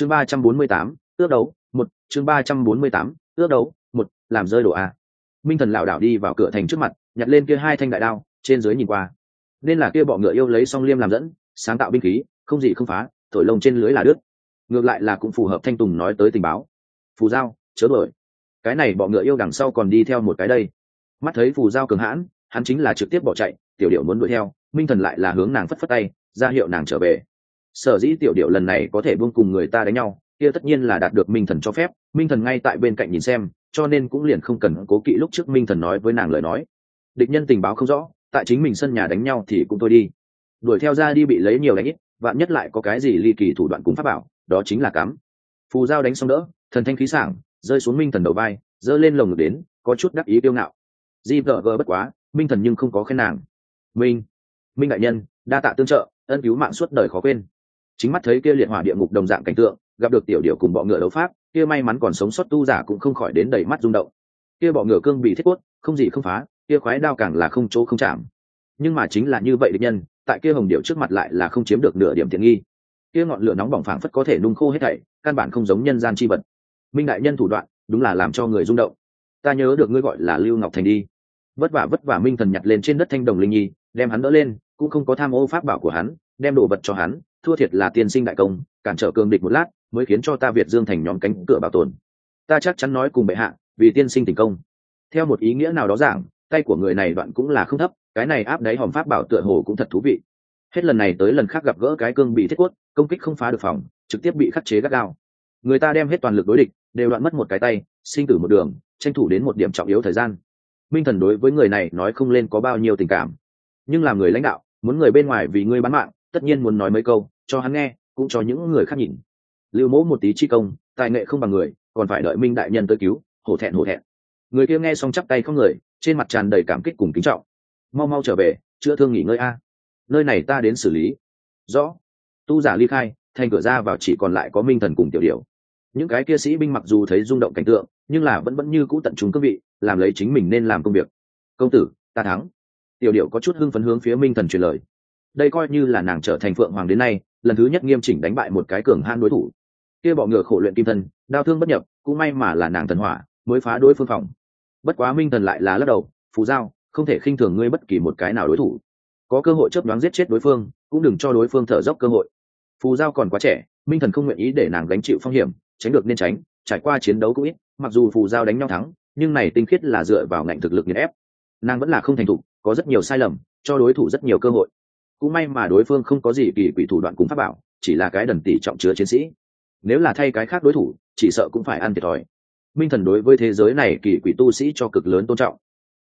chương ba trăm bốn mươi tám, ước đấu, một, chương ba trăm bốn mươi tám, ước đấu, một, làm rơi đồ a. Minh thần lảo đảo đi vào cửa thành trước mặt, nhặt lên kia hai thanh đại đao, trên dưới nhìn qua. Nên là kia bọ ngựa yêu lấy song liêm làm dẫn, sáng tạo binh khí, không gì không phá, thổi lông trên lưới là đứt. Ngược lại là cũng phù hợp thanh tùng nói tới tình báo. Phù giao, chớ bởi cái này bọ ngựa yêu đằng sau còn đi theo một cái đây. Mắt thấy phù giao cường hãn, hắn chính là trực tiếp bỏ chạy, tiểu điệu muốn đuổi theo, minh thần lại là hướng nàng phất phất tay, ra hiệu nàng trở về sở dĩ tiểu điệu lần này có thể buông cùng người ta đánh nhau, kia tất nhiên là đạt được minh thần cho phép. Minh thần ngay tại bên cạnh nhìn xem, cho nên cũng liền không cần cố kỵ lúc trước minh thần nói với nàng lời nói. Địch nhân tình báo không rõ, tại chính mình sân nhà đánh nhau thì cũng thôi đi. Đuổi theo ra đi bị lấy nhiều đánh ít, vạn nhất lại có cái gì ly kỳ thủ đoạn cũng pháp bảo, đó chính là cắm. Phù giao đánh xong đỡ, thần thanh khí sảng, rơi xuống minh thần đầu vai, giơ lên lồng ngực đến, có chút đắc ý kiêu ngạo. Di vợ vợ bất quá, minh thần nhưng không có khen nàng. Minh minh đại nhân, đa tạ tương trợ, ân cứu mạng suốt đời khó quên chính mắt thấy kia liệt hỏa địa ngục đồng dạng cảnh tượng, gặp được tiểu điệu cùng bọ ngựa đấu pháp, kia may mắn còn sống sót tu giả cũng không khỏi đến đầy mắt rung động. Kia bọ ngựa cương bị thiết quất không gì không phá, kia khoái đao càng là không chỗ không chạm. Nhưng mà chính là như vậy địch nhân, tại kia hồng điệu trước mặt lại là không chiếm được nửa điểm tiện nghi. Kia ngọn lửa nóng bỏng phảng phất có thể nung khô hết thảy, căn bản không giống nhân gian chi vật. Minh đại nhân thủ đoạn, đúng là làm cho người rung động. Ta nhớ được ngươi gọi là lưu ngọc thành đi. Vất vả vất vả minh thần nhặt lên trên đất thanh đồng linh nhi, đem hắn đỡ lên, cũng không có tham ô pháp bảo của hắn, đem đồ vật cho hắn thua thiệt là tiên sinh đại công, cản trở cường địch một lát, mới khiến cho ta việt dương thành nhóm cánh cửa bảo tồn. Ta chắc chắn nói cùng bệ hạ, vì tiên sinh tình công. Theo một ý nghĩa nào đó giảng, tay của người này đoạn cũng là không thấp, cái này áp đáy hòm pháp bảo tựa hồ cũng thật thú vị. Hết lần này tới lần khác gặp gỡ cái cương bị thiết quất, công kích không phá được phòng, trực tiếp bị khắc chế gắt gao. Người ta đem hết toàn lực đối địch, đều đoạn mất một cái tay, sinh tử một đường, tranh thủ đến một điểm trọng yếu thời gian. Minh thần đối với người này nói không lên có bao nhiêu tình cảm. Nhưng làm người lãnh đạo, muốn người bên ngoài vì ngươi bán mạng, tất nhiên muốn nói mấy câu cho hắn nghe, cũng cho những người khác nhìn. Lưu mẫu một tí chi công, tài nghệ không bằng người, còn phải đợi minh đại nhân tới cứu, hổ thẹn hổ thẹn. Người kia nghe xong chắp tay không người, trên mặt tràn đầy cảm kích cùng kính trọng. Mau mau trở về, chữa thương nghỉ ngơi a. Nơi này ta đến xử lý. Rõ. Tu giả ly khai, thành cửa ra vào chỉ còn lại có minh thần cùng tiểu điều những cái kia sĩ binh mặc dù thấy rung động cảnh tượng, nhưng là vẫn vẫn như cũ tận trung cương vị, làm lấy chính mình nên làm công việc. Công tử, ta thắng. Tiểu điệu có chút hưng phấn hướng phía minh thần truyền lời. Đây coi như là nàng trở thành phượng hoàng đến nay lần thứ nhất nghiêm chỉnh đánh bại một cái cường han đối thủ. Kia bọ ngựa khổ luyện kim thân đau thương bất nhập, cũng may mà là nàng thần hỏa, mới phá đối phương phòng. Bất quá minh thần lại là lắc đầu, phù giao, không thể khinh thường ngươi bất kỳ một cái nào đối thủ. Có cơ hội chớp đoán giết chết đối phương, cũng đừng cho đối phương thở dốc cơ hội. Phù giao còn quá trẻ, minh thần không nguyện ý để nàng gánh chịu phong hiểm, tránh được nên tránh, trải qua chiến đấu cũng ít, mặc dù phù giao đánh nhau thắng, nhưng này tinh khiết là dựa vào ngạnh thực lực nghiền ép. Nàng vẫn là không thành thục, có rất nhiều sai lầm, cho đối thủ rất nhiều cơ hội cũng may mà đối phương không có gì kỳ quỷ thủ đoạn cùng pháp bảo, chỉ là cái đần tỷ trọng chứa chiến sĩ. Nếu là thay cái khác đối thủ, chỉ sợ cũng phải ăn thiệt thòi. Minh thần đối với thế giới này kỳ quỷ tu sĩ cho cực lớn tôn trọng.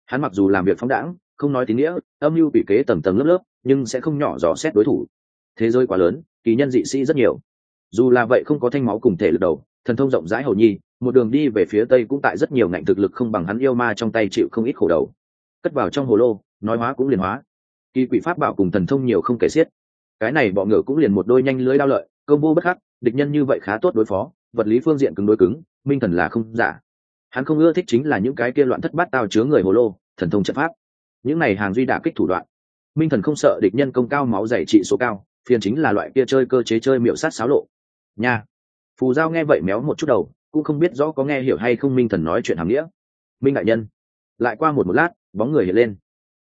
Hắn mặc dù làm việc phóng đãng, không nói tín nghĩa, âm mưu bị kế tầng tầng lớp lớp, nhưng sẽ không nhỏ dò xét đối thủ. Thế giới quá lớn, kỳ nhân dị sĩ rất nhiều. Dù là vậy không có thanh máu cùng thể lực đầu, thần thông rộng rãi hầu nhi, một đường đi về phía tây cũng tại rất nhiều ngạnh thực lực không bằng hắn yêu ma trong tay chịu không ít khổ đầu. Cất vào trong hồ lô, nói hóa cũng liền hóa kỳ quỷ pháp bảo cùng thần thông nhiều không kể xiết. Cái này bọ ngựa cũng liền một đôi nhanh lưới đao lợi, công vô bất khắc, địch nhân như vậy khá tốt đối phó, vật lý phương diện cứng đối cứng, minh thần là không giả. Hắn không ưa thích chính là những cái kia loạn thất bát tao chứa người hồ lô, thần thông trận pháp. Những này hàng duy đả kích thủ đoạn. Minh thần không sợ địch nhân công cao máu dày trị số cao, phiền chính là loại kia chơi cơ chế chơi miệu sát xáo lộ. Nha. Phù giao nghe vậy méo một chút đầu, cũng không biết rõ có nghe hiểu hay không minh thần nói chuyện hàm nghĩa. Minh đại nhân. Lại qua một một lát, bóng người hiện lên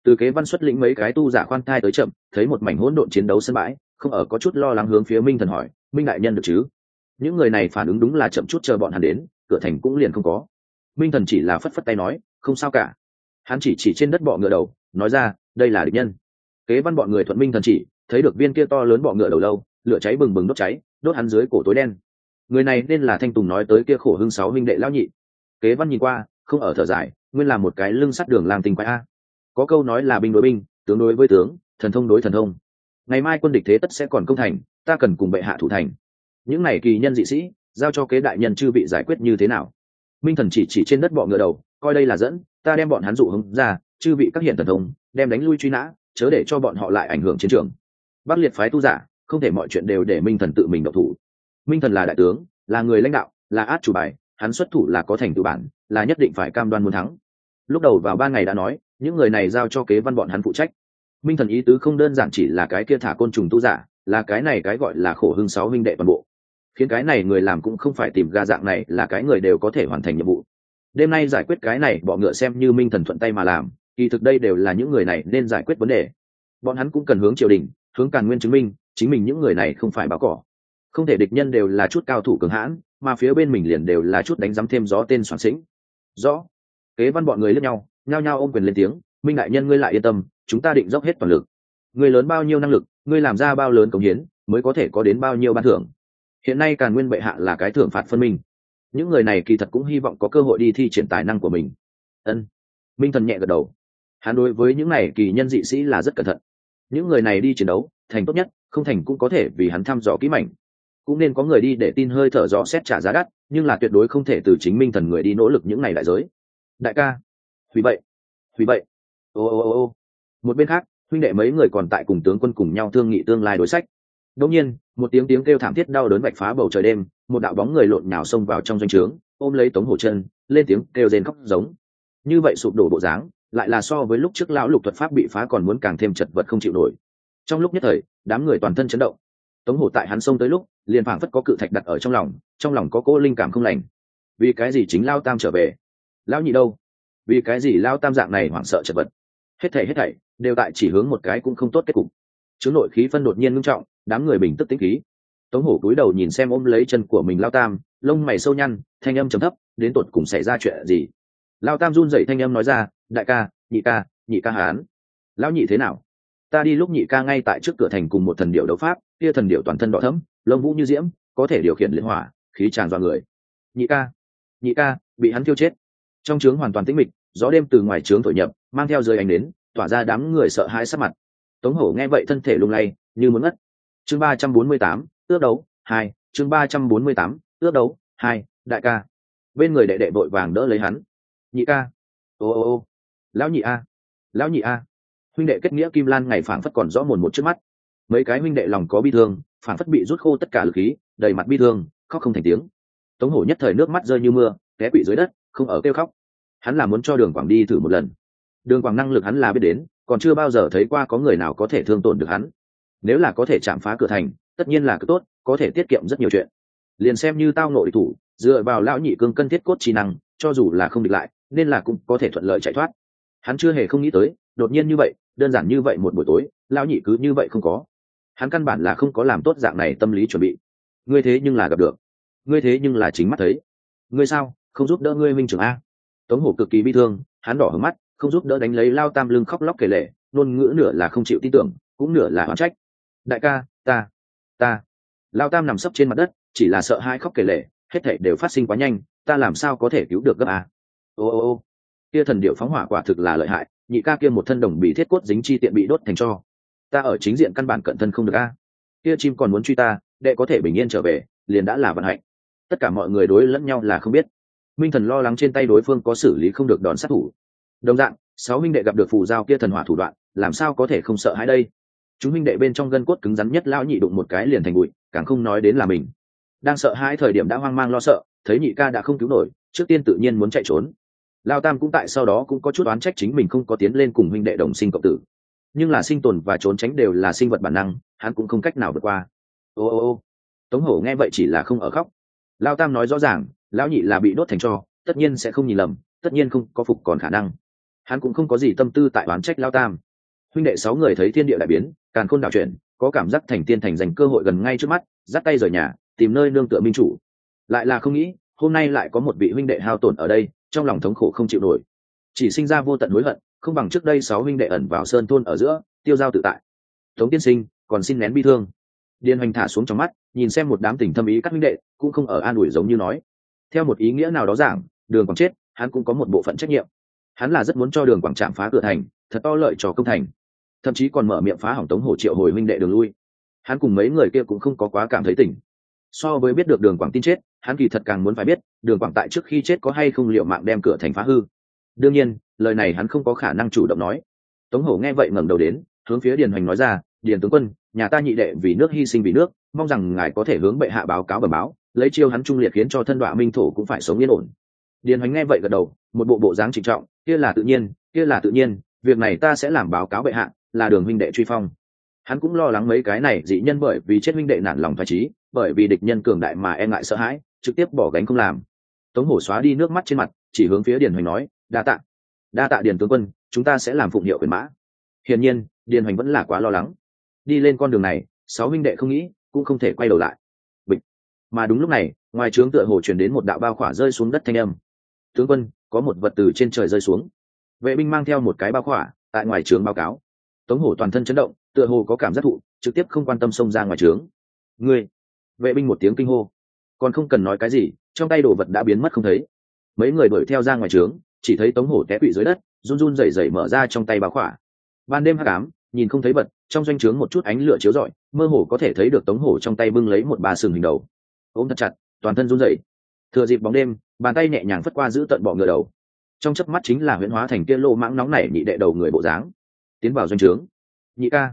từ kế văn xuất lĩnh mấy cái tu giả khoan thai tới chậm, thấy một mảnh hỗn độn chiến đấu sân bãi, không ở có chút lo lắng hướng phía minh thần hỏi, minh đại nhân được chứ? Những người này phản ứng đúng là chậm chút chờ bọn hắn đến, cửa thành cũng liền không có. Minh thần chỉ là phất phất tay nói, không sao cả. Hắn chỉ chỉ trên đất bọ ngựa đầu, nói ra, đây là địch nhân. Kế văn bọn người thuận minh thần chỉ, thấy được viên kia to lớn bọ ngựa đầu lâu, lửa cháy bừng bừng đốt cháy, đốt hắn dưới cổ tối đen. Người này nên là thanh tùng nói tới kia khổ hưng sáu minh đệ lão nhị. Kế văn nhìn qua, không ở thở dài, nguyên là một cái lưng sắt đường làm tình quái a có câu nói là binh đối binh, tướng đối với tướng, thần thông đối thần thông. Ngày mai quân địch thế tất sẽ còn công thành, ta cần cùng bệ hạ thủ thành. Những này kỳ nhân dị sĩ, giao cho kế đại nhân chư bị giải quyết như thế nào? Minh thần chỉ chỉ trên đất bọ ngựa đầu, coi đây là dẫn, ta đem bọn hắn dụ hứng ra, chư vị các hiện thần thông, đem đánh lui truy nã, chớ để cho bọn họ lại ảnh hưởng chiến trường. Bắc liệt phái tu giả, không thể mọi chuyện đều để minh thần tự mình độc thủ. Minh thần là đại tướng, là người lãnh đạo, là át chủ bài, hắn xuất thủ là có thành tự bản, là nhất định phải cam đoan muốn thắng. Lúc đầu vào ba ngày đã nói những người này giao cho kế văn bọn hắn phụ trách. Minh thần ý tứ không đơn giản chỉ là cái kia thả côn trùng tu giả, là cái này cái gọi là khổ hưng sáu minh đệ toàn bộ. Khiến cái này người làm cũng không phải tìm ga dạng này là cái người đều có thể hoàn thành nhiệm vụ. Đêm nay giải quyết cái này, bọ ngựa xem như minh thần thuận tay mà làm, kỳ thực đây đều là những người này nên giải quyết vấn đề. Bọn hắn cũng cần hướng triều đình, hướng càn nguyên chứng minh, chính mình những người này không phải báo cỏ. Không thể địch nhân đều là chút cao thủ cường hãn, mà phía bên mình liền đều là chút đánh giám thêm gió tên soạn sĩnh. Rõ. Kế văn bọn người lẫn nhau nhao nhao ôm quyền lên tiếng, minh đại nhân, ngươi lại yên tâm, chúng ta định dốc hết toàn lực. Người lớn bao nhiêu năng lực, ngươi làm ra bao lớn công hiến, mới có thể có đến bao nhiêu ban thưởng. Hiện nay càn nguyên bệ hạ là cái thưởng phạt phân minh. Những người này kỳ thật cũng hy vọng có cơ hội đi thi triển tài năng của mình. Ân. Minh thần nhẹ gật đầu. Hắn đối với những này kỳ nhân dị sĩ là rất cẩn thận. Những người này đi chiến đấu, thành tốt nhất, không thành cũng có thể vì hắn thăm dò kỹ mảnh. Cũng nên có người đi để tin hơi thở dò xét trả giá đắt, nhưng là tuyệt đối không thể từ chính minh thần người đi nỗ lực những này đại giới. Đại ca hủy bậy hủy bậy ô ô ô ô. Một bên khác, huynh đệ mấy người còn tại cùng tướng quân cùng nhau thương nghị tương lai đối sách. Đông nhiên, một tiếng tiếng kêu thảm thiết đau đớn vạch phá bầu trời đêm, một đạo bóng người lộn nhào xông vào trong doanh trướng, ôm lấy tống hổ chân lên tiếng kêu rên khóc giống. Như vậy sụp đổ bộ dáng, lại là so với lúc trước lão lục thuật pháp bị phá còn muốn càng thêm chật vật không chịu nổi. Trong lúc nhất thời, đám người toàn thân chấn động. Tống hổ tại hắn xông tới lúc, liền phảng phất có cự thạch đặt ở trong lòng trong lòng có cỗ linh cảm không lành. Vì cái gì chính lao tam trở về? Lão nhị đâu? Vì cái gì lao tam dạng này hoảng sợ chật vật? Hết thảy hết thảy đều tại chỉ hướng một cái cũng không tốt kết cục. Chứng nội khí phân đột nhiên ngưng trọng, đám người bình tức tĩnh khí. Tống hổ cúi đầu nhìn xem ôm lấy chân của mình lao tam, lông mày sâu nhăn, thanh âm trầm thấp, đến tột cùng xảy ra chuyện gì? Lao tam run dậy thanh âm nói ra, đại ca, nhị ca nhị ca hán. Lão nhị thế nào? Ta đi lúc nhị ca ngay tại trước cửa thành cùng một thần điệu đấu pháp, kia thần điệu toàn thân đỏ thấm lông vũ như diễm, có thể điều khiển liên hỏa, khí tràn dọa người. Nhị ca nhị ca, bị hắn thiêu chết trong trướng hoàn toàn tĩnh mịch, gió đêm từ ngoài trướng thổi nhập, mang theo dưới ánh đến tỏa ra đám người sợ hãi sắc mặt. Tống hổ nghe vậy thân thể lung lay, như muốn ngất. Chương ba trăm bốn mươi tám, ước đấu, hai, chương ba trăm bốn mươi tám, ước đấu, hai, đại ca. Bên người đệ đệ vội vàng đỡ lấy hắn. Nhị ca. Ô ô ô. Lão nhị a. Lão nhị a. Huynh đệ kết nghĩa kim lan ngày phảng phất còn rõ mồn một trước mắt. Mấy cái huynh đệ lòng có bi thương, phảng phất bị rút khô tất cả lực khí, đầy mặt bi thương, khóc không thành tiếng. Tống hổ nhất thời nước mắt rơi như mưa, té quỵ dưới đất không ở kêu khóc. Hắn là muốn cho đường quảng đi thử một lần. Đường quảng năng lực hắn là biết đến, còn chưa bao giờ thấy qua có người nào có thể thương tổn được hắn. Nếu là có thể chạm phá cửa thành, tất nhiên là cứ tốt, có thể tiết kiệm rất nhiều chuyện. Liền xem như tao nội thủ, dựa vào lão nhị cương cân thiết cốt trí năng, cho dù là không địch lại, nên là cũng có thể thuận lợi chạy thoát. Hắn chưa hề không nghĩ tới, đột nhiên như vậy, đơn giản như vậy một buổi tối, lão nhị cứ như vậy không có. Hắn căn bản là không có làm tốt dạng này tâm lý chuẩn bị. Ngươi thế nhưng là gặp được. Ngươi thế nhưng là chính mắt thấy. Ngươi sao? Không giúp đỡ ngươi minh trưởng a. Tống hổ cực kỳ bi thương, hắn đỏ hứng mắt, không giúp đỡ đánh lấy lao tam lưng khóc lóc kể lệ ngôn ngữ nửa là không chịu tin tưởng, cũng nửa là oán trách. Đại ca, ta ta. Lao tam nằm sấp trên mặt đất, chỉ là sợ hai khóc kể lệ hết thảy đều phát sinh quá nhanh, ta làm sao có thể cứu được gấp a? Ô ô ô. Kia thần điệu phóng hỏa quả thực là lợi hại, nhị ca kia một thân đồng bị thiết cốt dính chi tiện bị đốt thành cho. Ta ở chính diện căn bản cận thân không được a. Kia chim còn muốn truy ta, đệ có thể bình yên trở về, liền đã là vận hạnh. Tất cả mọi người đối lẫn nhau là không biết minh thần lo lắng trên tay đối phương có xử lý không được đòn sát thủ. Đồng dạng, sáu minh đệ gặp được phù giao kia thần hỏa thủ đoạn, làm sao có thể không sợ hãi đây? Chúng minh đệ bên trong gân cốt cứng rắn nhất lão nhị đụng một cái liền thành bụi, càng không nói đến là mình. Đang sợ hãi thời điểm đã hoang mang lo sợ, thấy nhị ca đã không cứu nổi, trước tiên tự nhiên muốn chạy trốn. Lao tam cũng tại sau đó cũng có chút oán trách chính mình không có tiến lên cùng minh đệ đồng sinh cộng tử. Nhưng là sinh tồn và trốn tránh đều là sinh vật bản năng, hắn cũng không cách nào vượt qua. Ô ô ô, tống hổ nghe vậy chỉ là không ở khóc. Lao tam nói rõ ràng lão nhị là bị đốt thành cho, tất nhiên sẽ không nhìn lầm, tất nhiên không có phục còn khả năng. Hắn cũng không có gì tâm tư tại oán trách lao tam. Huynh đệ sáu người thấy thiên địa đại biến, càn khôn đảo chuyển, có cảm giác thành tiên thành dành cơ hội gần ngay trước mắt, dắt tay rời nhà, tìm nơi nương tựa minh chủ. Lại là không nghĩ, hôm nay lại có một vị huynh đệ hao tổn ở đây, trong lòng thống khổ không chịu nổi. Chỉ sinh ra vô tận hối hận, không bằng trước đây sáu huynh đệ ẩn vào sơn thôn ở giữa, tiêu giao tự tại. Tống tiên sinh, còn xin nén bi thương. Điền hoành thả xuống trong mắt, nhìn xem một đám tình thâm ý các huynh đệ, cũng không ở an ủi giống như nói theo một ý nghĩa nào đó giảng, đường quảng chết, hắn cũng có một bộ phận trách nhiệm. Hắn là rất muốn cho đường quảng trạm phá cửa thành, thật to lợi cho công thành. Thậm chí còn mở miệng phá hỏng tống hổ triệu hồi huynh đệ đường lui. Hắn cùng mấy người kia cũng không có quá cảm thấy tỉnh. So với biết được đường quảng tin chết, hắn kỳ thật càng muốn phải biết, đường quảng tại trước khi chết có hay không liệu mạng đem cửa thành phá hư. Đương nhiên, lời này hắn không có khả năng chủ động nói. Tống hổ nghe vậy ngẩng đầu đến, hướng phía điền hoành nói ra điền tướng quân, nhà ta nhị đệ vì nước hy sinh vì nước, mong rằng ngài có thể hướng bệ hạ báo cáo bẩm báo, lấy chiêu hắn trung liệt khiến cho thân đoạ minh thổ cũng phải sống yên ổn. Điền hoánh nghe vậy gật đầu, một bộ bộ dáng trịnh trọng, kia là tự nhiên, kia là tự nhiên, việc này ta sẽ làm báo cáo bệ hạ, là đường huynh đệ truy phong. Hắn cũng lo lắng mấy cái này dị nhân bởi vì chết huynh đệ nản lòng thoải trí, bởi vì địch nhân cường đại mà e ngại sợ hãi, trực tiếp bỏ gánh không làm. Tống hổ xóa đi nước mắt trên mặt, chỉ hướng phía điền hoành nói, đa tạ đa tạ điền tướng quân, chúng ta sẽ làm phụng hiệu quyền mã. Hiển nhiên, điền hoành vẫn là quá lo lắng đi lên con đường này, sáu huynh đệ không nghĩ, cũng không thể quay đầu lại. Bịch. Mà đúng lúc này, ngoài trướng tựa hồ chuyển đến một đạo bao khỏa rơi xuống đất thanh âm. Tướng quân, có một vật từ trên trời rơi xuống. Vệ binh mang theo một cái bao khỏa, tại ngoài trướng báo cáo. Tống hổ toàn thân chấn động, tựa hồ có cảm giác thụ, trực tiếp không quan tâm xông ra ngoài trướng. Ngươi. Vệ binh một tiếng kinh hô. Còn không cần nói cái gì, trong tay đồ vật đã biến mất không thấy. Mấy người đuổi theo ra ngoài trướng, chỉ thấy tống hổ té quỵ dưới đất, run run rẩy rẩy mở ra trong tay báo khỏa. Ban đêm hắc ám nhìn không thấy vật, trong doanh trướng một chút ánh lửa chiếu rọi, mơ hồ có thể thấy được tống hổ trong tay bưng lấy một bà sừng hình đầu. Ôm thật chặt, toàn thân run rẩy. Thừa dịp bóng đêm, bàn tay nhẹ nhàng phất qua giữ tận bọ ngựa đầu. Trong chớp mắt chính là huyễn hóa thành kia lô mãng nóng nảy nhị đệ đầu người bộ dáng. Tiến vào doanh trướng. Nhị ca.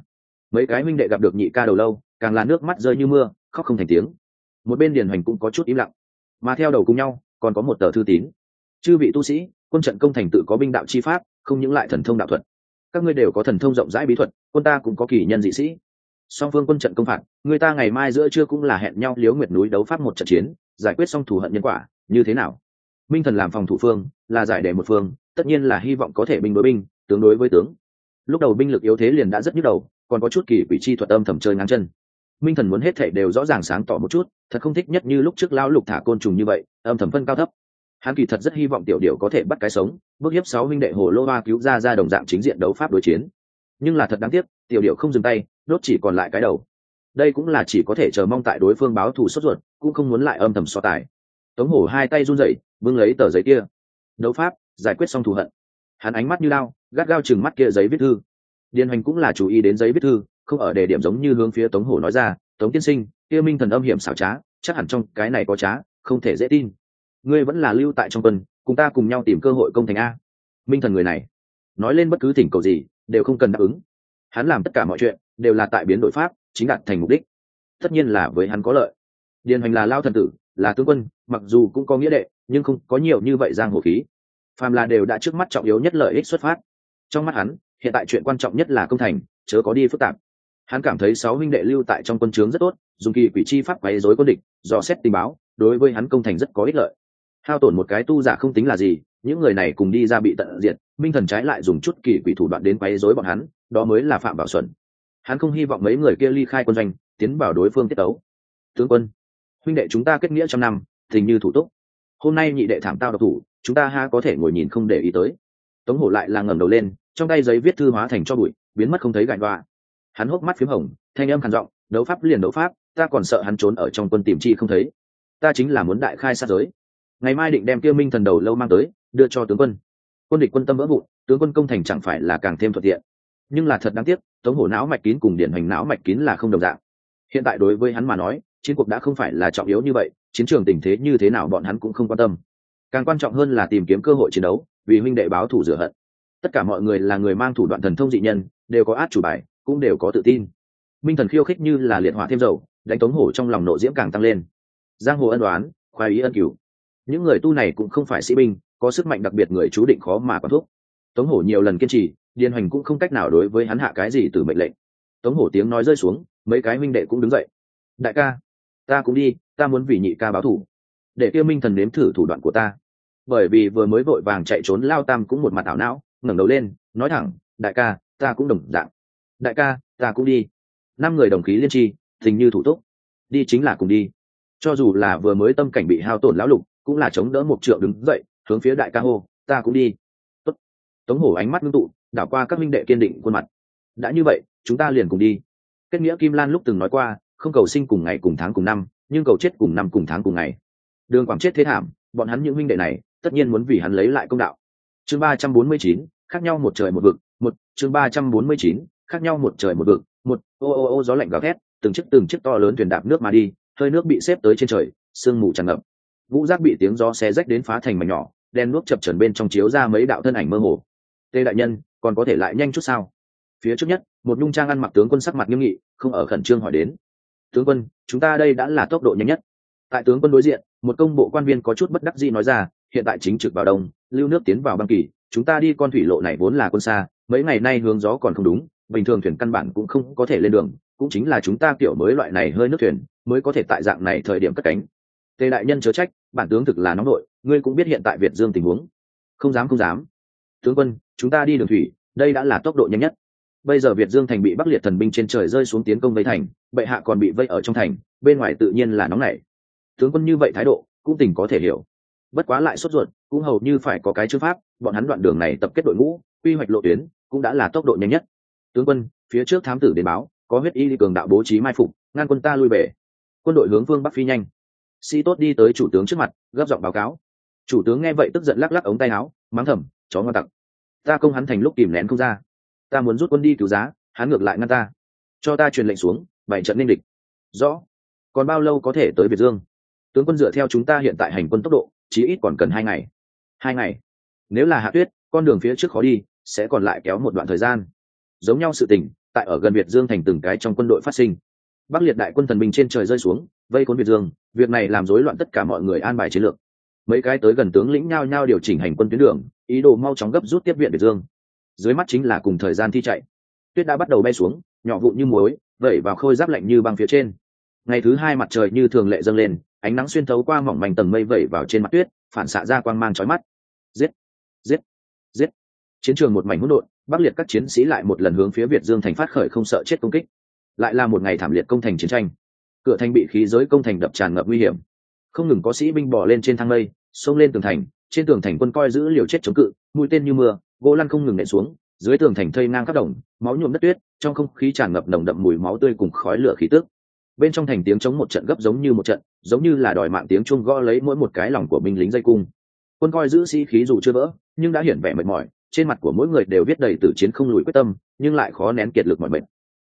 Mấy cái minh đệ gặp được nhị ca đầu lâu, càng là nước mắt rơi như mưa, khóc không thành tiếng. Một bên điền hoành cũng có chút im lặng. Mà theo đầu cùng nhau, còn có một tờ thư tín. Chư vị tu sĩ, quân trận công thành tự có binh đạo chi pháp, không những lại thần thông đạo thuật các ngươi đều có thần thông rộng rãi bí thuật, quân ta cũng có kỳ nhân dị sĩ. Song phương quân trận công phạt, người ta ngày mai giữa trưa cũng là hẹn nhau liếu nguyệt núi đấu pháp một trận chiến, giải quyết xong thù hận nhân quả, như thế nào? Minh thần làm phòng thủ phương, là giải đề một phương, tất nhiên là hy vọng có thể binh đối binh, tướng đối với tướng. Lúc đầu binh lực yếu thế liền đã rất nhức đầu, còn có chút kỳ quỷ chi thuật âm thầm chơi ngang chân. Minh thần muốn hết thể đều rõ ràng sáng tỏ một chút, thật không thích nhất như lúc trước lão lục thả côn trùng như vậy, âm thầm phân cao thấp hắn kỳ thật rất hy vọng tiểu điệu có thể bắt cái sống, bước hiếp sáu huynh đệ hồ lô hoa cứu ra ra đồng dạng chính diện đấu pháp đối chiến. Nhưng là thật đáng tiếc, tiểu điệu không dừng tay, đốt chỉ còn lại cái đầu. Đây cũng là chỉ có thể chờ mong tại đối phương báo thù sốt ruột, cũng không muốn lại âm thầm so tài. Tống hổ hai tay run rẩy, bưng lấy tờ giấy kia. Đấu pháp, giải quyết xong thù hận. Hắn ánh mắt như lao gắt gao chừng mắt kia giấy viết thư. Điền hoành cũng là chú ý đến giấy viết thư, không ở đề điểm giống như hướng phía tống hổ nói ra, tống tiên sinh, kia minh thần âm hiểm xảo trá, chắc hẳn trong cái này có trá, không thể dễ tin ngươi vẫn là lưu tại trong quân, cùng ta cùng nhau tìm cơ hội công thành a. Minh thần người này, nói lên bất cứ thỉnh cầu gì, đều không cần đáp ứng. Hắn làm tất cả mọi chuyện, đều là tại biến đổi pháp, chính đạt thành mục đích. Tất nhiên là với hắn có lợi. Điền hoành là lao thần tử, là tướng quân, mặc dù cũng có nghĩa đệ, nhưng không có nhiều như vậy giang hồ khí. Phàm là đều đã trước mắt trọng yếu nhất lợi ích xuất phát. Trong mắt hắn, hiện tại chuyện quan trọng nhất là công thành, chớ có đi phức tạp. Hắn cảm thấy sáu huynh đệ lưu tại trong quân trướng rất tốt, dùng kỳ quỷ chi pháp quấy dối quân địch, dò xét tình báo, đối với hắn công thành rất có ích lợi hao tổn một cái tu giả không tính là gì, những người này cùng đi ra bị tận diệt, minh thần trái lại dùng chút kỳ quỷ thủ đoạn đến quấy dối bọn hắn, đó mới là phạm bảo xuẩn hắn không hy vọng mấy người kia ly khai quân doanh, tiến vào đối phương tiết tấu. Tướng quân, huynh đệ chúng ta kết nghĩa trăm năm tình như thủ túc. Hôm nay nhị đệ thảm tao độc thủ, chúng ta ha có thể ngồi nhìn không để ý tới. Tống hổ lại là ngẩng đầu lên, trong tay giấy viết thư hóa thành cho bụi, biến mất không thấy gạnh đoạ hắn hốc mắt p h í m hồng, thanh âm khàn giọng, đấu pháp liền đấu pháp, ta còn sợ hắn trốn ở trong quân tìm chi không thấy. Ta chính là muốn đại khai sát giới ngày mai định đem kia minh thần đầu lâu mang tới, đưa cho tướng quân. Quân địch quân tâm vỡ vụn, tướng quân công thành chẳng phải là càng thêm thuận tiện. Nhưng là thật đáng tiếc, tống hổ não mạch kín cùng điển hoành não mạch kín là không đồng dạng. Hiện tại đối với hắn mà nói, chiến cuộc đã không phải là trọng yếu như vậy, chiến trường tình thế như thế nào bọn hắn cũng không quan tâm. Càng quan trọng hơn là tìm kiếm cơ hội chiến đấu, vì huynh đệ báo thủ rửa hận. Tất cả mọi người là người mang thủ đoạn thần thông dị nhân, đều có át chủ bài, cũng đều có tự tin. Minh thần khiêu khích như là liệt hỏa thêm dầu, đánh tống hổ trong lòng nộ diễm càng tăng lên. Giang hồ ân đoán khoái ý ân cửu những người tu này cũng không phải sĩ binh, có sức mạnh đặc biệt người chú định khó mà quản thuốc tống hổ nhiều lần kiên trì, điền hoành cũng không cách nào đối với hắn hạ cái gì từ mệnh lệnh. Tống hổ tiếng nói rơi xuống, mấy cái minh đệ cũng đứng dậy. Đại ca, ta cũng đi, ta muốn vì nhị ca báo thủ. Để tiêu minh thần nếm thử thủ đoạn của ta. Bởi vì vừa mới vội vàng chạy trốn, lao tam cũng một mặt ảo não, ngẩng đầu lên, nói thẳng, đại ca, ta cũng đồng dạng. Đại ca, ta cũng đi. Năm người đồng khí liên tri tình như thủ túc. Đi chính là cùng đi. Cho dù là vừa mới tâm cảnh bị hao tổn lão lục cũng là chống đỡ một trượng đứng dậy, hướng phía đại ca hô, ta cũng đi. Tốt. tống hổ ánh mắt ngưng tụ, đảo qua các minh đệ kiên định khuôn mặt. Đã như vậy, chúng ta liền cùng đi. Kết nghĩa kim lan lúc từng nói qua, không cầu sinh cùng ngày cùng tháng cùng năm, nhưng cầu chết cùng năm cùng tháng cùng ngày. Đường quảng chết thế thảm, bọn hắn những minh đệ này, tất nhiên muốn vì hắn lấy lại công đạo. Chương ba trăm bốn mươi chín, khác nhau một trời một vực, một, chương ba trăm bốn mươi chín, khác nhau một trời một vực, một, ô ô ô gió lạnh gào thét, từng chiếc từng chiếc to lớn thuyền đạp nước mà đi, hơi nước bị xếp tới trên trời, sương mù tràn ngập vũ giác bị tiếng gió xé rách đến phá thành mảnh nhỏ, đen nuốt chập trần bên trong chiếu ra mấy đạo thân ảnh mơ hồ. Tê đại nhân, còn có thể lại nhanh chút sao? Phía trước nhất, một nhung trang ăn mặc tướng quân sắc mặt nghiêm nghị, không ở khẩn trương hỏi đến. Tướng quân, chúng ta đây đã là tốc độ nhanh nhất. Tại tướng quân đối diện, một công bộ quan viên có chút bất đắc dĩ nói ra, hiện tại chính trực vào đông, lưu nước tiến vào băng kỳ, chúng ta đi con thủy lộ này vốn là quân xa, mấy ngày nay hướng gió còn không đúng, bình thường thuyền căn bản cũng không có thể lên đường, cũng chính là chúng ta kiểu mới loại này hơi nước thuyền, mới có thể tại dạng này thời điểm cất cánh tề đại nhân chớ trách, bản tướng thực là nóng đội ngươi cũng biết hiện tại việt dương tình huống. Không dám không dám. Tướng quân, chúng ta đi đường thủy, đây đã là tốc độ nhanh nhất. Bây giờ việt dương thành bị bắc liệt thần binh trên trời rơi xuống tiến công vây thành, bệ hạ còn bị vây ở trong thành, bên ngoài tự nhiên là nóng nảy. Tướng quân như vậy thái độ, cũng tình có thể hiểu. Bất quá lại sốt ruột, cũng hầu như phải có cái chữ pháp, bọn hắn đoạn đường này tập kết đội ngũ, quy hoạch lộ tuyến, cũng đã là tốc độ nhanh nhất. Tướng quân, phía trước thám tử đến báo, có huyết y cường đạo bố trí mai phục, ngăn quân ta lui về. Quân đội hướng phương bắc phi nhanh sĩ tốt đi tới chủ tướng trước mặt, gấp giọng báo cáo. Chủ tướng nghe vậy tức giận lắc lắc ống tay áo, mắng thầm, chó ngon tặc, ta công hắn thành lúc kìm nén không ra. Ta muốn rút quân đi cứu giá, hắn ngược lại ngăn ta. Cho ta truyền lệnh xuống bảy trận ninh địch. Rõ. Còn bao lâu có thể tới việt dương? Tướng quân dựa theo chúng ta hiện tại hành quân tốc độ, chí ít còn cần hai ngày. Hai ngày. Nếu là hạ tuyết, con đường phía trước khó đi, sẽ còn lại kéo một đoạn thời gian. Giống nhau sự tình, tại ở gần việt dương thành từng cái trong quân đội phát sinh. Bắc liệt đại quân thần binh trên trời rơi xuống, vây cuốn việt dương việc này làm rối loạn tất cả mọi người an bài chiến lược. Mấy cái tới gần tướng lĩnh nhao nhao điều chỉnh hành quân tuyến đường, ý đồ mau chóng gấp rút tiếp viện việt dương. Dưới mắt chính là cùng thời gian thi chạy. Tuyết đã bắt đầu bay xuống, nhỏ vụn như muối, vẩy vào khôi giáp lạnh như băng phía trên. Ngày thứ hai mặt trời như thường lệ dâng lên, ánh nắng xuyên thấu qua mỏng manh tầng mây vẩy vào trên mặt tuyết, phản xạ ra quang mang chói mắt. Giết! Giết! Giết! Chiến trường một mảnh hỗn độn, bắc liệt các chiến sĩ lại một lần hướng phía việt dương thành phát khởi không sợ chết công kích. Lại là một ngày thảm liệt công thành chiến tranh cửa thành bị khí giới công thành đập tràn ngập nguy hiểm. Không ngừng có sĩ binh bỏ lên trên thang lây, xông lên tường thành trên tường thành quân coi giữ liều chết chống cự mũi tên như mưa gỗ lăn không ngừng nện xuống dưới tường thành thây ngang khắp đồng máu nhuộm đất tuyết trong không khí tràn ngập nồng đậm mùi máu tươi cùng khói lửa khí tước bên trong thành tiếng chống một trận gấp giống như một trận giống như là đòi mạng tiếng chuông gõ lấy mỗi một cái lòng của binh lính dây cung. Quân coi giữ sĩ khí dù chưa vỡ nhưng đã hiển vẻ mệt mỏi trên mặt của mỗi người đều viết đầy tử chiến không lùi quyết tâm nhưng lại khó nén kiệt lực mọi mệt.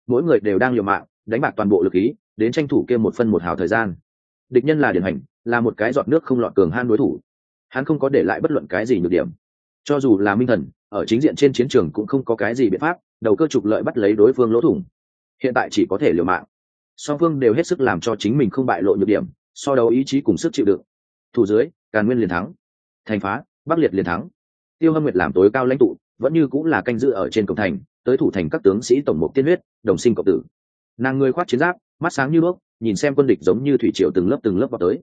Mỗi người đều đang liều mạng đánh bạc toàn bộ lực khí đến tranh thủ kia một phân một hào thời gian. Địch nhân là điển hành là một cái giọt nước không lọt cường han đối thủ. Hắn không có để lại bất luận cái gì nhược điểm. Cho dù là minh thần, ở chính diện trên chiến trường cũng không có cái gì biện pháp, đầu cơ trục lợi bắt lấy đối phương lỗ thủng. Hiện tại chỉ có thể liều mạng. Song phương đều hết sức làm cho chính mình không bại lộ nhược điểm, so đấu ý chí cùng sức chịu đựng. Thủ dưới, càn nguyên liền thắng. Thành phá, bắc liệt liền thắng. Tiêu hâm nguyệt làm tối cao lãnh tụ, vẫn như cũng là canh giữ ở trên cổng thành, tới thủ thành các tướng sĩ tổng mục tiên huyết, đồng sinh cộng tử nàng người khoác chiến giáp, mắt sáng như bước nhìn xem quân địch giống như thủy triều từng lớp từng lớp vào tới.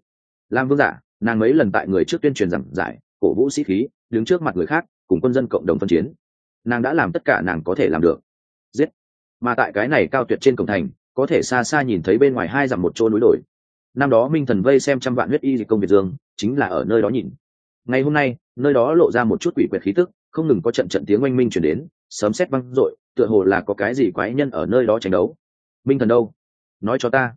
Làm vương giả, nàng mấy lần tại người trước tuyên truyền giảng giải, cổ vũ sĩ khí, đứng trước mặt người khác, cùng quân dân cộng đồng phân chiến. Nàng đã làm tất cả nàng có thể làm được. Giết. Mà tại cái này cao tuyệt trên cổng thành, có thể xa xa nhìn thấy bên ngoài hai dặm một chỗ núi đồi. Năm đó minh thần vây xem trăm vạn huyết y dịch công việt dương, chính là ở nơi đó nhìn. Ngày hôm nay, nơi đó lộ ra một chút quỷ quyệt khí tức, không ngừng có trận trận tiếng oanh minh chuyển đến sớm xét văng r tựa hồ là có cái gì quái nhân ở nơi đó tranh đấu minh thần đâu? Nói cho ta.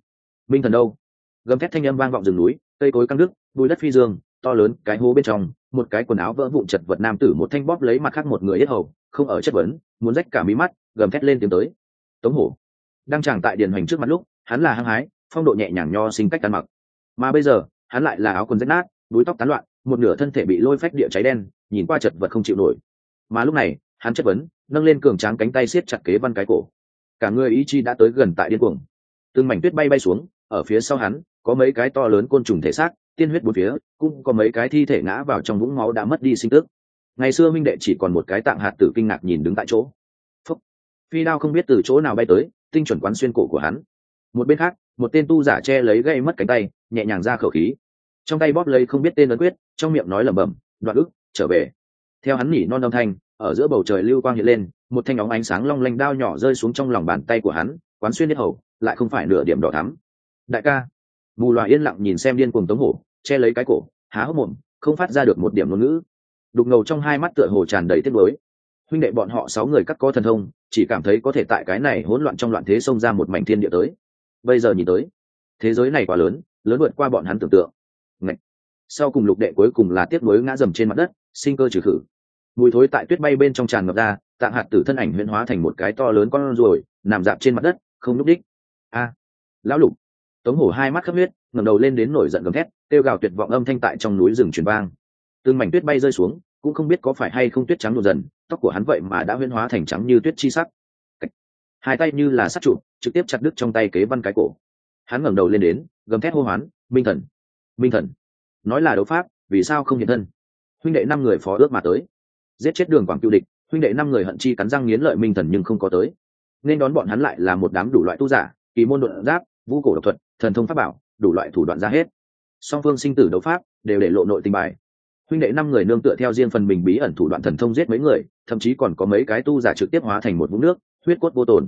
Minh thần đâu? Gầm thét thanh âm vang vọng rừng núi, cây cối căng đức bùi đất phi dương, to lớn, cái hố bên trong, một cái quần áo vỡ vụn chật vật nam tử một thanh bóp lấy mặt khác một người yết hầu, không ở chất vấn, muốn rách cả mí mắt, gầm thét lên tiếng tới. Tống hổ. Đang chẳng tại điền hoành trước mặt lúc, hắn là hăng hái, phong độ nhẹ nhàng nho sinh cách ăn mặc. Mà bây giờ, hắn lại là áo quần rách nát đuôi tóc tán loạn, một nửa thân thể bị lôi phách địa cháy đen, nhìn qua chật vật không chịu nổi. Mà lúc này, hắn chất vấn, nâng lên cường tráng cánh tay siết chặt kế văn cái cổ cả người ý chi đã tới gần tại điên cuồng. Từng mảnh tuyết bay bay xuống, ở phía sau hắn, có mấy cái to lớn côn trùng thể xác, tiên huyết bốn phía, cũng có mấy cái thi thể ngã vào trong vũng máu đã mất đi sinh tức. Ngày xưa minh đệ chỉ còn một cái tạng hạt tử kinh ngạc nhìn đứng tại chỗ. Phúc. phi đao không biết từ chỗ nào bay tới, tinh chuẩn quán xuyên cổ của hắn. Một bên khác, một tên tu giả che lấy gây mất cánh tay, nhẹ nhàng ra khẩu khí. Trong tay bóp lấy không biết tên ấn quyết, trong miệng nói lẩm bẩm, đoạn ức, trở về. Theo hắn nhỉ non âm thanh ở giữa bầu trời lưu quang hiện lên, một thanh óng ánh sáng long lanh đao nhỏ rơi xuống trong lòng bàn tay của hắn, quán xuyên hết hầu, lại không phải nửa điểm đỏ thắm. Đại ca. Mù loà yên lặng nhìn xem điên cuồng tống hổ, che lấy cái cổ, há hốc mồm, không phát ra được một điểm ngôn ngữ. Đục ngầu trong hai mắt tựa hồ tràn đầy tiếc lối huynh đệ bọn họ sáu người cắt có thần thông, chỉ cảm thấy có thể tại cái này hỗn loạn trong loạn thế xông ra một mảnh thiên địa tới. Bây giờ nhìn tới, thế giới này quá lớn lớn vượt qua bọn hắn tưởng tượng. Ngậy. sau cùng lục đệ cuối cùng là tiếc nuối ngã dầm trên mặt đất, sinh cơ trừ khử mùi thối tại tuyết bay bên trong tràn ngập ra tạng hạt tử thân ảnh huyễn hóa thành một cái to lớn con ruồi, nằm dạp trên mặt đất, không lúc đích a, lão lục. Tống hổ hai mắt khắp huyết, ngẩng đầu lên đến nổi giận gầm thét, kêu gào tuyệt vọng âm thanh tại trong núi rừng truyền vang. Từng mảnh tuyết bay rơi xuống, cũng không biết có phải hay không tuyết trắng đột dần, tóc của hắn vậy mà đã huyễn hóa thành trắng như tuyết chi sắc. Hai tay như là sắt trụ, trực tiếp chặt đứt trong tay kế văn cái cổ. Hắn ngẩng đầu lên đến, gầm thét hô hoán, minh thần! Minh thần! Nói là đấu pháp, vì sao không hiện thân? Huynh đệ năm người phó ước mà tới giết chết đường quảng cựu địch, huynh đệ năm người hận chi cắn răng nghiến lợi minh thần nhưng không có tới. Nên đón bọn hắn lại là một đám đủ loại tu giả, kỳ môn đột giáp vũ cổ độc thuật, thần thông pháp bảo, đủ loại thủ đoạn ra hết. Song phương sinh tử đấu pháp đều để lộ nội tình bài. Huynh đệ năm người nương tựa theo riêng phần mình bí ẩn thủ đoạn thần thông giết mấy người, thậm chí còn có mấy cái tu giả trực tiếp hóa thành một vũng nước, huyết cốt vô tồn.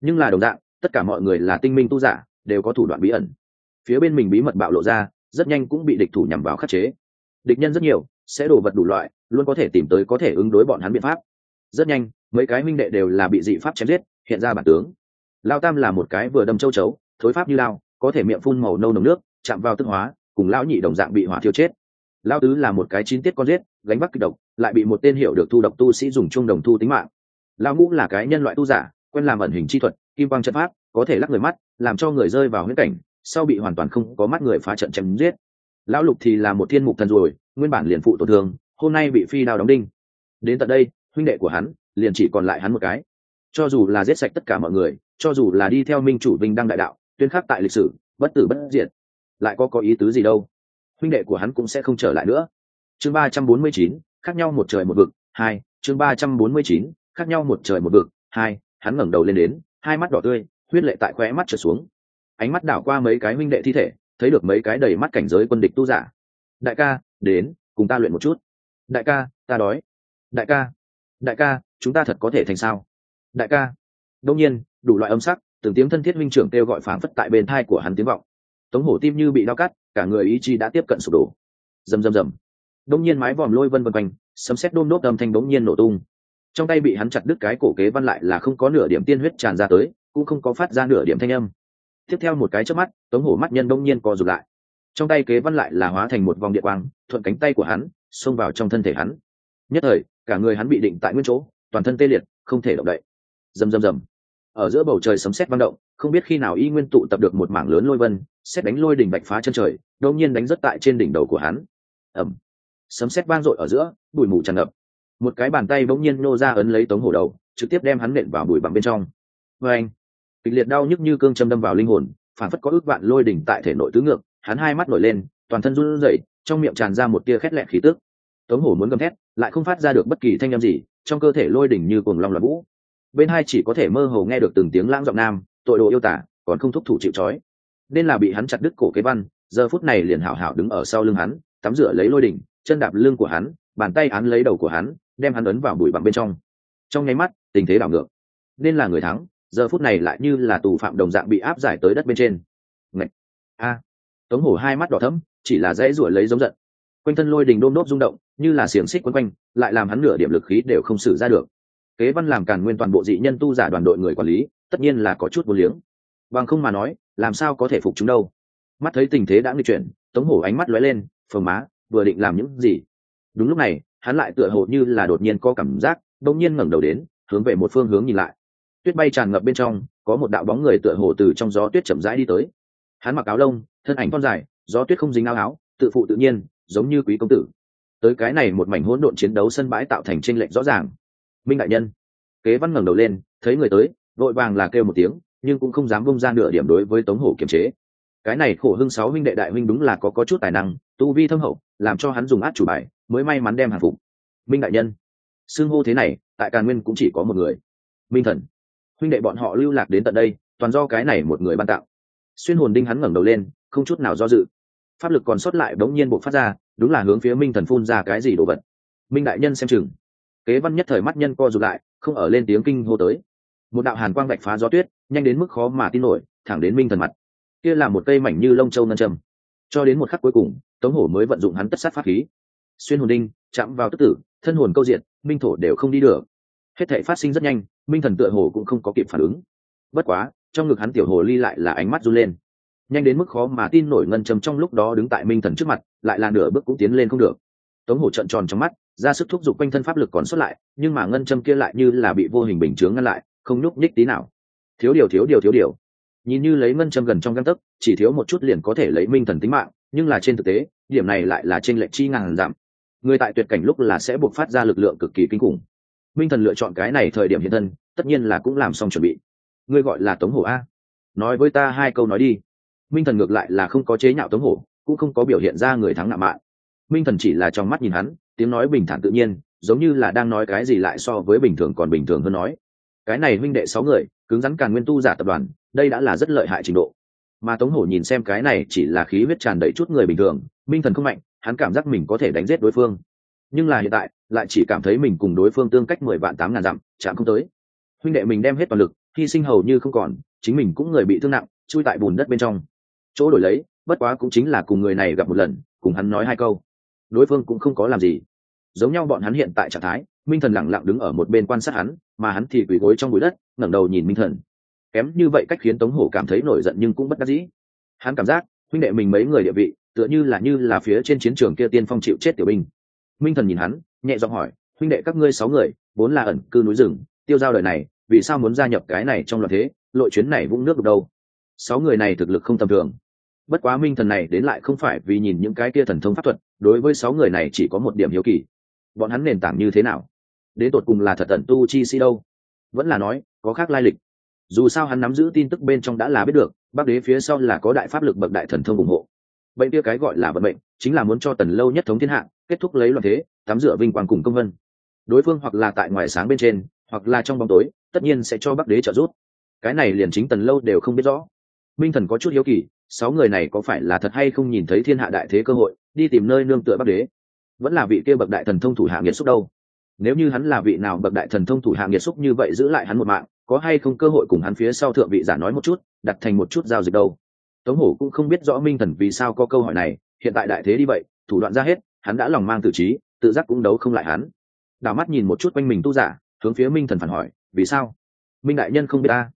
Nhưng là đồng dạng, tất cả mọi người là tinh minh tu giả, đều có thủ đoạn bí ẩn. Phía bên mình bí mật bạo lộ ra, rất nhanh cũng bị địch thủ nhằm vào khắc chế. Địch nhân rất nhiều sẽ đổ vật đủ loại, luôn có thể tìm tới có thể ứng đối bọn hắn biện pháp. Rất nhanh, mấy cái minh đệ đều là bị dị pháp chém giết, hiện ra bản tướng. Lao tam là một cái vừa đâm châu chấu, thối pháp như lao, có thể miệng phun màu nâu nồng nước, chạm vào tức hóa, cùng lão nhị đồng dạng bị hỏa thiêu chết. Lao tứ là một cái chín tiết con giết, gánh vác kịch độc, lại bị một tên hiệu được thu độc tu sĩ dùng chung đồng thu tính mạng. Lao ngũ là cái nhân loại tu giả, quen làm ẩn hình chi thuật, kim quang trận pháp, có thể lắc người mắt, làm cho người rơi vào huyết cảnh, sau bị hoàn toàn không có mắt người phá trận chém giết lão lục thì là một thiên mục thần rồi, nguyên bản liền phụ tổn thương, hôm nay bị phi đao đóng đinh. Đến tận đây, huynh đệ của hắn, liền chỉ còn lại hắn một cái. Cho dù là giết sạch tất cả mọi người, cho dù là đi theo minh chủ vinh đăng đại đạo, tuyên khắc tại lịch sử, bất tử bất diệt, lại có có ý tứ gì đâu? Huynh đệ của hắn cũng sẽ không trở lại nữa. Chương ba trăm bốn mươi chín, khác nhau một trời một vực, hai, chương ba trăm bốn mươi chín, khác nhau một trời một vực, hai, hắn ngẩng đầu lên đến, hai mắt đỏ tươi, huyết lệ tại khóe mắt trở xuống. Ánh mắt đảo qua mấy cái huynh đệ thi thể thấy được mấy cái đầy mắt cảnh giới quân địch tu giả. Đại ca, đến, cùng ta luyện một chút. Đại ca, ta đói. Đại ca đại ca, chúng ta thật có thể thành sao? Đại ca. Đông nhiên, đủ loại âm sắc, từng tiếng thân thiết minh trưởng kêu gọi phảng phất tại bên thai của hắn tiếng vọng. Tống hổ tim như bị đau cắt, cả người ý chí đã tiếp cận sụp đổ. Rầm rầm rầm. Đông nhiên mái vòm lôi vân vân quanh, sấm xét đôm nốt âm thanh đống nhiên nổ tung. Trong tay bị hắn chặt đứt cái cổ kế văn lại là không có nửa điểm tiên huyết tràn ra tới, cũng không có phát ra nửa điểm thanh âm tiếp theo một cái trước mắt, tống hổ mắt nhân đông nhiên co rụt lại. Trong tay kế văn lại là hóa thành một vòng địa quang, thuận cánh tay của hắn, xông vào trong thân thể hắn. Nhất thời, cả người hắn bị định tại nguyên chỗ, toàn thân tê liệt, không thể động đậy. Rầm rầm rầm. Ở giữa bầu trời sấm sét vang động, không biết khi nào y nguyên tụ tập được một mảng lớn lôi vân xét đánh lôi đỉnh bạch phá chân trời đông nhiên đánh rất tại trên đỉnh đầu của hắn. Ẩm sấm sét vang dội ở giữa, bụi mù tràn ngập. Một cái bàn tay bỗng nhiên nô ra ấn lấy tống hổ đầu, trực tiếp đem hắn nện vào bụi bằng bên trong. Vê anh kịch liệt đau nhức như cương châm đâm vào linh hồn, phản phất có ước vạn lôi đỉnh tại thể nội tứ ngược, hắn hai mắt nổi lên, toàn thân run rẩy, trong miệng tràn ra một tia khét lẹn khí tức. Tống hổ muốn gầm thét, lại không phát ra được bất kỳ thanh âm gì, trong cơ thể lôi đỉnh như cuồng long loạn vũ. Bên hai chỉ có thể mơ hồ nghe được từng tiếng lãng giọng nam, tội đồ yêu tả, còn không thúc thủ chịu trói. Nên là bị hắn chặt đứt cổ kế văn, giờ phút này liền hảo hảo đứng ở sau lưng hắn, tắm rửa lấy lôi đỉnh, chân đạp lưng của hắn, bàn tay án lấy đầu của hắn, đem hắn ấn vào bụi bặm bên trong. Trong nháy mắt, tình thế đảo ngược. Nên là người thắng giờ phút này lại như là tù phạm đồng dạng bị áp giải tới đất bên trên. Ngậy! a! Tống hổ hai mắt đỏ thẫm, chỉ là dễ ruổi lấy giống giận. Quanh thân lôi đình đôm đốt rung động, như là xiềng xích quấn quanh, lại làm hắn nửa điểm lực khí đều không xử ra được. Kế văn làm càn nguyên toàn bộ dị nhân tu giả đoàn đội người quản lý, tất nhiên là có chút vô liếng. Bằng không mà nói, làm sao có thể phục chúng đâu? Mắt thấy tình thế đã nghịch chuyển, tống hổ ánh mắt lóe lên, phờ má, vừa định làm những gì? Đúng lúc này, hắn lại tựa hồ như là đột nhiên có cảm giác đông nhiên ngẩng đầu đến, hướng về một phương hướng nhìn lại tuyết bay tràn ngập bên trong, có một đạo bóng người tựa hồ từ trong gió tuyết chậm rãi đi tới. Hắn mặc áo lông, thân ảnh con dài, gió tuyết không dính áo áo, tự phụ tự nhiên, giống như quý công tử. Tới cái này một mảnh hỗn độn chiến đấu sân bãi tạo thành tranh lệch rõ ràng. Minh đại nhân. Kế văn ngẩng đầu lên, thấy người tới, vội vàng là kêu một tiếng, nhưng cũng không dám bông ra nửa điểm đối với tống hổ kiềm chế. Cái này khổ hưng sáu huynh đệ đại huynh đúng là có có chút tài năng, tu vi thâm hậu, làm cho hắn dùng át chủ bài, mới may mắn đem hàng phục. Minh đại nhân. Xưng hô thế này, tại càn nguyên cũng chỉ có một người. Minh thần huynh đệ bọn họ lưu lạc đến tận đây, toàn do cái này một người ban tạo. Xuyên hồn đinh hắn ngẩng đầu lên, không chút nào do dự. Pháp lực còn sót lại đống nhiên buộc phát ra, đúng là hướng phía minh thần phun ra cái gì đồ vật. Minh đại nhân xem chừng. Kế văn nhất thời mắt nhân co rụt lại, không ở lên tiếng kinh hô tới. Một đạo hàn quang bạch phá gió tuyết, nhanh đến mức khó mà tin nổi, thẳng đến minh thần mặt. Kia là một cây mảnh như lông châu ngân châm. Cho đến một khắc cuối cùng, tống hổ mới vận dụng hắn tất sát pháp khí. Xuyên hồn đinh, chạm vào tức tử, thân hồn câu diện, minh thổ đều không đi được. Hết thể phát sinh rất nhanh minh thần tựa hồ cũng không có kịp phản ứng. Bất quá, trong ngực hắn tiểu hồ ly lại là ánh mắt run lên. Nhanh đến mức khó mà tin nổi ngân châm trong lúc đó đứng tại minh thần trước mặt, lại là nửa bước cũng tiến lên không được. Tống hổ trận tròn trong mắt, ra sức thúc giục quanh thân pháp lực còn xuất lại, nhưng mà ngân châm kia lại như là bị vô hình bình chướng ngăn lại, không nhúc nhích tí nào. Thiếu điều thiếu điều thiếu điều. Nhìn như lấy ngân châm gần trong găng tấc, chỉ thiếu một chút liền có thể lấy minh thần tính mạng, nhưng là trên thực tế, điểm này lại là trên lệnh chi ngàn giảm. Người tại tuyệt cảnh lúc là sẽ buộc phát ra lực lượng cực kỳ kinh khủng minh thần lựa chọn cái này thời điểm hiện thân, tất nhiên là cũng làm xong chuẩn bị. Ngươi gọi là tống hổ a. Nói với ta hai câu nói đi. Minh thần ngược lại là không có chế nhạo tống hổ, cũng không có biểu hiện ra người thắng nạ mạn. Minh thần chỉ là trong mắt nhìn hắn, tiếng nói bình thản tự nhiên, giống như là đang nói cái gì lại so với bình thường còn bình thường hơn nói. Cái này minh đệ sáu người, cứng rắn càn nguyên tu giả tập đoàn, đây đã là rất lợi hại trình độ. Mà tống hổ nhìn xem cái này chỉ là khí huyết tràn đầy chút người bình thường, minh thần không mạnh, hắn cảm giác mình có thể đánh giết đối phương nhưng là hiện tại, lại chỉ cảm thấy mình cùng đối phương tương cách mười vạn tám ngàn dặm, chạm không tới. Huynh đệ mình đem hết toàn lực, hy sinh hầu như không còn, chính mình cũng người bị thương nặng, chui tại bùn đất bên trong. Chỗ đổi lấy, bất quá cũng chính là cùng người này gặp một lần, cùng hắn nói hai câu. Đối phương cũng không có làm gì. Giống nhau bọn hắn hiện tại trạng thái, minh thần lẳng lặng đứng ở một bên quan sát hắn, mà hắn thì quỳ gối trong bụi đất, ngẩng đầu nhìn minh thần. Kém như vậy cách khiến tống hổ cảm thấy nổi giận nhưng cũng bất đắc dĩ. Hắn cảm giác, huynh đệ mình mấy người địa vị, tựa như là như là phía trên chiến trường kia tiên phong chịu chết tiểu binh minh thần nhìn hắn, nhẹ giọng hỏi, huynh đệ các ngươi sáu người, vốn là ẩn cư núi rừng, tiêu giao đời này, vì sao muốn gia nhập cái này trong loạt thế lội chuyến này vũng nước được đâu? Sáu người này thực lực không tầm thường. Bất quá minh thần này đến lại không phải vì nhìn những cái kia thần thông pháp thuật, đối với sáu người này chỉ có một điểm hiếu kỳ. Bọn hắn nền tảng như thế nào? Đến tột cùng là thật tận tu chi si đâu? Vẫn là nói, có khác lai lịch. Dù sao hắn nắm giữ tin tức bên trong đã là biết được, bắc đế phía sau là có đại pháp lực bậc đại thần thông ủng hộ. Bệnh kia cái gọi là vận bệnh chính là muốn cho tần lâu nhất thống thiên hạ kết thúc lấy loạn thế, tắm rửa vinh quang cùng công vân. Đối phương hoặc là tại ngoài sáng bên trên, hoặc là trong bóng tối, tất nhiên sẽ cho bắc đế trợ giúp. Cái này liền chính tần lâu đều không biết rõ. Minh thần có chút hiếu kỳ, sáu người này có phải là thật hay không nhìn thấy thiên hạ đại thế cơ hội, đi tìm nơi nương tựa bắc đế? Vẫn là vị kia bậc đại thần thông thủ hạ nghiệt xúc đâu? Nếu như hắn là vị nào bậc đại thần thông thủ hạ nghiệt xúc như vậy giữ lại hắn một mạng, có hay không cơ hội cùng hắn phía sau thượng vị giả nói một chút, đặt thành một chút giao dịch đâu? Tống hổ cũng không biết rõ minh thần vì sao có câu hỏi này, hiện tại đại thế đi vậy, thủ đoạn ra hết hắn đã lòng mang tự trí, tự giác cũng đấu không lại hắn. Đảo mắt nhìn một chút quanh mình tu giả, hướng phía minh thần phản hỏi, vì sao? Minh đại nhân không biết ta.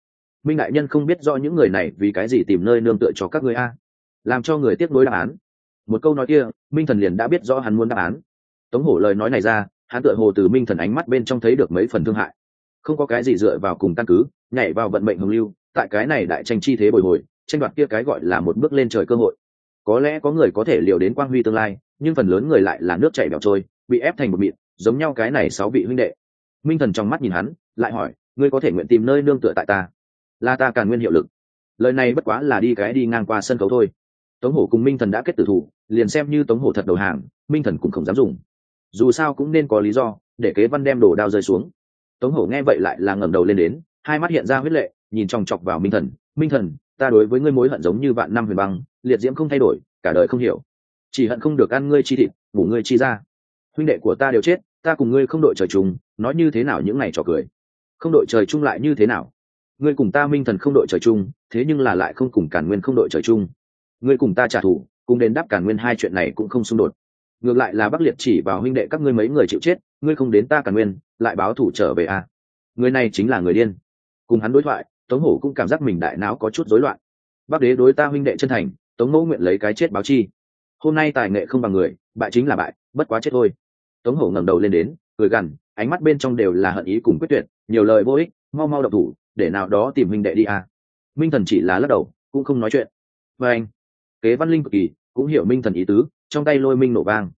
Minh đại nhân không biết do những người này vì cái gì tìm nơi nương tựa cho các người a, làm cho người tiếp nối đáp án. Một câu nói kia, minh thần liền đã biết rõ hắn muốn đáp án. Tống hổ lời nói này ra, hắn tựa hồ từ minh thần ánh mắt bên trong thấy được mấy phần thương hại. Không có cái gì dựa vào cùng căn cứ, nhảy vào vận mệnh hồng lưu, tại cái này đại tranh chi thế bồi hồi, tranh đoạt kia cái gọi là một bước lên trời cơ hội. Có lẽ có người có thể liều đến quang huy tương lai nhưng phần lớn người lại là nước chảy bẹo trôi, bị ép thành một mịn, giống nhau cái này sáu vị huynh đệ. Minh thần trong mắt nhìn hắn, lại hỏi, ngươi có thể nguyện tìm nơi nương tựa tại ta? Là ta càng nguyên hiệu lực. Lời này bất quá là đi cái đi ngang qua sân khấu thôi. Tống hổ cùng minh thần đã kết tử thủ, liền xem như tống hổ thật đầu hàng, minh thần cũng không dám dùng. Dù sao cũng nên có lý do, để kế văn đem đổ đao rơi xuống. Tống hổ nghe vậy lại là ngẩng đầu lên đến, hai mắt hiện ra huyết lệ, nhìn chòng chọc vào minh thần. Minh thần, ta đối với ngươi mối hận giống như vạn năm huyền băng, liệt diễm không thay đổi, cả đời không hiểu chỉ hận không được ăn ngươi chi thịt, ngủ ngươi chi ra. Huynh đệ của ta đều chết, ta cùng ngươi không đội trời chung, nói như thế nào những ngày trò cười. Không đội trời chung lại như thế nào? Ngươi cùng ta minh thần không đội trời chung, thế nhưng là lại không cùng cản nguyên không đội trời chung. Ngươi cùng ta trả thù, cùng đến đáp cản nguyên hai chuyện này cũng không xung đột. Ngược lại là bắc liệt chỉ vào huynh đệ các ngươi mấy người chịu chết, ngươi không đến ta cản nguyên, lại báo thủ trở về à. người này chính là người điên. Cùng hắn đối thoại, tống hổ cũng cảm giác mình đại não có chút rối loạn. Bắc đế đối ta huynh đệ chân thành, tống mẫu nguyện lấy cái chết báo chi hôm nay tài nghệ không bằng người, bại chính là bại, bất quá chết thôi. Tống hổ ngẩng đầu lên đến, cười gằn, ánh mắt bên trong đều là hận ý cùng quyết tuyệt, nhiều lời vô ích, mau mau độc thủ, để nào đó tìm huynh đệ đi à. minh thần chỉ là lắc đầu, cũng không nói chuyện. Và anh, kế văn linh cực kỳ, cũng hiểu minh thần ý tứ, trong tay lôi minh nổ vang.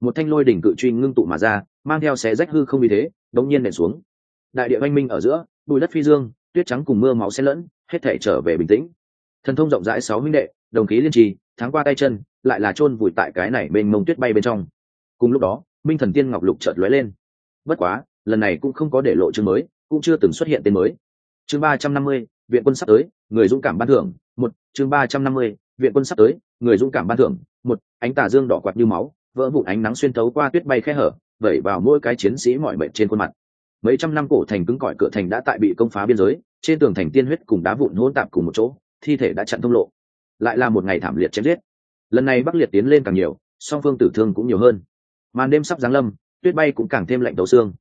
Một thanh lôi đỉnh cự truy ngưng tụ mà ra, mang theo xé rách hư không vì thế, đống nhiên nện xuống. Đại địa oanh minh ở giữa bùi đất phi dương, tuyết trắng cùng mưa máu xen lẫn, hết thể trở về bình tĩnh. Thần thông rộng rãi sáu huynh đệ, đồng khí liên trì tháng qua tay chân, lại là chôn vùi tại cái này bên mông tuyết bay bên trong. Cùng lúc đó, minh thần tiên ngọc lục chợt lóe lên. Bất quá, lần này cũng không có để lộ chương mới, cũng chưa từng xuất hiện tên mới. Chương ba trăm năm mươi, viện quân sắp tới, người dũng cảm ban thưởng, một. Chương ba trăm năm mươi, viện quân sắp tới, người dũng cảm ban thưởng, một. Ánh tà dương đỏ quạt như máu, vỡ vụn ánh nắng xuyên thấu qua tuyết bay khe hở, vẩy vào mỗi cái chiến sĩ mọi mệnh trên khuôn mặt. Mấy trăm năm cổ thành cứng cỏi cửa thành đã tại bị công phá biên giới, trên tường thành tiên huyết cùng đá vụn hỗn tạp cùng một chỗ, thi thể đã chặn thông lộ lại là một ngày thảm liệt chém giết. Lần này bắc liệt tiến lên càng nhiều, song phương tử thương cũng nhiều hơn. Màn đêm sắp giáng lâm, tuyết bay cũng càng thêm lạnh thấu xương.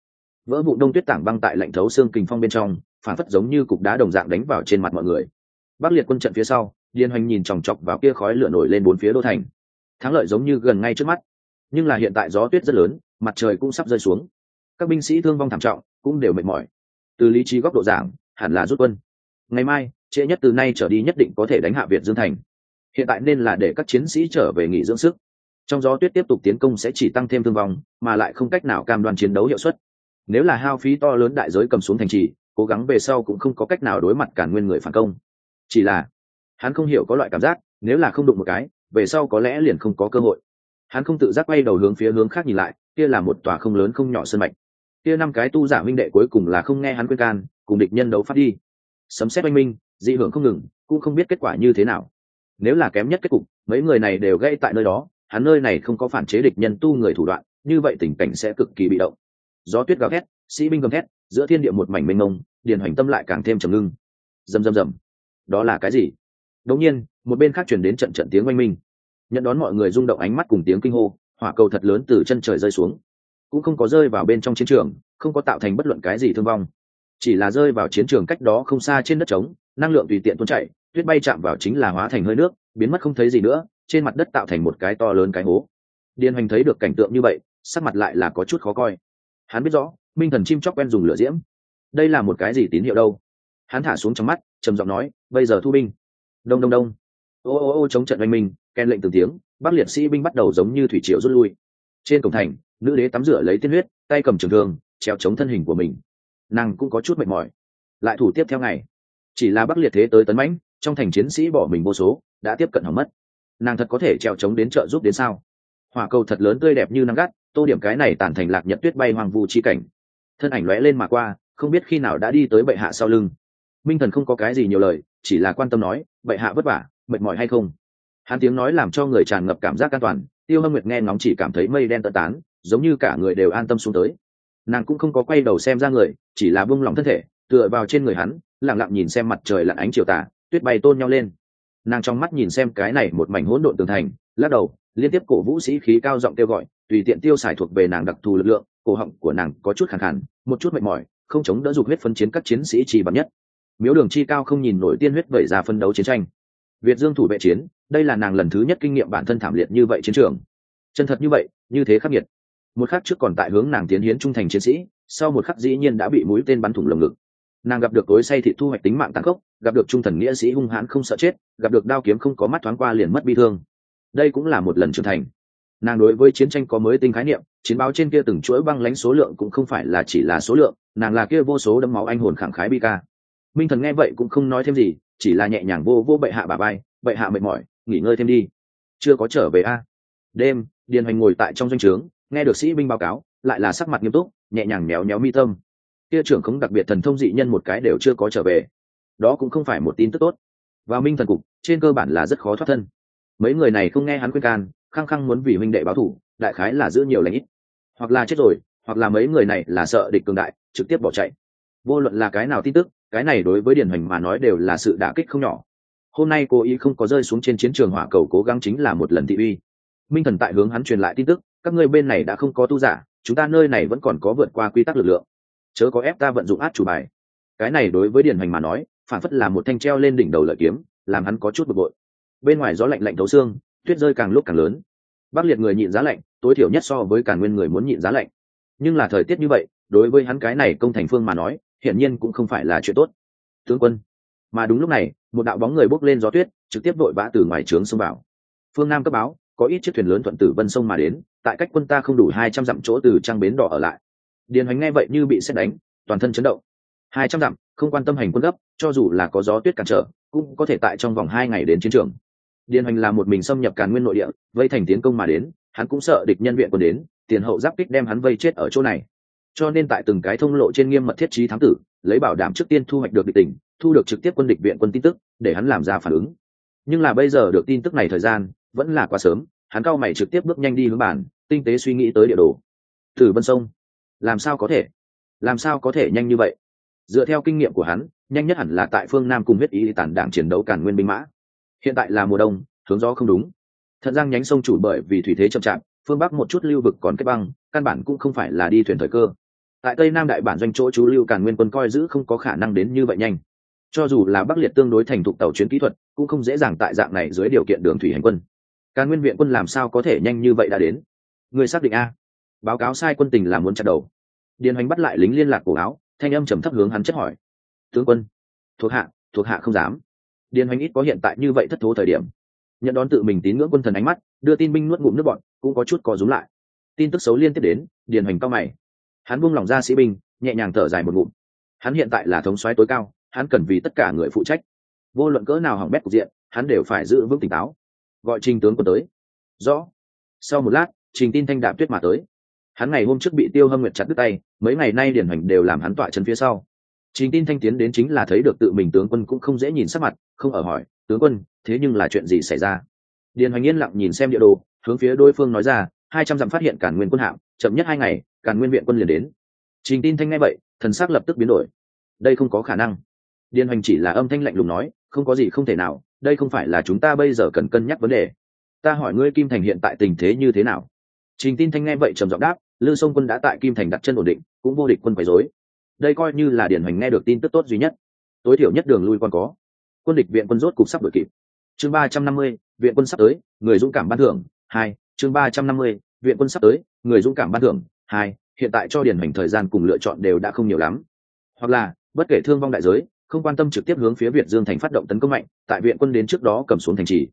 Vỡ vụ đông tuyết tảng băng tại lạnh thấu xương kình phong bên trong, phản phất giống như cục đá đồng dạng đánh vào trên mặt mọi người. Bắc liệt quân trận phía sau điên hoành nhìn chòng chọc vào kia khói lửa nổi lên bốn phía đô thành. Thắng lợi giống như gần ngay trước mắt. Nhưng là hiện tại gió tuyết rất lớn, mặt trời cũng sắp rơi xuống. Các binh sĩ thương vong thảm trọng cũng đều mệt mỏi. Từ lý trí góc độ giảng, hẳn là rút quân. Ngày mai trễ nhất từ nay trở đi nhất định có thể đánh hạ việt dương thành. Hiện tại nên là để các chiến sĩ trở về nghỉ dưỡng sức. Trong gió tuyết tiếp tục tiến công sẽ chỉ tăng thêm thương vong, mà lại không cách nào cam đoan chiến đấu hiệu suất. Nếu là hao phí to lớn đại giới cầm xuống thành trì, cố gắng về sau cũng không có cách nào đối mặt cản nguyên người phản công. Chỉ là, hắn không hiểu có loại cảm giác, nếu là không đụng một cái, về sau có lẽ liền không có cơ hội. Hắn không tự giác quay đầu hướng phía hướng khác nhìn lại, kia là một tòa không lớn không nhỏ sân mạch. Kia năm cái tu giả minh đệ cuối cùng là không nghe hắn khuyên can, cùng địch nhân đấu phát đi. Sấm sét oanh minh dị hưởng không ngừng, cũng không biết kết quả như thế nào. Nếu là kém nhất kết cục, mấy người này đều gây tại nơi đó, hắn nơi này không có phản chế địch nhân tu người thủ đoạn, như vậy tình cảnh sẽ cực kỳ bị động. Gió tuyết gào thét, sĩ binh gầm thét, giữa thiên địa một mảnh mênh mông, điền hoành tâm lại càng thêm trầm ngưng. Rầm rầm rầm. Đó là cái gì? Đột nhiên, một bên khác chuyển đến trận trận tiếng oanh minh. Nhận đón mọi người rung động ánh mắt cùng tiếng kinh hô, hỏa cầu thật lớn từ chân trời rơi xuống. Cũng không có rơi vào bên trong chiến trường, không có tạo thành bất luận cái gì thương vong. Chỉ là rơi vào chiến trường cách đó không xa trên đất trống năng lượng tùy tiện tuôn chảy, tuyết bay chạm vào chính là hóa thành hơi nước biến mất không thấy gì nữa trên mặt đất tạo thành một cái to lớn cái hố. Điền hoành thấy được cảnh tượng như vậy sắc mặt lại là có chút khó coi. Hắn biết rõ minh thần chim chóc quen dùng lửa diễm. Đây là một cái gì tín hiệu đâu? Hắn thả xuống trong mắt trầm giọng nói bây giờ thu binh. Đông đông đông. Ô ô ô chống trận oanh minh ken lệnh từng tiếng bắc liệt sĩ binh bắt đầu giống như thủy triều rút lui. Trên cổng thành nữ đế tắm rửa lấy tiên huyết tay cầm trường thương treo chống thân hình của mình. Nàng cũng có chút mệt mỏi. Lại thủ tiếp theo ngày chỉ là bắc liệt thế tới tấn mãnh, trong thành chiến sĩ bỏ mình vô số, đã tiếp cận hỏng mất. Nàng thật có thể treo chống đến trợ giúp đến sao? Hỏa cầu thật lớn tươi đẹp như nắng gắt, tô điểm cái này tàn thành lạc nhật tuyết bay hoàng vu chi cảnh. Thân ảnh lóe lên mà qua, không biết khi nào đã đi tới bệ hạ sau lưng. Minh thần không có cái gì nhiều lời, chỉ là quan tâm nói, bệ hạ vất vả, mệt mỏi hay không? Hắn tiếng nói làm cho người tràn ngập cảm giác an toàn, tiêu hâm nguyệt nghe ngóng chỉ cảm thấy mây đen tơ tán, giống như cả người đều an tâm xuống tới. Nàng cũng không có quay đầu xem ra người, chỉ là bung lòng thân thể, tựa vào trên người hắn lặng lặng nhìn xem mặt trời lặn ánh chiều tà, tuyết bay tôn nhau lên. Nàng trong mắt nhìn xem cái này một mảnh hỗn độn tường thành, lắc đầu, liên tiếp cổ vũ sĩ khí cao giọng kêu gọi, tùy tiện tiêu xài thuộc về nàng đặc thù lực lượng, cổ họng của nàng có chút khẳng khẳng một chút mệt mỏi, không chống đỡ dục huyết phân chiến các chiến sĩ trì bắn nhất. Miếu đường chi cao không nhìn nổi tiên huyết vẩy ra phân đấu chiến tranh. Việt dương thủ vệ chiến, đây là nàng lần thứ nhất kinh nghiệm bản thân thảm liệt như vậy chiến trường. Chân thật như vậy, như thế khắc nghiệt. Một khắc trước còn tại hướng nàng tiến hiến trung thành chiến sĩ, sau một khắc dĩ nhiên đã bị mũi tên bắn thủng lồng ngực nàng gặp được cối say thị thu hoạch tính mạng tàn khốc, gặp được trung thần nghĩa sĩ hung hãn không sợ chết, gặp được đao kiếm không có mắt thoáng qua liền mất bi thương. Đây cũng là một lần trưởng thành. Nàng đối với chiến tranh có mới tinh khái niệm, chiến báo trên kia từng chuỗi băng lánh số lượng cũng không phải là chỉ là số lượng, nàng là kia vô số đấm máu anh hồn khẳng khái bi ca. Minh thần nghe vậy cũng không nói thêm gì, chỉ là nhẹ nhàng vô vô bệ hạ bà bay bệ hạ mệt mỏi, nghỉ ngơi thêm đi. Chưa có trở về a. Đêm, điền hoành ngồi tại trong doanh trướng, nghe được sĩ binh báo cáo, lại là sắc mặt nghiêm túc, nhẹ nhàng méo méo mi tâm kia trưởng không đặc biệt thần thông dị nhân một cái đều chưa có trở về. Đó cũng không phải một tin tức tốt. Và minh thần cục, trên cơ bản là rất khó thoát thân. Mấy người này không nghe hắn khuyên can, khăng khăng muốn vì huynh đệ báo thủ, đại khái là giữ nhiều lãnh ít. Hoặc là chết rồi, hoặc là mấy người này là sợ địch cường đại, trực tiếp bỏ chạy. Vô luận là cái nào tin tức, cái này đối với điển hoành mà nói đều là sự đả kích không nhỏ. Hôm nay cô ý không có rơi xuống trên chiến trường hỏa cầu cố gắng chính là một lần thị uy. Minh thần tại hướng hắn truyền lại tin tức, các ngươi bên này đã không có tu giả, chúng ta nơi này vẫn còn có vượt qua quy tắc lực lượng chớ có ép ta vận dụng át chủ bài. Cái này đối với điển hoành mà nói, phản phất là một thanh treo lên đỉnh đầu lợi kiếm, làm hắn có chút bực bội. Bên ngoài gió lạnh lạnh thấu xương, tuyết rơi càng lúc càng lớn. Bắc liệt người nhịn giá lạnh, tối thiểu nhất so với cả nguyên người muốn nhịn giá lạnh. Nhưng là thời tiết như vậy, đối với hắn cái này công thành phương mà nói, hiển nhiên cũng không phải là chuyện tốt. Tướng quân, mà đúng lúc này, một đạo bóng người bốc lên gió tuyết, trực tiếp vội vã từ ngoài trướng xông vào. Phương nam cấp báo, có ít chiếc thuyền lớn thuận tử vân sông mà đến, tại cách quân ta không đủ hai trăm dặm chỗ từ trang bến đỏ ở lại điền hoành nghe vậy như bị xét đánh, toàn thân chấn động. Hai trăm dặm, không quan tâm hành quân gấp, cho dù là có gió tuyết cản trở, cũng có thể tại trong vòng hai ngày đến chiến trường. Điền hoành là một mình xâm nhập càn nguyên nội địa, vây thành tiến công mà đến, hắn cũng sợ địch nhân viện quân đến, tiền hậu giáp kích đem hắn vây chết ở chỗ này. Cho nên tại từng cái thông lộ trên nghiêm mật thiết trí thám tử, lấy bảo đảm trước tiên thu hoạch được địch tỉnh, thu được trực tiếp quân địch viện quân tin tức, để hắn làm ra phản ứng. Nhưng là bây giờ được tin tức này thời gian, vẫn là quá sớm, hắn cao mày trực tiếp bước nhanh đi hướng bản, tinh tế suy nghĩ tới địa đồ. Thử vân sông làm sao có thể? Làm sao có thể nhanh như vậy? Dựa theo kinh nghiệm của hắn, nhanh nhất hẳn là tại phương nam cùng huyết ý tản đảng chiến đấu cản nguyên binh mã. Hiện tại là mùa đông, hướng gió không đúng. Thật giang nhánh sông chủ bởi vì thủy thế chậm chạp, phương bắc một chút lưu vực còn kết băng, căn bản cũng không phải là đi thuyền thời cơ. Tại tây nam đại bản doanh chỗ chú lưu càn nguyên quân coi giữ không có khả năng đến như vậy nhanh. Cho dù là bắc liệt tương đối thành thục tàu chuyến kỹ thuật, cũng không dễ dàng tại dạng này dưới điều kiện đường thủy hành quân. Càn nguyên viện quân làm sao có thể nhanh như vậy đã đến? Người xác định a báo cáo sai quân tình là muốn chặt đầu. Điền hoành bắt lại lính liên lạc cổ áo, thanh âm trầm thấp hướng hắn chất hỏi. Tướng quân, thuộc hạ thuộc hạ không dám. Điền hoành ít có hiện tại như vậy thất thố thời điểm. Nhận đón tự mình tín ngưỡng quân thần ánh mắt, đưa tin binh nuốt ngụm nước bọn cũng có chút có rúm lại. Tin tức xấu liên tiếp đến, điền hoành cao mày. Hắn buông lỏng ra sĩ binh, nhẹ nhàng thở dài một ngụm. Hắn hiện tại là thống soái tối cao, hắn cần vì tất cả người phụ trách. Vô luận cỡ nào hỏng bét cục diện, hắn đều phải giữ vững tỉnh táo. Gọi trình tướng quân tới. Rõ. Sau một lát, trình tin thanh đạp tuyết mà tới hắn ngày hôm trước bị tiêu hâm nguyệt chặt đứt tay, mấy ngày nay điển hoành đều làm hắn tọa chân phía sau. Trình tin thanh tiến đến chính là thấy được tự mình tướng quân cũng không dễ nhìn sắc mặt, không ở hỏi, tướng quân, thế nhưng là chuyện gì xảy ra? Điền hoành yên lặng nhìn xem địa đồ, hướng phía đối phương nói ra, hai trăm dặm phát hiện cản nguyên quân hạm, chậm nhất hai ngày cản nguyên viện quân liền đến. Trình tin thanh ngay vậy, thần sắc lập tức biến đổi. Đây không có khả năng. Điền hoành chỉ là âm thanh lạnh lùng nói, không có gì không thể nào, đây không phải là chúng ta bây giờ cần cân nhắc vấn đề. Ta hỏi ngươi kim thành hiện tại tình thế như thế nào? Trình tin thanh nghe vậy trầm giọng đáp lư sông quân đã tại kim thành đặt chân ổn định, cũng vô địch quân quấy rối. Đây coi như là điển hoành nghe được tin tức tốt duy nhất. Tối thiểu nhất đường lui còn có. Quân địch viện quân rốt cục sắp đổi kịp. Chương ba trăm năm mươi, viện quân sắp tới, người dũng cảm ban thưởng, hai. Chương ba trăm năm mươi, viện quân sắp tới, người dũng cảm ban thưởng, hai. Hiện tại cho điển hoành thời gian cùng lựa chọn đều đã không nhiều lắm. Hoặc là, bất kể thương vong đại giới, không quan tâm trực tiếp hướng phía việt dương thành phát động tấn công mạnh, tại viện quân đến trước đó cầm xuống thành trì.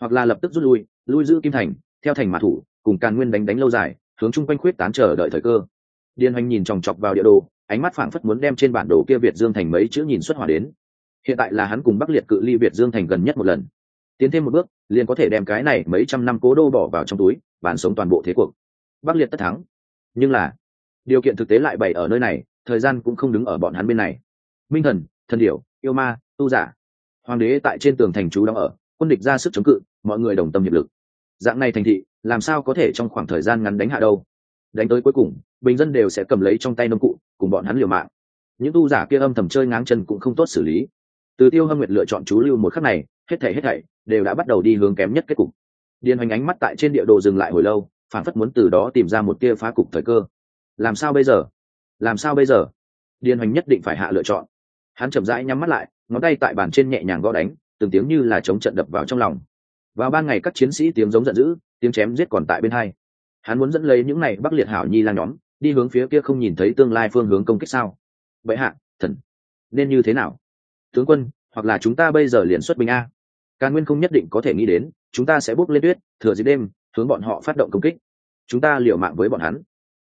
Hoặc là lập tức rút lui lui giữ kim thành, theo thành mã thủ, cùng càn nguyên đánh đánh lâu dài hướng chung quanh khuyết tán chờ đợi thời cơ. Điền hoành nhìn chòng chọc vào địa đồ, ánh mắt phảng phất muốn đem trên bản đồ kia việt dương thành mấy chữ nhìn xuất hỏa đến. Hiện tại là hắn cùng bắc liệt cự ly việt dương thành gần nhất một lần. Tiến thêm một bước, liền có thể đem cái này mấy trăm năm cố đô bỏ vào trong túi, bàn sống toàn bộ thế cuộc. Bắc liệt tất thắng. Nhưng là, điều kiện thực tế lại bày ở nơi này, thời gian cũng không đứng ở bọn hắn bên này. Minh thần thần điểu, yêu ma, tu giả. Hoàng đế tại trên tường thành chú đóng ở, quân địch ra sức chống cự, mọi người đồng tâm hiệp lực. Dạng này thành thị làm sao có thể trong khoảng thời gian ngắn đánh hạ đâu? Đánh tới cuối cùng, bình dân đều sẽ cầm lấy trong tay nông cụ, cùng bọn hắn liều mạng. Những tu giả kia âm thầm chơi ngáng chân cũng không tốt xử lý. Từ tiêu hâm nguyệt lựa chọn chú lưu một khắc này, hết thảy hết thảy đều đã bắt đầu đi hướng kém nhất kết cục. Điền hoành ánh mắt tại trên địa đồ dừng lại hồi lâu phản phất muốn từ đó tìm ra một kia phá cục thời cơ. Làm sao bây giờ? Làm sao bây giờ? Điền hoành nhất định phải hạ lựa chọn. Hắn chậm rãi nhắm mắt lại, ngón tay tại bàn trên nhẹ nhàng gõ đánh, từng tiếng như là chống trận đập vào trong lòng. Vào ban ngày các chiến sĩ tiếng giống giận dữ tiếng chém giết còn tại bên hai. Hắn muốn dẫn lấy những này bắc liệt hảo nhi lan nhóm, đi hướng phía kia không nhìn thấy tương lai phương hướng công kích sao? Vậy hạ, thần, nên như thế nào? Tướng quân, hoặc là chúng ta bây giờ liền xuất binh a. Càn nguyên không nhất định có thể nghĩ đến, chúng ta sẽ bước lên tuyết, thừa dịp đêm, hướng bọn họ phát động công kích. Chúng ta liều mạng với bọn hắn.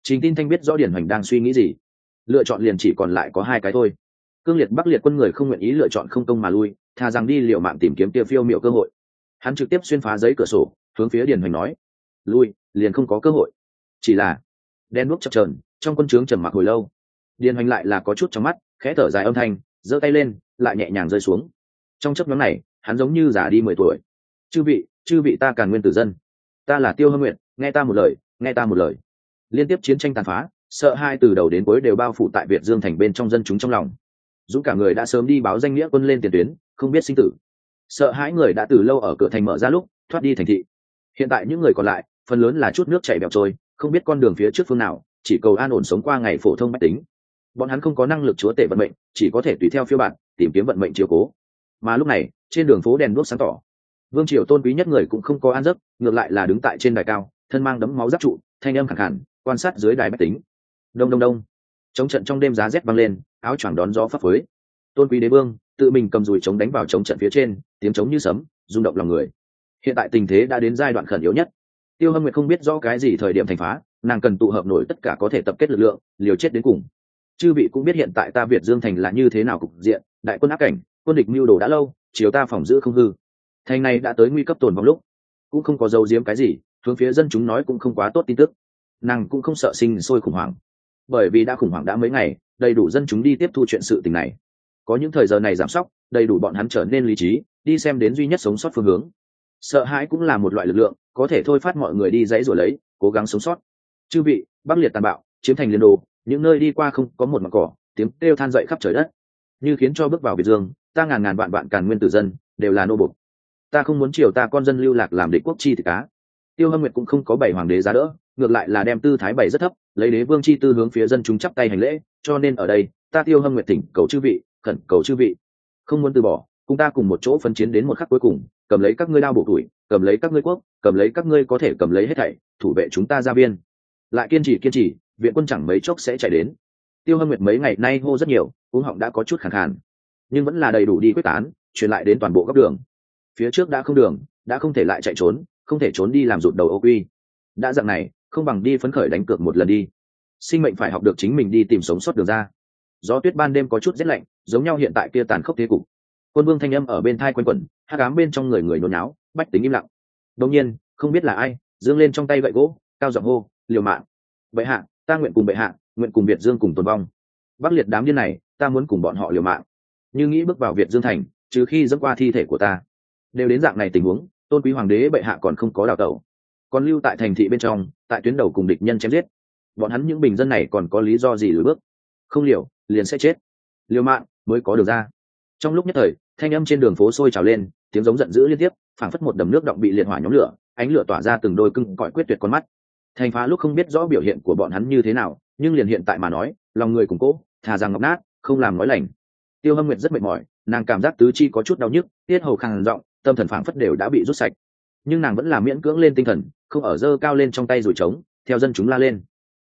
Chính tin thanh biết rõ điển hoành đang suy nghĩ gì. Lựa chọn liền chỉ còn lại có hai cái thôi. Cương liệt bắc liệt quân người không nguyện ý lựa chọn không công mà lui thà rằng đi liều mạng tìm kiếm tiêu phiêu miệu cơ hội. Hắn trực tiếp xuyên phá giấy cửa sổ hướng phía điền hoành nói, lui, liền không có cơ hội. Chỉ là, đen đuốc chập trờn trong quân trướng trầm mặc hồi lâu. Điền hoành lại là có chút trong mắt, khẽ thở dài âm thanh, giơ tay lên, lại nhẹ nhàng rơi xuống. Trong chấp nhóm này, hắn giống như già đi mười tuổi. Chư vị chư vị ta càn nguyên tử dân, ta là tiêu hâm nguyện nghe ta một lời, nghe ta một lời. Liên tiếp chiến tranh tàn phá, sợ hai từ đầu đến cuối đều bao phủ tại việt dương thành bên trong dân chúng trong lòng. Dũng cả người đã sớm đi báo danh nghĩa quân lên tiền tuyến, không biết sinh tử. Sợ hãi người đã từ lâu ở cửa thành mở ra lúc, thoát đi thành thị hiện tại những người còn lại, phần lớn là chút nước chảy bẹo trôi, không biết con đường phía trước phương nào, chỉ cầu an ổn sống qua ngày phổ thông mách tính. Bọn hắn không có năng lực chúa tể vận mệnh, chỉ có thể tùy theo phiêu bản tìm kiếm vận mệnh chiều cố. Mà lúc này, trên đường phố đèn đuốc sáng tỏ. Vương triều tôn quý nhất người cũng không có an giấc, ngược lại là đứng tại trên đài cao, thân mang đấm máu giáp trụ, thanh âm khẳng hẳn quan sát dưới đài mách tính. Đông đông đông. Chống trận trong đêm giá rét vang lên, áo choàng đón gió phấp phới. Tôn quý đế vương, tự mình cầm dùi chống đánh vào chống trận phía trên, tiếng chống như sấm, rung động lòng người hiện tại tình thế đã đến giai đoạn khẩn yếu nhất. Tiêu hâm nguyệt không biết rõ cái gì thời điểm thành phá, nàng cần tụ hợp nổi tất cả có thể tập kết lực lượng, liều chết đến cùng. Chư vị cũng biết hiện tại ta việt dương thành là như thế nào cục diện, đại quân áp cảnh, quân địch mưu đồ đã lâu, chiều ta phòng giữ không hư. Thành này đã tới nguy cấp tồn vong lúc, cũng không có dấu diếm cái gì, hướng phía dân chúng nói cũng không quá tốt tin tức. Nàng cũng không sợ sinh sôi khủng hoảng. Bởi vì đã khủng hoảng đã mấy ngày, đầy đủ dân chúng đi tiếp thu chuyện sự tình này. Có những thời giờ này giảm sóc, đầy đủ bọn hắn trở nên lý trí, đi xem đến duy nhất sống sót phương hướng sợ hãi cũng là một loại lực lượng, có thể thôi phát mọi người đi dãy rồi lấy, cố gắng sống sót. Chư vị, bắc liệt tàn bạo, chiếm thành liên đồ, những nơi đi qua không có một mặt cỏ, tiếng kêu than dậy khắp trời đất. Như khiến cho bước vào việt dương, ta ngàn ngàn vạn vạn càn nguyên tử dân, đều là nô bục ta không muốn chiều ta con dân lưu lạc làm địch quốc chi thì cá. Tiêu hâm nguyệt cũng không có bảy hoàng đế giá đỡ, ngược lại là đem tư thái bảy rất thấp, lấy đế vương chi tư hướng phía dân chúng chắp tay hành lễ, cho nên ở đây, ta tiêu hâm nguyệt tỉnh cầu chư vị, khẩn cầu chư vị. Không muốn từ bỏ cùng ta cùng một chỗ phân chiến đến một khắc cuối cùng, cầm lấy các ngươi đao bổ tuổi, cầm lấy các ngươi quốc, cầm lấy các ngươi có thể cầm lấy hết thảy, thủ vệ chúng ta ra viên. Lại kiên trì kiên trì, viện quân chẳng mấy chốc sẽ chạy đến. Tiêu hâm nguyệt mấy ngày nay hô rất nhiều cũng họng đã có chút khẳng khàn. Nhưng vẫn là đầy đủ đi quyết tán, truyền lại đến toàn bộ góc đường. Phía trước đã không đường, đã không thể lại chạy trốn, không thể trốn đi làm rụt đầu ô quy. Đã dạng này, không bằng đi phấn khởi đánh cược một lần đi. Sinh mệnh phải học được chính mình đi tìm sống sót đường ra. Gió tuyết ban đêm có chút rét lạnh, giống nhau hiện tại kia tàn khốc thế cục quân vương thanh âm ở bên thai quanh quẩn hát cám bên trong người người nôn náo bách tính im lặng. Đông nhiên, không biết là ai dương lên trong tay gậy gỗ, cao giọng hô, liều mạng. Bệ hạ, ta nguyện cùng bệ hạ, nguyện cùng việt dương cùng tồn vong. Bắc liệt đám điên này, ta muốn cùng bọn họ liều mạng. Như nghĩ bước vào việt dương thành, trừ khi dẫn qua thi thể của ta, đều đến dạng này tình huống, tôn quý hoàng đế bệ hạ còn không có đào tẩu. Còn lưu tại thành thị bên trong, tại tuyến đầu cùng địch nhân chém giết. Bọn hắn những bình dân này còn có lý do gì lùi bước? Không liều, liền sẽ chết. Liều mạng mới có được ra. Trong lúc nhất thời thanh âm trên đường phố sôi trào lên, tiếng giống giận dữ liên tiếp, phảng phất một đầm nước động bị liệt hỏa nhóm lửa, ánh lửa tỏa ra từng đôi cưng cõi quyết tuyệt con mắt. Thành phá lúc không biết rõ biểu hiện của bọn hắn như thế nào, nhưng liền hiện tại mà nói, lòng người củng cố thà rằng ngọc nát, không làm nói lành. Tiêu hâm nguyệt rất mệt mỏi, nàng cảm giác tứ chi có chút đau nhức, tiết hầu khàn giọng, tâm thần phảng phất đều đã bị rút sạch. Nhưng nàng vẫn là miễn cưỡng lên tinh thần, không ở dơ cao lên trong tay rồi trống theo dân chúng la lên.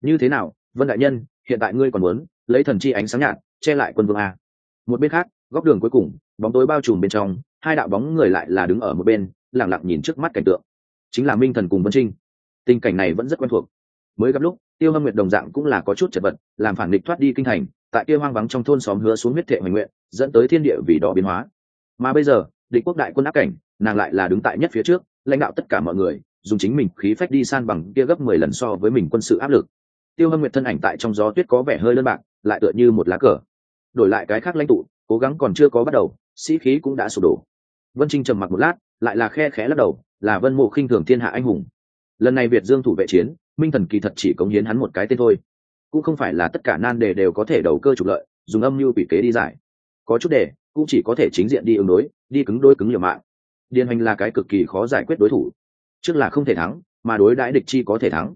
Như thế nào, vân đại nhân, hiện tại ngươi còn muốn lấy thần chi ánh sáng nhạt, che lại quân vương a? Một bên khác, góc đường cuối cùng bóng tối bao trùm bên trong, hai đạo bóng người lại là đứng ở một bên lẳng lặng nhìn trước mắt cảnh tượng. Chính là minh thần cùng vân trinh. Tình cảnh này vẫn rất quen thuộc. Mới gặp lúc, tiêu hâm nguyệt đồng dạng cũng là có chút chật vật, làm phản địch thoát đi kinh thành, tại kia hoang vắng trong thôn xóm hứa xuống huyết thệ hoành nguyện, dẫn tới thiên địa vì đó biến hóa. Mà bây giờ, địch quốc đại quân áp cảnh, nàng lại là đứng tại nhất phía trước, lãnh đạo tất cả mọi người, dùng chính mình khí phách đi san bằng kia gấp mười lần so với mình quân sự áp lực. Tiêu hâm nguyệt thân ảnh tại trong gió tuyết có vẻ hơi đơn bạc, lại tựa như một lá cờ. Đổi lại cái khác lãnh tụ, cố gắng còn chưa có bắt đầu sĩ khí cũng đã sụp đổ. Vân trinh trầm mặc một lát, lại là khe khẽ lắc đầu, là vân mộ khinh thường thiên hạ anh hùng. Lần này việt dương thủ vệ chiến, minh thần kỳ thật chỉ cống hiến hắn một cái tên thôi. Cũng không phải là tất cả nan đề đều có thể đầu cơ trục lợi, dùng âm mưu quỷ kế đi giải. Có chút đề, cũng chỉ có thể chính diện đi ứng đối, đi cứng đôi cứng liều mạng. Điền hành là cái cực kỳ khó giải quyết đối thủ. Trước là không thể thắng, mà đối đãi địch chi có thể thắng.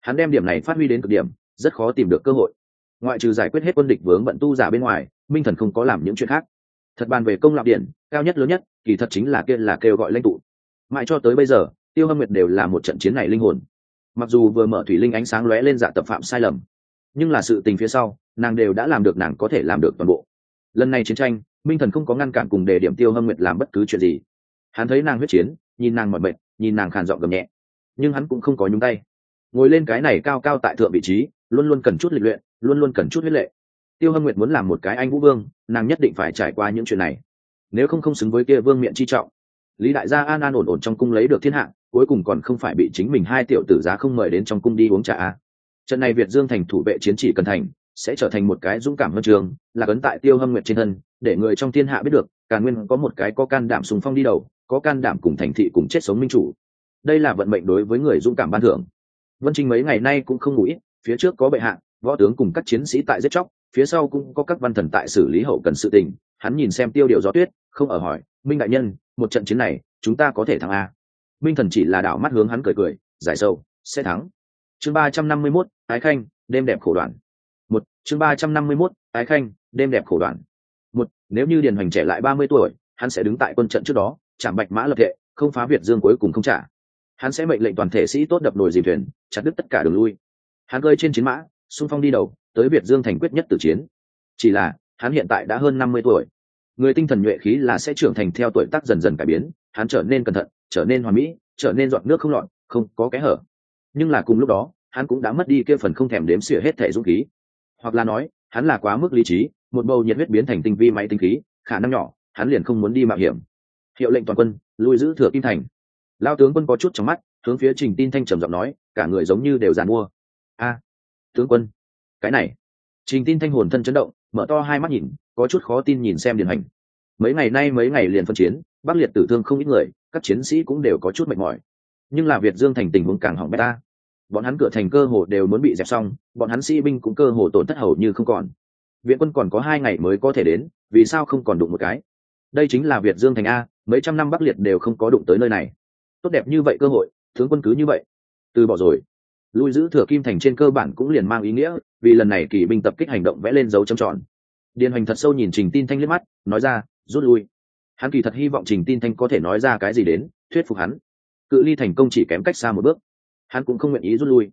Hắn đem điểm này phát huy đến cực điểm, rất khó tìm được cơ hội. Ngoại trừ giải quyết hết quân địch vướng bận tu giả bên ngoài, minh thần không có làm những chuyện khác thật bàn về công lạc điện cao nhất lớn nhất, kỳ thật chính là kia là kêu gọi lãnh tụ. Mãi cho tới bây giờ, tiêu hâm nguyệt đều là một trận chiến này linh hồn. Mặc dù vừa mở thủy linh ánh sáng lóe lên dạ tập phạm sai lầm, nhưng là sự tình phía sau, nàng đều đã làm được nàng có thể làm được toàn bộ. Lần này chiến tranh, minh thần không có ngăn cản cùng đề điểm tiêu hâm nguyệt làm bất cứ chuyện gì. Hắn thấy nàng huyết chiến, nhìn nàng mọi mệt, nhìn nàng khàn giọng gầm nhẹ, nhưng hắn cũng không có nhúng tay. Ngồi lên cái này cao cao tại thượng vị trí, luôn luôn cần chút lịch luyện, luôn luôn cần chút huyết lệ tiêu hâm nguyệt muốn làm một cái anh vũ vương, nàng nhất định phải trải qua những chuyện này. Nếu không không xứng với kia vương miệng chi trọng. Lý đại gia an an ổn ổn trong cung lấy được thiên hạ, cuối cùng còn không phải bị chính mình hai tiểu tử giá không mời đến trong cung đi uống trà. Trận này việt dương thành thủ vệ chiến trị cần thành, sẽ trở thành một cái dũng cảm hơn trường, là cấn tại tiêu hâm nguyệt trên thân, để người trong thiên hạ biết được càn nguyên có một cái có can đảm sùng phong đi đầu, có can đảm cùng thành thị cùng chết sống minh chủ. Đây là vận mệnh đối với người dũng cảm ban thưởng. Vân trinh mấy ngày nay cũng không ngủ ít, phía trước có bệ hạ, võ tướng cùng các chiến sĩ tại giết chóc phía sau cũng có các văn thần tại xử lý hậu cần sự tình, hắn nhìn xem tiêu điệu gió tuyết, không ở hỏi, minh đại nhân, một trận chiến này, chúng ta có thể thắng a? Minh thần chỉ là đảo mắt hướng hắn cười cười, giải sâu sẽ thắng. Chương ba trăm năm mươi mốt, ái khanh, đêm đẹp khổ đoạn. Một, chương ba trăm năm mươi mốt, ái khanh, đêm đẹp khổ đoạn. Một, nếu như điền hoành trẻ lại ba mươi tuổi, hắn sẽ đứng tại quân trận trước đó, chạm bạch mã lập thệ, không phá việt dương cuối cùng không trả. Hắn sẽ mệnh lệnh toàn thể sĩ tốt đập nồi dìm thuyền, chặt đứt tất cả đường lui. Hắn gơi trên chiến mã xung phong đi đầu, tới việt dương thành quyết nhất tử chiến. Chỉ là, hắn hiện tại đã hơn năm mươi tuổi. Người tinh thần nhuệ khí là sẽ trưởng thành theo tuổi tác dần dần cải biến, hắn trở nên cẩn thận, trở nên hoàn mỹ, trở nên giọt nước không lọt, không có kẽ hở. Nhưng là cùng lúc đó, hắn cũng đã mất đi kia phần không thèm đếm xỉa hết thể dũng khí. Hoặc là nói, hắn là quá mức lý trí, một bầu nhiệt huyết biến thành tinh vi máy tinh khí, khả năng nhỏ, hắn liền không muốn đi mạo hiểm. Hiệu lệnh toàn quân, lui giữ thừa kim thành. Lao tướng quân có chút trong mắt, hướng phía trình tin thanh trầm giọng nói, cả người giống như đều giàn mua. A tướng quân. Cái này. Trình tin thanh hồn thân chấn động, mở to hai mắt nhìn, có chút khó tin nhìn xem điển hành. Mấy ngày nay mấy ngày liền phân chiến, bắc liệt tử thương không ít người, các chiến sĩ cũng đều có chút mệt mỏi. Nhưng là việt dương thành tình huống càng hỏng beta bọn hắn cửa thành cơ hồ đều muốn bị dẹp xong, bọn hắn sĩ binh cũng cơ hồ tổn thất hầu như không còn. Viện quân còn có hai ngày mới có thể đến, vì sao không còn đụng một cái? Đây chính là việt dương thành a, mấy trăm năm bắc liệt đều không có đụng tới nơi này. Tốt đẹp như vậy cơ hội, tướng quân cứ như vậy. Từ bỏ rồi lui giữ thừa kim thành trên cơ bản cũng liền mang ý nghĩa, vì lần này kỳ binh tập kích hành động vẽ lên dấu trầm tròn. Điền hoành thật sâu nhìn trình tin thanh liếc mắt, nói ra, rút lui. Hắn kỳ thật hy vọng trình tin thanh có thể nói ra cái gì đến, thuyết phục hắn. Cự ly thành công chỉ kém cách xa một bước. Hắn cũng không nguyện ý rút lui.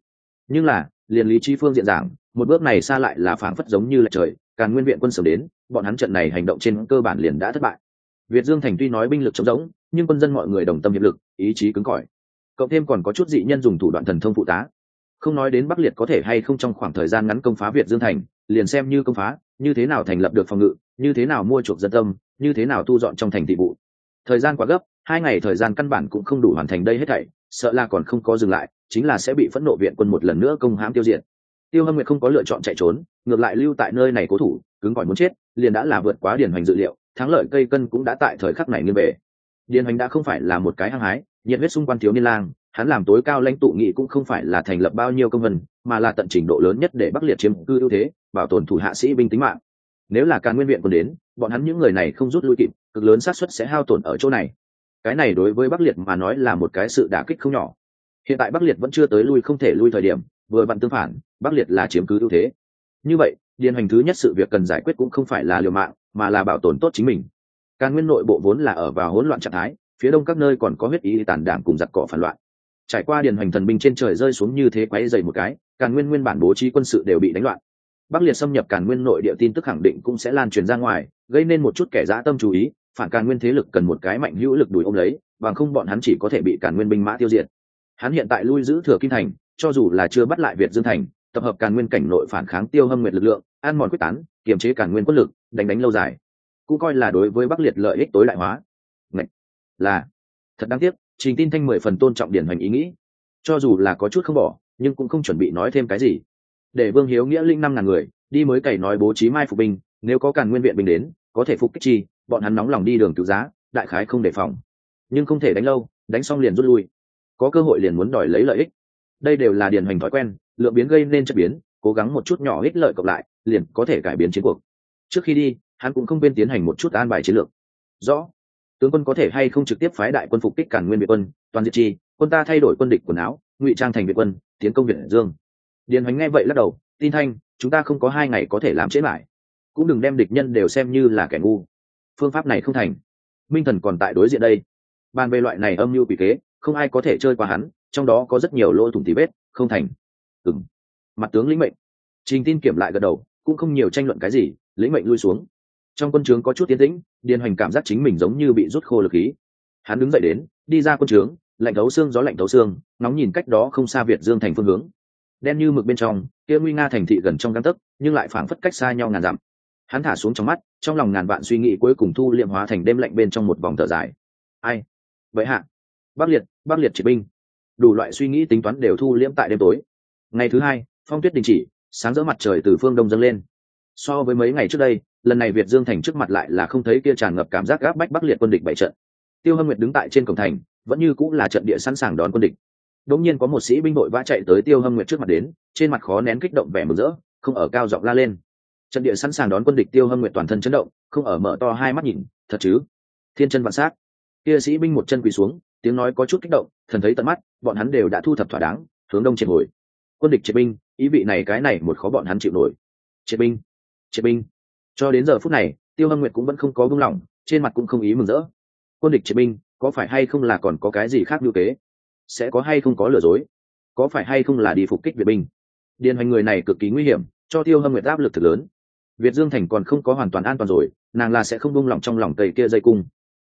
Nhưng là, liền lý trí phương diện giảng, một bước này xa lại là phảng phất giống như là trời càng nguyên viện quân sớm đến, bọn hắn trận này hành động trên cơ bản liền đã thất bại. Việt dương thành tuy nói binh lực chống rỗng, nhưng quân dân mọi người đồng tâm hiệp lực, ý chí cứng cỏi. Cộng thêm còn có chút dị nhân dùng thủ đoạn thần thông phụ tá không nói đến bắc liệt có thể hay không trong khoảng thời gian ngắn công phá việt dương thành, liền xem như công phá, như thế nào thành lập được phòng ngự, như thế nào mua chuộc dân tâm, như thế nào thu dọn trong thành thị vụ. Thời gian quá gấp, hai ngày thời gian căn bản cũng không đủ hoàn thành đây hết thảy, sợ là còn không có dừng lại, chính là sẽ bị phẫn nộ viện quân một lần nữa công hãm tiêu diệt. Tiêu hâm nguyệt không có lựa chọn chạy trốn, ngược lại lưu tại nơi này cố thủ, cứng gọi muốn chết, liền đã là vượt quá điển hoành dự liệu, thắng lợi cây cân cũng đã tại thời khắc này nghiêng về. Điền hoành đã không phải là một cái hăng hái, nhiệt huyết xung quanh thiếu niên lang hắn làm tối cao lãnh tụ nghị cũng không phải là thành lập bao nhiêu công vân, mà là tận trình độ lớn nhất để bắc liệt chiếm cư ưu thế, bảo tồn thủ hạ sĩ binh tính mạng. Nếu là càn nguyên viện còn đến, bọn hắn những người này không rút lui kịp, cực lớn xác suất sẽ hao tổn ở chỗ này. Cái này đối với bắc liệt mà nói là một cái sự đả kích không nhỏ. Hiện tại bắc liệt vẫn chưa tới lui không thể lui thời điểm, vừa vặn tương phản, bắc liệt là chiếm cứ ưu thế. Như vậy, điền hành thứ nhất sự việc cần giải quyết cũng không phải là liều mạng, mà là bảo tồn tốt chính mình. Càn nguyên nội bộ vốn là ở vào hỗn loạn trạng thái, phía đông các nơi còn có huyết ý tàn đảng cùng giặc cỏ phản loạn trải qua điền hoành thần binh trên trời rơi xuống như thế quáy dày một cái, càn nguyên nguyên bản bố trí quân sự đều bị đánh loạn. Bắc liệt xâm nhập càn nguyên nội địa tin tức khẳng định cũng sẽ lan truyền ra ngoài, gây nên một chút kẻ dã tâm chú ý, phản càn nguyên thế lực cần một cái mạnh hữu lực đùi m lấy, bằng không bọn hắn chỉ có thể bị càn nguyên binh mã tiêu diệt. Hắn hiện tại lui giữ thừa kim thành, cho dù là chưa bắt lại việt dương thành, tập hợp càn nguyên cảnh nội phản kháng tiêu hâm nguyệt lực lượng, an mòn quyết tán, kiềm chế càn nguyên quân lực, đánh đánh lâu dài. Cũng coi là đối với bắc liệt lợi ích tối đại hóa. Ngậy! là, thật đáng tiếc trình tin thanh mười phần tôn trọng điển hoành ý nghĩ. Cho dù là có chút không bỏ, nhưng cũng không chuẩn bị nói thêm cái gì. Để vương hiếu nghĩa linh năm ngàn người, đi mới cày nói bố trí mai phục binh nếu có càn nguyên viện binh đến, có thể phục kích chi, bọn hắn nóng lòng đi đường cứu giá, đại khái không đề phòng. Nhưng không thể đánh lâu, đánh xong liền rút lui. Có cơ hội liền muốn đòi lấy lợi ích. Đây đều là điển hoành thói quen, lượng biến gây nên chất biến, cố gắng một chút nhỏ ích lợi cộng lại, liền có thể cải biến chiến cuộc. Trước khi đi, hắn cũng không bên tiến hành một chút an bài chiến lược. Rõ tướng quân có thể hay không trực tiếp phái đại quân phục kích cản nguyên việt quân, toàn diệt chi quân ta thay đổi quân địch quần áo, ngụy trang thành việt quân, tiến công việt dương. Điền hoành nghe vậy lắc đầu, tin thanh, chúng ta không có hai ngày có thể làm chết lại cũng đừng đem địch nhân đều xem như là kẻ ngu. Phương pháp này không thành. Minh thần còn tại đối diện đây. Bàn về loại này âm mưu quỷ kế, không ai có thể chơi qua hắn, trong đó có rất nhiều lỗ thủng tí vết, không thành. Ừng mặt tướng lĩnh mệnh. Trình tin kiểm lại gật đầu, cũng không nhiều tranh luận cái gì, lĩnh mệnh lui xuống trong quân trướng có chút tiến tĩnh, điền hoành cảm giác chính mình giống như bị rút khô lực khí. Hắn đứng dậy đến, đi ra quân trướng, lạnh thấu xương gió lạnh thấu xương nóng nhìn cách đó không xa việt dương thành phương hướng. Đen như mực bên trong, kia nguy nga thành thị gần trong găng tấc, nhưng lại phảng phất cách xa nhau ngàn dặm. Hắn thả xuống trong mắt, trong lòng ngàn vạn suy nghĩ cuối cùng thu liệm hóa thành đêm lạnh bên trong một vòng thở dài. Ai? Vậy hạ. Bắc liệt bắc liệt chỉ binh. Đủ loại suy nghĩ tính toán đều thu liễm tại đêm tối. Ngày thứ hai, phong tuyết đình chỉ, sáng rỡ mặt trời từ phương đông dâng lên so với mấy ngày trước đây, lần này việt dương thành trước mặt lại là không thấy kia tràn ngập cảm giác gác bách bắc liệt quân địch bảy trận. Tiêu hâm nguyệt đứng tại trên cổng thành, vẫn như cũng là trận địa sẵn sàng đón quân địch. Đống nhiên có một sĩ binh đội vã chạy tới tiêu hâm nguyệt trước mặt đến, trên mặt khó nén kích động vẻ mừng rỡ, không ở cao giọng la lên. Trận địa sẵn sàng đón quân địch tiêu hâm nguyệt toàn thân chấn động, không ở mở to hai mắt nhìn, thật chứ? Thiên chân vạn sát kia sĩ binh một chân quỳ xuống, tiếng nói có chút kích động, thần thấy tận mắt, bọn hắn đều đã thu thập thỏa đáng, hướng đông triệt hồi. Quân địch triệt binh, ý vị này cái này một khó bọn hắn chịu nổi. Triệt binh triệt binh. Cho đến giờ phút này, tiêu hâm nguyệt cũng vẫn không có buông lỏng, trên mặt cũng không ý mừng rỡ. Quân địch triệt binh, có phải hay không là còn có cái gì khác như kế? Sẽ có hay không có lừa dối? Có phải hay không là đi phục kích việt binh? Điền hoành người này cực kỳ nguy hiểm, cho tiêu hâm nguyệt áp lực thật lớn. Việt dương thành còn không có hoàn toàn an toàn rồi, nàng là sẽ không buông lỏng trong lòng tây kia dây cung.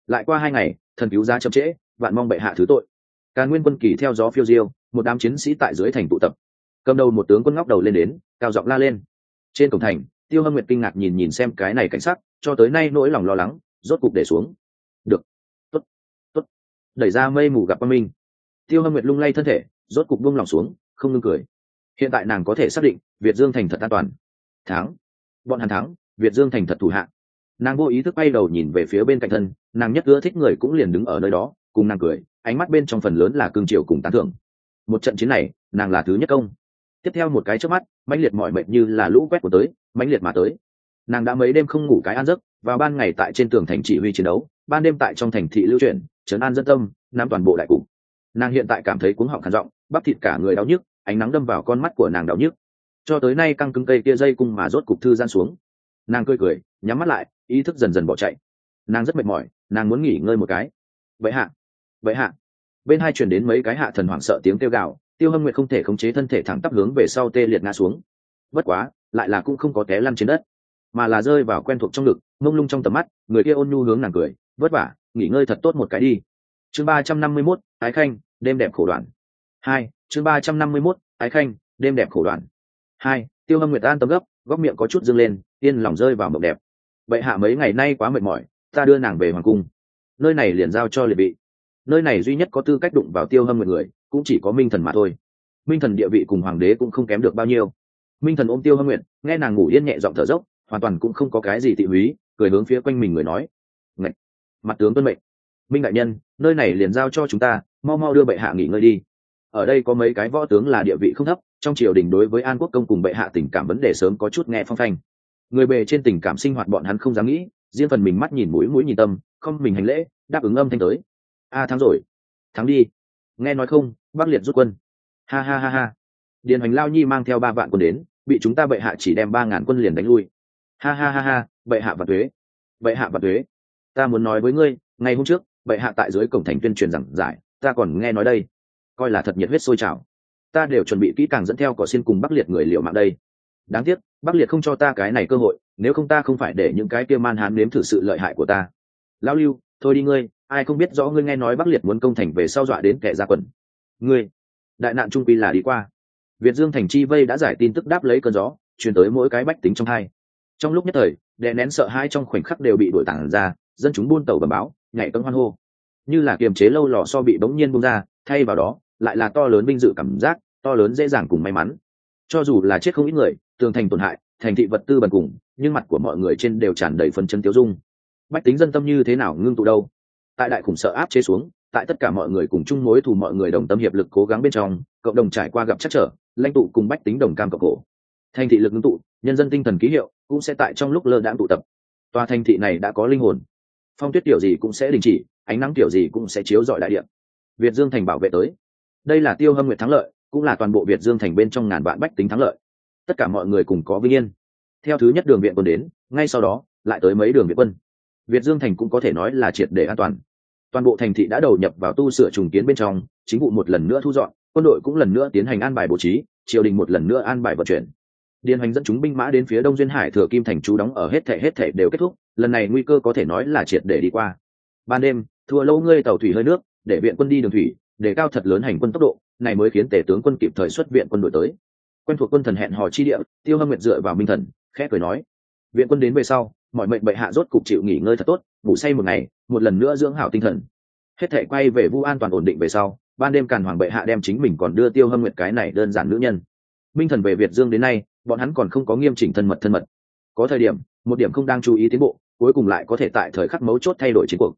Lại qua hai ngày, thần cứu ra chậm trễ, vạn mong bệ hạ thứ tội. Càn nguyên quân kỳ theo gió phiêu diêu, một đám chiến sĩ tại dưới thành tụ tập. Cầm đầu một tướng quân ngóc đầu lên đến, cao giọng la lên. Trên cổng thành tiêu hâm nguyệt kinh ngạc nhìn nhìn xem cái này cảnh sắc, cho tới nay nỗi lòng lo lắng rốt cục để xuống. Được. Tốt. Tốt. Đẩy ra mây mù gặp quang minh. Tiêu hâm nguyệt lung lay thân thể rốt cục buông lòng xuống không ngưng cười. Hiện tại nàng có thể xác định việt dương thành thật an toàn. Thắng. Bọn hàn thắng việt dương thành thật thủ hạ. Nàng vô ý thức bay đầu nhìn về phía bên cạnh thân nàng nhất ưa thích người cũng liền đứng ở nơi đó cùng nàng cười ánh mắt bên trong phần lớn là cương triều cùng tán thưởng. Một trận chiến này nàng là thứ nhất công tiếp theo một cái trước mắt, mãnh liệt mọi mệt như là lũ quét của tới, mãnh liệt mà tới. Nàng đã mấy đêm không ngủ cái an giấc và ban ngày tại trên tường thành chỉ huy chiến đấu, ban đêm tại trong thành thị lưu chuyển, trấn an dân tâm, nắm toàn bộ đại cục. Nàng hiện tại cảm thấy cuống họng khản giọng, bắp thịt cả người đau nhức, ánh nắng đâm vào con mắt của nàng đau nhức. Cho tới nay căng cứng cây kia dây cung mà rốt cục thư gian xuống. Nàng cười cười, nhắm mắt lại, ý thức dần dần bỏ chạy. Nàng rất mệt mỏi, nàng muốn nghỉ ngơi một cái. Vậy hạ vậy hạ. Bên hai chuyển đến mấy cái hạ thần hoảng sợ tiếng kêu gào tiêu hâm nguyệt không thể khống chế thân thể thẳng tắp hướng về sau tê liệt ngã xuống. Bất quá, lại là cũng không có té lăn trên đất, mà là rơi vào quen thuộc trong ngực, mông lung trong tầm mắt, người kia ôn nhu hướng nàng cười, vất vả, nghỉ ngơi thật tốt một cái đi. Chương ba trăm năm mươi mốt, ái khanh, đêm đẹp khổ đoạn. Hai, chương ba trăm năm mươi mốt, ái khanh, đêm đẹp khổ đoạn. Hai, tiêu hâm nguyệt an tâm gấp, góc miệng có chút dâng lên, yên lòng rơi vào mộng đẹp. Vậy hạ mấy ngày nay quá mệt mỏi, ta đưa nàng về hoàng cung. Nơi này liền giao cho liệt bị nơi này duy nhất có tư cách đụng vào tiêu hâm nguyệt người cũng chỉ có minh thần mà thôi. Minh thần địa vị cùng hoàng đế cũng không kém được bao nhiêu. Minh thần ôm tiêu hâm nguyện nghe nàng ngủ yên nhẹ giọng thở dốc, hoàn toàn cũng không có cái gì tị húy, cười hướng phía quanh mình người nói Ngậy! mặt tướng tuân mệnh. Minh đại nhân, nơi này liền giao cho chúng ta, mau mau đưa bệ hạ nghỉ ngơi đi. Ở đây có mấy cái võ tướng là địa vị không thấp, trong triều đình đối với an quốc công cùng bệ hạ tình cảm vấn đề sớm có chút nghe phong phanh. Người bề trên tình cảm sinh hoạt bọn hắn không dám nghĩ, riêng phần mình mắt nhìn mũi mũi nhìn tâm, không mình hành lễ, đáp ứng âm thanh tới. A, thắng rồi. Thắng đi nghe nói không, bắc liệt rút quân. Ha ha ha ha. Điền hoành lao nhi mang theo ba vạn quân đến, bị chúng ta bệ hạ chỉ đem ba ngàn quân liền đánh lui. Ha ha ha ha, bệ hạ và thuế. Bệ hạ và thuế. Ta muốn nói với ngươi, ngày hôm trước, bệ hạ tại dưới cổng thành tuyên truyền rằng giải, ta còn nghe nói đây. Coi là thật nhiệt huyết sôi trào. Ta đều chuẩn bị kỹ càng dẫn theo cỏ xin cùng bắc liệt người liệu mạng đây. Đáng tiếc, bắc liệt không cho ta cái này cơ hội, nếu không ta không phải để những cái kia man hán nếm thử sự lợi hại của ta. Lao lưu, thôi đi ngươi ai không biết rõ ngươi nghe nói bắc liệt muốn công thành về sau dọa đến kẻ ra quần. Ngươi, đại nạn trung quy là đi qua. Việt dương thành chi vây đã giải tin tức đáp lấy cơn gió, truyền tới mỗi cái bách tính trong hai. Trong lúc nhất thời, đè nén sợ hai trong khoảnh khắc đều bị đuổi tản ra, dân chúng buôn tàu bầm báo, nhảy cấm hoan hô. Như là kiềm chế lâu lò so bị bỗng nhiên bung ra, thay vào đó, lại là to lớn vinh dự cảm giác, to lớn dễ dàng cùng may mắn. Cho dù là chết không ít người, tường thành tổn hại, thành thị vật tư bần cùng, nhưng mặt của mọi người trên đều tràn đầy phần chân tiêu dung. Bách tính dân tâm như thế nào ngưng tụ đâu? Tại đại khủng sợ áp chế xuống, tại tất cả mọi người cùng chung mối thù mọi người đồng tâm hiệp lực cố gắng bên trong, cộng đồng trải qua gặp chắc trở, lãnh tụ cùng bách tính đồng cam cộng cổ. Thành thị lực ngưng tụ, nhân dân tinh thần ký hiệu cũng sẽ tại trong lúc lơ đãng tụ tập. Tòa thành thị này đã có linh hồn. Phong tuyết kiểu gì cũng sẽ đình chỉ, ánh nắng kiểu gì cũng sẽ chiếu dọi đại điện việt dương thành bảo vệ tới. Đây là tiêu hâm nguyệt thắng lợi, cũng là toàn bộ việt dương thành bên trong ngàn vạn bách tính thắng lợi. Tất cả mọi người cùng có vinh yên. Theo thứ nhất đường viện quân đến, ngay sau đó, lại tới mấy đường viện quân việt dương thành cũng có thể nói là triệt để an toàn. Toàn bộ thành thị đã đầu nhập vào tu sửa trùng kiến bên trong, chính vụ một lần nữa thu dọn, quân đội cũng lần nữa tiến hành an bài bố trí, triều đình một lần nữa an bài vận chuyển. Điền hành dẫn chúng binh mã đến phía đông duyên hải thừa kim thành chú đóng ở hết thể hết thể đều kết thúc, lần này nguy cơ có thể nói là triệt để đi qua. Ban đêm, thua lâu ngươi tàu thủy hơi nước, để viện quân đi đường thủy, để cao thật lớn hành quân tốc độ, này mới khiến tể tướng quân kịp thời xuất viện quân đội tới. Quen thuộc quân thần hẹn hò chi địa, tiêu hâm nguyệt dựa vào minh thần, khẽ cười nói. Viện quân đến về sau mọi mệnh bệ hạ rốt cục chịu nghỉ ngơi thật tốt, ngủ say một ngày, một lần nữa dưỡng hảo tinh thần. Hết thể quay về vu an toàn ổn định về sau, ban đêm càn hoàng bệ hạ đem chính mình còn đưa tiêu hâm nguyệt cái này đơn giản nữ nhân. Minh thần về việt dương đến nay, bọn hắn còn không có nghiêm chỉnh thân mật thân mật. Có thời điểm, một điểm không đang chú ý tiến bộ, cuối cùng lại có thể tại thời khắc mấu chốt thay đổi chiến cuộc.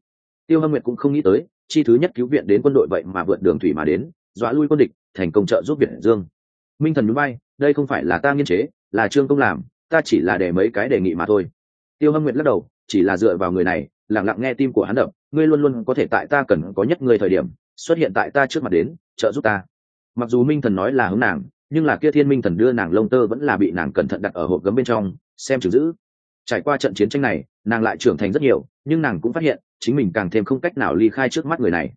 Tiêu hâm nguyệt cũng không nghĩ tới, chi thứ nhất cứu viện đến quân đội vậy mà vượt đường thủy mà đến, dọa lui quân địch, thành công trợ giúp việt dương. Minh thần núi bay đây không phải là ta nghiên chế, là trương công làm, ta chỉ là để mấy cái đề nghị mà thôi tiêu hâm nguyệt lắc đầu, chỉ là dựa vào người này, lặng lặng nghe tim của hắn đập, ngươi luôn luôn có thể tại ta cần có nhất người thời điểm, xuất hiện tại ta trước mặt đến, trợ giúp ta. Mặc dù minh thần nói là hướng nàng, nhưng là kia thiên minh thần đưa nàng lông tơ vẫn là bị nàng cẩn thận đặt ở hộp gấm bên trong, xem chừng giữ. Trải qua trận chiến tranh này, nàng lại trưởng thành rất nhiều, nhưng nàng cũng phát hiện, chính mình càng thêm không cách nào ly khai trước mắt người này.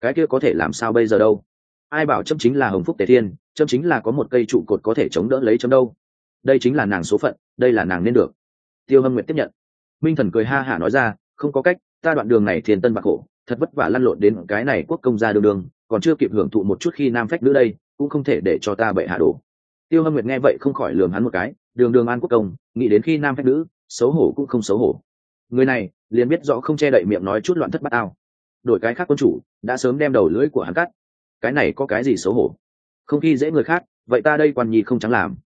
Cái kia có thể làm sao bây giờ đâu? Ai bảo châm chính là hồng phúc tề thiên, châm chính là có một cây trụ cột có thể chống đỡ lấy châm đâu? Đây chính là nàng số phận, đây là nàng nên được tiêu hâm nguyện tiếp nhận. Minh thần cười ha hả nói ra, không có cách, ta đoạn đường này thiền tân bạc khổ, thật vất vả lăn lộn đến cái này quốc công gia đường đường, còn chưa kịp hưởng thụ một chút khi nam phách nữa đây, cũng không thể để cho ta bệ hạ đổ. Tiêu hâm nguyệt nghe vậy không khỏi lường hắn một cái, đường đường an quốc công, nghĩ đến khi nam phách nữ, xấu hổ cũng không xấu hổ. Người này, liền biết rõ không che đậy miệng nói chút loạn thất bát ao. Đổi cái khác quân chủ, đã sớm đem đầu lưỡi của hắn cắt. Cái này có cái gì xấu hổ? Không khi dễ người khác, vậy ta đây quan nhi không trắng làm.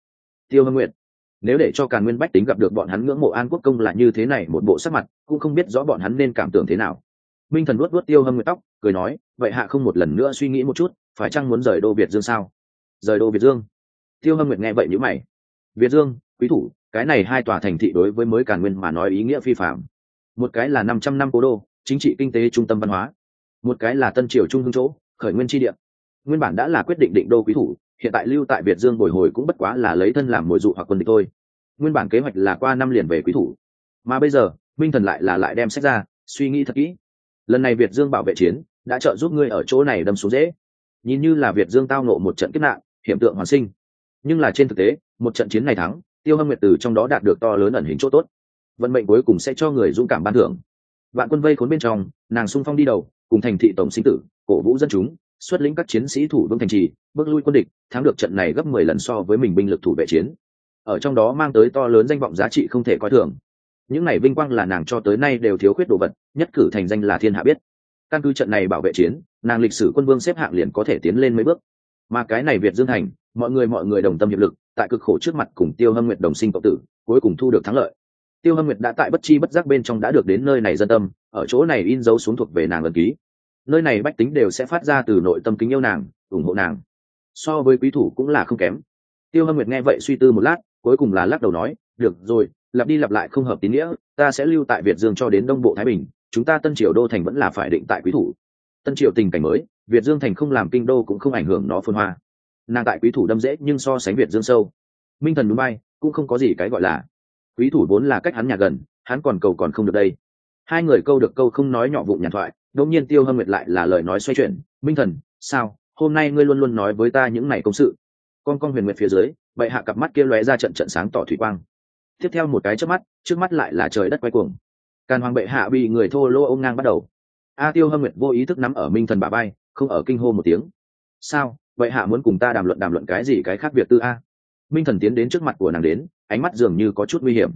Tiêu hâm nguyện nếu để cho càn nguyên bách tính gặp được bọn hắn ngưỡng mộ an quốc công là như thế này một bộ sắc mặt, cũng không biết rõ bọn hắn nên cảm tưởng thế nào. Minh thần luốt luốt tiêu hâm nguyệt tóc, cười nói, vậy hạ không một lần nữa suy nghĩ một chút, phải chăng muốn rời đô việt dương sao? Rời đô việt dương? Tiêu hâm nguyệt nghe vậy nhữ mày. Việt dương, quý thủ, cái này hai tòa thành thị đối với mới càn nguyên mà nói ý nghĩa phi phạm một cái là năm trăm năm cố đô, chính trị kinh tế trung tâm văn hóa. Một cái là tân triều trung hương chỗ, khởi nguyên tri địa. Nguyên bản đã là quyết định định đô quý thủ hiện tại lưu tại việt dương bồi hồi cũng bất quá là lấy thân làm mồi dụ hoặc quân địch thôi. Nguyên bản kế hoạch là qua năm liền về quý thủ. Mà bây giờ, minh thần lại là lại đem sách ra, suy nghĩ thật kỹ. Lần này việt dương bảo vệ chiến, đã trợ giúp ngươi ở chỗ này đâm xuống dễ. Nhìn như là việt dương tao nộ một trận kiếp nạn hiện tượng hoàn sinh. Nhưng là trên thực tế, một trận chiến này thắng, tiêu hâm nguyệt từ trong đó đạt được to lớn ẩn hình chỗ tốt. Vận mệnh cuối cùng sẽ cho người dũng cảm ban thưởng. Vạn quân vây khốn bên trong, nàng sung phong đi đầu, cùng thành thị tổng sinh tử, cổ vũ dân chúng xuất lĩnh các chiến sĩ thủ vương thành trì, bước lui quân địch, thắng được trận này gấp mười lần so với mình binh lực thủ vệ chiến. Ở trong đó mang tới to lớn danh vọng giá trị không thể coi thường. Những này vinh quang là nàng cho tới nay đều thiếu khuyết đồ vật, nhất cử thành danh là thiên hạ biết. Căn cứ trận này bảo vệ chiến, nàng lịch sử quân vương xếp hạng liền có thể tiến lên mấy bước. Mà cái này việt dương thành, mọi người mọi người đồng tâm hiệp lực, tại cực khổ trước mặt cùng tiêu hâm nguyện đồng sinh cộng tử, cuối cùng thu được thắng lợi. Tiêu hâm nguyệt đã tại bất chi bất giác bên trong đã được đến nơi này dân tâm, ở chỗ này in dấu xuống thuộc về nàng lần ký nơi này bách tính đều sẽ phát ra từ nội tâm kính yêu nàng, ủng hộ nàng. So với quý thủ cũng là không kém. Tiêu hâm nguyệt nghe vậy suy tư một lát, cuối cùng là lắc đầu nói, được rồi, lặp đi lặp lại không hợp tín nghĩa, ta sẽ lưu tại việt dương cho đến đông bộ thái bình, chúng ta tân triều đô thành vẫn là phải định tại quý thủ. Tân triều tình cảnh mới, việt dương thành không làm kinh đô cũng không ảnh hưởng nó phân hoa. Nàng tại quý thủ đâm dễ nhưng so sánh việt dương sâu. Minh thần núi bay, cũng không có gì cái gọi là. Quý thủ vốn là cách hắn nhà gần, hắn còn cầu còn không được đây. Hai người câu được câu không nói nhỏ vụng nhàn thoại đống nhiên tiêu hâm nguyệt lại là lời nói xoay chuyển, minh thần, sao? Hôm nay ngươi luôn luôn nói với ta những này công sự? Con con huyền nguyệt phía dưới, bệ hạ cặp mắt kia lóe ra trận trận sáng tỏ thủy quang. Tiếp theo một cái trước mắt trước mắt lại là trời đất quay cuồng. Càn hoàng bệ hạ bị người thô lô ôm ngang bắt đầu. A tiêu hâm nguyệt vô ý thức nắm ở minh thần bà bay, không ở kinh hô một tiếng. Sao? Vậy hạ muốn cùng ta đàm luận đàm luận cái gì cái khác việc tư a? Minh thần tiến đến trước mặt của nàng đến, ánh mắt dường như có chút nguy hiểm.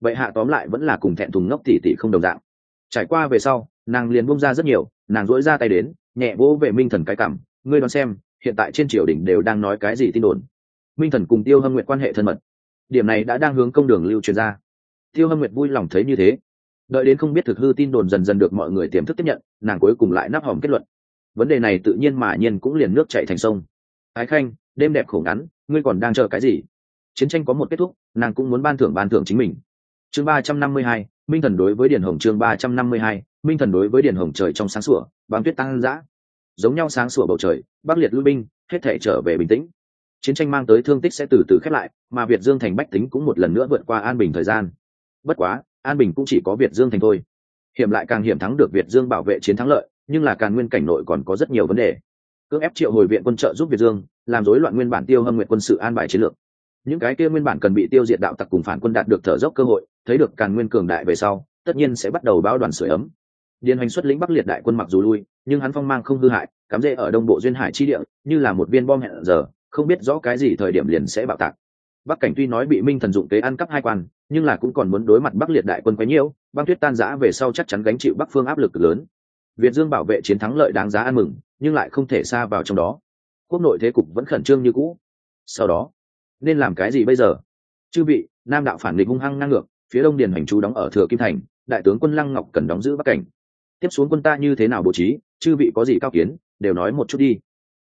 Vậy hạ tóm lại vẫn là cùng thẹn thùng ngốc tỉ tỉ không đồng dạng. Trải qua về sau nàng liền bông ra rất nhiều, nàng dỗi ra tay đến, nhẹ vỗ về minh thần cái cảm ngươi đoán xem, hiện tại trên triều đình đều đang nói cái gì tin đồn? Minh thần cùng tiêu hâm nguyện quan hệ thân mật. Điểm này đã đang hướng công đường lưu truyền ra. Tiêu hâm nguyệt vui lòng thấy như thế. Đợi đến không biết thực hư tin đồn dần dần được mọi người tiềm thức tiếp nhận, nàng cuối cùng lại nắp hòm kết luận. Vấn đề này tự nhiên mà nhiên cũng liền nước chạy thành sông. Ái khanh, đêm đẹp khổ ngắn, ngươi còn đang chờ cái gì? Chiến tranh có một kết thúc, nàng cũng muốn ban thưởng ban thưởng chính mình. Chương ba trăm năm mươi hai, minh thần đối với Điền hồng chương ba trăm năm mươi hai minh thần đối với điện hồng trời trong sáng sủa, bám tuyết tăng giã giống nhau sáng sủa bầu trời, bắc liệt lui binh, hết thể trở về bình tĩnh. Chiến tranh mang tới thương tích sẽ từ từ khép lại, mà việt dương thành bách tính cũng một lần nữa vượt qua an bình thời gian. Bất quá, an bình cũng chỉ có việt dương thành thôi. Hiểm lại càng hiểm thắng được việt dương bảo vệ chiến thắng lợi, nhưng là càng nguyên cảnh nội còn có rất nhiều vấn đề. Cưỡng ép triệu hồi viện quân trợ giúp việt dương, làm rối loạn nguyên bản tiêu hâm nguyện quân sự an bài chiến lược. Những cái kia nguyên bản cần bị tiêu diệt đạo tặc cùng phản quân đạt được thở dốc cơ hội, thấy được càng nguyên cường đại về sau, tất nhiên sẽ bắt đầu báo đoàn sửa ấm điền hành xuất lĩnh bắc liệt đại quân mặc dù lui, nhưng hắn phong mang không hư hại, cắm rễ ở đông bộ duyên hải chi địa, như là một viên bom hẹn giờ, không biết rõ cái gì thời điểm liền sẽ bạo tạc. Bắc cảnh tuy nói bị minh thần dụng kế ăn cắp hai quan, nhưng là cũng còn muốn đối mặt bắc liệt đại quân quấy nhiễu, băng tuyết tan giã về sau chắc chắn gánh chịu bắc phương áp lực lớn. Việt dương bảo vệ chiến thắng lợi đáng giá ăn mừng, nhưng lại không thể xa vào trong đó. Quốc nội thế cục vẫn khẩn trương như cũ. Sau đó, nên làm cái gì bây giờ? Chư vị, nam đạo phản địch hung hăng ngang ngược, phía đông điền hành chú đóng ở thừa kim thành, đại tướng quân lăng ngọc cần đóng giữ bắc cảnh tiếp xuống quân ta như thế nào bố trí, chư vị có gì cao kiến, đều nói một chút đi.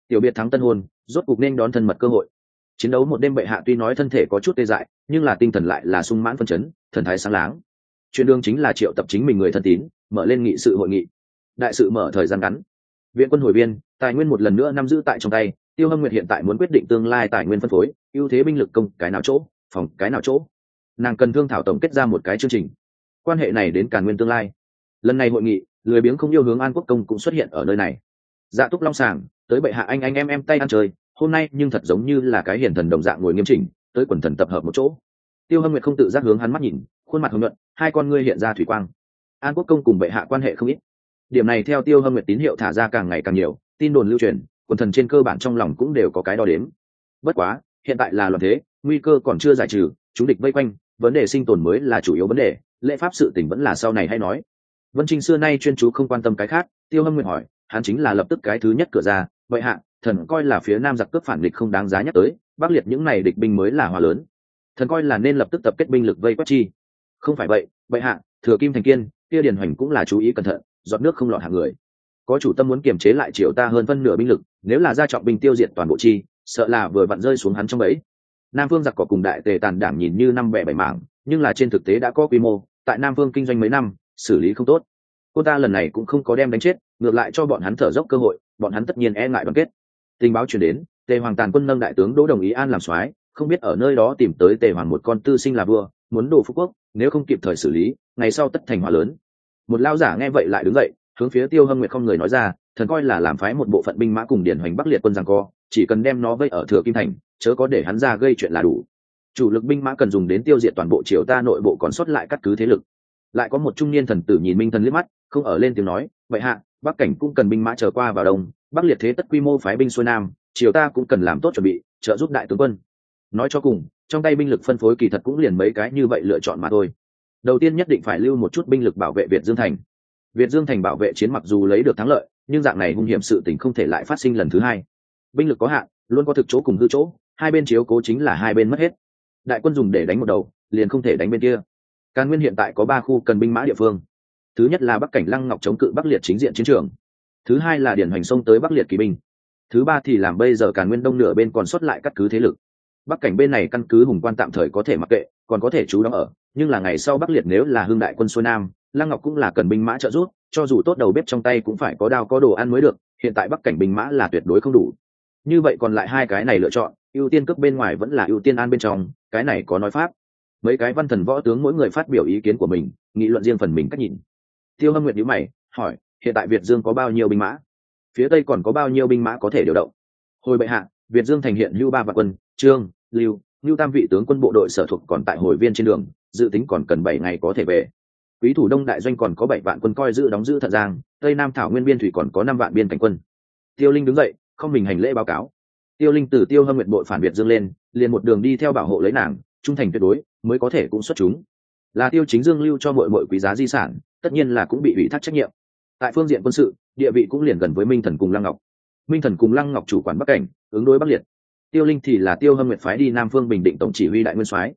Tiểu biệt thắng tân hôn, rốt cục nên đón thân mật cơ hội. Chiến đấu một đêm bệ hạ tuy nói thân thể có chút tê dại, nhưng là tinh thần lại là sung mãn phân chấn, thần thái sáng láng. Chuyện đương chính là triệu tập chính mình người thân tín, mở lên nghị sự hội nghị. Đại sự mở thời gian ngắn. Viện quân hồi viên tài nguyên một lần nữa nắm giữ tại trong tay, tiêu hâm nguyệt hiện tại muốn quyết định tương lai tài nguyên phân phối, ưu thế binh lực công, cái nào chỗ, phòng, cái nào chỗ. Nàng cần thương thảo tổng kết ra một cái chương trình. Quan hệ này đến cả nguyên tương lai. Lần này hội nghị lười biếng không yêu hướng an quốc công cũng xuất hiện ở nơi này. Dạ túc long sàng, tới bệ hạ anh anh em em tay ăn chơi, hôm nay nhưng thật giống như là cái hiển thần đồng dạng ngồi nghiêm chỉnh, tới quần thần tập hợp một chỗ. Tiêu hâm nguyệt không tự giác hướng hắn mắt nhìn, khuôn mặt hồng nhuận, hai con ngươi hiện ra thủy quang. An quốc công cùng bệ hạ quan hệ không ít. Điểm này theo tiêu hâm nguyệt tín hiệu thả ra càng ngày càng nhiều, tin đồn lưu truyền, quần thần trên cơ bản trong lòng cũng đều có cái đo đếm. Bất quá, hiện tại là loạn thế, nguy cơ còn chưa giải trừ, chúng địch vây quanh, vấn đề sinh tồn mới là chủ yếu vấn đề, lễ pháp sự tình vẫn là sau này hay nói vân trinh xưa nay chuyên chú không quan tâm cái khác, tiêu hâm nguyện hỏi, hắn chính là lập tức cái thứ nhất cửa ra, vậy hạ, thần coi là phía nam giặc cướp phản địch không đáng giá nhắc tới, bắc liệt những này địch binh mới là hòa lớn. Thần coi là nên lập tức tập kết binh lực vây quất chi. Không phải vậy vậy hạ, thừa kim thành kiên kia điền hoành cũng là chú ý cẩn thận dọn nước không lọt hàng người. Có chủ tâm muốn kiềm chế lại triều ta hơn phân nửa binh lực, nếu là ra trọng binh tiêu diệt toàn bộ chi, sợ là vừa vặn rơi xuống hắn trong bẫy. Nam phương giặc cỏ cùng đại tề tàn đảng nhìn như năm bẻ bảy mảng, nhưng là trên thực tế đã có quy mô, tại nam phương kinh doanh mấy năm xử lý không tốt. Cô ta lần này cũng không có đem đánh chết, ngược lại cho bọn hắn thở dốc cơ hội, bọn hắn tất nhiên e ngại đoàn kết. Tình báo chuyển đến, tề hoàng tàn quân nâng đại tướng đỗ đồng ý an làm soái, không biết ở nơi đó tìm tới tề hoàng một con tư sinh là vua, muốn đồ phú quốc, nếu không kịp thời xử lý, ngày sau tất thành hòa lớn. Một lao giả nghe vậy lại đứng dậy, hướng phía tiêu hâm nguyệt không người nói ra, thần coi là làm phái một bộ phận binh mã cùng điển hoành bắc liệt quân rằng co, chỉ cần đem nó vây ở thừa kim thành, chớ có để hắn ra gây chuyện là đủ. Chủ lực binh mã cần dùng đến tiêu diệt toàn bộ triều ta nội bộ còn sót lại cắt cứ thế lực lại có một trung niên thần tử nhìn minh thần liếc mắt, không ở lên tiếng nói vậy hạ, bắc cảnh cũng cần binh mã trở qua vào đông, bắc liệt thế tất quy mô phái binh xuôi nam, triều ta cũng cần làm tốt chuẩn bị, trợ giúp đại tướng quân. Nói cho cùng, trong tay binh lực phân phối kỳ thật cũng liền mấy cái như vậy lựa chọn mà thôi. Đầu tiên nhất định phải lưu một chút binh lực bảo vệ việt dương thành. Việt dương thành bảo vệ chiến mặc dù lấy được thắng lợi, nhưng dạng này hung hiểm sự tình không thể lại phát sinh lần thứ hai. Binh lực có hạn, luôn có thực chỗ cùng hư chỗ, hai bên chiếu cố chính là hai bên mất hết. Đại quân dùng để đánh một đầu, liền không thể đánh bên kia càn nguyên hiện tại có ba khu cần binh mã địa phương. Thứ nhất là bắc cảnh lăng ngọc chống cự bắc liệt chính diện chiến trường. Thứ hai là điển hoành sông tới bắc liệt kỳ binh. Thứ ba thì làm bây giờ càn nguyên đông nửa bên còn xuất lại các cứ thế lực. Bắc cảnh bên này căn cứ hùng quan tạm thời có thể mặc kệ, còn có thể trú đóng ở. Nhưng là ngày sau bắc liệt nếu là hương đại quân xuôi nam, lăng ngọc cũng là cần binh mã trợ giúp, cho dù tốt đầu bếp trong tay cũng phải có đao có đồ ăn mới được, hiện tại bắc cảnh binh mã là tuyệt đối không đủ. Như vậy còn lại hai cái này lựa chọn, ưu tiên cướp bên ngoài vẫn là ưu tiên an bên trong, cái này có nói pháp mấy cái văn thần võ tướng mỗi người phát biểu ý kiến của mình, nghị luận riêng phần mình cách nhìn. Tiêu hâm nguyệt nhữ mày, hỏi, hiện tại việt dương có bao nhiêu binh mã? Phía tây còn có bao nhiêu binh mã có thể điều động? Hồi bệ hạ, việt dương thành hiện lưu ba vạn quân, trương, lưu lưu tam vị tướng quân bộ đội sở thuộc còn tại hồi viên trên đường, dự tính còn cần bảy ngày có thể về. Quý thủ đông đại doanh còn có bảy vạn quân coi giữ đóng giữ thận giang, tây nam thảo nguyên biên thủy còn có năm vạn biên cảnh quân. Tiêu linh đứng dậy, không mình hành lễ báo cáo. Tiêu linh từ tiêu hâm nguyện bội phản biệt dương lên, liền một đường đi theo bảo hộ lấy nàng, trung thành tuyệt đối mới có thể cũng xuất chúng. Là tiêu chính dương lưu cho mọi mọi quý giá di sản, tất nhiên là cũng bị ủy thác trách nhiệm. Tại phương diện quân sự, địa vị cũng liền gần với minh thần cùng lăng ngọc. Minh thần cùng lăng ngọc chủ quản bắc cảnh, ứng đối bắc liệt. Tiêu linh thì là tiêu hâm nguyện phái đi nam phương bình định tổng chỉ huy đại nguyên soái.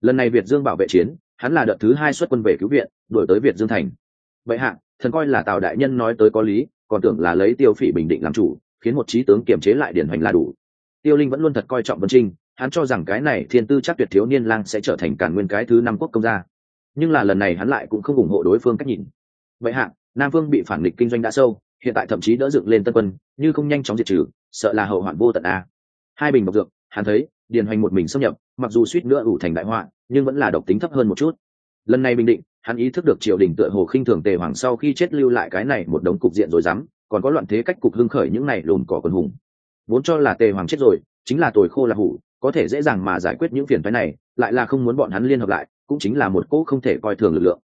Lần này việt dương bảo vệ chiến, hắn là đợt thứ hai xuất quân về cứu viện đổi tới việt dương thành. Vậy hạ, thần coi là tào đại nhân nói tới có lý, còn tưởng là lấy tiêu phỉ bình định làm chủ, khiến một trí tướng kiềm chế lại điển hoành là đủ. Tiêu linh vẫn luôn thật coi trọng vân trinh hắn cho rằng cái này thiên tư chắc tuyệt thiếu niên lang sẽ trở thành cản nguyên cái thứ năm quốc công gia. Nhưng là lần này hắn lại cũng không ủng hộ đối phương cách nhìn. Vậy hạ, nam phương bị phản địch kinh doanh đã sâu, hiện tại thậm chí đỡ dựng lên tân quân, như không nhanh chóng diệt trừ, sợ là hậu hoạn vô tận a. Hai bình độc dược, hắn thấy, điền hoành một mình xâm nhập, mặc dù suýt nữa ủ thành đại họa, nhưng vẫn là độc tính thấp hơn một chút. Lần này bình định, hắn ý thức được triều đình tựa hồ khinh thường tề hoàng sau khi chết lưu lại cái này một đống cục diện rồi dám, còn có loạn thế cách cục hưng khởi những này lồn cỏ quần hùng. Vốn cho là tề hoàng chết rồi, chính là tồi khô là hủ có thể dễ dàng mà giải quyết những phiền phái này, lại là không muốn bọn hắn liên hợp lại, cũng chính là một cỗ không thể coi thường lực lượng.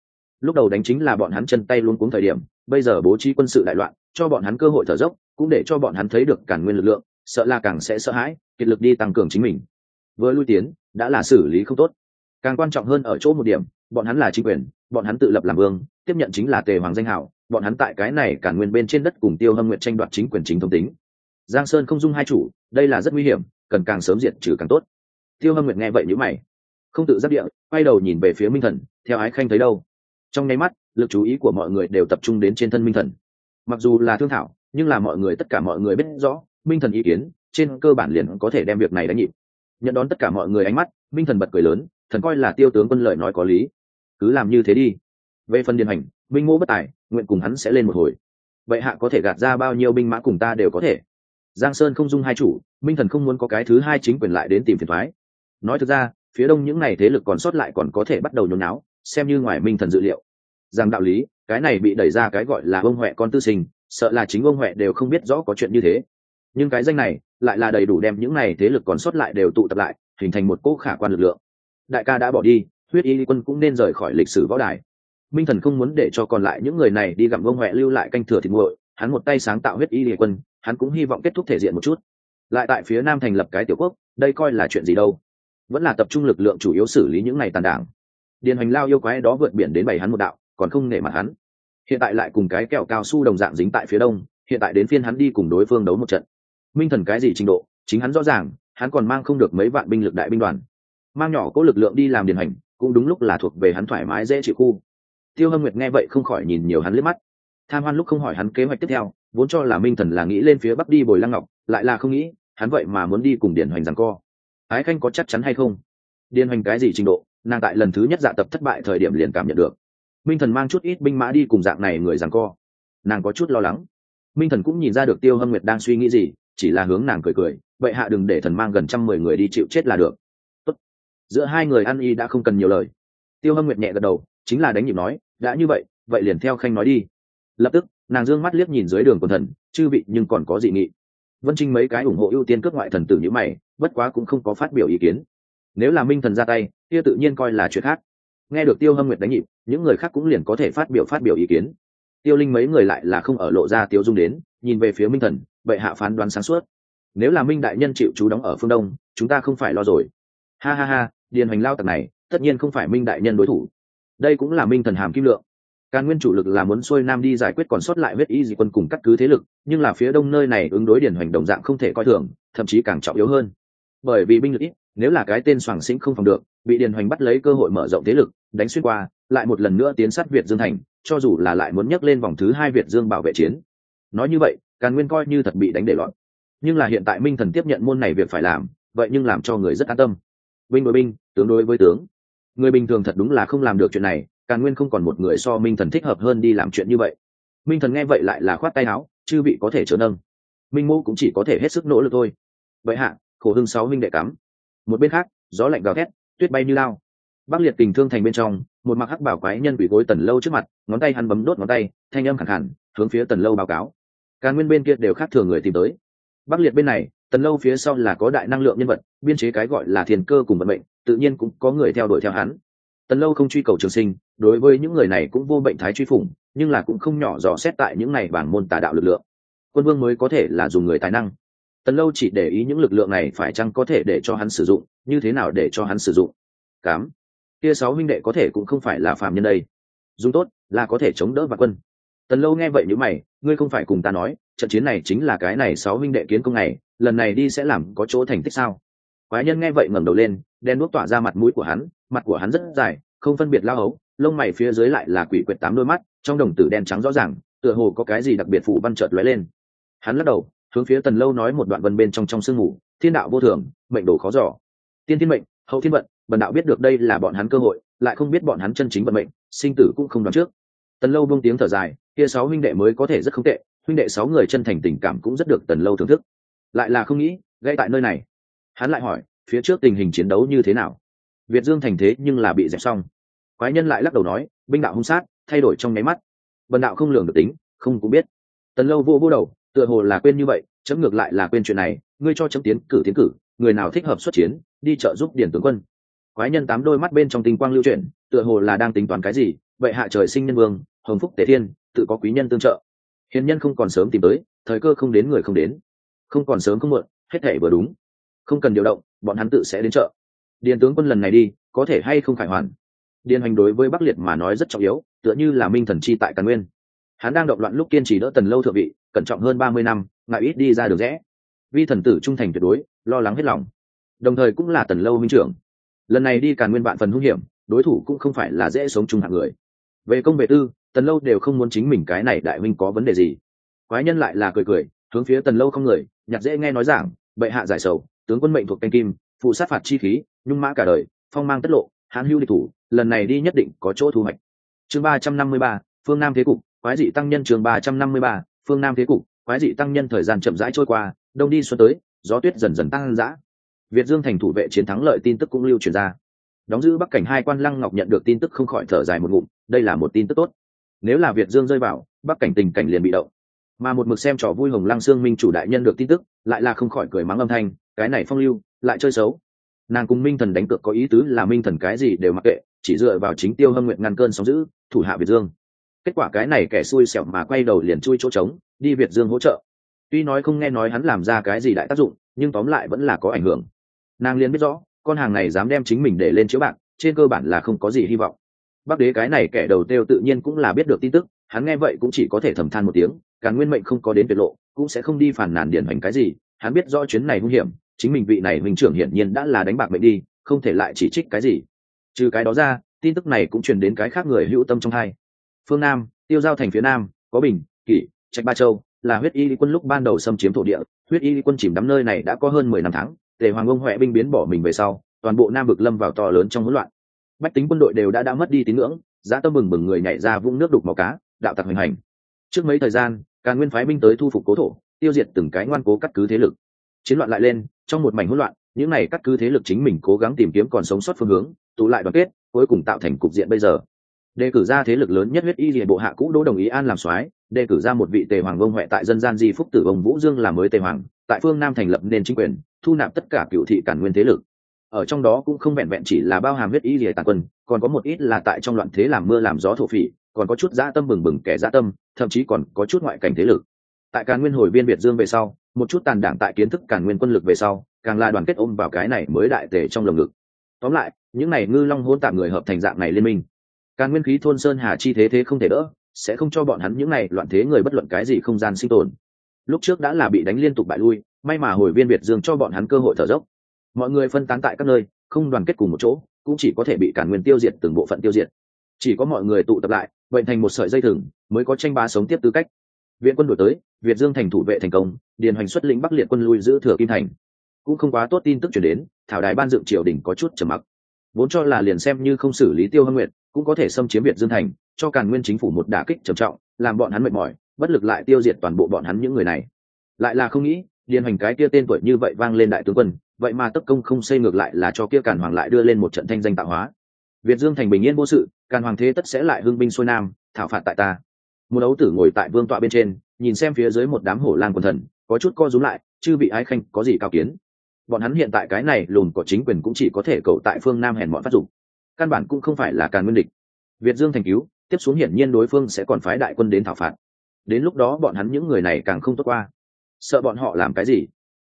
Lúc đầu đánh chính là bọn hắn chân tay luôn cuống thời điểm, bây giờ bố trí quân sự đại loạn, cho bọn hắn cơ hội thở dốc, cũng để cho bọn hắn thấy được cản nguyên lực lượng, sợ là càng sẽ sợ hãi, kiệt lực đi tăng cường chính mình. Với lui tiến, đã là xử lý không tốt. Càng quan trọng hơn ở chỗ một điểm, bọn hắn là chính quyền, bọn hắn tự lập làm vương, tiếp nhận chính là tề hoàng danh hảo bọn hắn tại cái này cản nguyên bên trên đất cùng tiêu hâm nguyện tranh đoạt chính quyền chính thống tính. Giang sơn không dung hai chủ, đây là rất nguy hiểm cần càng sớm diệt trừ càng tốt. Tiêu hâm nguyện nghe vậy nhữ mày, không tự giáp địa quay đầu nhìn về phía minh thần, theo ái khanh thấy đâu. Trong nháy mắt, lực chú ý của mọi người đều tập trung đến trên thân minh thần. Mặc dù là thương thảo, nhưng là mọi người, tất cả mọi người biết rõ, minh thần ý kiến, trên cơ bản liền có thể đem việc này đánh nhịp. Nhận đón tất cả mọi người ánh mắt, minh thần bật cười lớn, thần coi là tiêu tướng quân lợi nói có lý. Cứ làm như thế đi. Về phần điền hành, minh ngô bất tài, nguyện cùng hắn sẽ lên một hồi. Vậy hạ có thể gạt ra bao nhiêu binh mã cùng ta đều có thể giang sơn không dung hai chủ, minh thần không muốn có cái thứ hai chính quyền lại đến tìm phiền thoái. Nói thực ra, phía đông những n à y thế lực còn sót lại còn có thể bắt đầu nhốn náo xem như ngoài minh thần dự liệu. Rằng đạo lý, cái này bị đẩy ra cái gọi là ông huệ con tư sinh, sợ là chính ông huệ đều không biết rõ có chuyện như thế. Nhưng cái danh này, lại là đầy đủ đem những ngày thế lực còn sót lại đều tụ tập lại, hình thành một cỗ khả quan lực lượng. Đại ca đã bỏ đi, huyết y quân cũng nên rời khỏi lịch sử võ đài. Minh thần không muốn để cho còn lại những người này đi gặm ông huệ lưu lại canh thừa thịt nguội hắn một tay sáng tạo huyết y địa quân, hắn cũng hy vọng kết thúc thể diện một chút. Lại tại phía nam thành lập cái tiểu quốc, đây coi là chuyện gì đâu? Vẫn là tập trung lực lượng chủ yếu xử lý những ngày tàn đảng. Điền hoành lao yêu quái đó vượt biển đến bảy hắn một đạo, còn không nể mặt hắn. Hiện tại lại cùng cái kẹo cao su đồng dạng dính tại phía đông, hiện tại đến phiên hắn đi cùng đối phương đấu một trận. Minh thần cái gì trình độ, chính hắn rõ ràng, hắn còn mang không được mấy vạn binh lực đại binh đoàn. Mang nhỏ có lực lượng đi làm điền hành cũng đúng lúc là thuộc về hắn thoải mái dễ chịu khu. Tiêu hâm nguyệt nghe vậy không khỏi nhìn nhiều hắn liếc mắt tham hoan lúc không hỏi hắn kế hoạch tiếp theo, vốn cho là minh thần là nghĩ lên phía bắc đi bồi lăng ngọc, lại là không nghĩ, hắn vậy mà muốn đi cùng điền hoành rằng co. Ái khanh có chắc chắn hay không? Điền hoành cái gì trình độ, nàng tại lần thứ nhất dạ tập thất bại thời điểm liền cảm nhận được. Minh thần mang chút ít binh mã đi cùng dạng này người rằng co. Nàng có chút lo lắng. Minh thần cũng nhìn ra được tiêu hâm nguyệt đang suy nghĩ gì, chỉ là hướng nàng cười cười vậy hạ đừng để thần mang gần trăm mười người đi chịu chết là được. Tốt. giữa hai người ăn y đã không cần nhiều lời. Tiêu hâm nguyệt nhẹ gật đầu, chính là đánh nhịp nói, đã như vậy vậy liền theo khanh nói đi lập tức, nàng d ư ơ n g mắt liếc nhìn dưới đường quần thần, chư vị nhưng còn có dị nghị. Vân trinh mấy cái ủng hộ ưu tiên cướp ngoại thần tử như mày, bất quá cũng không có phát biểu ý kiến. Nếu là minh thần ra tay, kia tự nhiên coi là chuyện khác. Nghe được tiêu hâm nguyệt đánh nhịp, những người khác cũng liền có thể phát biểu phát biểu ý kiến. Tiêu linh mấy người lại là không ở lộ ra tiêu dung đến, nhìn về phía minh thần, bệ hạ phán đoán sáng suốt. Nếu là minh đại nhân chịu chú đóng ở phương đông, chúng ta không phải lo rồi. Ha ha ha, điền hoành lao tặc này, tất nhiên không phải minh đại nhân đối thủ. Đây cũng là minh thần hàm kim lượng càn nguyên chủ lực là muốn xuôi nam đi giải quyết còn sót lại huyết y dị quân cùng cắt cứ thế lực, nhưng là phía đông nơi này ứng đối điển hoành đồng dạng không thể coi thường, thậm chí càng trọng yếu hơn. Bởi vì binh lực ít, nếu là cái tên Soảng sinh không phòng được, bị điển hoành bắt lấy cơ hội mở rộng thế lực, đánh xuyên qua, lại một lần nữa tiến sát việt dương thành, cho dù là lại muốn nhấc lên vòng thứ hai việt dương bảo vệ chiến. Nói như vậy, càn nguyên coi như thật bị đánh để loạn. Nhưng là hiện tại minh thần tiếp nhận môn này việc phải làm, vậy nhưng làm cho người rất an tâm. Binh đối binh, tướng đối với tướng. Người bình thường thật đúng là không làm được chuyện này càn nguyên không còn một người so minh thần thích hợp hơn đi làm chuyện như vậy. Minh thần nghe vậy lại là khoát tay áo, chư vị có thể trở nâng. Minh mô cũng chỉ có thể hết sức nỗ lực thôi. Vậy hạ, khổ hưng sáu minh đệ cắm. Một bên khác, gió lạnh gào thét, tuyết bay như lao. Bắc liệt tình thương thành bên trong, một mặc hắc bảo quái nhân quỷ gối tần lâu trước mặt, ngón tay hắn bấm đốt ngón tay, thanh âm khẳng hẳn hướng phía tần lâu báo cáo. Càn nguyên bên kia đều khác thường người tìm tới. Bắc liệt bên này, tần lâu phía sau là có đại năng lượng nhân vật, biên chế cái gọi là thiền cơ cùng vận mệnh, tự nhiên cũng có người theo đuổi theo hắn tần lâu không truy cầu trường sinh, đối với những người này cũng vô bệnh thái truy phủng, nhưng là cũng không nhỏ dò xét tại những này bản môn tà đạo lực lượng. Quân vương mới có thể là dùng người tài năng. Tần lâu chỉ để ý những lực lượng này phải chăng có thể để cho hắn sử dụng, như thế nào để cho hắn sử dụng? Cám. Kia sáu minh đệ có thể cũng không phải là phạm nhân đây. Dùng tốt, là có thể chống đỡ và quân. Tần lâu nghe vậy như mày, ngươi không phải cùng ta nói, trận chiến này chính là cái này sáu minh đệ kiến công này, lần này đi sẽ làm có chỗ thành tích sao? Quái nhân nghe vậy ngẩng đầu lên, đen đuốc tỏa ra mặt mũi của hắn mặt của hắn rất dài, không phân biệt lao hấu, lông mày phía dưới lại là quỷ quyệt tám đôi mắt, trong đồng tử đen trắng rõ ràng, tựa hồ có cái gì đặc biệt phủ văn chợt lóe lên. Hắn lắc đầu, hướng phía tần lâu nói một đoạn vân bên trong trong sương mù, thiên đạo vô thường, mệnh đồ khó giỏ tiên thiên mệnh, hậu thiên vận, bần đạo biết được đây là bọn hắn cơ hội, lại không biết bọn hắn chân chính vận mệnh, sinh tử cũng không đoán trước. Tần lâu buông tiếng thở dài, kia sáu huynh đệ mới có thể rất không tệ, huynh đệ sáu người chân thành tình cảm cũng rất được tần lâu thưởng thức. Lại là không nghĩ gây tại nơi này. Hắn lại hỏi, phía trước tình hình chiến đấu như thế nào? Việt dương thành thế nhưng là bị dẹp xong. Quái nhân lại lắc đầu nói, binh đạo hung sát, thay đổi trong nháy mắt. Bần đạo không lường được tính, không cũng biết. Tần lâu vô vô đầu, tựa hồ là quên như vậy, chấm ngược lại là quên chuyện này, ngươi cho chấm tiến cử tiến cử, người nào thích hợp xuất chiến, đi trợ giúp điển tướng quân. Quái nhân tám đôi mắt bên trong tinh quang lưu chuyển, tựa hồ là đang tính toán cái gì, vậy hạ trời sinh nhân vương, hồng phúc tề thiên, tự có quý nhân tương trợ. Hiền nhân không còn sớm tìm tới, thời cơ không đến người không đến. Không còn sớm không muộn, hết thể vừa đúng. Không cần điều động, bọn hắn tự sẽ đến chợ điền tướng quân lần này đi, có thể hay không khải hoàn? Điền hành đối với bắc liệt mà nói rất trọng yếu, tựa như là minh thần chi tại càn nguyên. Hắn đang động loạn lúc kiên trì đỡ tần lâu thượng vị, cẩn trọng hơn ba mươi năm, ngại ít đi ra được rẽ. Vi thần tử trung thành tuyệt đối, lo lắng hết lòng. Đồng thời cũng là tần lâu minh trưởng. Lần này đi càn nguyên vạn phần hung hiểm, đối thủ cũng không phải là dễ sống chung hạng người. Về công về tư, tần lâu đều không muốn chính mình cái này đại minh có vấn đề gì. Quái nhân lại là cười cười, hướng phía tần lâu không người nhặt dễ nghe nói giảng, bệ hạ giải sầu, tướng quân mệnh thuộc canh kim, phụ sát phạt chi khí nhung mã cả đời, phong mang tất lộ, hãn hưu địch thủ, lần này đi nhất định có chỗ thu hoạch. Chương ba trăm năm mươi ba, phương nam thế cục, quái dị tăng nhân chương ba trăm năm mươi ba, phương nam thế cục, quái dị tăng nhân thời gian chậm rãi trôi qua, đông đi xuân tới, gió tuyết dần dần tăng dã. Việt dương thành thủ vệ chiến thắng lợi tin tức cũng lưu truyền ra. Đóng giữ bắc cảnh hai quan lăng ngọc nhận được tin tức không khỏi thở dài một ngụm, đây là một tin tức tốt. Nếu là việt dương rơi vào, bắc cảnh tình cảnh liền bị động. Mà một mực xem trò vui hồng lăng sương minh chủ đại nhân được tin tức, lại là không khỏi cười mắng âm thanh, cái này phong lưu, lại chơi xấu nàng cùng minh thần đánh cược có ý tứ là minh thần cái gì đều mặc kệ, chỉ dựa vào chính tiêu hâm nguyện ngăn cơn sóng giữ, thủ hạ việt dương. Kết quả cái này kẻ xui xẻo mà quay đầu liền chui chỗ trống, đi việt dương hỗ trợ. Tuy nói không nghe nói hắn làm ra cái gì đại tác dụng, nhưng tóm lại vẫn là có ảnh hưởng. Nàng liền biết rõ, con hàng này dám đem chính mình để lên chiếu bạc, trên cơ bản là không có gì hy vọng. Bắc đế cái này kẻ đầu tiêu tự nhiên cũng là biết được tin tức, hắn nghe vậy cũng chỉ có thể thầm than một tiếng càng nguyên mệnh không có đến việt lộ, cũng sẽ không đi phản nàn điển hoành cái gì, hắn biết rõ chuyến này nguy hiểm chính mình vị này minh trưởng hiển nhiên đã là đánh bạc mệnh đi, không thể lại chỉ trích cái gì. Trừ cái đó ra, tin tức này cũng truyền đến cái khác người hữu tâm trong hai. Phương nam, tiêu giao thành phía nam, có bình, kỷ, trạch ba châu, là huyết y quân lúc ban đầu xâm chiếm thổ địa, huyết y quân chìm đắm nơi này đã có hơn mười năm tháng để hoàng ông huệ binh biến bỏ mình về sau, toàn bộ nam vực lâm vào to lớn trong hỗn loạn. Bách tính quân đội đều đã đã mất đi tín ngưỡng, giá tâm mừng mừng người nhảy ra vũng nước đục màu cá, đạo tặc hoành hành. Trước mấy thời gian, càn nguyên phái binh tới thu phục cố thổ, tiêu diệt từng cái ngoan cố cắt cứ thế lực. Chiến loạn lại lên trong một mảnh hỗn loạn, những này cắt cứ thế lực chính mình cố gắng tìm kiếm còn sống sót phương hướng, tụ lại đoàn kết, cuối cùng tạo thành cục diện bây giờ. Đề cử ra thế lực lớn nhất huyết y liền bộ hạ cũ đỗ đồng ý an làm soái, đề cử ra một vị tề hoàng vương huệ tại dân gian di phúc tử ông vũ dương làm mới tề hoàng, tại phương nam thành lập nên chính quyền, thu nạp tất cả cựu thị cản nguyên thế lực. Ở trong đó cũng không vẹn vẹn chỉ là bao hàm huyết y lìa tàn quân, còn có một ít là tại trong loạn thế làm mưa làm gió thổ phỉ, còn có chút dã tâm bừng bừng kẻ dã tâm, thậm chí còn có chút ngoại cảnh thế lực. Tại càn nguyên hồi viên việt dương về sau một chút tàn đảng tại kiến thức càn nguyên quân lực về sau, càng là đoàn kết ôm vào cái này mới đại tề trong lồng ngực. Tóm lại, những này ngư long hôn tạm người hợp thành dạng này liên minh. Càn nguyên khí thôn sơn hà chi thế thế không thể đỡ, sẽ không cho bọn hắn những này loạn thế người bất luận cái gì không gian sinh tồn. Lúc trước đã là bị đánh liên tục bại lui, may mà hồi viên việt dương cho bọn hắn cơ hội thở dốc. Mọi người phân tán tại các nơi, không đoàn kết cùng một chỗ, cũng chỉ có thể bị cản nguyên tiêu diệt từng bộ phận tiêu diệt. Chỉ có mọi người tụ tập lại, bệnh thành một sợi dây thừng, mới có tranh bá sống tiếp tư cách viện quân đổi tới, việt dương thành thủ vệ thành công, điền hoành xuất lĩnh bắc liệt quân lui giữ thừa kim thành. Cũng không quá tốt tin tức chuyển đến, thảo đài ban dựng triều đình có chút trầm mặc. Vốn cho là liền xem như không xử lý tiêu hâm nguyện cũng có thể xâm chiếm việt dương thành, cho càn nguyên chính phủ một đả kích trầm trọng, làm bọn hắn mệt mỏi, bất lực lại tiêu diệt toàn bộ bọn hắn những người này. Lại là không nghĩ, điền hoành cái kia tên tuổi như vậy vang lên đại tướng quân, vậy mà tất công không xây ngược lại là cho kia càn hoàng lại đưa lên một trận thanh danh tạo hóa. Việt dương thành bình yên vô sự, càn hoàng thế tất sẽ lại hưng binh xuôi nam, thảo phạt tại ta một ấu tử ngồi tại vương tọa bên trên, nhìn xem phía dưới một đám hổ lang quần thần, có chút co rúm lại, chư bị ái khanh, có gì cao kiến? Bọn hắn hiện tại cái này lùn của chính quyền cũng chỉ có thể cầu tại phương nam hèn bọn phát dụng căn bản cũng không phải là càn nguyên địch. Việt dương thành cứu, tiếp xuống hiển nhiên đối phương sẽ còn phái đại quân đến thảo phạt. Đến lúc đó bọn hắn những người này càng không tốt qua. Sợ bọn họ làm cái gì?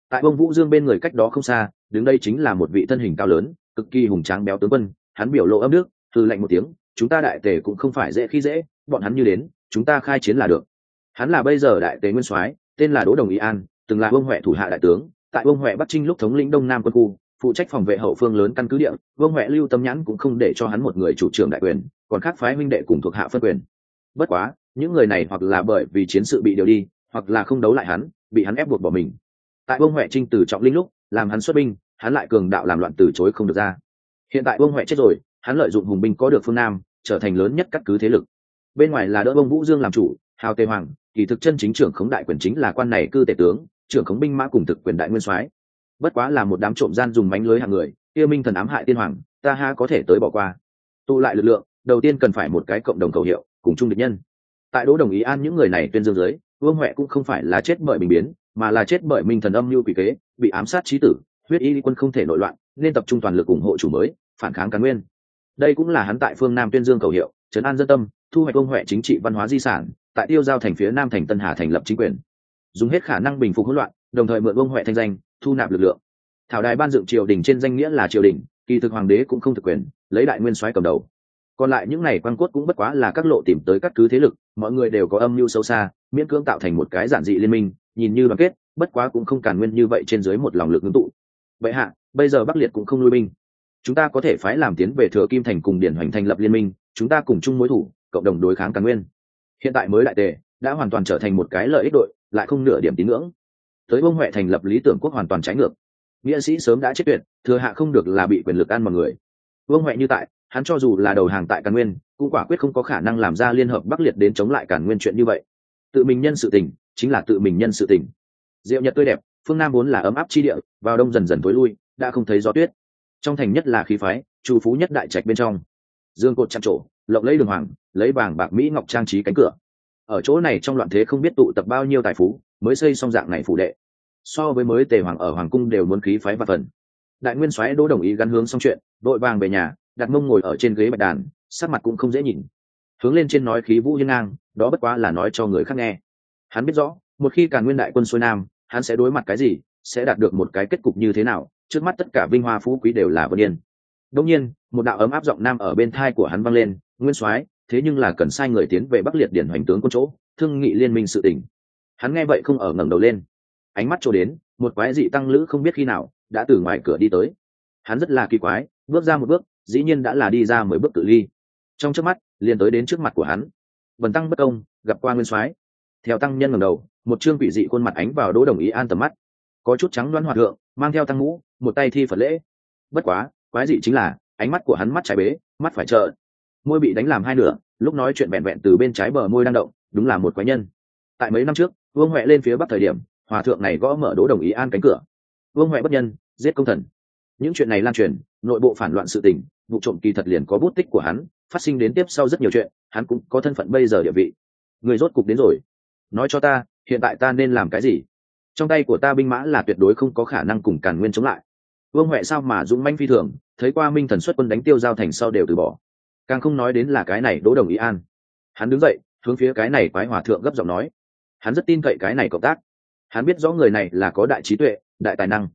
Tại bông vũ dương bên người cách đó không xa, đứng đây chính là một vị thân hình cao lớn, cực kỳ hùng tráng béo tướng quân. Hắn biểu lộ âm nước từ lạnh một tiếng, chúng ta đại tề cũng không phải dễ khi dễ bọn hắn như đến, chúng ta khai chiến là được. Hắn là bây giờ đại tế nguyên soái, tên là đỗ đồng ý an, từng là vương huệ thủ hạ đại tướng. Tại vương huệ bắc trinh lúc thống lĩnh đông nam quân khu, phụ trách phòng vệ hậu phương lớn căn cứ địa, vương huệ lưu tâm nhãn cũng không để cho hắn một người chủ trưởng đại quyền, còn khác phái huynh đệ cùng thuộc hạ phân quyền. Bất quá, những người này hoặc là bởi vì chiến sự bị điều đi, hoặc là không đấu lại hắn, bị hắn ép buộc bỏ mình. Tại vương huệ trinh từ trọng linh lúc, làm hắn xuất binh, hắn lại cường đạo làm loạn từ chối không được ra. Hiện tại vương huệ chết rồi, hắn lợi dụng hùng binh có được phương nam, trở thành lớn nhất các cứ thế lực bên ngoài là đỡ bông vũ dương làm chủ, hào tề hoàng, kỳ thực chân chính trưởng khống đại quyền chính là quan này cư tể tướng, trưởng khống binh mã cùng thực quyền đại nguyên soái. Bất quá là một đám trộm gian dùng mánh lưới hàng người, kia minh thần ám hại tiên hoàng, ta ha có thể tới bỏ qua. Tụ lại lực lượng, đầu tiên cần phải một cái cộng đồng cầu hiệu, cùng chung địch nhân. Tại đỗ đồng ý an những người này tuyên dương giới vương huệ cũng không phải là chết bởi bình biến, mà là chết bởi minh thần âm mưu quỷ kế, bị ám sát trí tử, huyết y quân không thể nội loạn, nên tập trung toàn lực ủng hộ chủ mới, phản kháng cán nguyên. Đây cũng là hắn tại phương nam tuyên dương cầu hiệu, trấn an dân tâm thu hoạch ông huệ chính trị văn hóa di sản, tại tiêu giao thành phía nam thành tân hà thành lập chính quyền. Dùng hết khả năng bình phục hỗn loạn, đồng thời mượn ông huệ thanh danh, thu nạp lực lượng. Thảo đài ban dựng triều đình trên danh nghĩa là triều đình, kỳ thực hoàng đế cũng không thực quyền, lấy đại nguyên soái cầm đầu. Còn lại những này quan cốt cũng bất quá là các lộ tìm tới các cứ thế lực, mọi người đều có âm mưu sâu xa, miễn cưỡng tạo thành một cái giản dị liên minh, nhìn như đoàn kết, bất quá cũng không càn nguyên như vậy trên dưới một lòng lực ngưng tụ. Vậy hạ, bây giờ bắc liệt cũng không nuôi binh. Chúng ta có thể phái làm tiến về thừa kim thành cùng điển hoành thành lập liên minh, chúng ta cùng chung mối thủ cộng đồng đối kháng càn nguyên. Hiện tại mới đại tề, đã hoàn toàn trở thành một cái lợi ích đội, lại không nửa điểm tín ngưỡng. Tới bông huệ thành lập lý tưởng quốc hoàn toàn trái ngược. Nghĩa sĩ sớm đã chết tuyệt, thừa hạ không được là bị quyền lực ăn mọi người. Vương huệ như tại, hắn cho dù là đầu hàng tại càn nguyên, cũng quả quyết không có khả năng làm ra liên hợp bắc liệt đến chống lại càn nguyên chuyện như vậy. Tự mình nhân sự tình, chính là tự mình nhân sự tình. Diệu nhật tươi đẹp, phương nam vốn là ấm áp chi địa, vào đông dần dần tối lui, đã không thấy gió tuyết. Trong thành nhất là khí phái trù phú nhất đại trạch bên trong. Dương cột chạm trổ lộng lấy đường hoàng, lấy vàng bạc mỹ ngọc trang trí cánh cửa. Ở chỗ này trong loạn thế không biết tụ tập bao nhiêu tài phú, mới xây xong dạng này phủ đệ. So với mới tề hoàng ở hoàng cung đều muốn khí phái và phần. Đại nguyên soái đỗ đồng ý gắn hướng xong chuyện, đội vàng về nhà, đặt mông ngồi ở trên ghế bạch đàn, sắc mặt cũng không dễ nhìn. Hướng lên trên nói khí vũ hiên ngang, đó bất quá là nói cho người khác nghe. Hắn biết rõ, một khi càng nguyên đại quân xuôi nam, hắn sẽ đối mặt cái gì, sẽ đạt được một cái kết cục như thế nào, trước mắt tất cả vinh hoa phú quý đều là vân yên. Đông nhiên, một đạo ấm áp giọng nam ở bên thai của hắn vang lên nguyên soái, thế nhưng là cần sai người tiến về bắc liệt điển hoành tướng quân chỗ, thương nghị liên minh sự tình. Hắn nghe vậy không ở ngẩng đầu lên. Ánh mắt cho đến, một quái dị tăng lữ không biết khi nào đã từ ngoài cửa đi tới. Hắn rất là kỳ quái, bước ra một bước, dĩ nhiên đã là đi ra mười bước tự ly. Trong trước mắt, liền tới đến trước mặt của hắn. Vần tăng bất công, gặp qua nguyên soái. Theo tăng nhân ngẩng đầu, một chương quỷ dị khuôn mặt ánh vào đỗ đồng ý an tầm mắt. Có chút trắng đoán hoạt thượng, mang theo tăng ngũ một tay thi phật lễ. Bất quá, quái dị chính là, ánh mắt của hắn mắt trái bế, mắt phải trợ môi bị đánh làm hai nửa, lúc nói chuyện vẹn vẹn từ bên trái bờ môi đang động, đúng là một quái nhân. Tại mấy năm trước, vương huệ lên phía bắc thời điểm, hòa thượng này gõ mở đỗ đồng ý an cánh cửa. Vương huệ bất nhân, giết công thần. Những chuyện này lan truyền, nội bộ phản loạn sự tình, vụ trộm kỳ thật liền có bút tích của hắn, phát sinh đến tiếp sau rất nhiều chuyện, hắn cũng có thân phận bây giờ địa vị. Người rốt cục đến rồi. Nói cho ta, hiện tại ta nên làm cái gì? Trong tay của ta binh mã là tuyệt đối không có khả năng cùng càn nguyên chống lại. Vương huệ sao mà dũng manh phi thường, thấy qua minh thần xuất quân đánh tiêu giao thành sau đều từ bỏ càng không nói đến là cái này đỗ đồng ý an. Hắn đứng dậy, hướng phía cái này quái hòa thượng gấp giọng nói. Hắn rất tin cậy cái này cộng tác. Hắn biết rõ người này là có đại trí tuệ, đại tài năng.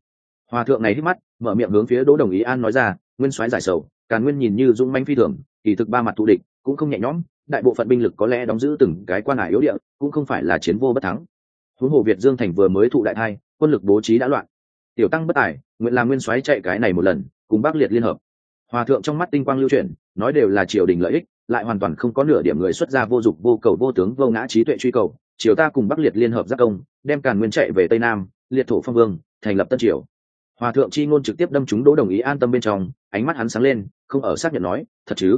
Hòa thượng này hít mắt, mở miệng hướng phía đỗ đồng ý an nói ra, nguyên soái giải sầu, càn nguyên nhìn như dũng manh phi thường, kỳ thực ba mặt thù địch, cũng không nhẹ nhõm, đại bộ phận binh lực có lẽ đóng giữ từng cái quan hải yếu địa, cũng không phải là chiến vô bất thắng. Huống hồ việt dương thành vừa mới thụ đại thai, quân lực bố trí đã loạn. Tiểu tăng bất tài, nguyện làm nguyên soái chạy cái này một lần, cùng bác liệt liên hợp hòa thượng trong mắt tinh quang lưu chuyển, nói đều là triều đình lợi ích, lại hoàn toàn không có nửa điểm người xuất gia vô dụng vô cầu, vô tướng, vô ngã trí tuệ truy cầu. Triều ta cùng bắc liệt liên hợp giác công, đem càn nguyên chạy về tây nam, liệt thổ phong vương, thành lập tân triều. Hòa thượng chi ngôn trực tiếp đâm chúng đỗ đồng ý an tâm bên trong, ánh mắt hắn sáng lên, không ở xác nhận nói, thật chứ?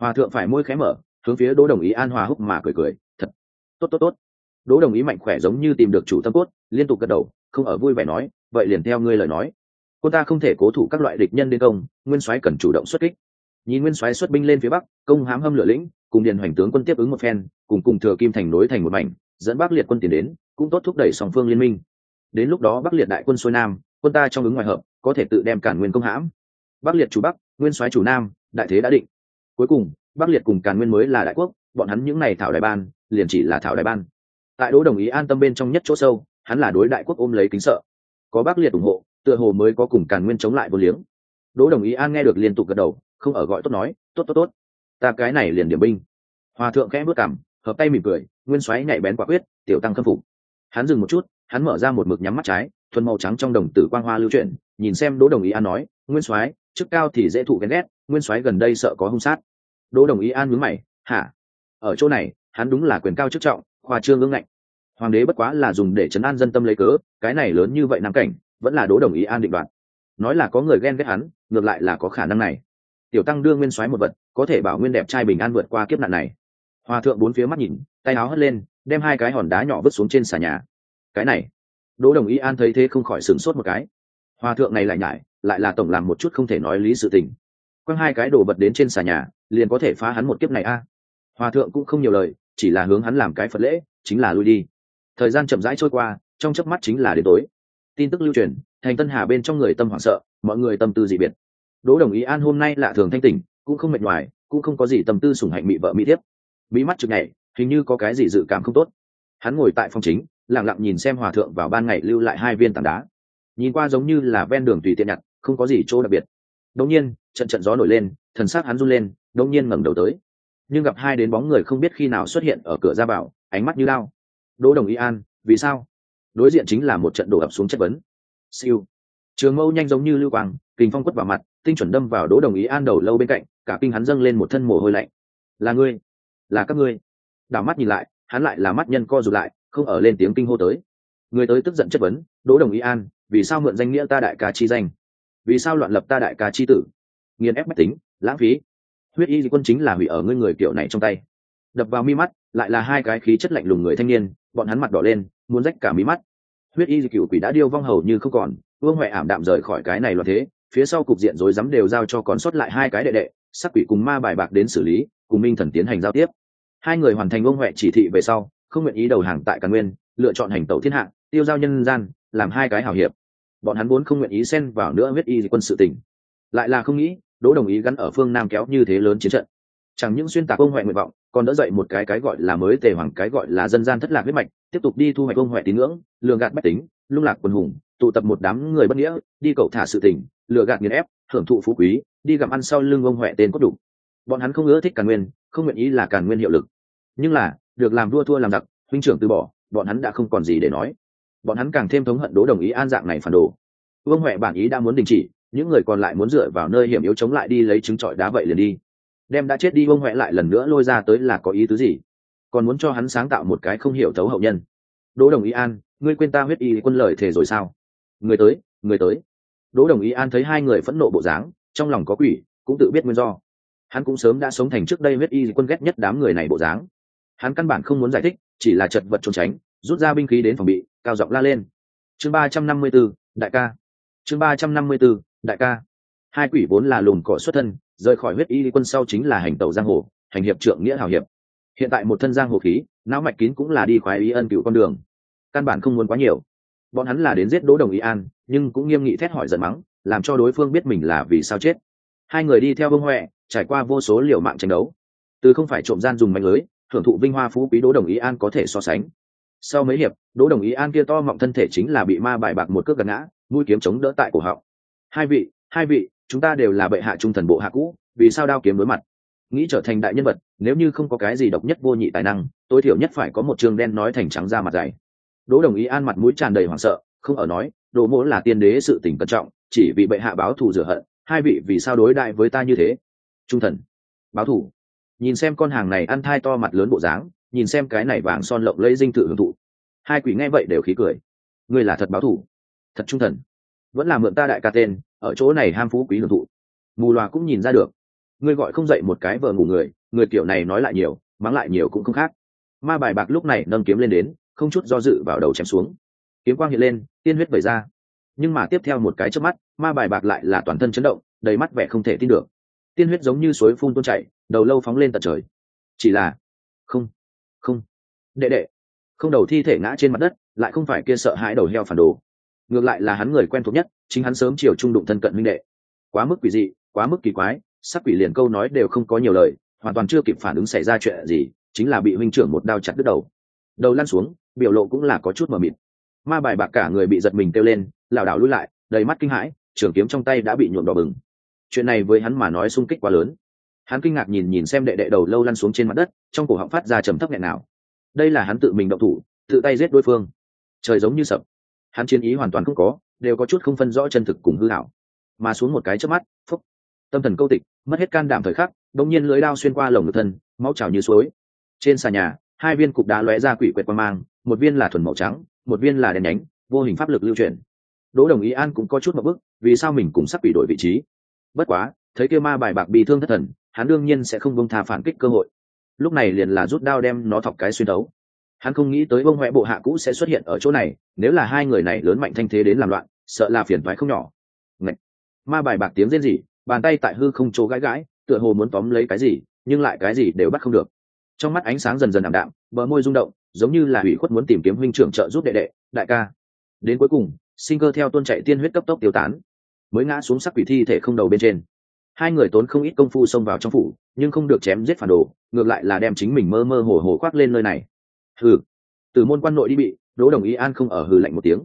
Hòa thượng phải môi khé mở, hướng phía đỗ đồng ý an hòa húc mà cười cười, thật, tốt tốt tốt. Đỗ đồng ý mạnh khỏe giống như tìm được chủ tâm cốt, liên tục gật đầu, không ở vui vẻ nói, vậy liền theo ngươi lời nói cô ta không thể cố thủ các loại địch nhân đến công, nguyên soái cần chủ động xuất kích. Nhìn nguyên soái xuất binh lên phía bắc, công hám hâm lửa lĩnh, cùng điền hoành tướng quân tiếp ứng một phen, cùng cùng thừa kim thành nối thành một mảnh, dẫn bắc liệt quân tiến đến, cũng tốt thúc đẩy song phương liên minh. Đến lúc đó bắc liệt đại quân xuôi nam, quân ta trong ứng ngoài hợp, có thể tự đem cản nguyên công hãm. Bắc liệt chủ bắc, nguyên soái chủ nam, đại thế đã định. Cuối cùng, bắc liệt cùng càn nguyên mới là đại quốc, bọn hắn những n à y thảo đại ban, liền chỉ là thảo đại ban. Tại đỗ đồng ý an tâm bên trong nhất chỗ sâu, hắn là đối đại quốc ôm lấy kính sợ. Có bắc liệt ủng hộ tựa hồ mới có cùng càn nguyên chống lại vô liếng. Đỗ đồng ý an nghe được liên tục gật đầu, không ở gọi tốt nói, tốt tốt tốt. Ta cái này liền điểm binh. Hòa thượng khẽ bước cảm, hợp tay mỉm cười, nguyên xoáy nhạy bén quả quyết, tiểu tăng khâm phục. Hắn dừng một chút, hắn mở ra một mực nhắm mắt trái, thuần màu trắng trong đồng tử quang hoa lưu chuyển, nhìn xem đỗ đồng ý an nói, nguyên soái, chức cao thì dễ thụ ghen ghét, nguyên soái gần đây sợ có hung sát. Đỗ đồng ý an mướn mày, hả? Ở chỗ này, hắn đúng là quyền cao chức trọng, khoa trương ương ngạnh. Hoàng đế bất quá là dùng để chấn an dân tâm lấy cớ, cái này lớn như vậy nam cảnh vẫn là đỗ đồng ý an định đoạt. Nói là có người ghen ghét hắn, ngược lại là có khả năng này. Tiểu tăng đưa nguyên soái một vật, có thể bảo nguyên đẹp trai bình an vượt qua kiếp nạn này. Hòa thượng bốn phía mắt nhìn, tay áo hất lên, đem hai cái hòn đá nhỏ vứt xuống trên xà nhà. Cái này đỗ đồng ý an thấy thế không khỏi sửng sốt một cái. Hòa thượng này lại nhải, lại là tổng làm một chút không thể nói lý sự tình. Quăng hai cái đồ vật đến trên xà nhà, liền có thể phá hắn một kiếp này a. Hòa thượng cũng không nhiều lời, chỉ là hướng hắn làm cái phật lễ, chính là lui đi. Thời gian chậm rãi trôi qua, trong chớp mắt chính là đến tối tin tức lưu truyền thành tân hà bên trong người tâm hoảng sợ mọi người tâm tư dị biệt. Đỗ đồng ý an hôm nay lạ thường thanh tỉnh cũng không mệt ngoài cũng không có gì tâm tư sủng hạnh mị vợ mỹ thiếp. Mỹ mắt chực nhảy hình như có cái gì dự cảm không tốt. Hắn ngồi tại phòng chính lặng lặng nhìn xem hòa thượng vào ban ngày lưu lại hai viên tảng đá. Nhìn qua giống như là ven đường tùy tiện nhặt không có gì chỗ đặc biệt. Đống nhiên trận trận gió nổi lên thần sắc hắn run lên đống nhiên ngẩng đầu tới. Nhưng gặp hai đến bóng người không biết khi nào xuất hiện ở cửa ra vào, ánh mắt như lao. Đỗ đồng ý an vì sao? Đối diện chính là một trận đổ ập xuống chất vấn. Siêu. Trường mâu nhanh giống như lưu quang, kình phong quất vào mặt, tinh chuẩn đâm vào đỗ đồng ý an đầu lâu bên cạnh, cả kinh hắn dâng lên một thân mồ hôi lạnh. Là ngươi? Là các ngươi? Đảo mắt nhìn lại, hắn lại là mắt nhân co rụt lại, không ở lên tiếng kinh hô tới. Người tới tức giận chất vấn, đỗ đồng ý an, vì sao mượn danh nghĩa ta đại ca chi danh? Vì sao loạn lập ta đại ca chi tử? Nghiền ép mách tính, lãng phí. Huyết y quân chính là hủy ở ngươi người kiểu này trong tay. Đập vào mi mắt, lại là hai cái khí chất lạnh lùng người thanh niên, bọn hắn mặt đỏ lên, muốn rách cả mí mắt huyết y cựu quỷ đã điêu vong hầu như không còn, vương huệ ảm đạm rời khỏi cái này loạn thế, phía sau cục diện rối rắm đều giao cho còn sót lại hai cái đệ đệ, sắc quỷ cùng ma bài bạc đến xử lý, cùng minh thần tiến hành giao tiếp. Hai người hoàn thành vương huệ chỉ thị về sau, không nguyện ý đầu hàng tại càn nguyên, lựa chọn hành tẩu thiên hạ, tiêu giao nhân gian, làm hai cái hảo hiệp. Bọn hắn vốn không nguyện ý xen vào nữa huyết y quân sự tỉnh lại là không nghĩ, đỗ đồng ý gắn ở phương nam kéo như thế lớn chiến trận. Chẳng những xuyên tạc ông huệ nguyện vọng, còn đỡ dậy một cái cái gọi là mới tề hoàng, cái gọi là dân gian thất lạc huyết mạch tiếp tục đi thu hoạch ông huệ tín ngưỡng lường gạt bách tính, lung lạc quần hùng, tụ tập một đám người bất nghĩa, đi cầu thả sự tình, lừa gạt nghiền ép hưởng thụ phú quý, đi gặm ăn sau lưng ông huệ tên cốt đủ. Bọn hắn không ưa thích càn nguyên, không nguyện ý là càn nguyên hiệu lực. Nhưng là, được làm đua thua làm giặc, huynh trưởng từ bỏ, bọn hắn đã không còn gì để nói. Bọn hắn càng thêm thống hận đố đồng ý an dạng này phản đồ. Vương huệ bản ý đã muốn đình chỉ, những người còn lại muốn dựa vào nơi hiểm yếu chống lại đi lấy trứng trọi đá vậy liền đi. Đem đã chết đi vương huệ lại lần nữa lôi ra tới là có ý tứ gì? Còn muốn cho hắn sáng tạo một cái không hiểu thấu hậu nhân. Đỗ đồng ý an, ngươi quên ta huyết y quân lời thề rồi sao? Người tới người tới. Đỗ đồng ý an thấy hai người phẫn nộ bộ dáng, trong lòng có quỷ, cũng tự biết nguyên do. Hắn cũng sớm đã sống thành trước đây huyết y quân ghét nhất đám người này bộ dáng. Hắn căn bản không muốn giải thích, chỉ là chật vật trốn tránh, rút ra binh khí đến phòng bị, cao giọng la lên. Chương ba trăm năm mươi b ố đại ca. Chương ba trăm năm mươi b ố đại ca. Hai quỷ vốn là lùn cỏ xuất thân, rời khỏi huyết y quân sau chính là hành tàu giang hồ, hành hiệp trượng nghĩa hào hiệp hiện tại một thân giang hồ khí, não mạch kín cũng là đi khoái ý ân cựu con đường. Căn bản không muốn quá nhiều. Bọn hắn là đến giết đỗ đồng ý an, nhưng cũng nghiêm nghị thét hỏi giận mắng, làm cho đối phương biết mình là vì sao chết. Hai người đi theo vương huệ trải qua vô số liều mạng tranh đấu. Từ không phải trộm gian dùng mạnh lưới, thưởng thụ vinh hoa phú quý đỗ đồng ý an có thể so sánh. Sau mấy hiệp, đỗ đồng ý an kia to mọng thân thể chính là bị ma bài bạc một cước gạt ngã, mũi kiếm chống đỡ tại cổ họng. Hai vị hai vị, chúng ta đều là bệ hạ trung thần bộ hạ cũ, vì sao đao kiếm đối mặt? Nghĩ trở thành đại nhân vật nếu như không có cái gì độc nhất vô nhị tài năng tối thiểu nhất phải có một trường đen nói thành trắng ra mặt dày. Đỗ đồng ý an mặt mũi tràn đầy hoảng sợ không ở nói Đỗ mỗ là tiên đế sự tình cẩn trọng chỉ vì bệ hạ báo thù rửa hận hai vị vì sao đối đại với ta như thế? Trung thần báo thù, nhìn xem con hàng này ăn thai to mặt lớn bộ dáng nhìn xem cái này vàng son lộng lấy dinh tự hưởng thụ hai quỷ nghe vậy đều khí cười. Ngươi là thật báo thù, thật trung thần. Vẫn là mượn ta đại ca tên ở chỗ này ham phú quý hưởng thụ. Mù loà cũng nhìn ra được ngươi gọi không dậy một cái vợ ngủ người người kiểu này nói lại nhiều, mắng lại nhiều cũng không khác. Ma bài bạc lúc này nâng kiếm lên đến, không chút do dự vào đầu chém xuống. Kiếm quang hiện lên, tiên huyết vẩy ra. Nhưng mà tiếp theo một cái trước mắt, ma bài bạc lại là toàn thân chấn động, đầy mắt vẻ không thể tin được. Tiên huyết giống như suối phun tuôn chảy, đầu lâu phóng lên tận trời. Chỉ là, không không. Đệ đệ, không đầu thi thể ngã trên mặt đất, lại không phải kia sợ hãi đầu heo phản đồ. Ngược lại là hắn người quen thuộc nhất, chính hắn sớm chiều trung đụng thân cận minh đệ. Quá mức quỷ dị, quá mức kỳ quái sắc quỷ liền câu nói đều không có nhiều lời, hoàn toàn chưa kịp phản ứng xảy ra chuyện gì, chính là bị huynh trưởng một đao chặt đứt đầu. Đầu lăn xuống, biểu lộ cũng là có chút mờ mịt. Ma bài bạc cả người bị giật mình kêu lên, lảo đảo lui lại, đầy mắt kinh hãi, trường kiếm trong tay đã bị nhuộm đỏ bừng. Chuyện này với hắn mà nói sung kích quá lớn. Hắn kinh ngạc nhìn nhìn xem đệ đệ đầu lâu lăn xuống trên mặt đất, trong cổ họng phát ra trầm thấp nghẹn nào. Đây là hắn tự mình động thủ, tự tay giết đối phương. Trời giống như sập. Hắn chiến ý hoàn toàn không có, đều có chút không phân rõ chân thực cùng hư hảo mà xuống một cái trước mắt, phúc tâm thần câu tịch, mất hết can đảm thời khắc đông nhiên lưới đao xuyên qua lồng ngực thân, máu trào như suối. Trên xà nhà, hai viên cục đá lóe ra quỷ quệt quang mang, một viên là thuần màu trắng, một viên là đèn nhánh, vô hình pháp lực lưu truyền. đỗ đồng ý an cũng có chút một bức, vì sao mình cũng sắp bị đổi vị trí? Bất quá, thấy kia ma bài bạc bị thương thất thần, hắn đương nhiên sẽ không bông tha phản kích cơ hội. Lúc này liền là rút đao đem nó thọc cái xuyên đấu hắn không nghĩ tới bông huệ bộ hạ cũ sẽ xuất hiện ở chỗ này, nếu là hai người này lớn mạnh thanh thế đến làm loạn, sợ là phiền thoái không nhỏ. Ngậy! ma bài bạc tiếng rên rỉ bàn tay tại hư không chỗ gãi gãi, tựa hồ muốn tóm lấy cái gì, nhưng lại cái gì đều bắt không được. Trong mắt ánh sáng dần dần ảm đạm, bờ môi rung động, giống như là hủy khuất muốn tìm kiếm huynh trưởng trợ giúp đệ đệ, đại ca. Đến cuối cùng sinh cơ theo tuôn chạy tiên huyết cấp tốc tiêu tán, mới ngã xuống sắc quỷ thi thể không đầu bên trên. Hai người tốn không ít công phu xông vào trong phủ, nhưng không được chém giết phản đồ, ngược lại là đem chính mình mơ mơ hồ hồ khoác lên nơi này. Hừ. Từ môn quan nội đi bị, đỗ đồng ý an không ở hừ lạnh một tiếng.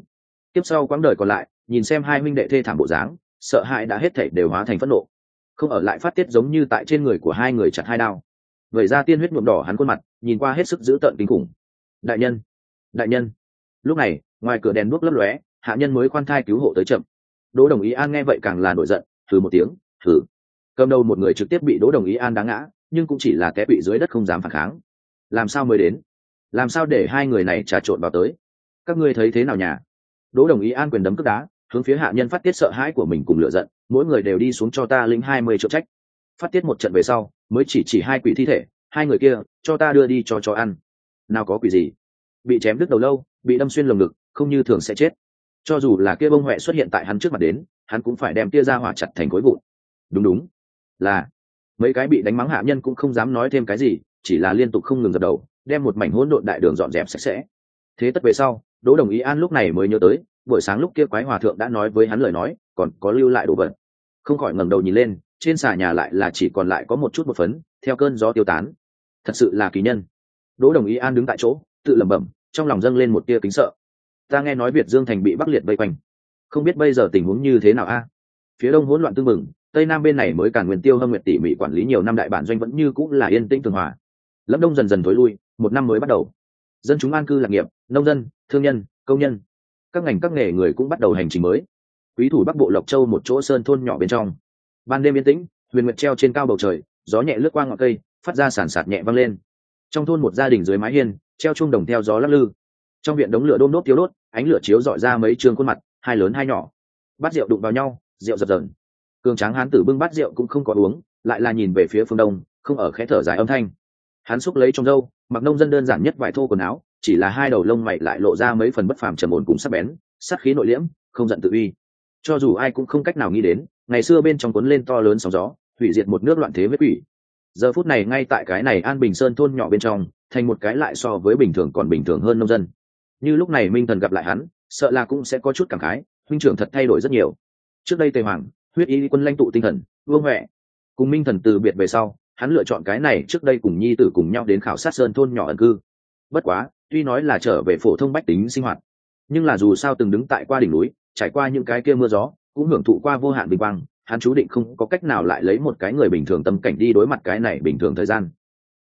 Tiếp sau quãng đời còn lại, nhìn xem hai minh đệ thê thảm bộ dáng sợ hãi đã hết thảy đều hóa thành phẫn nộ. Không ở lại phát tiết giống như tại trên người của hai người chặt hai đao. Vẩy ra tiên huyết nhuộm đỏ hắn khuôn mặt, nhìn qua hết sức dữ tợn kinh khủng. Đại nhân đại nhân. Lúc này, ngoài cửa đèn đuốc lấp lóe, hạ nhân mới khoan thai cứu hộ tới chậm. Đỗ đồng ý an nghe vậy càng là nổi giận, thử một tiếng, thử. Cầm đầu một người trực tiếp bị đỗ đồng ý an đá ngã, nhưng cũng chỉ là té bị dưới đất không dám phản kháng. Làm sao mới đến? Làm sao để hai người này trà trộn vào tới? Các ngươi thấy thế nào nhà? Đỗ đồng ý an quyền đấm cướp đá hướng phía hạ nhân phát tiết sợ hãi của mình cùng lựa giận, mỗi người đều đi xuống cho ta lĩnh hai mươi triệu trách. Phát tiết một trận về sau, mới chỉ chỉ hai quỷ thi thể, hai người kia, cho ta đưa đi cho cho ăn. Nào có quỷ gì? Bị chém đứt đầu lâu, bị đâm xuyên lồng ngực, không như thường sẽ chết. Cho dù là kia bông huệ xuất hiện tại hắn trước mặt đến, hắn cũng phải đem kia ra hỏa chặt thành khối vụn. Đúng đúng. Là, mấy cái bị đánh mắng hạ nhân cũng không dám nói thêm cái gì, chỉ là liên tục không ngừng gật đầu, đem một mảnh hỗn độn đại đường dọn dẹp sạch sẽ. Thế tất về sau, đỗ đồng ý an lúc này mới nhớ tới buổi sáng lúc kia quái hòa thượng đã nói với hắn lời nói, còn có lưu lại đồ vật. Không khỏi ngẩng đầu nhìn lên, trên xà nhà lại là chỉ còn lại có một chút một phấn, theo cơn gió tiêu tán. Thật sự là kỳ nhân. Đỗ đồng ý an đứng tại chỗ, tự lẩm bẩm, trong lòng dâng lên một tia kính sợ. Ta nghe nói việt dương thành bị bắc liệt vây quanh. Không biết bây giờ tình huống như thế nào a? Phía đông hỗn loạn tương mừng, tây nam bên này mới càng nguyên tiêu hâm nguyệt tỉ mỉ quản lý nhiều năm đại bản doanh vẫn như cũng là yên tĩnh tường hòa. Lâm đông dần dần thối lui, một năm mới bắt đầu. Dân chúng an cư lạc nghiệp, nông dân, thương nhân, công nhân các ngành các nghề người cũng bắt đầu hành trình mới. Quý thủ bắc bộ lộc châu một chỗ sơn thôn nhỏ bên trong. Ban đêm yên tĩnh huyền nguyệt treo trên cao bầu trời gió nhẹ lướt qua ngọn cây phát ra sản sạt nhẹ văng lên. Trong thôn một gia đình dưới mái hiên treo chuông đồng theo gió lắc lư. Trong viện đống lửa đôm đốt thiếu đốt ánh lửa chiếu dọi ra mấy trường khuôn mặt hai lớn hai nhỏ. Bát rượu đụng vào nhau rượu dập dờn. Cường tráng hán tử bưng bát rượu cũng không có uống lại là nhìn về phía phương đông không ở khẽ thở dài âm thanh. Hắn xúc lấy trong dâu, mặc nông dân đơn giản nhất vải thô quần áo chỉ là hai đầu lông mày lại lộ ra mấy phần bất phàm trầm ổn cùng sắc bén sắc khí nội liễm, không giận tự uy. Cho dù ai cũng không cách nào nghĩ đến, ngày xưa bên trong cuốn lên to lớn sóng gió, hủy diệt một nước loạn thế với quỷ. Giờ phút này ngay tại cái này an bình sơn thôn nhỏ bên trong, thành một cái lại so với bình thường còn bình thường hơn nông dân. Như lúc này minh thần gặp lại hắn, sợ là cũng sẽ có chút cảm khái, huynh trưởng thật thay đổi rất nhiều. Trước đây tề hoàng, huyết y quân lãnh tụ tinh thần, vương huệ. Cùng minh thần từ biệt về sau, hắn lựa chọn cái này trước đây cùng nhi tử cùng nhau đến khảo sát sơn thôn nhỏ ẩn cư bất quá, tuy nói là trở về phổ thông bách tính sinh hoạt, nhưng là dù sao từng đứng tại qua đỉnh núi, trải qua những cái kia mưa gió, cũng hưởng thụ qua vô hạn bình quang, hắn chú định không có cách nào lại lấy một cái người bình thường tâm cảnh đi đối mặt cái này bình thường thời gian.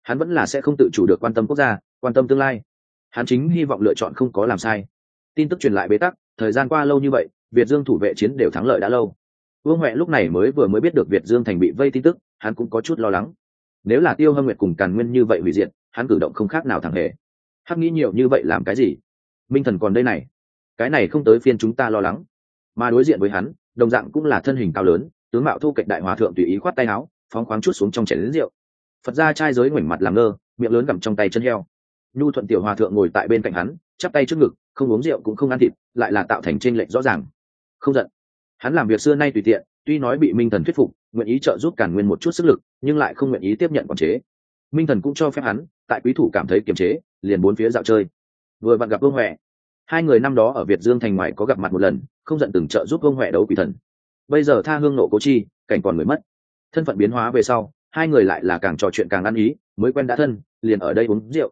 Hắn vẫn là sẽ không tự chủ được quan tâm quốc gia, quan tâm tương lai. Hắn chính hy vọng lựa chọn không có làm sai. Tin tức truyền lại bế tắc, thời gian qua lâu như vậy, việt dương thủ vệ chiến đều thắng lợi đã lâu. Vương huệ lúc này mới vừa mới biết được việt dương thành bị vây tin tức, hắn cũng có chút lo lắng. Nếu là tiêu hâm nguyệt cùng càn nguyên như vậy hủy diệt, hắn cử động không khác nào thằng hề hắc nghĩ nhiều như vậy làm cái gì? Minh thần còn đây này. Cái này không tới phiên chúng ta lo lắng. Mà đối diện với hắn, đồng dạng cũng là thân hình cao lớn, tướng mạo thu cạnh đại hòa thượng tùy ý khoát tay áo, phóng khoáng chút xuống trong chén lớn rượu. Phật ra trai giới ngoảnh mặt làm ngơ, miệng lớn gặm trong tay chân heo. Nhu thuận tiểu hòa thượng ngồi tại bên cạnh hắn, chắp tay trước ngực, không uống rượu cũng không ăn thịt, lại là tạo thành trên lệnh rõ ràng. Không giận. Hắn làm việc xưa nay tùy tiện, tuy nói bị minh thần thuyết phục, nguyện ý trợ giúp cản nguyên một chút sức lực, nhưng lại không nguyện ý tiếp nhận quản chế. Minh thần cũng cho phép hắn, tại quý thủ cảm thấy kiềm chế liền bốn phía dạo chơi. Vừa vặn gặp vương huệ, hai người năm đó ở việt dương thành ngoài có gặp mặt một lần, không giận từng trợ giúp vương huệ đấu quỷ thần. Bây giờ tha hương nộ cố chi, cảnh còn người mất. Thân phận biến hóa về sau, hai người lại là càng trò chuyện càng ăn ý, mới quen đã thân, liền ở đây uống rượu.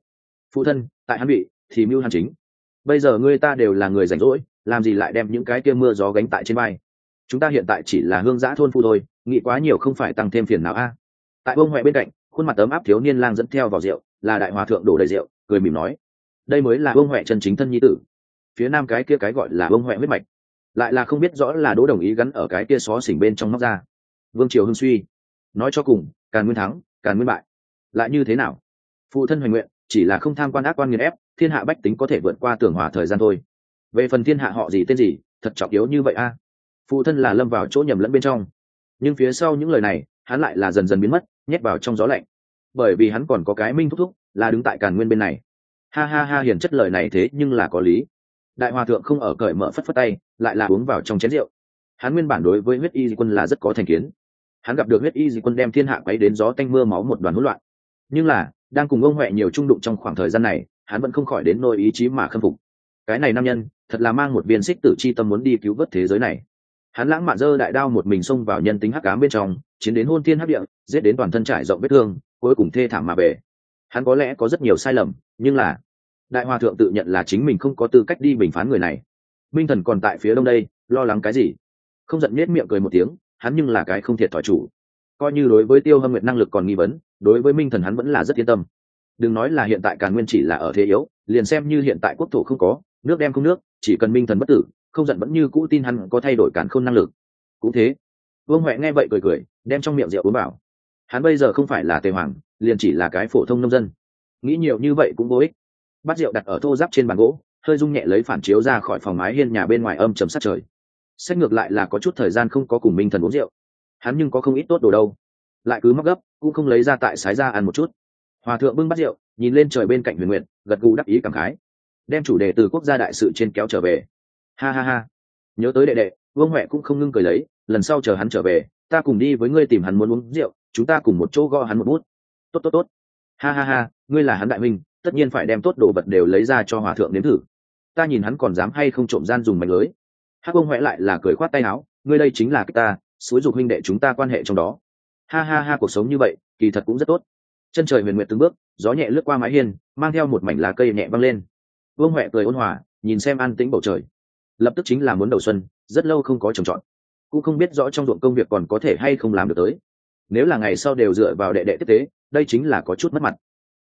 Phụ thân, tại hắn bị, thì mưu hàn chính. Bây giờ ngươi ta đều là người rảnh rỗi, làm gì lại đem những cái kia mưa gió gánh tại trên vai? Chúng ta hiện tại chỉ là hương giã thôn phu thôi, nghĩ quá nhiều không phải tăng thêm phiền nào a. Tại bông huệ bên cạnh, khuôn mặt tấm áp thiếu niên lang dẫn theo vào rượu là đại hòa thượng đổ đầy rượu, cười mỉm nói, đây mới là vương huệ chân chính thân nhi tử. Phía nam cái kia cái gọi là vương huệ huyết mạch, lại là không biết rõ là đỗ đồng ý gắn ở cái kia xó xỉnh bên trong nóc ra. Vương triều hưng suy, nói cho cùng, càn nguyên thắng, càn nguyên bại, lại như thế nào? Phụ thân hoành nguyện, chỉ là không tham quan ác quan nghiền ép, thiên hạ bách tính có thể vượt qua tưởng hòa thời gian thôi. Về phần thiên hạ họ gì tên gì, thật trọng yếu như vậy a? Phụ thân là lâm vào chỗ nhầm lẫn bên trong. Nhưng phía sau những lời này, hắn lại là dần dần biến mất, nhét vào trong gió lạnh bởi vì hắn còn có cái minh thúc thúc, là đứng tại càn nguyên bên này. Ha ha ha, hiền chất lời này thế nhưng là có lý. Đại hòa thượng không ở cởi mở phất phất tay, lại là uống vào trong chén rượu. Hắn nguyên bản đối với huyết y di quân là rất có thành kiến. Hắn gặp được huyết y di quân đem thiên hạ quấy đến gió tanh mưa máu một đoàn hỗn loạn. Nhưng là, đang cùng ông huệ nhiều trung đụng trong khoảng thời gian này, hắn vẫn không khỏi đến nỗi ý chí mà khâm phục. Cái này nam nhân, thật là mang một viên xích tử chi tâm muốn đi cứu vớt thế giới này hắn lãng mạn dơ đại đao một mình xông vào nhân tính hắc cám bên trong, chiến đến hôn thiên hắc địa, giết đến toàn thân trải rộng vết thương, cuối cùng thê thảm mà về. Hắn có lẽ có rất nhiều sai lầm, nhưng là, đại hòa thượng tự nhận là chính mình không có tư cách đi bình phán người này. Minh thần còn tại phía đông đây, lo lắng cái gì? Không giận nết miệng cười một tiếng, hắn nhưng là cái không thiệt thòi chủ. Coi như đối với tiêu hâm nguyện năng lực còn nghi vấn, đối với minh thần hắn vẫn là rất yên tâm. Đừng nói là hiện tại càn nguyên chỉ là ở thế yếu, liền xem như hiện tại quốc thổ không có, nước đem không nước, chỉ cần minh thần bất tử không giận vẫn như cũ tin hắn có thay đổi cản không năng lực. Cũng thế. Vương huệ nghe vậy cười cười, đem trong miệng rượu uống bảo hắn bây giờ không phải là tề hoàng, liền chỉ là cái phổ thông nông dân. Nghĩ nhiều như vậy cũng vô ích. Bắt rượu đặt ở thô giáp trên bàn gỗ, hơi rung nhẹ lấy phản chiếu ra khỏi phòng mái hiên nhà bên ngoài âm chầm sát trời. Xét ngược lại là có chút thời gian không có cùng minh thần uống rượu. Hắn nhưng có không ít tốt đồ đâu. Lại cứ mắc gấp, cũng không lấy ra tại sái ra ăn một chút. Hòa thượng bưng bắt rượu, nhìn lên trời bên cạnh huyền nguyện gật gù đắc ý cảm khái. Đem chủ đề từ quốc gia đại sự trên kéo trở về ha ha ha. Nhớ tới đệ đệ, vương huệ cũng không ngưng cười lấy, lần sau chờ hắn trở về, ta cùng đi với ngươi tìm hắn muốn uống rượu, chúng ta cùng một chỗ gõ hắn một bút. Tốt tốt tốt. Ha ha ha, ngươi là hắn đại minh tất nhiên phải đem tốt đồ vật đều lấy ra cho hòa thượng nếm thử. Ta nhìn hắn còn dám hay không trộm gian dùng mạch lưới. Hắc ông huệ lại là cười khoát tay áo, ngươi đây chính là cái ta, xúi dục huynh đệ chúng ta quan hệ trong đó. Ha ha ha, cuộc sống như vậy, kỳ thật cũng rất tốt. Chân trời huyền nguyệt từng bước, gió nhẹ lướt qua mái hiên, mang theo một mảnh lá cây nhẹ văng lên. Vương huệ cười ôn hòa, nhìn xem an tĩnh bầu trời lập tức chính là muốn đầu xuân, rất lâu không có trồng trọt. Cũng không biết rõ trong ruộng công việc còn có thể hay không làm được tới. Nếu là ngày sau đều dựa vào đệ đệ tiếp tế, đây chính là có chút mất mặt.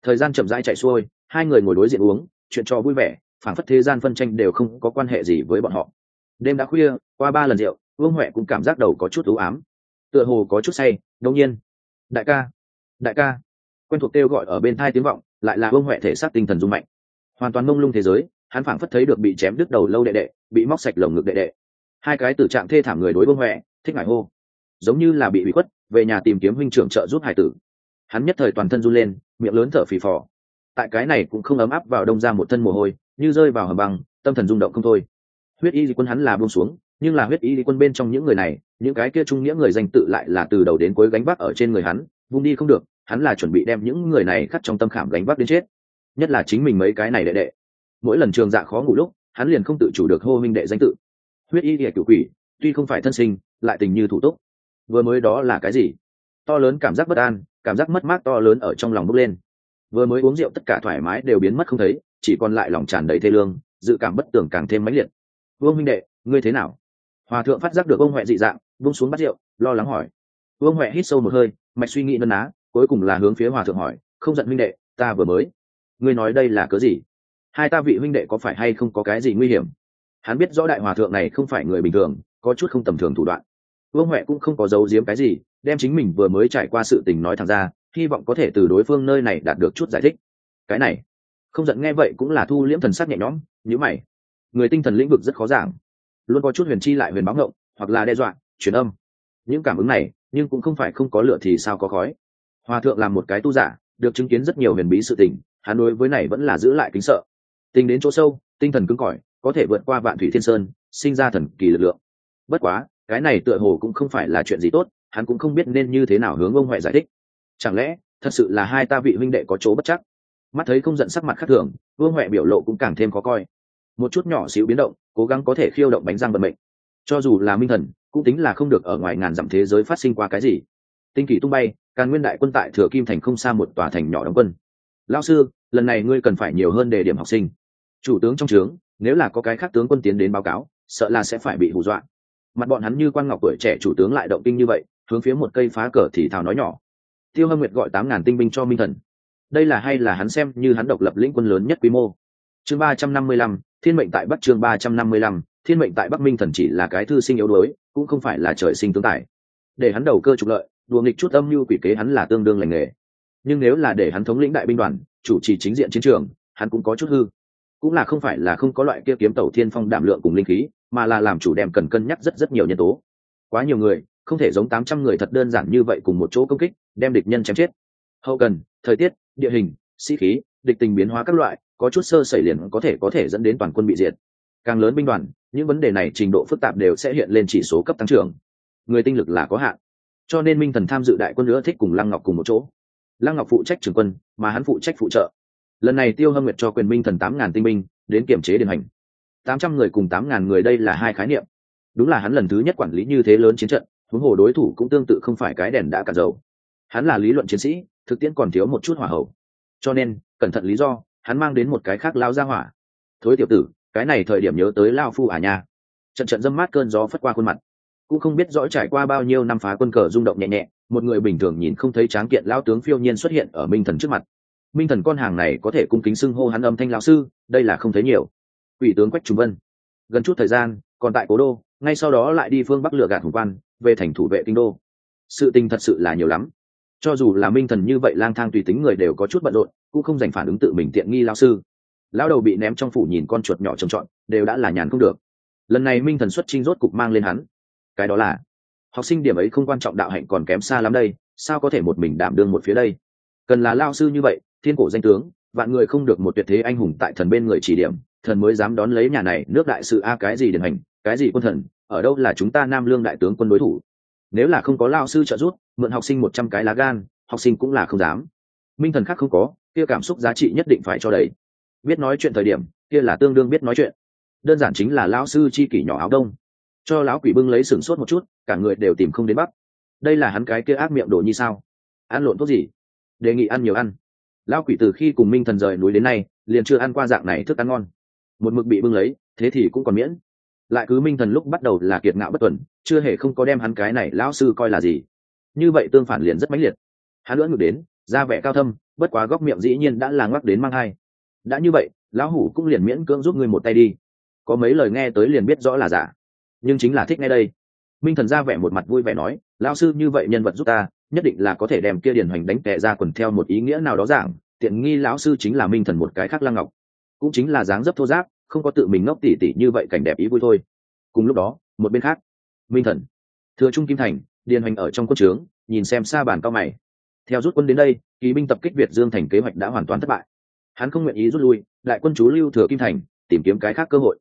Thời gian chậm rãi chạy xuôi, hai người ngồi đối diện uống, chuyện trò vui vẻ phản phất thế gian phân tranh đều không có quan hệ gì với bọn họ. Đêm đã khuya, qua ba lần rượu, vương huệ cũng cảm giác đầu có chút ưu ám. Tựa hồ có chút say ngẫu nhiên. Đại ca đại ca. Quen thuộc kêu gọi ở bên thai tiếng vọng, lại là vương huệ thể xác tinh thần dung mạnh. Hoàn toàn mông lung thế giới hắn phảng phất thấy được bị chém đứt đầu lâu đệ đệ, bị móc sạch lồng ngực đệ đệ. Hai cái tử trạng thê thảm người đối vương huệ thích ngại hô. Giống như là bị bị khuất, về nhà tìm kiếm huynh trưởng trợ giúp hải tử. Hắn nhất thời toàn thân run lên, miệng lớn thở phì phò. Tại cái này cũng không ấm áp vào đông ra một thân mồ hôi, như rơi vào hầm băng, tâm thần rung động không thôi. Huyết y di quân hắn là buông xuống, nhưng là huyết y di quân bên trong những người này, những cái kia trung nghĩa người danh tự lại là từ đầu đến cuối gánh vác ở trên người hắn, vung đi không được, hắn là chuẩn bị đem những người này khắc trong tâm khảm gánh vác đến chết. Nhất là chính mình mấy cái này đệ đệ mỗi lần trường dạ khó ngủ lúc, hắn liền không tự chủ được hô minh đệ danh tự. Huyết y địa cửu quỷ, tuy không phải thân sinh, lại tình như thủ túc. Vừa mới đó là cái gì? To lớn cảm giác bất an, cảm giác mất mát to lớn ở trong lòng bốc lên. Vừa mới uống rượu tất cả thoải mái đều biến mất không thấy, chỉ còn lại lòng tràn đầy thê lương, dự cảm bất tưởng càng thêm mãnh liệt. Vương minh đệ, ngươi thế nào? Hòa thượng phát giác được ông huệ dị dạng vung xuống bắt rượu, lo lắng hỏi. Vương huệ hít sâu một hơi, mạch suy nghĩ nân á cuối cùng là hướng phía hòa thượng hỏi, không giận minh đệ, ta vừa mới, ngươi nói đây là cớ gì? Hai ta vị huynh đệ có phải hay không có cái gì nguy hiểm? Hắn biết rõ đại hòa thượng này không phải người bình thường, có chút không tầm thường thủ đoạn. Vương huệ cũng không có giấu giếm cái gì, đem chính mình vừa mới trải qua sự tình nói thẳng ra, hy vọng có thể từ đối phương nơi này đạt được chút giải thích. Cái này, không giận nghe vậy cũng là thu liễm thần sắc nhẹ nhõm nhữ mày. Người tinh thần lĩnh vực rất khó giảng, luôn có chút huyền chi lại huyền báo ngộng, hoặc là đe dọa, truyền âm. Những cảm ứng này, nhưng cũng không phải không có lửa thì sao có khói. Hòa thượng làm một cái tu giả, được chứng kiến rất nhiều huyền bí sự tình, hắn đối với này vẫn là giữ lại kính sợ tính đến chỗ sâu, tinh thần cứng cỏi, có thể vượt qua vạn thủy thiên sơn, sinh ra thần kỳ lực lượng. Bất quá, cái này tựa hồ cũng không phải là chuyện gì tốt, hắn cũng không biết nên như thế nào hướng ông huệ giải thích. Chẳng lẽ, thật sự là hai ta vị huynh đệ có chỗ bất chắc? Mắt thấy không giận sắc mặt khác thường, vương huệ biểu lộ cũng càng thêm khó coi. Một chút nhỏ xíu biến động, cố gắng có thể khiêu động bánh răng vận mệnh. Cho dù là minh thần, cũng tính là không được ở ngoài ngàn dặm thế giới phát sinh qua cái gì. Tinh kỳ tung bay, càn nguyên đại quân tại thừa kim thành không xa một tòa thành nhỏ đóng quân lao sư, lần này ngươi cần phải nhiều hơn đề điểm học sinh. Chủ tướng trong trướng, nếu là có cái khác tướng quân tiến đến báo cáo, sợ là sẽ phải bị hù dọa. Mặt bọn hắn như quan ngọc tuổi trẻ chủ tướng lại động kinh như vậy, hướng phía một cây phá cờ thì thào nói nhỏ. Tiêu hâm nguyệt gọi tám ngàn tinh binh cho minh thần. Đây là hay là hắn xem như hắn độc lập lĩnh quân lớn nhất quy mô. Chương ba trăm năm mươi lăm, thiên mệnh tại bắc chương ba trăm năm mươi lăm, thiên mệnh tại bắc minh thần chỉ là cái thư sinh yếu đuối, cũng không phải là trời sinh tướng tài. Để hắn đầu cơ trục lợi, đùa nghịch chút âm mưu quỷ kế hắn là tương đương lành nghề nhưng nếu là để hắn thống lĩnh đại binh đoàn, chủ trì chính diện chiến trường, hắn cũng có chút hư. Cũng là không phải là không có loại kia kiếm tàu thiên phong đảm lượng cùng linh khí, mà là làm chủ đem cần cân nhắc rất rất nhiều nhân tố. Quá nhiều người, không thể giống tám trăm người thật đơn giản như vậy cùng một chỗ công kích, đem địch nhân chém chết. Hậu cần, thời tiết, địa hình, sĩ khí, địch tình biến hóa các loại, có chút sơ xảy liền có thể có thể dẫn đến toàn quân bị diệt. Càng lớn binh đoàn, những vấn đề này trình độ phức tạp đều sẽ hiện lên chỉ số cấp tăng trưởng. Người tinh lực là có hạn. Cho nên minh thần tham dự đại quân nữa thích cùng lăng ngọc cùng một chỗ lăng ngọc phụ trách trưởng quân, mà hắn phụ trách phụ trợ. Lần này tiêu hâm nguyệt cho quyền minh thần tám ngàn tinh binh, đến kiểm chế điện hành. Tám trăm người cùng tám ngàn người đây là hai khái niệm. Đúng là hắn lần thứ nhất quản lý như thế lớn chiến trận, huống hồ đối thủ cũng tương tự không phải cái đèn đã cả dầu. Hắn là lý luận chiến sĩ, thực tiễn còn thiếu một chút hỏa hậu cho nên, cẩn thận lý do, hắn mang đến một cái khác lao ra hỏa. Thối tiểu tử, cái này thời điểm nhớ tới lao phu à nha. Trận trận dâm mát cơn gió phất qua khuôn mặt cũng không biết rõ trải qua bao nhiêu năm phá quân cờ rung động nhẹ nhẹ, một người bình thường nhìn không thấy tráng kiện lao tướng phiêu nhiên xuất hiện ở minh thần trước mặt. Minh thần con hàng này có thể cung kính xưng hô hắn âm thanh lão sư, đây là không thấy nhiều. Ủy tướng quách trung vân. Gần chút thời gian, còn tại cố đô, ngay sau đó lại đi phương bắc lựa gạt hùng quan, về thành thủ vệ kinh đô. Sự tình thật sự là nhiều lắm. Cho dù là minh thần như vậy lang thang tùy tính người đều có chút bận rộn, cũng không dành phản ứng tự mình tiện nghi lao sư. Lão đầu bị ném trong phủ nhìn con chuột nhỏ trầm trọn đều đã là nhàn không được. Lần này minh thần xuất trinh rốt cục mang lên hắn cái đó là, học sinh điểm ấy không quan trọng đạo hạnh còn kém xa lắm đây, sao có thể một mình đảm đương một phía đây? Cần là lao sư như vậy, thiên cổ danh tướng, vạn người không được một tuyệt thế anh hùng tại thần bên người chỉ điểm, thần mới dám đón lấy nhà này, nước đại sự a, cái gì điển hành cái gì quân thần, ở đâu là chúng ta nam lương đại tướng quân đối thủ? Nếu là không có lao sư trợ giúp, mượn học sinh một trăm cái lá gan, học sinh cũng là không dám. Minh thần khác không có, kia cảm xúc giá trị nhất định phải cho đầy. Biết nói chuyện thời điểm, kia là tương đương biết nói chuyện. Đơn giản chính là lão sư chi kỷ nhỏ áo đông cho lão quỷ bưng lấy sửng sốt một chút, cả người đều tìm không đến bắc đây là hắn cái kia ác miệng đồ như sao? Ăn lộn tốt gì? Đề nghị ăn nhiều ăn. Lão quỷ từ khi cùng minh thần rời núi đến nay, liền chưa ăn qua dạng này thức ăn ngon. Một mực bị bưng lấy, thế thì cũng còn miễn. Lại cứ minh thần lúc bắt đầu là kiệt ngạo bất tuần, chưa hề không có đem hắn cái này lão sư coi là gì. Như vậy tương phản liền rất mãnh liệt. Hắn lưỡng ngược đến ra vẻ cao thâm, bất quá góc miệng dĩ nhiên đã là ngoắc đến mang hai. Đã như vậy, lão hủ cũng liền miễn cưỡng giúp ngươi một tay đi. Có mấy lời nghe tới liền biết rõ là giả nhưng chính là thích ngay đây. Minh thần ra vẻ một mặt vui vẻ nói, lão sư như vậy nhân vật giúp ta, nhất định là có thể đem kia điển hoành đánh tệ ra quần theo một ý nghĩa nào đó giảng, tiện nghi lão sư chính là minh thần một cái khác lăng ngọc. Cũng chính là dáng dấp thô giáp, không có tự mình ngốc tỉ tỉ như vậy cảnh đẹp ý vui thôi. Cùng lúc đó, một bên khác, minh thần, thừa trung kim thành điền hoành ở trong quân trướng, nhìn xem xa bàn cao mày. Theo rút quân đến đây kỳ binh tập kích việt dương thành kế hoạch đã hoàn toàn thất bại. Hắn không nguyện ý rút lui, đại quân chú lưu thừa kim thành, tìm kiếm cái khác cơ hội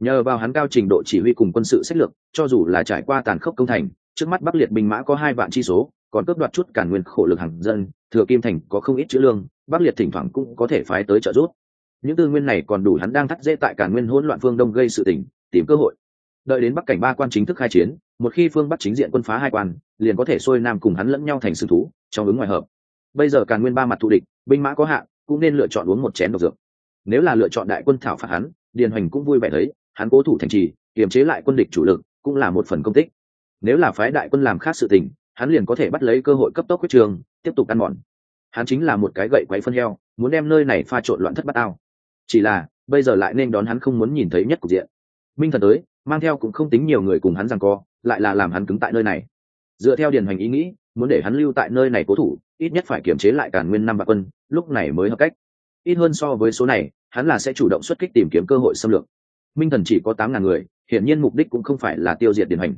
nhờ vào hắn cao trình độ chỉ huy cùng quân sự sách lược, cho dù là trải qua tàn khốc công thành, trước mắt bắc liệt binh mã có hai vạn chi số, còn cướp đoạt chút cản nguyên khổ lực hàng dân, thừa kim thành có không ít chữ lương, bắc liệt thỉnh thoảng cũng có thể phái tới trợ giúp. Những tư nguyên này còn đủ hắn đang thắt dễ tại cản nguyên hỗn loạn phương đông gây sự tỉnh tìm cơ hội. Đợi đến bắc cảnh ba quan chính thức khai chiến, một khi phương bắc chính diện quân phá hai quan, liền có thể xuôi nam cùng hắn lẫn nhau thành sư thú, trong ứng ngoài hợp. Bây giờ càn nguyên ba mặt thù địch, binh mã có hạn, cũng nên lựa chọn uống một chén độc dược. Nếu là lựa chọn đại quân thảo phạt hắn, điền hoành cũng vui vẻ thấy hắn cố thủ thành trì, kiềm chế lại quân địch chủ lực cũng là một phần công tích. Nếu là phái đại quân làm khác sự tình, hắn liền có thể bắt lấy cơ hội cấp tốc quyết trường, tiếp tục ăn mòn. Hắn chính là một cái gậy quấy phân heo, muốn đem nơi này pha trộn loạn thất bát ao. Chỉ là, bây giờ lại nên đón hắn không muốn nhìn thấy nhất cục diện. Minh thần tới, mang theo cũng không tính nhiều người cùng hắn rằng co, lại là làm hắn cứng tại nơi này. Dựa theo điền hoành ý nghĩ, muốn để hắn lưu tại nơi này cố thủ, ít nhất phải kiềm chế lại cản nguyên năm bạc quân, lúc này mới hợp cách. Ít hơn so với số này, hắn là sẽ chủ động xuất kích tìm kiếm cơ hội xâm lược minh thần chỉ có tám ngàn người hiển nhiên mục đích cũng không phải là tiêu diệt điền Hành,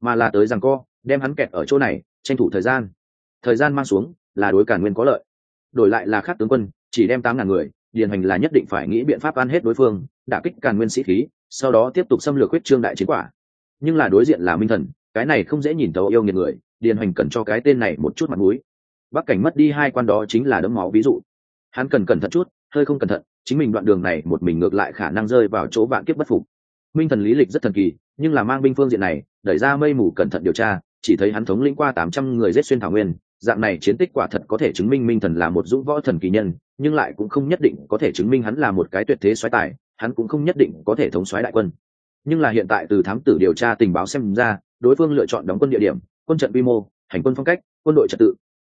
mà là tới rằng co đem hắn kẹt ở chỗ này tranh thủ thời gian. Thời gian mang xuống là đối cản nguyên có lợi. Đổi lại là khác tướng quân chỉ đem tám ngàn người điền Hành là nhất định phải nghĩ biện pháp ăn hết đối phương đả kích càn nguyên sĩ khí sau đó tiếp tục xâm lược huyết trương đại chiến quả. Nhưng là đối diện là minh thần cái này không dễ nhìn thấu yêu nghiệt người điền hoành cần cho cái tên này một chút mặt mũi. Bắc cảnh mất đi hai quan đó chính là đấm máu ví dụ. Hắn cần cẩn thận chút hơi không cẩn thận chính mình đoạn đường này một mình ngược lại khả năng rơi vào chỗ vạn kiếp bất phục. Minh thần lý lịch rất thần kỳ, nhưng là mang binh phương diện này, đẩy ra mây mù cẩn thận điều tra, chỉ thấy hắn thống lĩnh qua tám trăm người giết xuyên thảo nguyên, dạng này chiến tích quả thật có thể chứng minh minh thần là một dũng võ thần kỳ nhân, nhưng lại cũng không nhất định có thể chứng minh hắn là một cái tuyệt thế xoáy tài, hắn cũng không nhất định có thể thống xoáy đại quân. Nhưng là hiện tại từ thám tử điều tra tình báo xem ra, đối phương lựa chọn đóng quân địa điểm, quân trận quy mô, hành quân phong cách, quân đội trật tự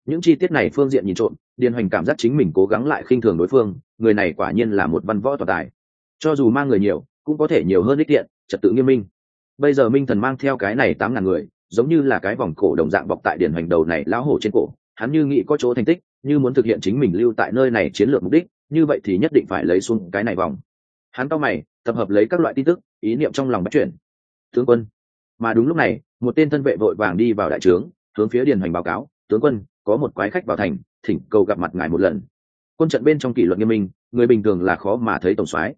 những chi tiết này phương diện nhìn trộm, điền hoành cảm giác chính mình cố gắng lại khinh thường đối phương, người này quả nhiên là một văn võ toàn tài. Cho dù mang người nhiều, cũng có thể nhiều hơn ích tiện, trật tự nghiêm minh. Bây giờ minh thần mang theo cái này tám ngàn người, giống như là cái vòng cổ đồng dạng bọc tại điển hoành đầu này lão hổ trên cổ, hắn như nghĩ có chỗ thành tích, như muốn thực hiện chính mình lưu tại nơi này chiến lược mục đích, như vậy thì nhất định phải lấy xuống cái này vòng. Hắn to mày, tập hợp lấy các loại tin tức, ý niệm trong lòng bắt chuyển tướng quân. Mà đúng lúc này, một tên thân vệ vội vàng đi vào đại trướng, hướng phía điền hoành báo cáo tướng quân, có một quái khách vào thành, thỉnh cầu gặp mặt ngài một lần. Quân trận bên trong kỷ luật nghiêm minh, người bình thường là khó mà thấy tổng soái.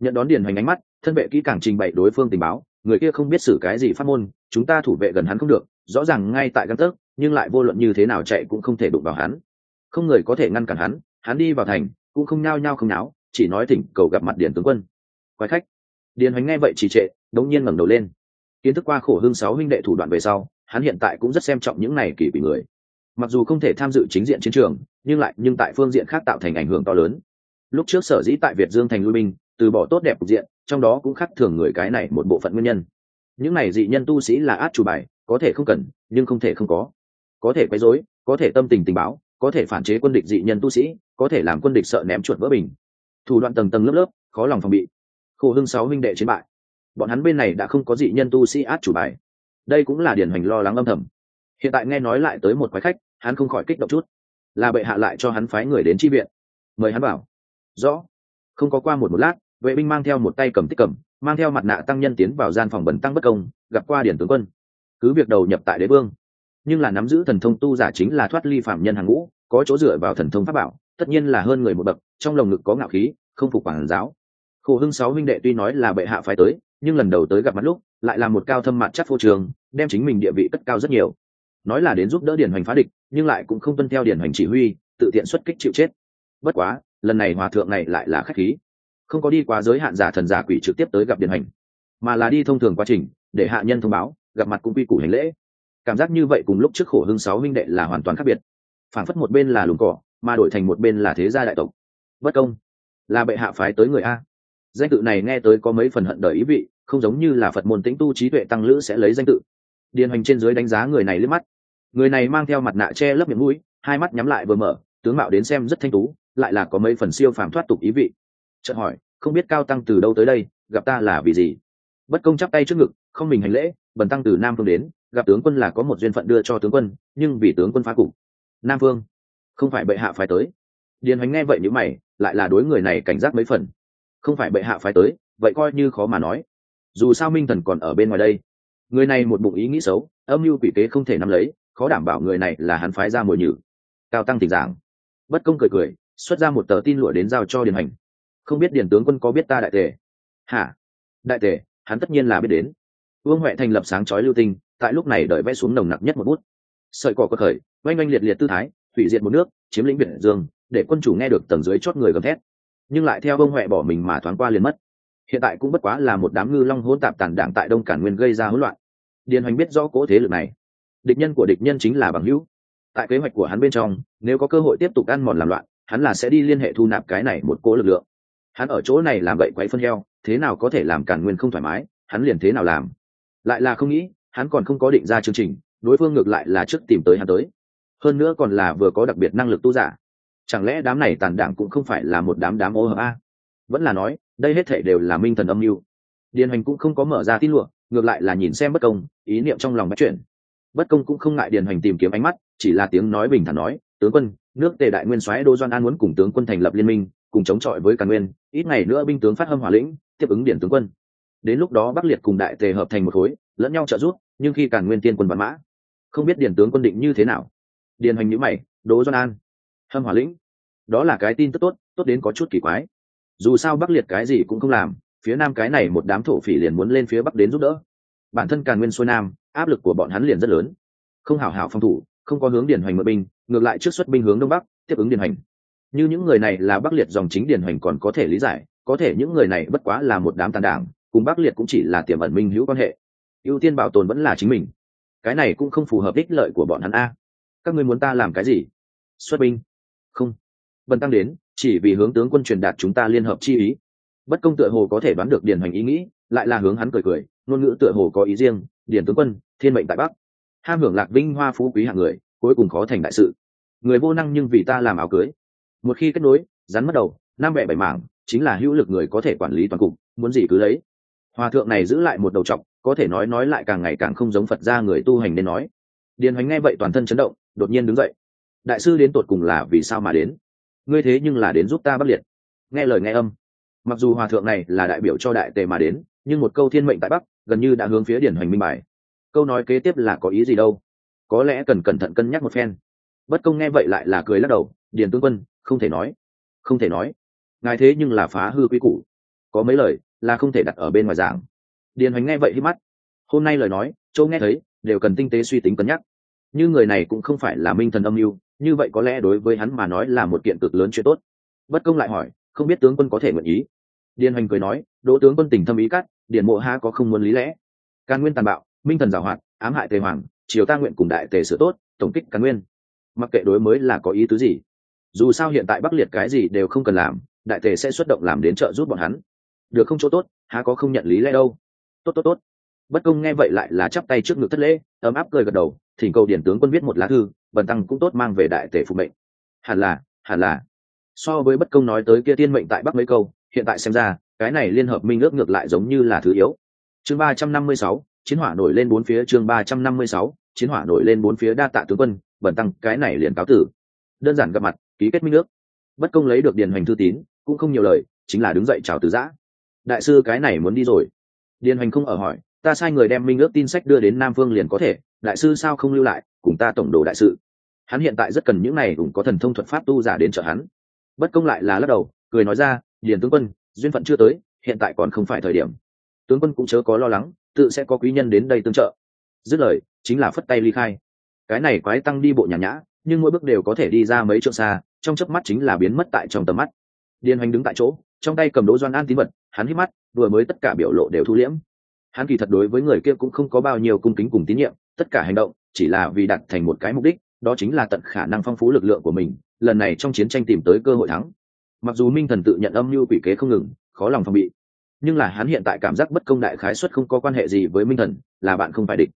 Nhận đón điền hoành ánh mắt, thân vệ kỹ càng trình bày đối phương tình báo, người kia không biết xử cái gì phát môn, chúng ta thủ vệ gần hắn không được, rõ ràng ngay tại căn tấc, nhưng lại vô luận như thế nào chạy cũng không thể đụng vào hắn. Không người có thể ngăn cản hắn hắn đi vào thành, cũng không nhao nhao không náo, chỉ nói thỉnh cầu gặp mặt điền tướng quân. Quái khách. Điền hoành nghe vậy chỉ trệ, đống nhiên ngẩng đầu lên. Kiến thức qua khổ hương sáu huynh đệ thủ đoạn về sau, hắn hiện tại cũng rất xem trọng những này kỳ bị người mặc dù không thể tham dự chính diện chiến trường, nhưng lại, nhưng tại phương diện khác tạo thành ảnh hưởng to lớn. Lúc trước sở dĩ tại việt dương thành lui binh, từ bỏ tốt đẹp cục diện, trong đó cũng khác thường người cái này một bộ phận nguyên nhân. Những này dị nhân tu sĩ là át chủ bài, có thể không cần, nhưng không thể không có. Có thể quấy rối, có thể tâm tình tình báo, có thể phản chế quân địch dị nhân tu sĩ, có thể làm quân địch sợ ném chuột vỡ bình. Thủ đoạn tầng tầng lớp lớp, khó lòng phòng bị. Khổ hưng sáu huynh đệ chiến bại. Bọn hắn bên này đã không có dị nhân tu sĩ át chủ bài. Đây cũng là điển hình lo lắng âm thầm hiện tại nghe nói lại tới một quái khách, hắn không khỏi kích động chút. Là bệ hạ lại cho hắn phái người đến tri viện. Mời hắn bảo rõ. Không có qua một một lát, vệ binh mang theo một tay cầm tích cầm, mang theo mặt nạ tăng nhân tiến vào gian phòng bẩn tăng bất công, gặp qua điển tướng quân. Cứ việc đầu nhập tại đế vương, nhưng là nắm giữ thần thông tu giả chính là thoát ly phạm nhân hàng ngũ, có chỗ dựa vào thần thông pháp bảo, tất nhiên là hơn người một bậc, trong lồng ngực có ngạo khí, không phục quản giáo. Khổ hưng sáu huynh đệ tuy nói là bệ hạ phải tới, nhưng lần đầu tới gặp mặt lúc, lại là một cao thâm mặt chắc phô trường, đem chính mình địa vị cất cao rất nhiều nói là đến giúp đỡ điển hoành phá địch, nhưng lại cũng không tuân theo điển hoành chỉ huy, tự tiện xuất kích chịu chết. Bất quá, lần này hòa thượng này lại là khách khí. Không có đi qua giới hạn giả thần giả quỷ trực tiếp tới gặp điển hành mà là đi thông thường quá trình, để hạ nhân thông báo, gặp mặt cũng quy củ hành lễ. Cảm giác như vậy cùng lúc trước khổ hưng sáu huynh đệ là hoàn toàn khác biệt. Phản phất một bên là lùng cỏ, mà đổi thành một bên là thế gia đại tộc. Bất công, là bệ hạ phái tới người a. Danh tự này nghe tới có mấy phần hận đời ý vị, không giống như là phật môn tĩnh tu trí tuệ tăng lữ sẽ lấy danh tự. Điền hành trên dưới đánh giá người này liếc mắt người này mang theo mặt nạ che lấp miệng mũi, hai mắt nhắm lại vừa mở, tướng mạo đến xem rất thanh tú, lại là có mấy phần siêu phàm thoát tục ý vị. Chợt hỏi, không biết cao tăng từ đâu tới đây, gặp ta là vì gì? Bất công chắp tay trước ngực, không mình hành lễ, bần tăng từ nam phương đến, gặp tướng quân là có một duyên phận đưa cho tướng quân, nhưng vì tướng quân phá cục. Nam phương, không phải bệ hạ phải tới. Điền hoành nghe vậy nếu mày, lại là đối người này cảnh giác mấy phần. Không phải bệ hạ phải tới, vậy coi như khó mà nói. Dù sao minh thần còn ở bên ngoài đây. Người này một bụng ý nghĩ xấu, âm mưu quỷ kế không thể nắm lấy khó đảm bảo người này là hắn phái ra mồi nhử. Cao tăng tỉnh giảng. Bất công cười cười, xuất ra một tờ tin lụa đến giao cho điền hành. Không biết điền tướng quân có biết ta đại tề? Hả? Đại tề, hắn tất nhiên là biết đến. Vương huệ thành lập sáng chói lưu tinh, tại lúc này đợi vẽ xuống nồng nặc nhất một bút. Sợi cỏ có khởi, oanh oanh liệt liệt tư thái, hủy diệt một nước, chiếm lĩnh biển dương, để quân chủ nghe được tầng dưới chót người gầm thét. Nhưng lại theo vương huệ bỏ mình mà thoáng qua liền mất. Hiện tại cũng bất quá là một đám ngư long hỗn tạp tàn đảng tại đông cản nguyên gây ra hỗn loạn. Điền hoành biết rõ cố thế lực này địch nhân của địch nhân chính là bằng hữu. Tại kế hoạch của hắn bên trong, nếu có cơ hội tiếp tục ăn mòn làm loạn, hắn là sẽ đi liên hệ thu nạp cái này một cố lực lượng. Hắn ở chỗ này làm vậy quấy phân heo, thế nào có thể làm cản nguyên không thoải mái, hắn liền thế nào làm. Lại là không nghĩ, hắn còn không có định ra chương trình, đối phương ngược lại là trước tìm tới hắn tới. Hơn nữa còn là vừa có đặc biệt năng lực tu giả. Chẳng lẽ đám này tàn đảng cũng không phải là một đám đám ô hợp a? Vẫn là nói, đây hết thể đều là minh thần âm mưu. Điền hành cũng không có mở ra tin lụa ngược lại là nhìn xem bất công, ý niệm trong lòng bắt chuyển bất công cũng không ngại điền hoành tìm kiếm ánh mắt, chỉ là tiếng nói bình thản nói, tướng quân, nước tề đại nguyên soái đô doan an muốn cùng tướng quân thành lập liên minh, cùng chống chọi với càn nguyên, ít ngày nữa binh tướng phát hâm hỏa lĩnh, tiếp ứng điển tướng quân. Đến lúc đó bắc liệt cùng đại tề hợp thành một khối, lẫn nhau trợ giúp, nhưng khi càn nguyên tiên quân văn mã, không biết điển tướng quân định như thế nào. Điền hoành nhữ mày đỗ doan an, hâm hỏa lĩnh, đó là cái tin tức tốt tốt đến có chút kỳ quái. Dù sao bắc liệt cái gì cũng không làm, phía nam cái này một đám thổ phỉ liền muốn lên phía bắc đến giúp đỡ bản thân càn nguyên xuôi nam, áp lực của bọn hắn liền rất lớn. Không hảo hảo phòng thủ, không có hướng điển hoành mượn binh, ngược lại trước xuất binh hướng đông bắc, tiếp ứng điển hoành. Như những người này là bắc liệt dòng chính điển hoành còn có thể lý giải, có thể những người này bất quá là một đám tàn đảng, cùng bắc liệt cũng chỉ là tiềm ẩn minh hữu quan hệ. Ưu tiên bảo tồn vẫn là chính mình. Cái này cũng không phù hợp ích lợi của bọn hắn a. Các ngươi muốn ta làm cái gì? Xuất binh? Không. Bần tăng đến, chỉ vì hướng tướng quân truyền đạt chúng ta liên hợp chi ý. Bất công tựa hồ có thể đoán được điển hoành ý nghĩ lại là hướng hắn cười cười, ngôn ngữ tựa hồ có ý riêng, điển tướng quân, thiên mệnh tại bắc. Ham hưởng lạc vinh hoa phú quý hạng người, cuối cùng khó thành đại sự. Người vô năng nhưng vì ta làm áo cưới. Một khi kết nối, rắn mất đầu, nam mẹ bảy mảng, chính là hữu lực người có thể quản lý toàn cục, muốn gì cứ lấy. Hòa thượng này giữ lại một đầu trọng có thể nói nói lại càng ngày càng không giống phật ra người tu hành nên nói. Điền hoành nghe vậy toàn thân chấn động, đột nhiên đứng dậy. Đại sư đến tột cùng là vì sao mà đến? Ngươi thế nhưng là đến giúp ta bắt liệt. Nghe lời nghe âm. Mặc dù hòa thượng này là đại biểu cho đại tề mà đến nhưng một câu thiên mệnh tại bắc, gần như đã hướng phía điển hoành minh bài. Câu nói kế tiếp là có ý gì đâu? Có lẽ cần cẩn thận cân nhắc một phen. Bất công nghe vậy lại là cười lắc đầu, điền tướng quân, không thể nói, không thể nói. Ngài thế nhưng là phá hư quy củ. Có mấy lời là không thể đặt ở bên ngoài giảng. Điền hoành nghe vậy hít mắt. Hôm nay lời nói châu nghe thấy, đều cần tinh tế suy tính cân nhắc. Như người này cũng không phải là minh thần âm mưu, như vậy có lẽ đối với hắn mà nói là một kiện cực lớn chuyện tốt. Bất công lại hỏi, không biết tướng quân có thể nguyện ý? Điền hoành cười nói, đỗ tướng quân tình thâm ý cắt điền mộ há có không muốn lý lẽ. Can nguyên tàn bạo, minh thần giảo hoạt, ám hại tề hoàng, triều ta nguyện cùng đại tề sửa tốt, tổng kích càn nguyên. Mặc kệ đối mới là có ý tứ gì, dù sao hiện tại bắc liệt cái gì đều không cần làm, đại tề sẽ xuất động làm đến trợ giúp bọn hắn. Được không chỗ tốt, há có không nhận lý lẽ đâu. Tốt tốt tốt. Bất công nghe vậy lại là chắp tay trước ngực thất lễ, ấm áp cười gật đầu, thỉnh cầu điển tướng quân viết một lá thư, bần tăng cũng tốt mang về đại tề phục mệnh. Hẳn là hẳn là. So với bất công nói tới kia tiên mệnh tại bắc mấy câu, hiện tại xem ra cái này liên hợp minh ước ngược lại giống như là thứ yếu. Chương ba trăm năm mươi sáu, chiến hỏa nổi lên bốn phía, chương ba trăm năm mươi sáu, chiến hỏa nổi lên bốn phía đa tạ tướng quân bẩn tăng, cái này liền cáo tử. Đơn giản gặp mặt, ký kết minh ước. Bất công lấy được điền hoành thư tín, cũng không nhiều lời, chính là đứng dậy chào từ giã. Đại sư, cái này muốn đi rồi. Điền hoành không ở hỏi, ta sai người đem minh ước tin sách đưa đến nam phương liền có thể, đại sư sao không lưu lại, cùng ta tổng đồ đại sự. Hắn hiện tại rất cần những này cũng có thần thông thuật pháp tu giả đến trợ hắn. Bất công lại là lắc đầu, cười nói ra, điền tướng quân duyên phận chưa tới, hiện tại còn không phải thời điểm. Tướng quân cũng chớ có lo lắng, tự sẽ có quý nhân đến đây tương trợ. Dứt lời, chính là phất tay ly khai. Cái này quái tăng đi bộ nhàn nhã, nhưng mỗi bước đều có thể đi ra mấy trượng xa, trong chớp mắt chính là biến mất tại trong tầm mắt. Điền hoành đứng tại chỗ, trong tay cầm đỗ doan an tín vật, hắn hít mắt, vừa mới tất cả biểu lộ đều thu liễm. Hắn kỳ thật đối với người kia cũng không có bao nhiêu cung kính cùng tín nhiệm, tất cả hành động chỉ là vì đặt thành một cái mục đích, đó chính là tận khả năng phong phú lực lượng của mình, lần này trong chiến tranh tìm tới cơ hội thắng mặc dù minh thần tự nhận âm mưu quỷ kế không ngừng, khó lòng phòng bị, nhưng là hắn hiện tại cảm giác bất công đại khái suất không có quan hệ gì với minh thần, là bạn không phải địch.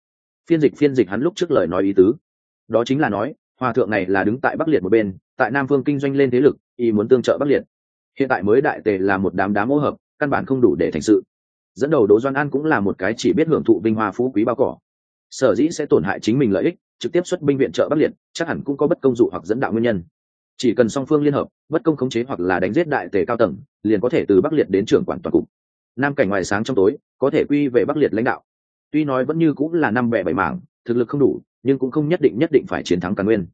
Phiên dịch phiên dịch hắn lúc trước lời nói ý tứ. Đó chính là nói, hòa thượng này là đứng tại bắc liệt một bên, tại nam phương kinh doanh lên thế lực, y muốn tương trợ bắc liệt. Hiện tại mới đại tề là một đám đám ô hợp, căn bản không đủ để thành sự. Dẫn đầu đỗ doan an cũng là một cái chỉ biết hưởng thụ vinh hoa phú quý bao cỏ. Sở dĩ sẽ tổn hại chính mình lợi ích, trực tiếp xuất binh viện trợ bắc liệt, chắc hẳn cũng có bất công dụ hoặc dẫn đạo nguyên nhân chỉ cần song phương liên hợp, bất công khống chế hoặc là đánh giết đại tề cao tầng, liền có thể từ bắc liệt đến trưởng quản toàn cục. Nam cảnh ngoài sáng trong tối, có thể quy về bắc liệt lãnh đạo. Tuy nói vẫn như cũng là năm bẻ bảy mảng, thực lực không đủ, nhưng cũng không nhất định nhất định phải chiến thắng càng nguyên.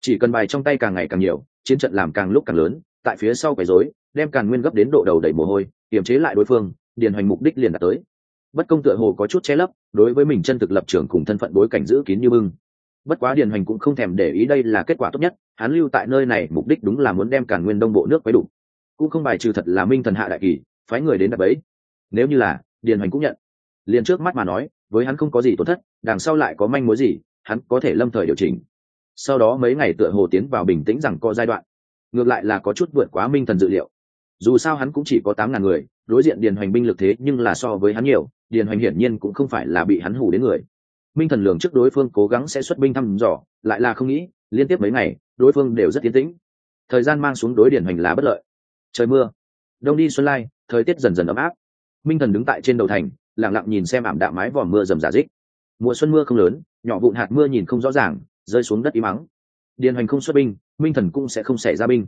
Chỉ cần bài trong tay càng ngày càng nhiều, chiến trận làm càng lúc càng lớn, tại phía sau quấy rối, đem càn nguyên gấp đến độ đầu đầy mồ hôi, kiềm chế lại đối phương, điền hoành mục đích liền đạt tới. Bất công tựa hồ có chút che lấp, đối với mình chân thực lập trường cùng thân phận bối cảnh giữ kín như bưng bất quá điền hoành cũng không thèm để ý đây là kết quả tốt nhất, hắn lưu tại nơi này mục đích đúng là muốn đem cản nguyên đông bộ nước quấy đủ. Cũng không bài trừ thật là minh thần hạ đại kỳ, phái người đến đập ấy nếu như là, điền hoành cũng nhận. Liền trước mắt mà nói, với hắn không có gì tổn thất, đằng sau lại có manh mối gì, hắn có thể lâm thời điều chỉnh. Sau đó mấy ngày tựa hồ tiến vào bình tĩnh rằng có giai đoạn. Ngược lại là có chút vượt quá minh thần dự liệu. Dù sao hắn cũng chỉ có tám ngàn người, đối diện điền hoành binh lực thế nhưng là so với hắn nhiều, điền hoành hiển nhiên cũng không phải là bị hắn hủ đến người minh thần lường trước đối phương cố gắng sẽ xuất binh thăm dò, lại là không nghĩ, liên tiếp mấy ngày, đối phương đều rất tiến tĩnh. Thời gian mang xuống đối điền hoành là bất lợi. Trời mưa, đông đi xuân lai, thời tiết dần dần ấm áp. Minh thần đứng tại trên đầu thành lẳng lặng nhìn xem ảm đạm mái vòm mưa rầm giả dích mùa xuân mưa không lớn, nhỏ vụn hạt mưa nhìn không rõ ràng, rơi xuống đất im mắng điền hoành không xuất binh, minh thần cũng sẽ không xảy ra binh.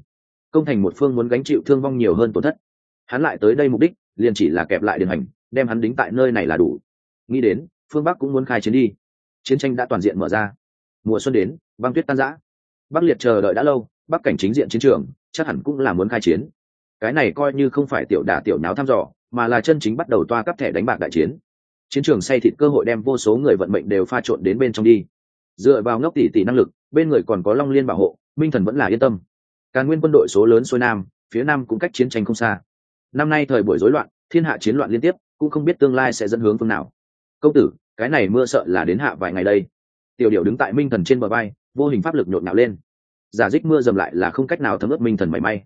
Công thành một phương muốn gánh chịu thương vong nhiều hơn tổn thất. Hắn lại tới đây mục đích, liền chỉ là kẹp lại điền hoành, đem hắn đính tại nơi này là đủ. Nghĩ đến phương bắc cũng muốn khai chiến đi. Chiến tranh đã toàn diện mở ra. Mùa xuân đến, băng tuyết tan rã. Bắc liệt chờ đợi đã lâu, bắc cảnh chính diện chiến trường, chắc hẳn cũng là muốn khai chiến. Cái này coi như không phải tiểu đả tiểu náo thăm dò, mà là chân chính bắt đầu toa cấp thẻ đánh bạc đại chiến. Chiến trường say thịt cơ hội đem vô số người vận mệnh đều pha trộn đến bên trong đi. Dựa vào ngốc tỷ tỷ năng lực, bên người còn có long liên bảo hộ, minh thần vẫn là yên tâm. Càn nguyên quân đội số lớn xuôi nam, phía nam cũng cách chiến tranh không xa. Năm nay thời buổi rối loạn, thiên hạ chiến loạn liên tiếp, cũng không biết tương lai sẽ dẫn hướng phương nào công tử, cái này mưa sợ là đến hạ vài ngày đây. Tiểu điệu đứng tại minh thần trên bờ bay vô hình pháp lực nhộn nhạo lên. Giả dích mưa dầm lại là không cách nào thấm ướt minh thần mảy may.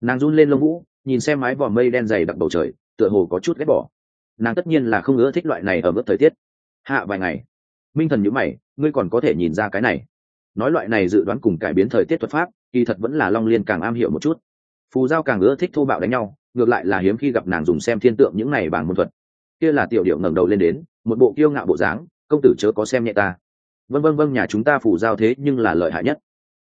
Nàng run lên lông vũ, nhìn xem mái vòm mây đen dày đặc bầu trời, tựa hồ có chút ghét bỏ. Nàng tất nhiên là không ưa thích loại này ở mức thời tiết. Hạ vài ngày. Minh thần nhữ mày, ngươi còn có thể nhìn ra cái này. Nói loại này dự đoán cùng cải biến thời tiết thuật pháp, kỳ thật vẫn là long liên càng am hiểu một chút. Phù giao càng ưa thích thô bạo đánh nhau, ngược lại là hiếm khi gặp nàng dùng xem thiên tượng những này bằng môn thuật kia là tiểu điệu ngẩng đầu lên đến, một bộ kiêu ngạo bộ dáng, công tử chớ có xem nhẹ ta. Vân vân vân nhà chúng ta phủ giao thế nhưng là lợi hại nhất.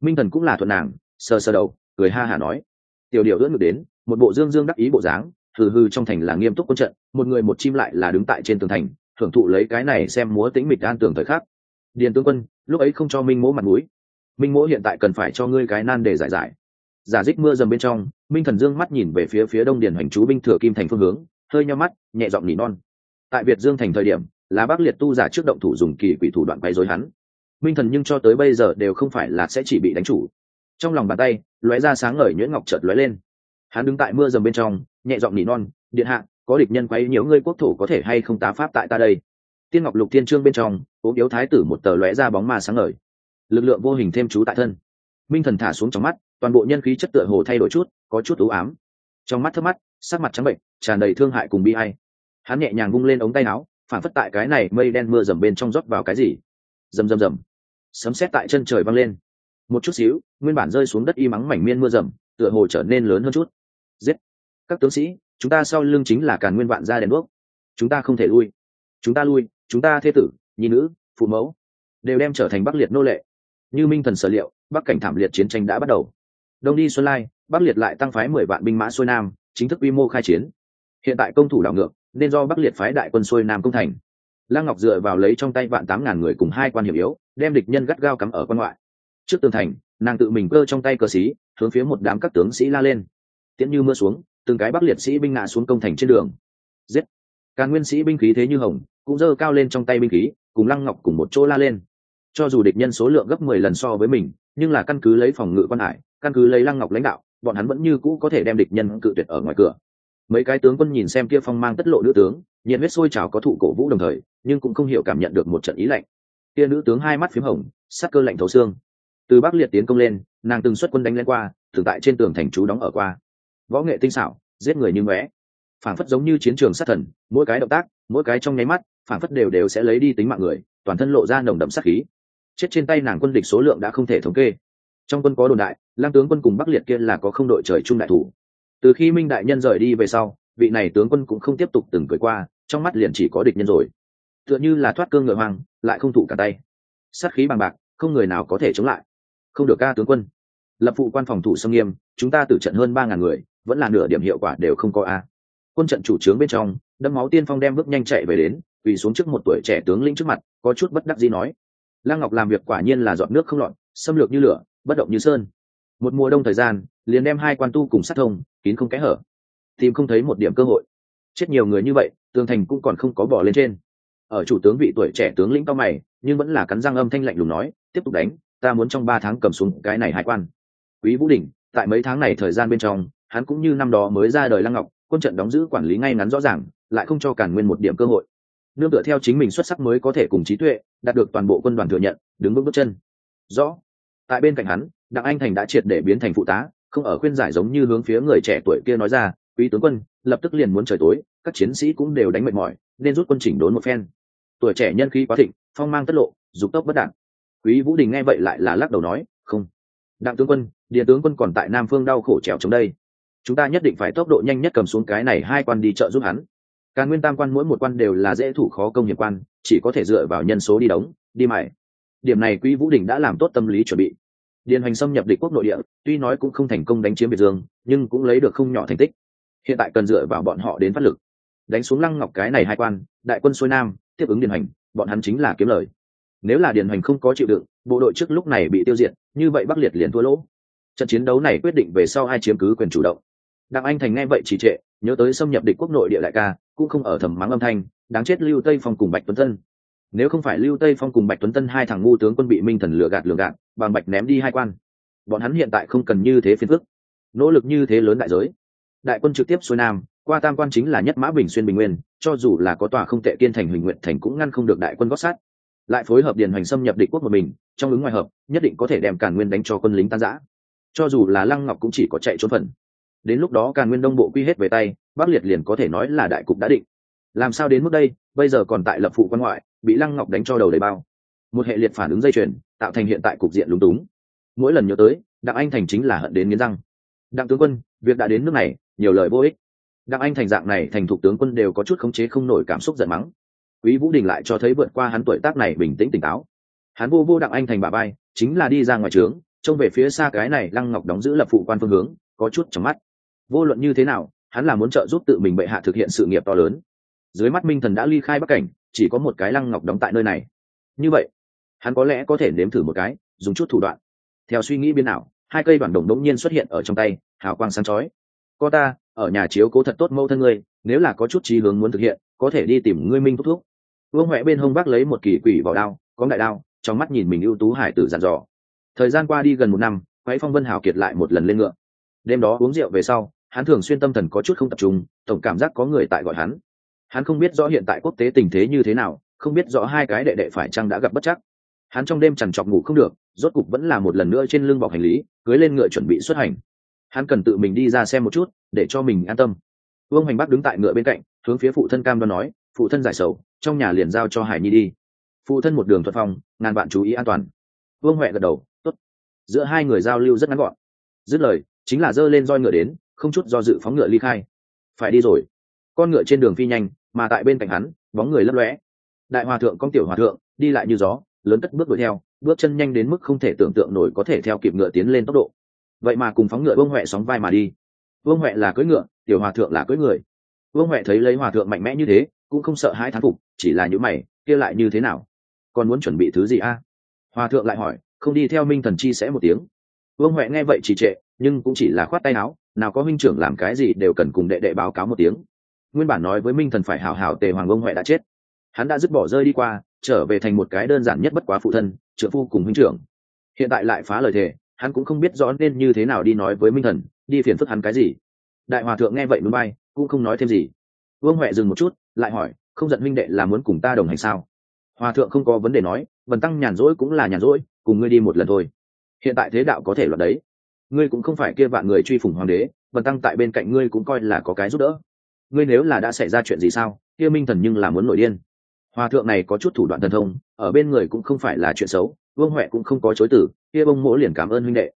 Minh thần cũng là thuận nàng, sờ sờ đầu, cười ha hả nói. Tiểu điệu ưỡn ngược đến, một bộ dương dương đắc ý bộ dáng, hừ hừ trong thành là nghiêm túc quân trận, một người một chim lại là đứng tại trên tường thành, thưởng thụ lấy cái này xem múa tĩnh mịch an tường thời khắc. Điền tướng quân, lúc ấy không cho minh mỗ mặt mũi. Minh mỗ hiện tại cần phải cho ngươi cái nan để giải giải. Giả dích mưa dầm bên trong, minh thần dương mắt nhìn về phía phía đông điền hoành chú binh thừa kim thành phương hướng hơi nhau mắt, nhẹ giọng nỉ non. Tại việt dương thành thời điểm, là bác liệt tu giả trước động thủ dùng kỳ quỷ thủ đoạn quấy rối hắn. Minh thần nhưng cho tới bây giờ đều không phải là sẽ chỉ bị đánh chủ. Trong lòng bàn tay, lóe ra sáng ngời nhuyễn ngọc chợt lóe lên. Hắn đứng tại mưa dầm bên trong, nhẹ giọng nỉ non, điện hạ, có địch nhân quấy nhiễu ngươi quốc thủ có thể hay không tá pháp tại ta đây? Tiên ngọc lục thiên trương bên trong, ốm yếu thái tử một tờ lóe ra bóng ma sáng ngời. Lực lượng vô hình thêm chú tại thân. Minh thần thả xuống trong mắt, toàn bộ nhân khí chất tựa hồ thay đổi chút, có chút ưu ám. Trong mắt thấp mắt, sắc mặt trắng bệnh tràn đầy thương hại cùng bi ai. Hắn nhẹ nhàng vung lên ống tay áo, phản phất tại cái này mây đen mưa dầm bên trong rót vào cái gì. Rầm rầm rầm sấm sét tại chân trời văng lên. Một chút xíu, nguyên bản rơi xuống đất y mắng mảnh miên mưa rầm tựa hồ trở nên lớn hơn chút. Giết. Các tướng sĩ, chúng ta sau lưng chính là càn nguyên vạn gia đèn đuốc. Chúng ta không thể lui. Chúng ta lui, chúng ta thê tử, nhi nữ, phụ mẫu, đều đem trở thành bắc liệt nô lệ. Như minh thần sở liệu, bắc cảnh thảm liệt chiến tranh đã bắt đầu. Đông đi xuân lai, bắc liệt lại tăng phái mười vạn binh mã xuôi nam, chính thức quy mô khai chiến hiện tại công thủ đảo ngược, nên do bắc liệt phái đại quân xuôi nam công thành. Lăng ngọc dựa vào lấy trong tay vạn tám ngàn người cùng hai quan hiểm yếu, đem địch nhân gắt gao cắm ở quan ngoại. Trước tường thành, nàng tự mình cơ trong tay cờ xí hướng phía một đám các tướng sĩ la lên. Tiễn như mưa xuống, từng cái bắc liệt sĩ binh ngã xuống công thành trên đường. Giết! Càng nguyên sĩ binh khí thế như hồng, cũng giơ cao lên trong tay binh khí, cùng lăng ngọc cùng một chỗ la lên. Cho dù địch nhân số lượng gấp mười lần so với mình, nhưng là căn cứ lấy phòng ngự quan hải, căn cứ lấy lăng ngọc lãnh đạo, bọn hắn vẫn như cũ có thể đem địch nhân cự tuyệt ở ngoài cửa mấy cái tướng quân nhìn xem kia phong mang tất lộ nữ tướng, nhiệt huyết sôi trào có thụ cổ vũ đồng thời, nhưng cũng không hiểu cảm nhận được một trận ý lạnh. Kia nữ tướng hai mắt p hồng, sắc cơ lạnh thấu xương. Từ bắc liệt tiến công lên, nàng từng xuất quân đánh lên qua thường tại trên tường thành chú đóng ở qua. Võ nghệ tinh xảo, giết người như ngóe. Phản phất giống như chiến trường sát thần, mỗi cái động tác, mỗi cái trong nháy mắt, phản phất đều đều sẽ lấy đi tính mạng người, toàn thân lộ ra nồng đậm sát khí. Chết trên tay nàng quân địch số lượng đã không thể thống kê. Trong quân có đồn đại lang tướng quân cùng bắc liệt kia là có không đội trời chung đại thủ từ khi minh đại nhân rời đi về sau, vị này tướng quân cũng không tiếp tục từng cười qua, trong mắt liền chỉ có địch nhân rồi. Tựa như là thoát cương ngựa hoang, lại không thủ cả tay. Sát khí bằng bạc, không người nào có thể chống lại. Không được ca tướng quân. Lập phụ quan phòng thủ sông nghiêm, chúng ta tử trận hơn ba ngàn người, vẫn là nửa điểm hiệu quả đều không có a. Quân trận chủ trướng bên trong đâm máu tiên phong đem bước nhanh chạy về đến vì xuống trước một tuổi trẻ tướng lĩnh trước mặt, có chút bất đắc dĩ nói. Lăng ngọc làm việc quả nhiên là dọn nước không lọt, xâm lược như lửa, bất động như sơn. Một mùa đông thời gian liền đem hai quan tu cùng sát thông kín không kẽ hở. Tìm không thấy một điểm cơ hội. Chết nhiều người như vậy tường thành cũng còn không có bỏ lên trên. Ở chủ tướng vị tuổi trẻ tướng lĩnh cao mày nhưng vẫn là cắn răng âm thanh lạnh lùng nói tiếp tục đánh ta muốn trong ba tháng cầm xuống cái này hải quan. Quý vũ đình, tại mấy tháng này thời gian bên trong hắn cũng như năm đó mới ra đời lăng ngọc quân trận đóng giữ quản lý ngay ngắn rõ ràng lại không cho cản nguyên một điểm cơ hội. Nương tựa theo chính mình xuất sắc mới có thể cùng trí tuệ đạt được toàn bộ quân đoàn thừa nhận đứng bước bước chân. Rõ. Tại bên cạnh hắn đặng anh thành đã triệt để biến thành phụ tá không ở khuyên giải giống như hướng phía người trẻ tuổi kia nói ra, quý tướng quân, lập tức liền muốn trời tối, các chiến sĩ cũng đều đánh mệt mỏi, nên rút quân chỉnh đốn một phen. Tuổi trẻ nhân khí quá thịnh, phong mang tất lộ, dục tốc bất đạn. Quý vũ đình nghe vậy lại là lắc đầu nói, không. Đặng tướng quân điện tướng quân còn tại nam phương đau khổ trèo chống đây. Chúng ta nhất định phải tốc độ nhanh nhất cầm xuống cái này hai quan đi trợ giúp hắn. Càng nguyên tam quan mỗi một quan đều là dễ thủ khó công hiệp quan, chỉ có thể dựa vào nhân số đi đóng, đi mải điểm này quý vũ đình đã làm tốt tâm lý chuẩn bị điền hành xâm nhập địch quốc nội địa, tuy nói cũng không thành công đánh chiếm biệt dương, nhưng cũng lấy được không nhỏ thành tích. Hiện tại cần dựa vào bọn họ đến phát lực. Đánh xuống lăng ngọc cái này hai quan, đại quân xuôi nam, tiếp ứng điền hành bọn hắn chính là kiếm lời. Nếu là điền hành không có chịu đựng, bộ đội trước lúc này bị tiêu diệt, như vậy bắc liệt liền thua lỗ. Trận chiến đấu này quyết định về sau ai chiếm cứ quyền chủ động. Đặng anh thành nghe vậy chỉ trệ, nhớ tới xâm nhập địch quốc nội địa đại ca, cũng không ở thầm mắng âm thanh, đáng chết lưu tây phong cùng bạch tuấn thân nếu không phải lưu tây phong cùng bạch tuấn tân hai thằng ngu tướng quân bị minh thần lừa gạt lừa gạt, bằng bạch ném đi hai quan, bọn hắn hiện tại không cần như thế phiền phức. Nỗ lực như thế lớn đại giới. Đại quân trực tiếp xuôi nam, qua tam quan chính là nhất mã bình xuyên bình nguyên, cho dù là có tòa không tệ kiên thành huỳnh nguyện thành cũng ngăn không được đại quân gót sát. Lại phối hợp điền hoành xâm nhập địch quốc một mình, trong ứng ngoài hợp, nhất định có thể đem càn nguyên đánh cho quân lính tan giã cho dù là lăng ngọc cũng chỉ có chạy trốn phần. Đến lúc đó càn nguyên đông bộ quy hết về tay, bắc liệt liền có thể nói là đại cục đã định. Làm sao đến mức đây? Bây giờ còn tại lập phụ quan ngoại bị lăng ngọc đánh cho đầu đầy bao. Một hệ liệt phản ứng dây chuyền, tạo thành hiện tại cục diện lúng túng. Mỗi lần nhớ tới, đặng anh thành chính là hận đến nghiến răng. Đặng tướng quân, việc đã đến nước này, nhiều lời vô ích. Đặng anh thành dạng này, thành thục tướng quân đều có chút khống chế không nổi cảm xúc giận mắng. Quý vũ đình lại cho thấy vượt qua hắn tuổi tác này bình tĩnh tỉnh táo. Hắn vô vô đặng anh thành bà bay chính là đi ra ngoài trướng, trông về phía xa cái này lăng ngọc đóng giữ lập phụ quan phương hướng, có chút trong mắt. Vô luận như thế nào, hắn là muốn trợ giúp tự mình bệ hạ thực hiện sự nghiệp to lớn. Dưới mắt minh thần đã ly khai bắc cảnh chỉ có một cái lăng ngọc đóng tại nơi này. Như vậy hắn có lẽ có thể nếm thử một cái dùng chút thủ đoạn. Theo suy nghĩ biên ảo, hai cây bản đồng đống nhiên xuất hiện ở trong tay hào quang sáng chói. Có ta ở nhà chiếu cố thật tốt mẫu thân ngươi nếu là có chút trí hướng muốn thực hiện có thể đi tìm ngươi minh thúc thúc. Vương huệ bên hông bác lấy một kỳ quỷ vào đao có đại đao trong mắt nhìn mình ưu tú hải tử dàn dò. Thời gian qua đi gần một năm quái phong vân hào kiệt lại một lần lên ngựa. Đêm đó uống rượu về sau hắn thường xuyên tâm thần có chút không tập trung tổng cảm giác có người tại gọi hắn hắn không biết rõ hiện tại quốc tế tình thế như thế nào, không biết rõ hai cái đệ đệ phải chăng đã gặp bất chắc. Hắn trong đêm chằn chọc ngủ không được, rốt cục vẫn là một lần nữa trên lưng bọc hành lý, cưới lên ngựa chuẩn bị xuất hành. Hắn cần tự mình đi ra xem một chút, để cho mình an tâm. Vương hoành bắc đứng tại ngựa bên cạnh, hướng phía phụ thân cam đoan nói, phụ thân giải sầu, trong nhà liền giao cho hải nhi đi. Phụ thân một đường thuận phong, ngàn bạn chú ý an toàn. Vương huệ gật đầu, tốt. Giữa hai người giao lưu rất ngắn gọn. Dứt lời, chính là dơ lên roi ngựa đến, không chút do dự phóng ngựa ly khai. Phải đi rồi con ngựa trên đường phi nhanh, mà tại bên cạnh hắn, bóng người lấp lóe. Đại hòa thượng con tiểu hòa thượng, đi lại như gió, lớn cất bước đuổi theo, bước chân nhanh đến mức không thể tưởng tượng nổi có thể theo kịp ngựa tiến lên tốc độ. Vậy mà cùng phóng ngựa vương huệ sóng vai mà đi. Vương huệ là cưỡi ngựa, tiểu hòa thượng là cưỡi người. Vương huệ thấy lấy hòa thượng mạnh mẽ như thế, cũng không sợ hai thán phục, chỉ là những mày, kia lại như thế nào? Còn muốn chuẩn bị thứ gì a? Hòa thượng lại hỏi, không đi theo minh thần chi sẽ một tiếng. Vương huệ nghe vậy trì trệ, nhưng cũng chỉ là khoát tay áo, nào có huynh trưởng làm cái gì đều cần cùng đệ đệ báo cáo một tiếng nguyên bản nói với minh thần phải hào hào tề hoàng vương huệ đã chết. Hắn đã dứt bỏ rơi đi qua, trở về thành một cái đơn giản nhất bất quá phụ thân trợ phu cùng huynh trưởng. Hiện tại lại phá lời thề, hắn cũng không biết rõ nên như thế nào đi nói với minh thần, đi phiền phức hắn cái gì. Đại hòa thượng nghe vậy núi bay, cũng không nói thêm gì. Vương huệ dừng một chút, lại hỏi, không giận minh đệ là muốn cùng ta đồng hành sao? Hòa thượng không có vấn đề nói, vần tăng nhàn rỗi cũng là nhàn rỗi, cùng ngươi đi một lần thôi. Hiện tại thế đạo có thể loạt đấy. Ngươi cũng không phải kia vạn người truy phủng hoàng đế, vần tăng tại bên cạnh ngươi cũng coi là có cái giúp đỡ ngươi nếu là đã xảy ra chuyện gì sao? Kia minh thần nhưng là muốn nổi điên. Hòa thượng này có chút thủ đoạn thần thông, ở bên người cũng không phải là chuyện xấu, vương huệ cũng không có chối tử kia bông mỗ liền cảm ơn huynh đệ.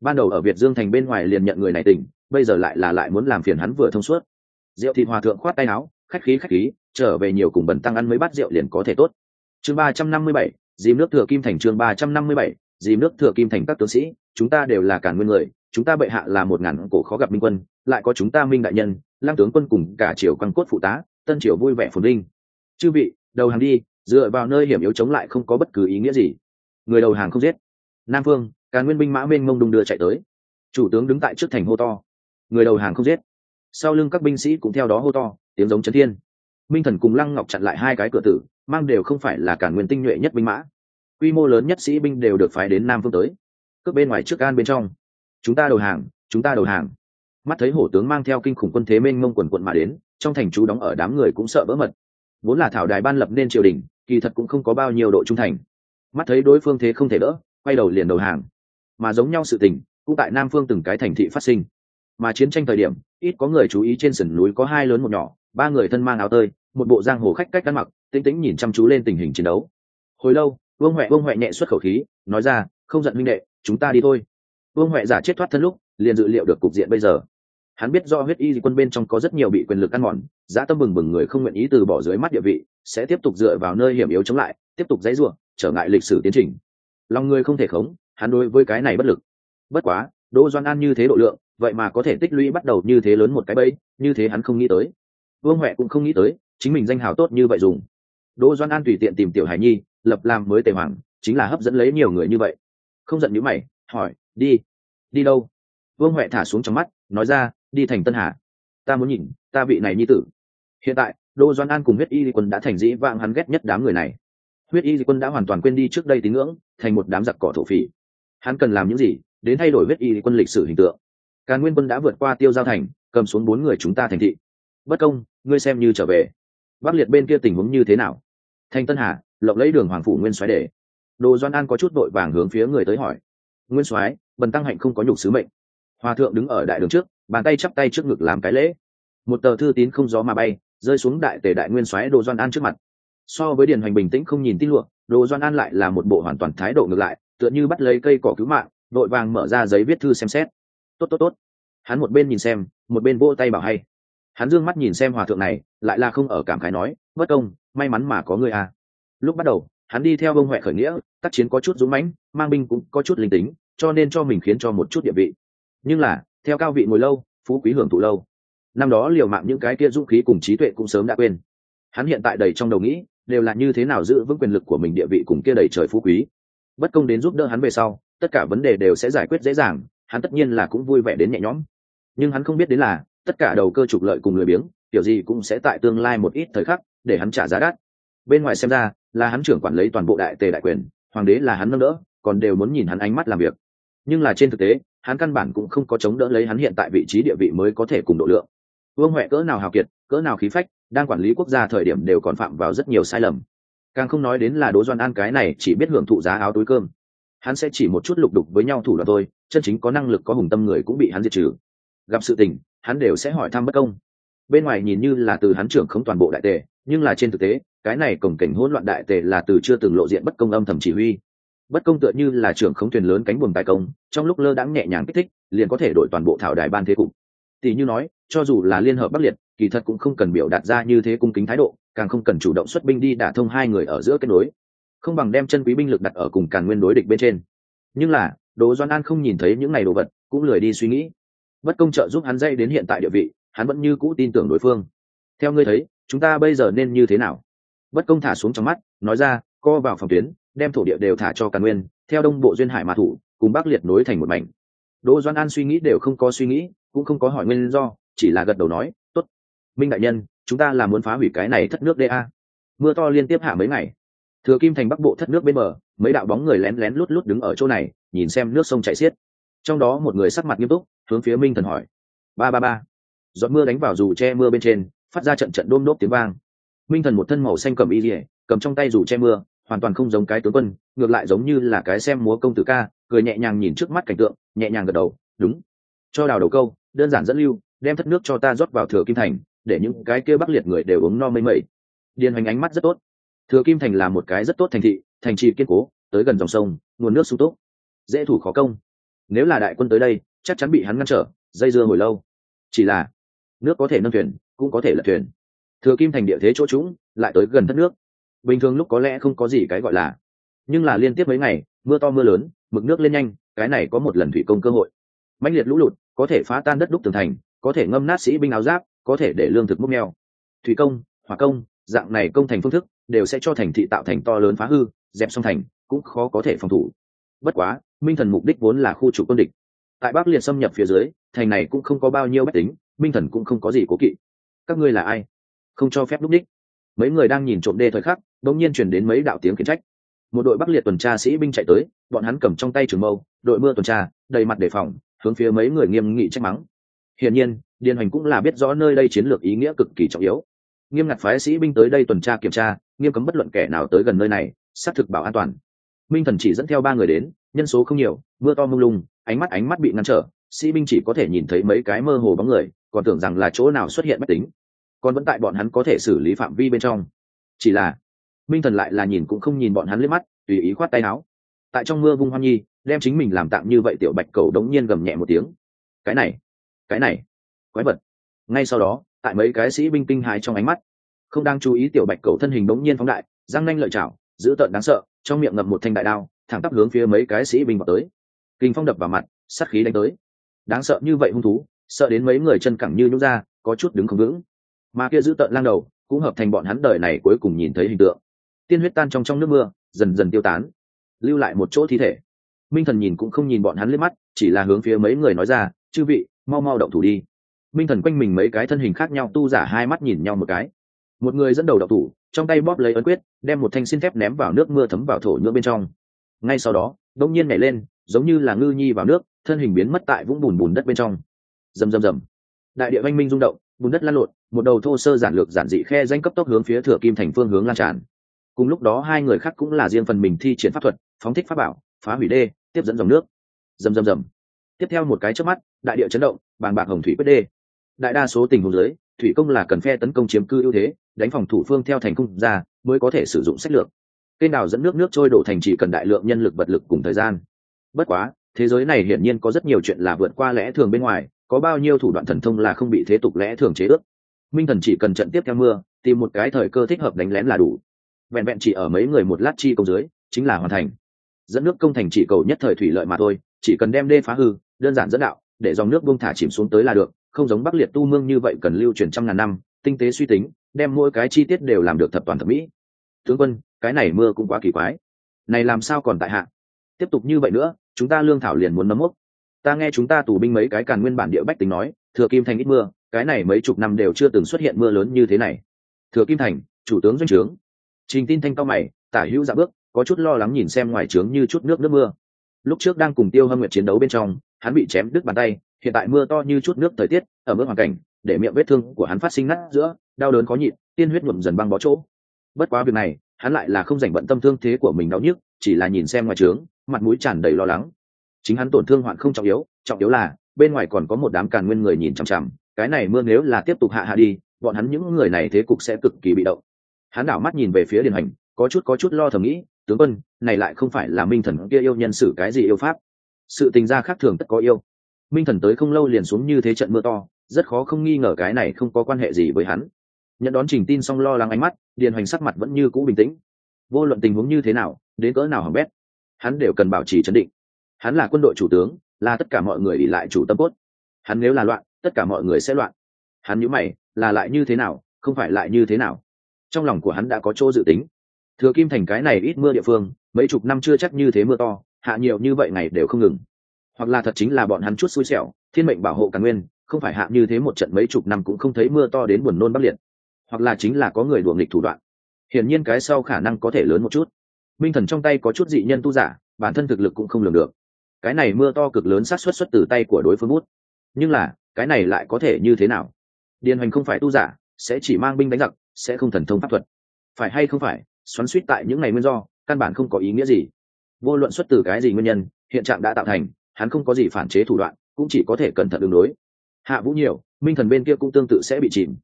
Ban đầu ở việt dương thành bên ngoài liền nhận người này tỉnh, bây giờ lại là lại muốn làm phiền hắn vừa thông suốt. Rượu thịt hòa thượng khoát tay áo, khách khí khách khí, trở về nhiều cùng bẩn tăng ăn mấy bát rượu liền có thể tốt. Chương ba trăm năm mươi bảy, dìm nước thừa kim thành chương ba trăm năm mươi bảy, dìm nước thừa kim thành các tướng sĩ, chúng ta đều là cả nguyên người, chúng ta bệ hạ là một ngàn cổ khó gặp minh quân, lại có chúng ta minh đại nhân lang tướng quân cùng cả triều quan cốt phụ tá, tân triều vui vẻ phồn linh chư vị, đầu hàng đi, dựa vào nơi hiểm yếu chống lại không có bất cứ ý nghĩa gì. Người đầu hàng không giết. Nam phương cả nguyên binh mã mênh mông đung đưa chạy tới. Chủ tướng đứng tại trước thành hô to. Người đầu hàng không giết. Sau lưng các binh sĩ cũng theo đó hô to, tiếng giống chấn thiên. Minh thần cùng lăng ngọc chặn lại hai cái cửa tử, mang đều không phải là cả nguyên tinh nhuệ nhất binh mã. Quy mô lớn nhất sĩ binh đều được phái đến nam phương tới. Cướp bên ngoài trước an bên trong. Chúng ta đầu hàng, chúng ta đầu hàng mắt thấy hổ tướng mang theo kinh khủng quân thế mênh mông quần quận mà đến, trong thành chú đóng ở đám người cũng sợ vỡ mật. Vốn là thảo đài ban lập nên triều đình, kỳ thật cũng không có bao nhiêu độ trung thành. Mắt thấy đối phương thế không thể đỡ, quay đầu liền đầu hàng. Mà giống nhau sự tình, cũng tại nam phương từng cái thành thị phát sinh. Mà chiến tranh thời điểm, ít có người chú ý trên sườn núi có hai lớn một nhỏ, ba người thân mang áo tơi, một bộ giang hồ khách cách ăn mặc, tĩnh tĩnh nhìn chăm chú lên tình hình chiến đấu. Hồi lâu, vương huệ vương huệ nhẹ xuất khẩu khí, nói ra, không giận minh đệ, chúng ta đi thôi. Vương huệ giả chết thoát thân lúc, liền dự liệu được cục diện bây giờ hắn biết do huyết y quân bên trong có rất nhiều bị quyền lực ăn mòn, giá tâm bừng bừng người không nguyện ý từ bỏ dưới mắt địa vị, sẽ tiếp tục dựa vào nơi hiểm yếu chống lại, tiếp tục dãy ruộng trở ngại lịch sử tiến trình. Lòng người không thể khống, hắn đối với cái này bất lực. Bất quá, đỗ doan an như thế độ lượng, vậy mà có thể tích lũy bắt đầu như thế lớn một cái bẫy, như thế hắn không nghĩ tới. Vương huệ cũng không nghĩ tới, chính mình danh hào tốt như vậy dùng. Đỗ doan an tùy tiện tìm tiểu hải nhi, lập làm mới tề hoàng, chính là hấp dẫn lấy nhiều người như vậy. Không giận như mày, hỏi, đi đi đâu? Vương huệ thả xuống trong mắt, nói ra đi thành tân hà. Ta muốn nhìn, ta vị này nhi tử. Hiện tại Đô doan an cùng huyết y quân đã thành dĩ vãng hắn ghét nhất đám người này. Huyết y quân đã hoàn toàn quên đi trước đây tín ngưỡng, thành một đám giặc cỏ thổ phỉ. Hắn cần làm những gì? Đến thay đổi huyết y quân lịch sử hình tượng. Càn nguyên quân đã vượt qua tiêu giao thành, cầm xuống bốn người chúng ta thành thị. Bất công, ngươi xem như trở về. Bắc liệt bên kia tình huống như thế nào? Thành tân hà, lộng lấy đường hoàng phủ nguyên soái để. Đồ doan an có chút vội vàng hướng phía người tới hỏi. Nguyên soái, bần tăng hạnh không có nhục sứ mệnh. Hòa thượng đứng ở đại đường trước bàn tay chắp tay trước ngực làm cái lễ. Một tờ thư tín không gió mà bay, rơi xuống đại tề đại nguyên soái đồ doan an trước mặt. So với điền hoành bình tĩnh không nhìn tin lụa đồ doan an lại là một bộ hoàn toàn thái độ ngược lại, tựa như bắt lấy cây cỏ cứu mạng vội vàng mở ra giấy viết thư xem xét. Tốt tốt tốt. Hắn một bên nhìn xem, một bên vỗ tay bảo hay. Hắn dương mắt nhìn xem hòa thượng này, lại là không ở cảm khái nói, bất công, may mắn mà có người à. lúc bắt đầu, hắn đi theo bông huệ khởi nghĩa, tác chiến có chút dũng mãnh, mang binh cũng có chút linh tính, cho nên cho mình khiến cho một chút địa vị. Nhưng là theo cao vị ngồi lâu, phú quý hưởng thụ lâu. Năm đó liều mạng những cái kia dũng khí cùng trí tuệ cũng sớm đã quên. Hắn hiện tại đầy trong đầu nghĩ, đều là như thế nào giữ vững quyền lực của mình địa vị cùng kia đầy trời phú quý. Bất công đến giúp đỡ hắn về sau, tất cả vấn đề đều sẽ giải quyết dễ dàng, hắn tất nhiên là cũng vui vẻ đến nhẹ nhõm. Nhưng hắn không biết đến là, tất cả đầu cơ trục lợi cùng lười biếng, kiểu gì cũng sẽ tại tương lai một ít thời khắc, để hắn trả giá đắt. Bên ngoài xem ra, là hắn trưởng quản lý toàn bộ đại tề đại quyền, hoàng đế là hắn nâng đỡ, còn đều muốn nhìn hắn ánh mắt làm việc. Nhưng là trên thực tế hắn căn bản cũng không có chống đỡ lấy hắn hiện tại vị trí địa vị mới có thể cùng độ lượng. Vương huệ cỡ nào hào kiệt, cỡ nào khí phách, đang quản lý quốc gia thời điểm đều còn phạm vào rất nhiều sai lầm. Càng không nói đến là đố doan an cái này chỉ biết hưởng thụ giá áo túi cơm. Hắn sẽ chỉ một chút lục đục với nhau thủ đoạn thôi, chân chính có năng lực có hùng tâm người cũng bị hắn diệt trừ. Gặp sự tình, hắn đều sẽ hỏi thăm bất công. Bên ngoài nhìn như là từ hắn trưởng không toàn bộ đại tề, nhưng là trên thực tế, cái này cổng cảnh hỗn loạn đại tề là từ chưa từng lộ diện bất công âm thầm chỉ huy bất công tựa như là trưởng không thuyền lớn cánh buồm tài công, trong lúc lơ đãng nhẹ nhàng kích thích, liền có thể đổi toàn bộ thảo đài ban thế cục. Tỷ như nói, cho dù là liên hợp bắc liệt, kỳ thật cũng không cần biểu đạt ra như thế cung kính thái độ, càng không cần chủ động xuất binh đi đả thông hai người ở giữa kết nối. Không bằng đem chân quý binh lực đặt ở cùng càn nguyên đối địch bên trên. Nhưng là đồ doan an không nhìn thấy những này đồ vật, cũng lười đi suy nghĩ. Bất công trợ giúp hắn dây đến hiện tại địa vị, hắn vẫn như cũ tin tưởng đối phương. Theo ngươi thấy, chúng ta bây giờ nên như thế nào? Bất công thả xuống trong mắt, nói ra, co vào phòng tuyến đem thổ địa đều thả cho càn nguyên, theo đông bộ duyên hải mà thủ, cùng bắc liệt nối thành một mảnh. Đỗ doan an suy nghĩ đều không có suy nghĩ, cũng không có hỏi nguyên do, chỉ là gật đầu nói, tốt, minh đại nhân, chúng ta là muốn phá hủy cái này thất nước da mưa to liên tiếp hạ mấy ngày. Thừa kim thành bắc bộ thất nước bên bờ, mấy đạo bóng người lén lén lút lút đứng ở chỗ này, nhìn xem nước sông chảy xiết. Trong đó một người sắc mặt nghiêm túc, hướng phía minh thần hỏi. Ba ba ba. Giọt mưa đánh vào dù che mưa bên trên, phát ra trận trận đôm đốp tiếng vang. Minh thần một thân màu xanh cầm y dỉa cầm trong tay dù che mưa hoàn toàn không giống cái tướng quân, ngược lại giống như là cái xem múa công tử ca, cười nhẹ nhàng nhìn trước mắt cảnh tượng, nhẹ nhàng gật đầu, đúng. Cho đào đầu câu, đơn giản dẫn lưu, đem thất nước cho ta rót vào thừa kim thành, để những cái kia bắc liệt người đều uống no mây mẩy. Điền hoành ánh mắt rất tốt. Thừa kim thành là một cái rất tốt thành thị, thành trì kiên cố, tới gần dòng sông, nguồn nước sung túc, dễ thủ khó công. Nếu là đại quân tới đây, chắc chắn bị hắn ngăn trở, dây dưa hồi lâu. Chỉ là, nước có thể nâng thuyền, cũng có thể lật thuyền. Thừa kim thành địa thế chỗ trũng, lại tới gần thất nước bình thường lúc có lẽ không có gì cái gọi là. Nhưng là liên tiếp mấy ngày, mưa to mưa lớn, mực nước lên nhanh, cái này có một lần thủy công cơ hội. Mãnh liệt lũ lụt, có thể phá tan đất đúc tường thành, có thể ngâm nát sĩ binh áo giáp, có thể để lương thực múc neo thủy công, hỏa công, dạng này công thành phương thức, đều sẽ cho thành thị tạo thành to lớn phá hư, dẹp xong thành, cũng khó có thể phòng thủ. Bất quá, minh thần mục đích vốn là khu chủ quân địch. Tại bắc liệt xâm nhập phía dưới, thành này cũng không có bao nhiêu bách tính, minh thần cũng không có gì cố kỵ. Các ngươi là ai? Không cho phép đúc đích. Mấy người đang nhìn trộm đê thời khắc đột nhiên truyền đến mấy đạo tiếng khiển trách. Một đội bắc liệt tuần tra sĩ binh chạy tới, bọn hắn cầm trong tay trường mâu, đội mưa tuần tra, đầy mặt đề phòng, hướng phía mấy người nghiêm nghị trách mắng. Hiển nhiên, điền hoành cũng là biết rõ nơi đây chiến lược ý nghĩa cực kỳ trọng yếu. Nghiêm ngặt phái sĩ binh tới đây tuần tra kiểm tra, nghiêm cấm bất luận kẻ nào tới gần nơi này, xác thực bảo an toàn. Minh thần chỉ dẫn theo ba người đến, nhân số không nhiều, mưa to mông lung, ánh mắt ánh mắt bị ngăn trở, sĩ binh chỉ có thể nhìn thấy mấy cái mơ hồ bóng người, còn tưởng rằng là chỗ nào xuất hiện mách tính. Còn vẫn tại bọn hắn có thể xử lý phạm vi bên trong. Chỉ là minh thần lại là nhìn cũng không nhìn bọn hắn lên mắt, tùy ý khoát tay áo. Tại trong mưa vung hoan nhi, đem chính mình làm tạm như vậy tiểu bạch cầu đống nhiên gầm nhẹ một tiếng. Cái này cái này, quái vật. Ngay sau đó, tại mấy cái sĩ binh kinh hãi trong ánh mắt, không đang chú ý tiểu bạch cầu thân hình đống nhiên phóng đại, răng nanh lợi chảo dữ tợn đáng sợ, trong miệng ngậm một thanh đại đao, thẳng tắp hướng phía mấy cái sĩ binh vào tới. Kinh phong đập vào mặt, sát khí đánh tới. Đáng sợ như vậy hung thú, sợ đến mấy người chân cẳng như nhũ ra, có chút đứng không vững. Mà kia giữ tợn lang đầu, cũng hợp thành bọn hắn đời này cuối cùng nhìn thấy hình tượng tiên huyết tan trong trong nước mưa, dần dần tiêu tán, lưu lại một chỗ thi thể. Minh thần nhìn cũng không nhìn bọn hắn liếc mắt, chỉ là hướng phía mấy người nói ra, chư vị, mau mau động thủ đi. Minh thần quanh mình mấy cái thân hình khác nhau, tu giả hai mắt nhìn nhau một cái. Một người dẫn đầu động thủ, trong tay bóp lấy ấn quyết, đem một thanh xin phép ném vào nước mưa thấm vào thổ nhưỡng bên trong. Ngay sau đó đông nhiên nhảy lên, giống như là ngư nhi vào nước, thân hình biến mất tại vũng bùn bùn đất bên trong. Rầm rầm rầm. Đại địa văn minh rung động, bùn đất lan lộn, một đầu thô sơ giản lược giản dị khe danh cấp tốc hướng phía thừa kim thành phương hướng lan tràn cùng lúc đó hai người khác cũng là riêng phần mình thi triển pháp thuật, phóng thích pháp bảo, phá hủy đê, tiếp dẫn dòng nước. Rầm rầm rầm. Tiếp theo một cái trước mắt, đại địa chấn động, bàng bạc hồng thủy quyết đê. Đại đa số tình huống dưới, thủy công là cần phe tấn công chiếm cư ưu thế, đánh phòng thủ phương theo thành cung ra, mới có thể sử dụng sách lược. Kênh đào dẫn nước nước trôi đổ thành chỉ cần đại lượng nhân lực vật lực cùng thời gian. Bất quá, thế giới này hiển nhiên có rất nhiều chuyện là vượt qua lẽ thường bên ngoài, có bao nhiêu thủ đoạn thần thông là không bị thế tục lẽ thường chế ước. Minh thần chỉ cần trận tiếp theo mưa, tìm một cái thời cơ thích hợp đánh lén là đủ vẹn vẹn chỉ ở mấy người một lát chi công dưới, chính là hoàn thành. Dẫn nước công thành chỉ cầu nhất thời thủy lợi mà thôi, chỉ cần đem đê phá hư, đơn giản dẫn đạo, để dòng nước bông thả chìm xuống tới là được, không giống bắc liệt tu mương như vậy cần lưu truyền trăm ngàn năm, tinh tế suy tính, đem mỗi cái chi tiết đều làm được thập toàn thẩm mỹ. Tướng quân, cái này mưa cũng quá kỳ quái. Này làm sao còn tại hạ? Tiếp tục như vậy nữa, chúng ta lương thảo liền muốn nấm mốc. Ta nghe chúng ta tù binh mấy cái càn nguyên bản địa bách tính nói, thừa kim thành ít mưa, cái này mấy chục năm đều chưa từng xuất hiện mưa lớn như thế này. Thừa kim thành, chủ tướng doanh trướng trình tin thanh cao mày, tả hữu dạ bước, có chút lo lắng nhìn xem ngoài trướng như chút nước nước mưa. Lúc trước đang cùng tiêu hâm nguyệt chiến đấu bên trong, hắn bị chém đứt bàn tay, hiện tại mưa to như chút nước thời tiết, ở mức hoàn cảnh, để miệng vết thương của hắn phát sinh nát giữa, đau đớn khó nhịn, tiên huyết nhuộm dần băng bó chỗ. Bất quá việc này, hắn lại là không dành bận tâm thương thế của mình đau nhức, chỉ là nhìn xem ngoài trướng, mặt mũi tràn đầy lo lắng. Chính hắn tổn thương hoạn không trọng yếu trọng yếu là, bên ngoài còn có một đám càn nguyên người nhìn chằm chằm, cái này mưa nếu là tiếp tục hạ hạ đi, bọn hắn những người này thế cục sẽ cực kỳ bị động hắn đảo mắt nhìn về phía điền hành, có chút có chút lo thầm nghĩ, tướng quân, này lại không phải là minh thần kia yêu nhân xử cái gì yêu pháp? Sự tình gia khác thường tất có yêu. Minh thần tới không lâu liền xuống như thế trận mưa to, rất khó không nghi ngờ cái này không có quan hệ gì với hắn. Nhận đón trình tin xong lo lắng ánh mắt, điền hoành sắc mặt vẫn như cũ bình tĩnh. Vô luận tình huống như thế nào, đến cỡ nào hỏng bét, hắn đều cần bảo trì chấn định. Hắn là quân đội chủ tướng, là tất cả mọi người ỉ lại chủ tâm cốt. Hắn nếu là loạn, tất cả mọi người sẽ loạn. Hắn nhữ mày, là lại như thế nào, không phải lại như thế nào? Trong lòng của hắn đã có chỗ dự tính. Thừa kim thành cái này ít mưa địa phương, mấy chục năm chưa chắc như thế mưa to, hạ nhiều như vậy ngày đều không ngừng. Hoặc là thật chính là bọn hắn chút xui xẻo, thiên mệnh bảo hộ càng nguyên, không phải hạ như thế một trận mấy chục năm cũng không thấy mưa to đến buồn nôn bắc liệt. Hoặc là chính là có người đùa nghịch thủ đoạn. Hiển nhiên cái sau khả năng có thể lớn một chút. Minh thần trong tay có chút dị nhân tu giả, bản thân thực lực cũng không lường được. Cái này mưa to cực lớn sát xuất xuất từ tay của đối phương bút. Nhưng là, cái này lại có thể như thế nào? Điền hoành không phải tu giả, sẽ chỉ mang binh đánh giặc sẽ không thần thông pháp thuật. Phải hay không phải, xoắn suýt tại những ngày nguyên do, căn bản không có ý nghĩa gì. Vô luận xuất từ cái gì nguyên nhân, hiện trạng đã tạo thành, hắn không có gì phản chế thủ đoạn, cũng chỉ có thể cẩn thận đường đối. Hạ vũ nhiều, minh thần bên kia cũng tương tự sẽ bị chìm.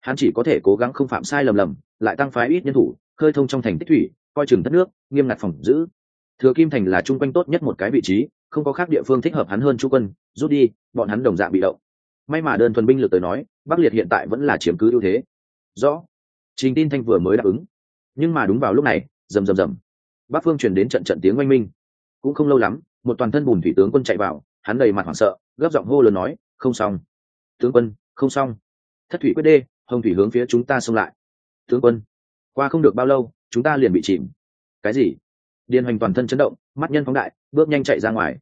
Hắn chỉ có thể cố gắng không phạm sai lầm lầm, lại tăng phái ít nhân thủ, khơi thông trong thành tích thủy, coi chừng đất nước, nghiêm ngặt phòng giữ. Thừa kim thành là chung quanh tốt nhất một cái vị trí, không có khác địa phương thích hợp hắn hơn chu quân, rút đi, bọn hắn đồng dạng bị động. May mà đơn thuần binh lực tới nói, bắc liệt hiện tại vẫn là chiếm cứ ưu thế. Rõ trình tin thanh vừa mới đáp ứng. Nhưng mà đúng vào lúc này, rầm rầm rầm. Bắc phương truyền đến trận trận tiếng oanh minh. Cũng không lâu lắm, một toàn thân bùn thủy tướng quân chạy vào, hắn đầy mặt hoảng sợ, gấp giọng hô lớn nói, không xong. Tướng quân, không xong. Thất thủy quyết đê, hồng thủy hướng phía chúng ta xông lại. Tướng quân, qua không được bao lâu, chúng ta liền bị chìm. Cái gì? Điền hoành toàn thân chấn động, mắt nhân phóng đại, bước nhanh chạy ra ngoài.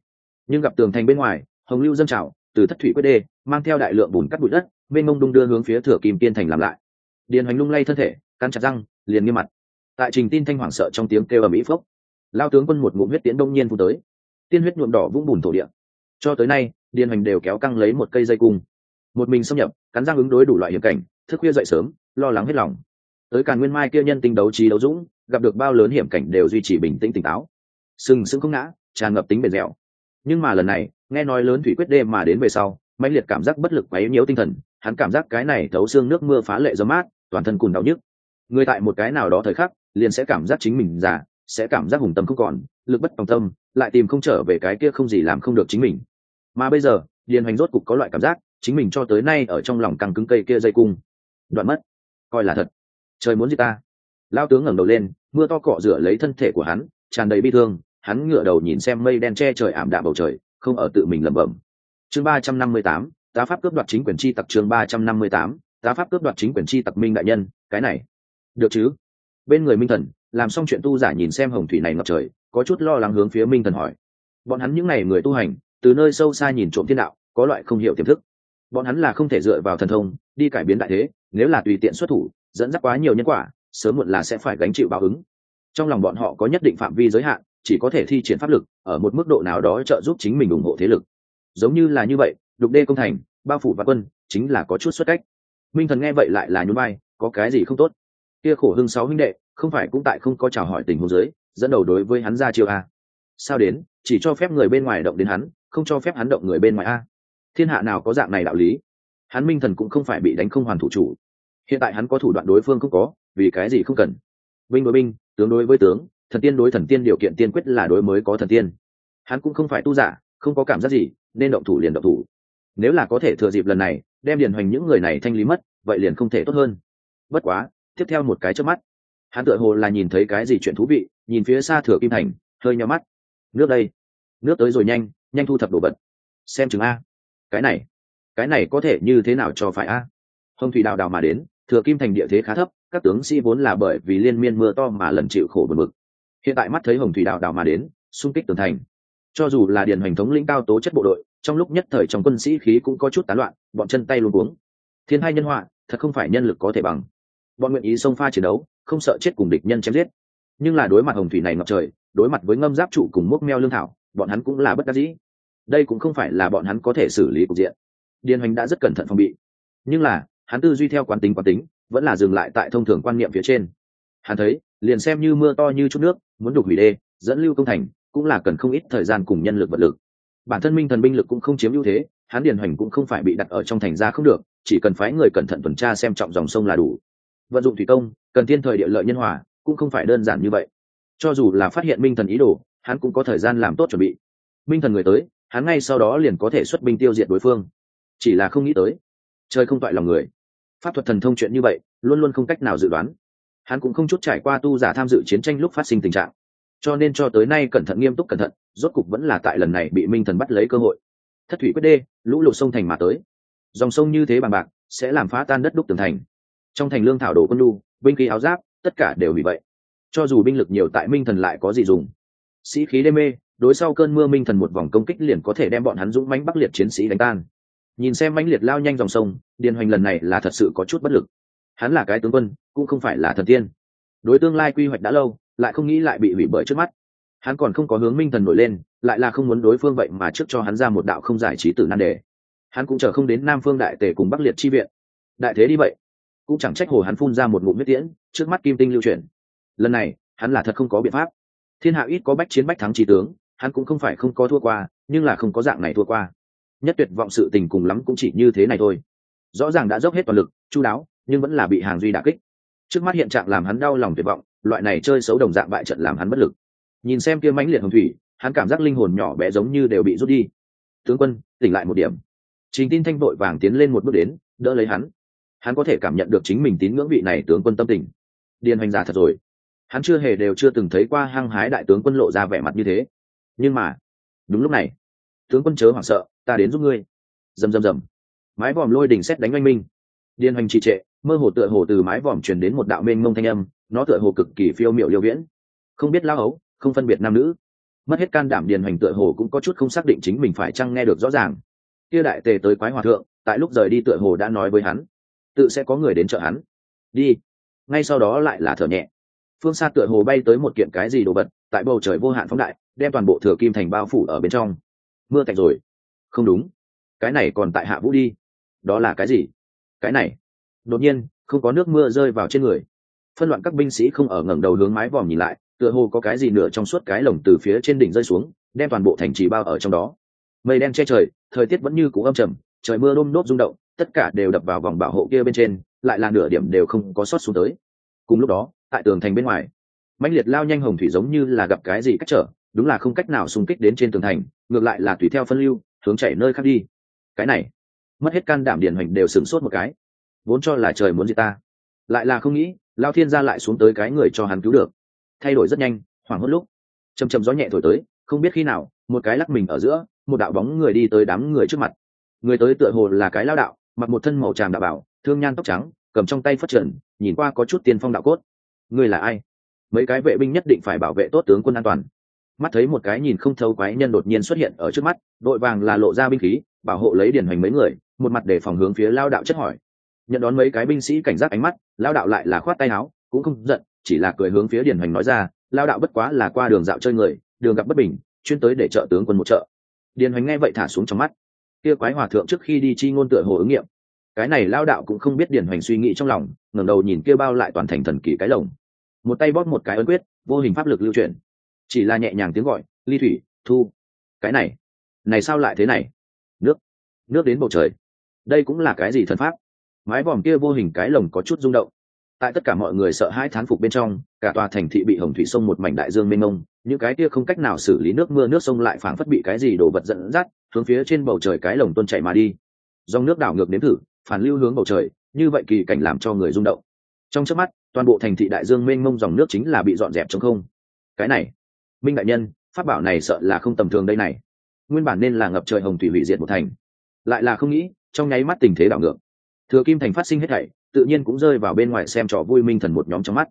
Nhưng gặp tường thành bên ngoài, hồng lưu dâng trào, từ thất thủy quyết đê, mang theo đại lượng bùn cắt bụi đất bên mông đung đưa hướng phía thừa kim tiên thành làm lại điền hoành lung lay thân thể căn chặt răng, liền nghiêm mặt. Tại trình tin thanh hoảng sợ trong tiếng kêu ở mỹ phốc, lao tướng quân một ngụm huyết tiến đông nhiên phụ tới. Tiên huyết nhuộm đỏ vũng bùn thổ địa. Cho tới nay, điền hoành đều kéo căng lấy một cây dây cung. Một mình xâm nhập, cắn răng ứng đối đủ loại hiểm cảnh, thức khuya dậy sớm, lo lắng hết lòng. Tới càn nguyên mai kia nhân tinh đấu trí đấu dũng, gặp được bao lớn hiểm cảnh đều duy trì bình tĩnh tỉnh táo. Sừng sững không ngã, tràn ngập tính bền dẻo. Nhưng mà lần này, nghe nói lớn thủy quyết đê mà đến về sau, mãnh liệt cảm giác bất lực quấy nhiễu tinh thần, hắn cảm giác cái này thấu xương nước mưa phá lệ gió mát toàn thân cùng đau nhức. Người tại một cái nào đó thời khắc, liền sẽ cảm giác chính mình già, sẽ cảm giác hùng tâm không còn, lực bất tòng tâm, lại tìm không trở về cái kia không gì làm không được chính mình. Mà bây giờ, điền hoành rốt cục có loại cảm giác, chính mình cho tới nay ở trong lòng căng cứng cây kia dây cung. Đoạn mất. Coi là thật. Trời muốn gì ta? Lao tướng ngẩng đầu lên, mưa to cọ rửa lấy thân thể của hắn, tràn đầy bi thương, hắn ngửa đầu nhìn xem mây đen che trời ảm đạm bầu trời, không ở tự mình lẩm bẩm. Chương ba trăm năm mươi tám, tá pháp cướp đoạt chính quyền chi tặc chương ba trăm năm mươi tám tá pháp cướp đoạt chính quyền chi tặc minh đại nhân, cái này. Được chứ? Bên người minh thần, làm xong chuyện tu giả nhìn xem hồng thủy này ngập trời, có chút lo lắng hướng phía minh thần hỏi. Bọn hắn những n à y người tu hành, từ nơi sâu xa nhìn trộm thiên đạo, có loại không hiểu tiềm thức. Bọn hắn là không thể dựa vào thần thông, đi cải biến đại thế, nếu là tùy tiện xuất thủ, dẫn dắt quá nhiều nhân quả, sớm muộn là sẽ phải gánh chịu báo ứng. Trong lòng bọn họ có nhất định phạm vi giới hạn, chỉ có thể thi triển pháp lực, ở một mức độ nào đó trợ giúp chính mình ủng hộ thế lực. Giống như là như vậy đục đê công thành, bao phủ và quân, chính là có chút xuất cách minh thần nghe vậy lại là nhún vai, có cái gì không tốt? Kia khổ hưng sáu huynh đệ không phải cũng tại không có chào hỏi tình huống giới dẫn đầu đối với hắn ra chiêu a. Sao đến chỉ cho phép người bên ngoài động đến hắn không cho phép hắn động người bên ngoài a. Thiên hạ nào có dạng này đạo lý? Hắn minh thần cũng không phải bị đánh không hoàn thủ chủ. Hiện tại hắn có thủ đoạn đối phương không có vì cái gì không cần? Binh đối binh tướng đối với tướng thần tiên đối thần tiên điều kiện tiên quyết là đối mới có thần tiên. Hắn cũng không phải tu giả không có cảm giác gì nên động thủ liền động thủ nếu là có thể thừa dịp lần này, đem điền hoành những người này thanh lý mất, vậy liền không thể tốt hơn. Bất quá, tiếp theo một cái trước mắt, hắn tựa hồ là nhìn thấy cái gì chuyện thú vị, nhìn phía xa thừa kim thành, hơi nhau mắt. Nước đây. Nước tới rồi nhanh nhanh thu thập đồ vật. Xem chừng a. Cái này. Cái này có thể như thế nào cho phải a? Hồng thủy đào đào mà đến, thừa kim thành địa thế khá thấp, các tướng sĩ vốn là bởi vì liên miên mưa to mà lần chịu khổ bật mực hiện tại mắt thấy hồng thủy đào đào mà đến, xung kích tường thành. Cho dù là điền hoành thống lĩnh cao tố chất bộ đội trong lúc nhất thời trong quân sĩ khí cũng có chút tán loạn, bọn chân tay luôn cuống. Thiên hai nhân họa, thật không phải nhân lực có thể bằng. Bọn nguyện ý xông pha chiến đấu, không sợ chết cùng địch nhân chém giết. Nhưng là đối mặt hồng thủy này ngập trời, đối mặt với ngâm giáp trụ cùng mốc meo lương thảo, bọn hắn cũng là bất đắc dĩ. Đây cũng không phải là bọn hắn có thể xử lý cục diện. Điền hoành đã rất cẩn thận phòng bị. Nhưng là, hắn tư duy theo quán tính quán tính, vẫn là dừng lại tại thông thường quan niệm phía trên. Hắn thấy, liền xem như mưa to như chút nước, muốn đục hủy đê, dẫn lưu công thành, cũng là cần không ít thời gian cùng nhân lực vật lực bản thân minh thần binh lực cũng không chiếm ưu thế, hắn điền hoành cũng không phải bị đặt ở trong thành ra không được, chỉ cần phái người cẩn thận tuần tra xem trọng dòng sông là đủ. Vận dụng thủy công, cần thiên thời địa lợi nhân hòa, cũng không phải đơn giản như vậy. Cho dù là phát hiện minh thần ý đồ, hắn cũng có thời gian làm tốt chuẩn bị. Minh thần người tới, hắn ngay sau đó liền có thể xuất binh tiêu diệt đối phương. Chỉ là không nghĩ tới, trời không toại lòng người. Pháp thuật thần thông chuyện như vậy, luôn luôn không cách nào dự đoán. Hắn cũng không chút trải qua tu giả tham dự chiến tranh lúc phát sinh tình trạng cho nên cho tới nay cẩn thận nghiêm túc cẩn thận, rốt cục vẫn là tại lần này bị minh thần bắt lấy cơ hội. Thất thủy quyết đê, lũ lụt sông thành mà tới. Dòng sông như thế bằng bạc, sẽ làm phá tan đất đúc tường thành. Trong thành lương thảo đồ quân lu, binh khí áo giáp, tất cả đều bị vậy. Cho dù binh lực nhiều tại minh thần lại có gì dùng. Sĩ khí đê mê, đối sau cơn mưa minh thần một vòng công kích liền có thể đem bọn hắn dũng mãnh bắc liệt chiến sĩ đánh tan. Nhìn xem mãnh liệt lao nhanh dòng sông, điền hoành lần này là thật sự có chút bất lực. Hắn là cái tướng quân, cũng không phải là thần tiên. Đối tương lai quy hoạch đã lâu lại không nghĩ lại bị hủy bởi trước mắt. Hắn còn không có hướng minh thần nổi lên, lại là không muốn đối phương vậy mà trước cho hắn ra một đạo không giải trí tử nan đề. Hắn cũng chờ không đến nam phương đại tề cùng bắc liệt chi viện. Đại thế đi vậy, cũng chẳng trách hồ hắn phun ra một ngụm huyết tiễn, trước mắt kim tinh lưu truyền. Lần này, hắn là thật không có biện pháp. Thiên hạ ít có bách chiến bách thắng trí tướng, hắn cũng không phải không có thua qua, nhưng là không có dạng này thua qua. Nhất tuyệt vọng sự tình cùng lắm cũng chỉ như thế này thôi. Rõ ràng đã dốc hết toàn lực chú đáo, nhưng vẫn là bị hàng duy đà kích. Trước mắt hiện trạng làm hắn đau lòng tuyệt vọng loại này chơi xấu đồng dạng bại trận làm hắn bất lực. Nhìn xem kia mãnh liệt hồng thủy, hắn cảm giác linh hồn nhỏ bé giống như đều bị rút đi. Tướng quân, tỉnh lại một điểm. Trình tin thanh vội vàng tiến lên một bước đến, đỡ lấy hắn. Hắn có thể cảm nhận được chính mình tín ngưỡng vị này tướng quân tâm tình. Điền hoành giả thật rồi. Hắn chưa hề đều chưa từng thấy qua hăng hái đại tướng quân lộ ra vẻ mặt như thế. Nhưng mà, đúng lúc này, tướng quân chớ hoảng sợ, ta đến giúp ngươi. Rầm rầm rầm. Mái vòm lôi đỉnh xét đánh oanh minh. Điền hoành trì trệ, mơ hồ tựa hồ từ mái vòm truyền đến một đạo mênh mông thanh âm nó tựa hồ cực kỳ phiêu miệu liêu viễn. Không biết lao ấu, không phân biệt nam nữ. Mất hết can đảm điền hoành tựa hồ cũng có chút không xác định chính mình phải chăng nghe được rõ ràng. Kia đại tề tới quái hòa thượng, tại lúc rời đi tựa hồ đã nói với hắn, tự sẽ có người đến chợ hắn. Đi. Ngay sau đó lại là thở nhẹ. Phương xa tựa hồ bay tới một kiện cái gì đồ vật, tại bầu trời vô hạn phóng đại, đem toàn bộ thừa kim thành bao phủ ở bên trong. Mưa tạnh rồi. Không đúng. Cái này còn tại hạ vũ đi. Đó là cái gì? Cái này. Đột nhiên, không có nước mưa rơi vào trên người phân loạn các binh sĩ không ở ngẩng đầu hướng mái vòm nhìn lại, tựa hồ có cái gì nửa trong suốt cái lồng từ phía trên đỉnh rơi xuống, đem toàn bộ thành trì bao ở trong đó. Mây đen che trời, thời tiết vẫn như cũ âm trầm, trời mưa đôm nốt rung động, tất cả đều đập vào vòng bảo hộ kia bên trên, lại là nửa điểm đều không có sót xuống tới. Cùng lúc đó, tại tường thành bên ngoài, mãnh liệt lao nhanh hồng thủy giống như là gặp cái gì cách trở, đúng là không cách nào xung kích đến trên tường thành, ngược lại là tùy theo phân lưu, hướng chạy nơi khác đi. Cái này, mất hết can đảm điển hoành đều sửng sốt một cái. Vốn cho là trời muốn gì ta, lại là không nghĩ lao thiên gia lại xuống tới cái người cho hắn cứu được. Thay đổi rất nhanh, hoảng hốt lúc chầm chầm gió nhẹ thổi tới, không biết khi nào, một cái lắc mình ở giữa, một đạo bóng người đi tới đám người trước mặt. Người tới tựa hồ là cái lao đạo, mặc một thân màu tràm đạo bảo, thương nhan tóc trắng, cầm trong tay phất trần, nhìn qua có chút tiên phong đạo cốt. Người là ai? Mấy cái vệ binh nhất định phải bảo vệ tốt tướng quân an toàn. Mắt thấy một cái nhìn không thấu quái nhân đột nhiên xuất hiện ở trước mắt, đội vàng là lộ ra binh khí, bảo hộ lấy điển hoành mấy người, một mặt để phòng hướng phía lao đạo chất hỏi nhận đón mấy cái binh sĩ cảnh giác ánh mắt, lao đạo lại là khoát tay áo, cũng không giận, chỉ là cười hướng phía điển hoành nói ra, lao đạo bất quá là qua đường dạo chơi người, đường gặp bất bình, chuyên tới để trợ tướng quân một trợ. Điền hoành nghe vậy thả xuống trong mắt. Kia quái hòa thượng trước khi đi chi ngôn tựa hồ ứng nghiệm. Cái này lao đạo cũng không biết điền hoành suy nghĩ trong lòng, ngẩng đầu nhìn kia bao lại toàn thành thần kỳ cái lồng. Một tay bóp một cái ấn quyết, vô hình pháp lực lưu chuyển. Chỉ là nhẹ nhàng tiếng gọi, ly thủy, thu. Cái này này sao lại thế này? Nước nước đến bầu trời. Đây cũng là cái gì thần pháp? Mái vòm kia vô hình cái lồng có chút rung động. Tại tất cả mọi người sợ hãi thán phục bên trong, cả tòa thành thị bị hồng thủy sông một mảnh đại dương mênh mông, những cái kia không cách nào xử lý nước mưa nước sông lại phảng phất bị cái gì đổ vật dẫn dắt, hướng phía trên bầu trời cái lồng tuôn chảy mà đi. Dòng nước đảo ngược nếm thử, phản lưu hướng bầu trời, như vậy kỳ cảnh làm cho người rung động. Trong trước mắt, toàn bộ thành thị đại dương mênh mông dòng nước chính là bị dọn dẹp trong không. Cái này, minh đại nhân, pháp bảo này sợ là không tầm thường đây này. Nguyên bản nên là ngập trời hồng thủy hủy diệt một thành. Lại là không nghĩ, trong nháy mắt tình thế đảo ngược thừa kim thành phát sinh hết thảy, tự nhiên cũng rơi vào bên ngoài xem trò vui minh thần một nhóm trong mắt.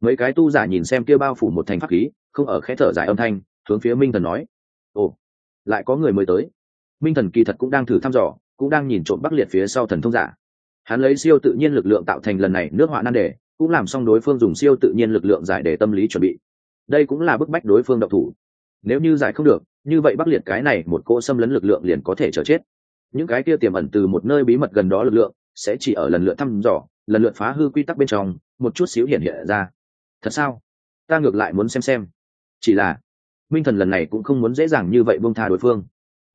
Mấy cái tu giả nhìn xem kia bao phủ một thành pháp khí, không ở khẽ thở dài âm thanh, hướng phía minh thần nói, ồ, lại có người mới tới. Minh thần kỳ thật cũng đang thử thăm dò, cũng đang nhìn trộm bắc liệt phía sau thần thông giả. Hắn lấy siêu tự nhiên lực lượng tạo thành lần này nước họa nan đề, cũng làm xong đối phương dùng siêu tự nhiên lực lượng giải để tâm lý chuẩn bị. Đây cũng là bức bách đối phương độc thủ. Nếu như giải không được, như vậy bắc liệt cái này một cỗ xâm lấn lực lượng liền có thể trở chết. Những cái kia tiềm ẩn từ một nơi bí mật gần đó lực lượng sẽ chỉ ở lần lượt thăm dò, lần lượt phá hư quy tắc bên trong, một chút xíu hiện hiện ra. Thật sao? Ta ngược lại muốn xem xem. Chỉ là, minh thần lần này cũng không muốn dễ dàng như vậy bông tha đối phương.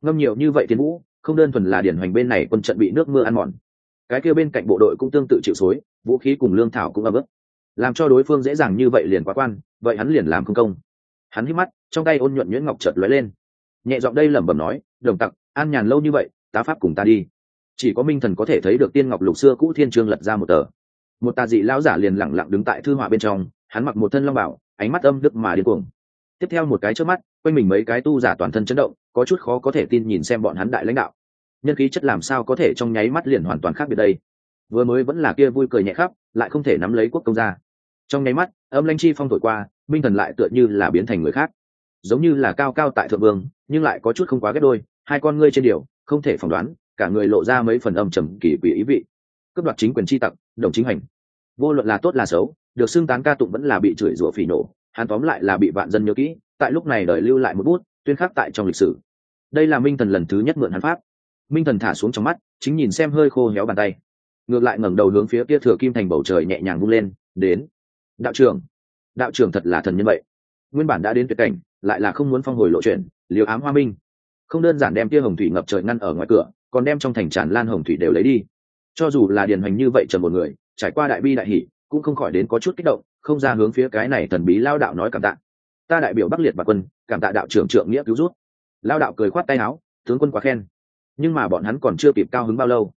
Ngâm nhiều như vậy tiến vũ, không đơn thuần là điển hoành bên này quân trận bị nước mưa ăn mòn. Cái kia bên cạnh bộ đội cũng tương tự chịu xối, vũ khí cùng lương thảo cũng ấm ức. Làm cho đối phương dễ dàng như vậy liền quá quan, vậy hắn liền làm không công. Hắn hít mắt, trong tay ôn nhuận nhuyễn ngọc chợt lóe lên. Nhẹ giọng đây lẩm bẩm nói, đồng tặc, an nhàn lâu như vậy, tá pháp cùng ta đi chỉ có minh thần có thể thấy được tiên ngọc lục xưa cũ thiên trương lật ra một tờ. Một tà dị lão giả liền lẳng lặng đứng tại thư họa bên trong, hắn mặc một thân long bảo, ánh mắt âm đức mà điên cuồng. Tiếp theo một cái trước mắt, quanh mình mấy cái tu giả toàn thân chấn động, có chút khó có thể tin nhìn xem bọn hắn đại lãnh đạo. Nhân khí chất làm sao có thể trong nháy mắt liền hoàn toàn khác biệt đây? Vừa mới vẫn là kia vui cười nhẹ khắp, lại không thể nắm lấy quốc công ra. Trong nháy mắt, âm lanh chi phong thổi qua, minh thần lại tựa như là biến thành người khác. Giống như là cao cao tại thượng vương, nhưng lại có chút không quá ghép đôi, hai con ngươi trên điều, không thể phỏng đoán cả người lộ ra mấy phần âm trầm kỳ quỷ ý vị. Cướp đoạt chính quyền chi tặc, đồng chính hành. Vô luận là tốt là xấu, được xưng tán ca tụng vẫn là bị chửi rủa phỉ nổ, hắn tóm lại là bị vạn dân nhớ kỹ, tại lúc này đợi lưu lại một bút, tuyên khắc tại trong lịch sử. Đây là minh thần lần thứ nhất mượn hắn pháp. Minh thần thả xuống trong mắt, chính nhìn xem hơi khô héo bàn tay. Ngược lại ngẩng đầu hướng phía kia thừa kim thành bầu trời nhẹ nhàng vung lên, đến. Đạo trưởng đạo trưởng thật là thần nhân vậy. Nguyên bản đã đến tuyệt cảnh, lại là không muốn phong hồi lộ chuyện, liều ám hoa minh. Không đơn giản đem kia hồng thủy ngập trời ngăn ở ngoài cửa còn đem trong thành tràn lan hồng thủy đều lấy đi. Cho dù là điền hoành như vậy trần một người, trải qua đại bi đại hỷ, cũng không khỏi đến có chút kích động, không ra hướng phía cái này thần bí lao đạo nói cảm tạ. Ta đại biểu bắc liệt và quân, cảm tạ đạo trưởng trượng nghĩa cứu rút lao đạo cười khoát tay áo, tướng quân quá khen. Nhưng mà bọn hắn còn chưa kịp cao hứng bao lâu.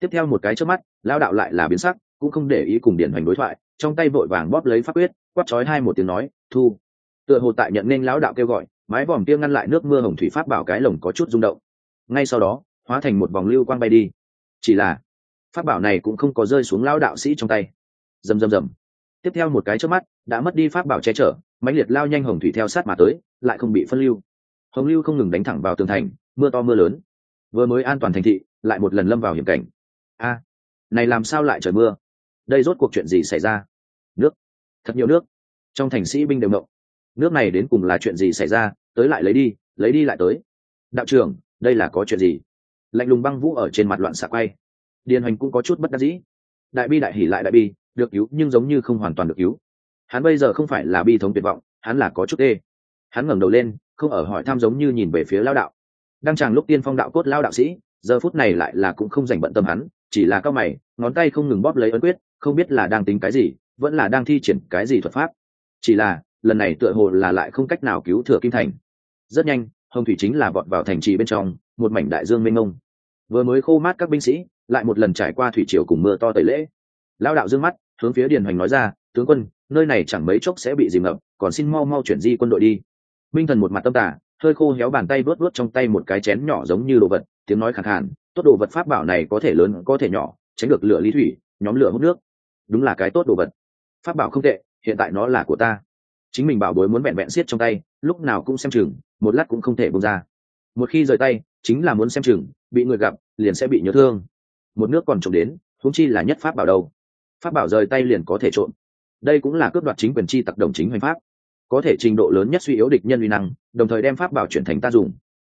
Tiếp theo một cái trước mắt, lao đạo lại là biến sắc, cũng không để ý cùng điển hoành đối thoại, trong tay vội vàng bóp lấy pháp quyết quắp chói hai một tiếng nói, thu. Tựa hồ tại nhận nên lão đạo kêu gọi, mái vòm kia ngăn lại nước mưa hồng thủy pháp bảo cái lồng có chút rung động. Ngay sau đó hóa thành một vòng lưu quang bay đi. Chỉ là, pháp bảo này cũng không có rơi xuống lao đạo sĩ trong tay. Rầm rầm rầm. Tiếp theo một cái trước mắt, đã mất đi pháp bảo che chở, mãnh liệt lao nhanh hồng thủy theo sát mà tới, lại không bị phân lưu. Hồng lưu không ngừng đánh thẳng vào tường thành, mưa to mưa lớn. Vừa mới an toàn thành thị, lại một lần lâm vào hiểm cảnh. A, này làm sao lại trời mưa? Đây rốt cuộc chuyện gì xảy ra? Nước. Thật nhiều nước. Trong thành sĩ binh đều ngộng. Nước này đến cùng là chuyện gì xảy ra? Tới lại lấy đi lấy đi lại tới. Đạo trưởng, đây là có chuyện gì? Lạnh lùng băng vũ ở trên mặt loạn xạ quay. Điền hoành cũng có chút bất đắc dĩ. Đại bi đại hỉ lại đại bi, được cứu nhưng giống như không hoàn toàn được cứu. Hắn bây giờ không phải là bi thống tuyệt vọng, hắn là có chút ê hắn ngẩng đầu lên, không ở hỏi thăm giống như nhìn về phía lao đạo. Đang chàng lúc tiên phong đạo cốt lao đạo sĩ, giờ phút này lại là cũng không dành bận tâm hắn, chỉ là cao mày, ngón tay không ngừng bóp lấy ấn quyết, không biết là đang tính cái gì, vẫn là đang thi triển cái gì thuật pháp. Chỉ là, lần này tựa hồ là lại không cách nào cứu thừa kim thành. Rất nhanh, hồng thủy chính là vọt vào thành trì bên trong một mảnh đại dương mênh mông. Vừa mới khô mát các binh sĩ, lại một lần trải qua thủy triều cùng mưa to tẩy lễ. Lao đạo dương mắt, hướng phía điền hoành nói ra, tướng quân, nơi này chẳng mấy chốc sẽ bị dìm ngập, còn xin mau mau chuyển di quân đội đi. Minh thần một mặt tâm tả hơi khô héo bàn tay vớt vớt trong tay một cái chén nhỏ giống như đồ vật, tiếng nói khẳng hạn tốt đồ vật pháp bảo này có thể lớn, có thể nhỏ, tránh được lửa lý thủy, nhóm lửa hút nước. Đúng là cái tốt đồ vật. Pháp bảo không tệ, hiện tại nó là của ta. Chính mình bảo bối muốn vẹn vẹn xiết trong tay, lúc nào cũng xem chừng, một lát cũng không thể bông ra. Một khi rời tay chính là muốn xem chừng, bị người gặp, liền sẽ bị nhớ thương. Một nước còn trộm đến thúng chi là nhất pháp bảo đâu. Pháp bảo rời tay liền có thể trộm. Đây cũng là cướp đoạt chính quyền chi tặc đồng chính hoành pháp. Có thể trình độ lớn nhất suy yếu địch nhân uy năng, đồng thời đem pháp bảo chuyển thành ta dùng.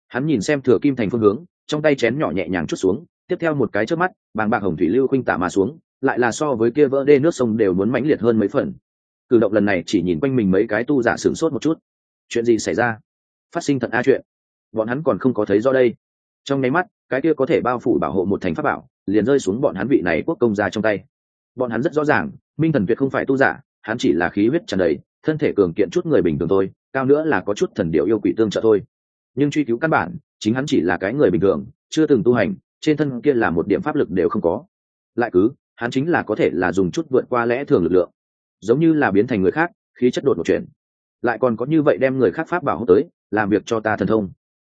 Hắn nhìn xem thừa kim thành phương hướng, trong tay chén nhỏ nhẹ nhàng chút xuống, tiếp theo một cái trước mắt, bàng bạc hồng thủy lưu khuynh tả mà xuống, lại là so với kia vỡ đê nước sông đều muốn mãnh liệt hơn mấy phần. Cử động lần này chỉ nhìn quanh mình mấy cái tu giả sửng sốt một chút. Chuyện gì xảy ra? Phát sinh thật a chuyện bọn hắn còn không có thấy do đây. Trong nháy mắt, cái kia có thể bao phủ bảo hộ một thành pháp bảo, liền rơi xuống bọn hắn vị này quốc công ra trong tay. Bọn hắn rất rõ ràng, minh thần tuyệt không phải tu giả, hắn chỉ là khí huyết tràn đầy, thân thể cường kiện chút người bình thường thôi, cao nữa là có chút thần điệu yêu quỷ tương trợ thôi. Nhưng truy cứu căn bản, chính hắn chỉ là cái người bình thường, chưa từng tu hành, trên thân kia là một điểm pháp lực đều không có. Lại cứ, hắn chính là có thể là dùng chút vượt qua lẽ thường lực lượng. Giống như là biến thành người khác, khí chất đột một chuyện lại còn có như vậy đem người khác pháp bảo hốt tới, làm việc cho ta thần thông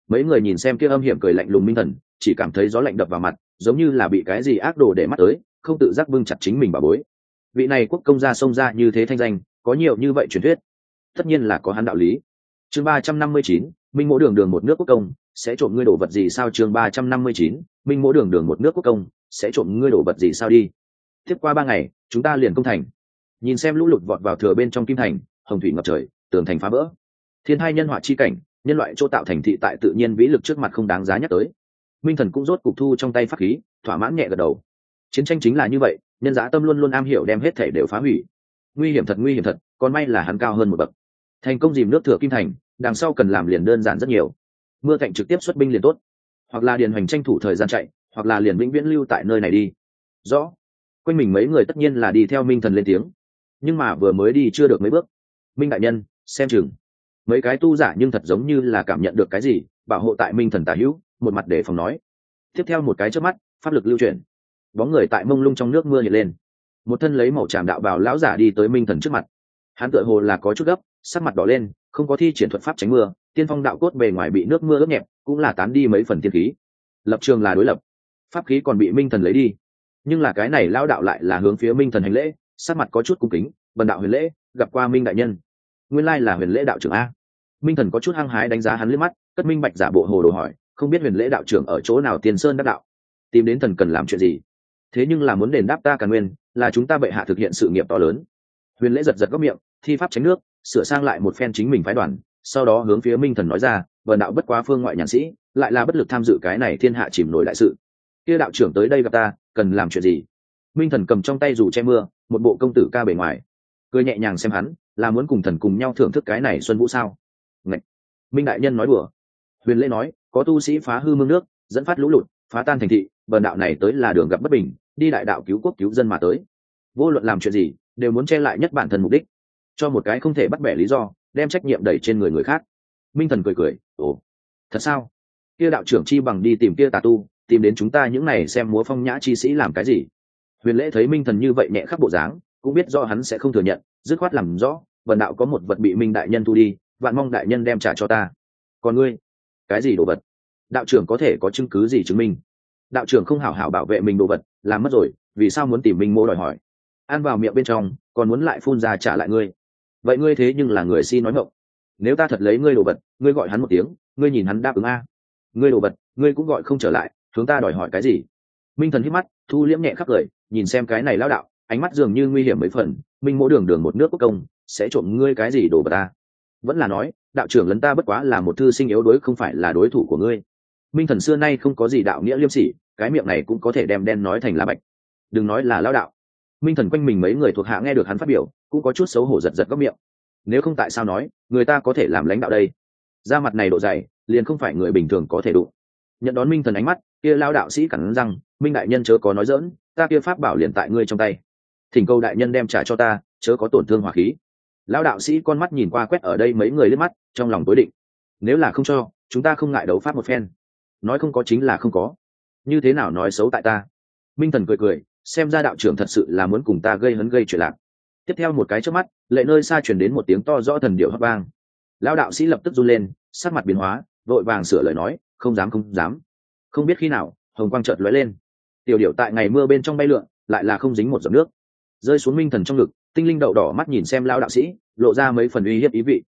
mấy người nhìn xem kia âm hiểm cười lạnh lùng minh thần, chỉ cảm thấy gió lạnh đập vào mặt, giống như là bị cái gì ác đồ để mắt tới, không tự giác bưng chặt chính mình bà bối. Vị này quốc công gia xông ra như thế thanh danh, có nhiều như vậy truyền thuyết. Tất nhiên là có hắn đạo lý. Chương ba trăm năm mươi chín, minh mỗi đường đường một nước quốc công, sẽ trộm ngươi đổ vật gì sao? Chương ba trăm năm mươi chín, minh mỗi đường đường một nước quốc công, sẽ trộm ngươi đổ vật gì sao đi? Tiếp qua ba ngày, chúng ta liền công thành. Nhìn xem lũ lụt vọt vào thừa bên trong kim thành, hồng thủy ngập trời, tường thành phá vỡ. Thiên hai nhân họa chi cảnh nhân loại chỗ tạo thành thị tại tự nhiên vĩ lực trước mặt không đáng giá nhắc tới. Minh thần cũng rốt cục thu trong tay pháp khí, thỏa mãn nhẹ gật đầu. Chiến tranh chính là như vậy, nhân giá tâm luôn luôn am hiểu đem hết thể đều phá hủy. Nguy hiểm thật, nguy hiểm thật, còn may là hắn cao hơn một bậc. Thành công dìm nước thừa kim thành, đằng sau cần làm liền đơn giản rất nhiều. Mưa cạnh trực tiếp xuất binh liền tốt. Hoặc là điền hoành tranh thủ thời gian chạy, hoặc là liền vĩnh viễn lưu tại nơi này đi. Rõ. Quanh mình mấy người tất nhiên là đi theo minh thần lên tiếng. Nhưng mà vừa mới đi chưa được mấy bước. Minh đại nhân, xem chừng mấy cái tu giả nhưng thật giống như là cảm nhận được cái gì, bảo hộ tại minh thần tả hữu, một mặt để phòng nói. Tiếp theo một cái trước mắt, pháp lực lưu chuyển. Bóng người tại mông lung trong nước mưa hiện lên. Một thân lấy màu tràm đạo vào lão giả đi tới minh thần trước mặt. Hắn tựa hồ là có chút gấp, sắc mặt đỏ lên, không có thi triển thuật pháp tránh mưa, tiên phong đạo cốt bề ngoài bị nước mưa ướt nhẹp, cũng là tán đi mấy phần tiên khí. Lập trường là đối lập. Pháp khí còn bị minh thần lấy đi. Nhưng là cái này lao đạo lại là hướng phía minh thần hành lễ, sắc mặt có chút cung kính, bần đạo huyền lễ, gặp qua minh đại nhân. Nguyên lai là huyền lễ đạo trưởng a minh thần có chút hăng hái đánh giá hắn liếc mắt, cất minh bạch giả bộ hồ đồ hỏi, không biết huyền lễ đạo trưởng ở chỗ nào tiền sơn đắc đạo? Tìm đến thần cần làm chuyện gì? Thế nhưng là muốn đền đáp ta cả nguyên, là chúng ta bệ hạ thực hiện sự nghiệp to lớn. Huyền lễ giật giật góc miệng, thi pháp tránh nước, sửa sang lại một phen chính mình phái đoàn, sau đó hướng phía minh thần nói ra vần đạo bất quá phương ngoại nhàn sĩ, lại là bất lực tham dự cái này thiên hạ chìm nổi đại sự. Kia đạo trưởng tới đây gặp ta, cần làm chuyện gì? Minh thần cầm trong tay dù che mưa, một bộ công tử ca bề ngoài. Cười nhẹ nhàng xem hắn, là muốn cùng thần cùng nhau thưởng thức cái này xuân vũ sao? Ngậy! minh đại nhân nói đùa. Huyền lễ nói, có tu sĩ phá hư mương nước, dẫn phát lũ lụt, phá tan thành thị bần đạo này tới là đường gặp bất bình, đi đại đạo cứu quốc cứu dân mà tới. Vô luận làm chuyện gì, đều muốn che lại nhất bản thân mục đích. Cho một cái không thể bắt bẻ lý do, đem trách nhiệm đẩy trên người người khác. Minh thần cười cười, ồ, thật sao? Kia đạo trưởng chi bằng đi tìm kia tà tu, tìm đến chúng ta những này xem múa phong nhã chi sĩ làm cái gì? Huyền lễ thấy minh thần như vậy nhẹ khắc bộ dáng, cũng biết do hắn sẽ không thừa nhận, dứt khoát làm rõ, vần đạo có một vật bị minh đại nhân thu đi vạn mong đại nhân đem trả cho ta. Còn ngươi? Cái gì đồ vật? Đạo trưởng có thể có chứng cứ gì chứng minh? Đạo trưởng không hảo hảo bảo vệ mình đồ vật, làm mất rồi, vì sao muốn tìm minh mô đòi hỏi? Ăn vào miệng bên trong, còn muốn lại phun ra trả lại ngươi. Vậy ngươi thế nhưng là người si nói ngộng nếu ta thật lấy ngươi đồ vật, ngươi gọi hắn một tiếng, ngươi nhìn hắn đáp ứng a. Ngươi đồ vật, ngươi cũng gọi không trở lại chúng ta đòi hỏi cái gì? Minh thần hít mắt, thu liễm nhẹ khắc cười nhìn xem cái này lao đạo, ánh mắt dường như nguy hiểm mấy phần. Minh mỗi đường đường một nước quốc công, sẽ trộm ngươi cái gì đồ vật ta vẫn là nói, đạo trưởng lấn ta bất quá là một thư sinh yếu đối không phải là đối thủ của ngươi. Minh thần xưa nay không có gì đạo nghĩa liêm sỉ, cái miệng này cũng có thể đem đen nói thành là bạch. Đừng nói là lao đạo. Minh thần quanh mình mấy người thuộc hạ nghe được hắn phát biểu, cũng có chút xấu hổ giật giật góc miệng. Nếu không tại sao nói, người ta có thể làm lãnh đạo đây? Da mặt này độ dày, liền không phải người bình thường có thể đụng. Nhận đón minh thần ánh mắt, kia lao đạo sĩ cẳng rằng minh đại nhân chớ có nói dỡn ta kia pháp bảo liền tại ngươi trong tay. Thỉnh câu đại nhân đem trả cho ta, chớ có tổn thương hỏa khí lão đạo sĩ con mắt nhìn qua quét ở đây mấy người lên mắt, trong lòng tối định. Nếu là không cho, chúng ta không ngại đấu pháp một phen. Nói không có chính là không có. Như thế nào nói xấu tại ta? Minh thần cười cười, xem ra đạo trưởng thật sự là muốn cùng ta gây hấn gây chuyện lạc. Tiếp theo một cái trước mắt, lệ nơi xa chuyển đến một tiếng to rõ thần điệu hấp vang. Lão đạo sĩ lập tức run lên, sắc mặt biến hóa, vội vàng sửa lời nói, không dám không dám. Không biết khi nào, hồng quang chợt lóe lên. Tiểu điệu tại ngày mưa bên trong bay lượn, lại là không dính một giọt nước. Rơi xuống minh thần trong ngực tinh linh đậu đỏ mắt nhìn xem lao đạo sĩ, lộ ra mấy phần uy hiếp ý vị.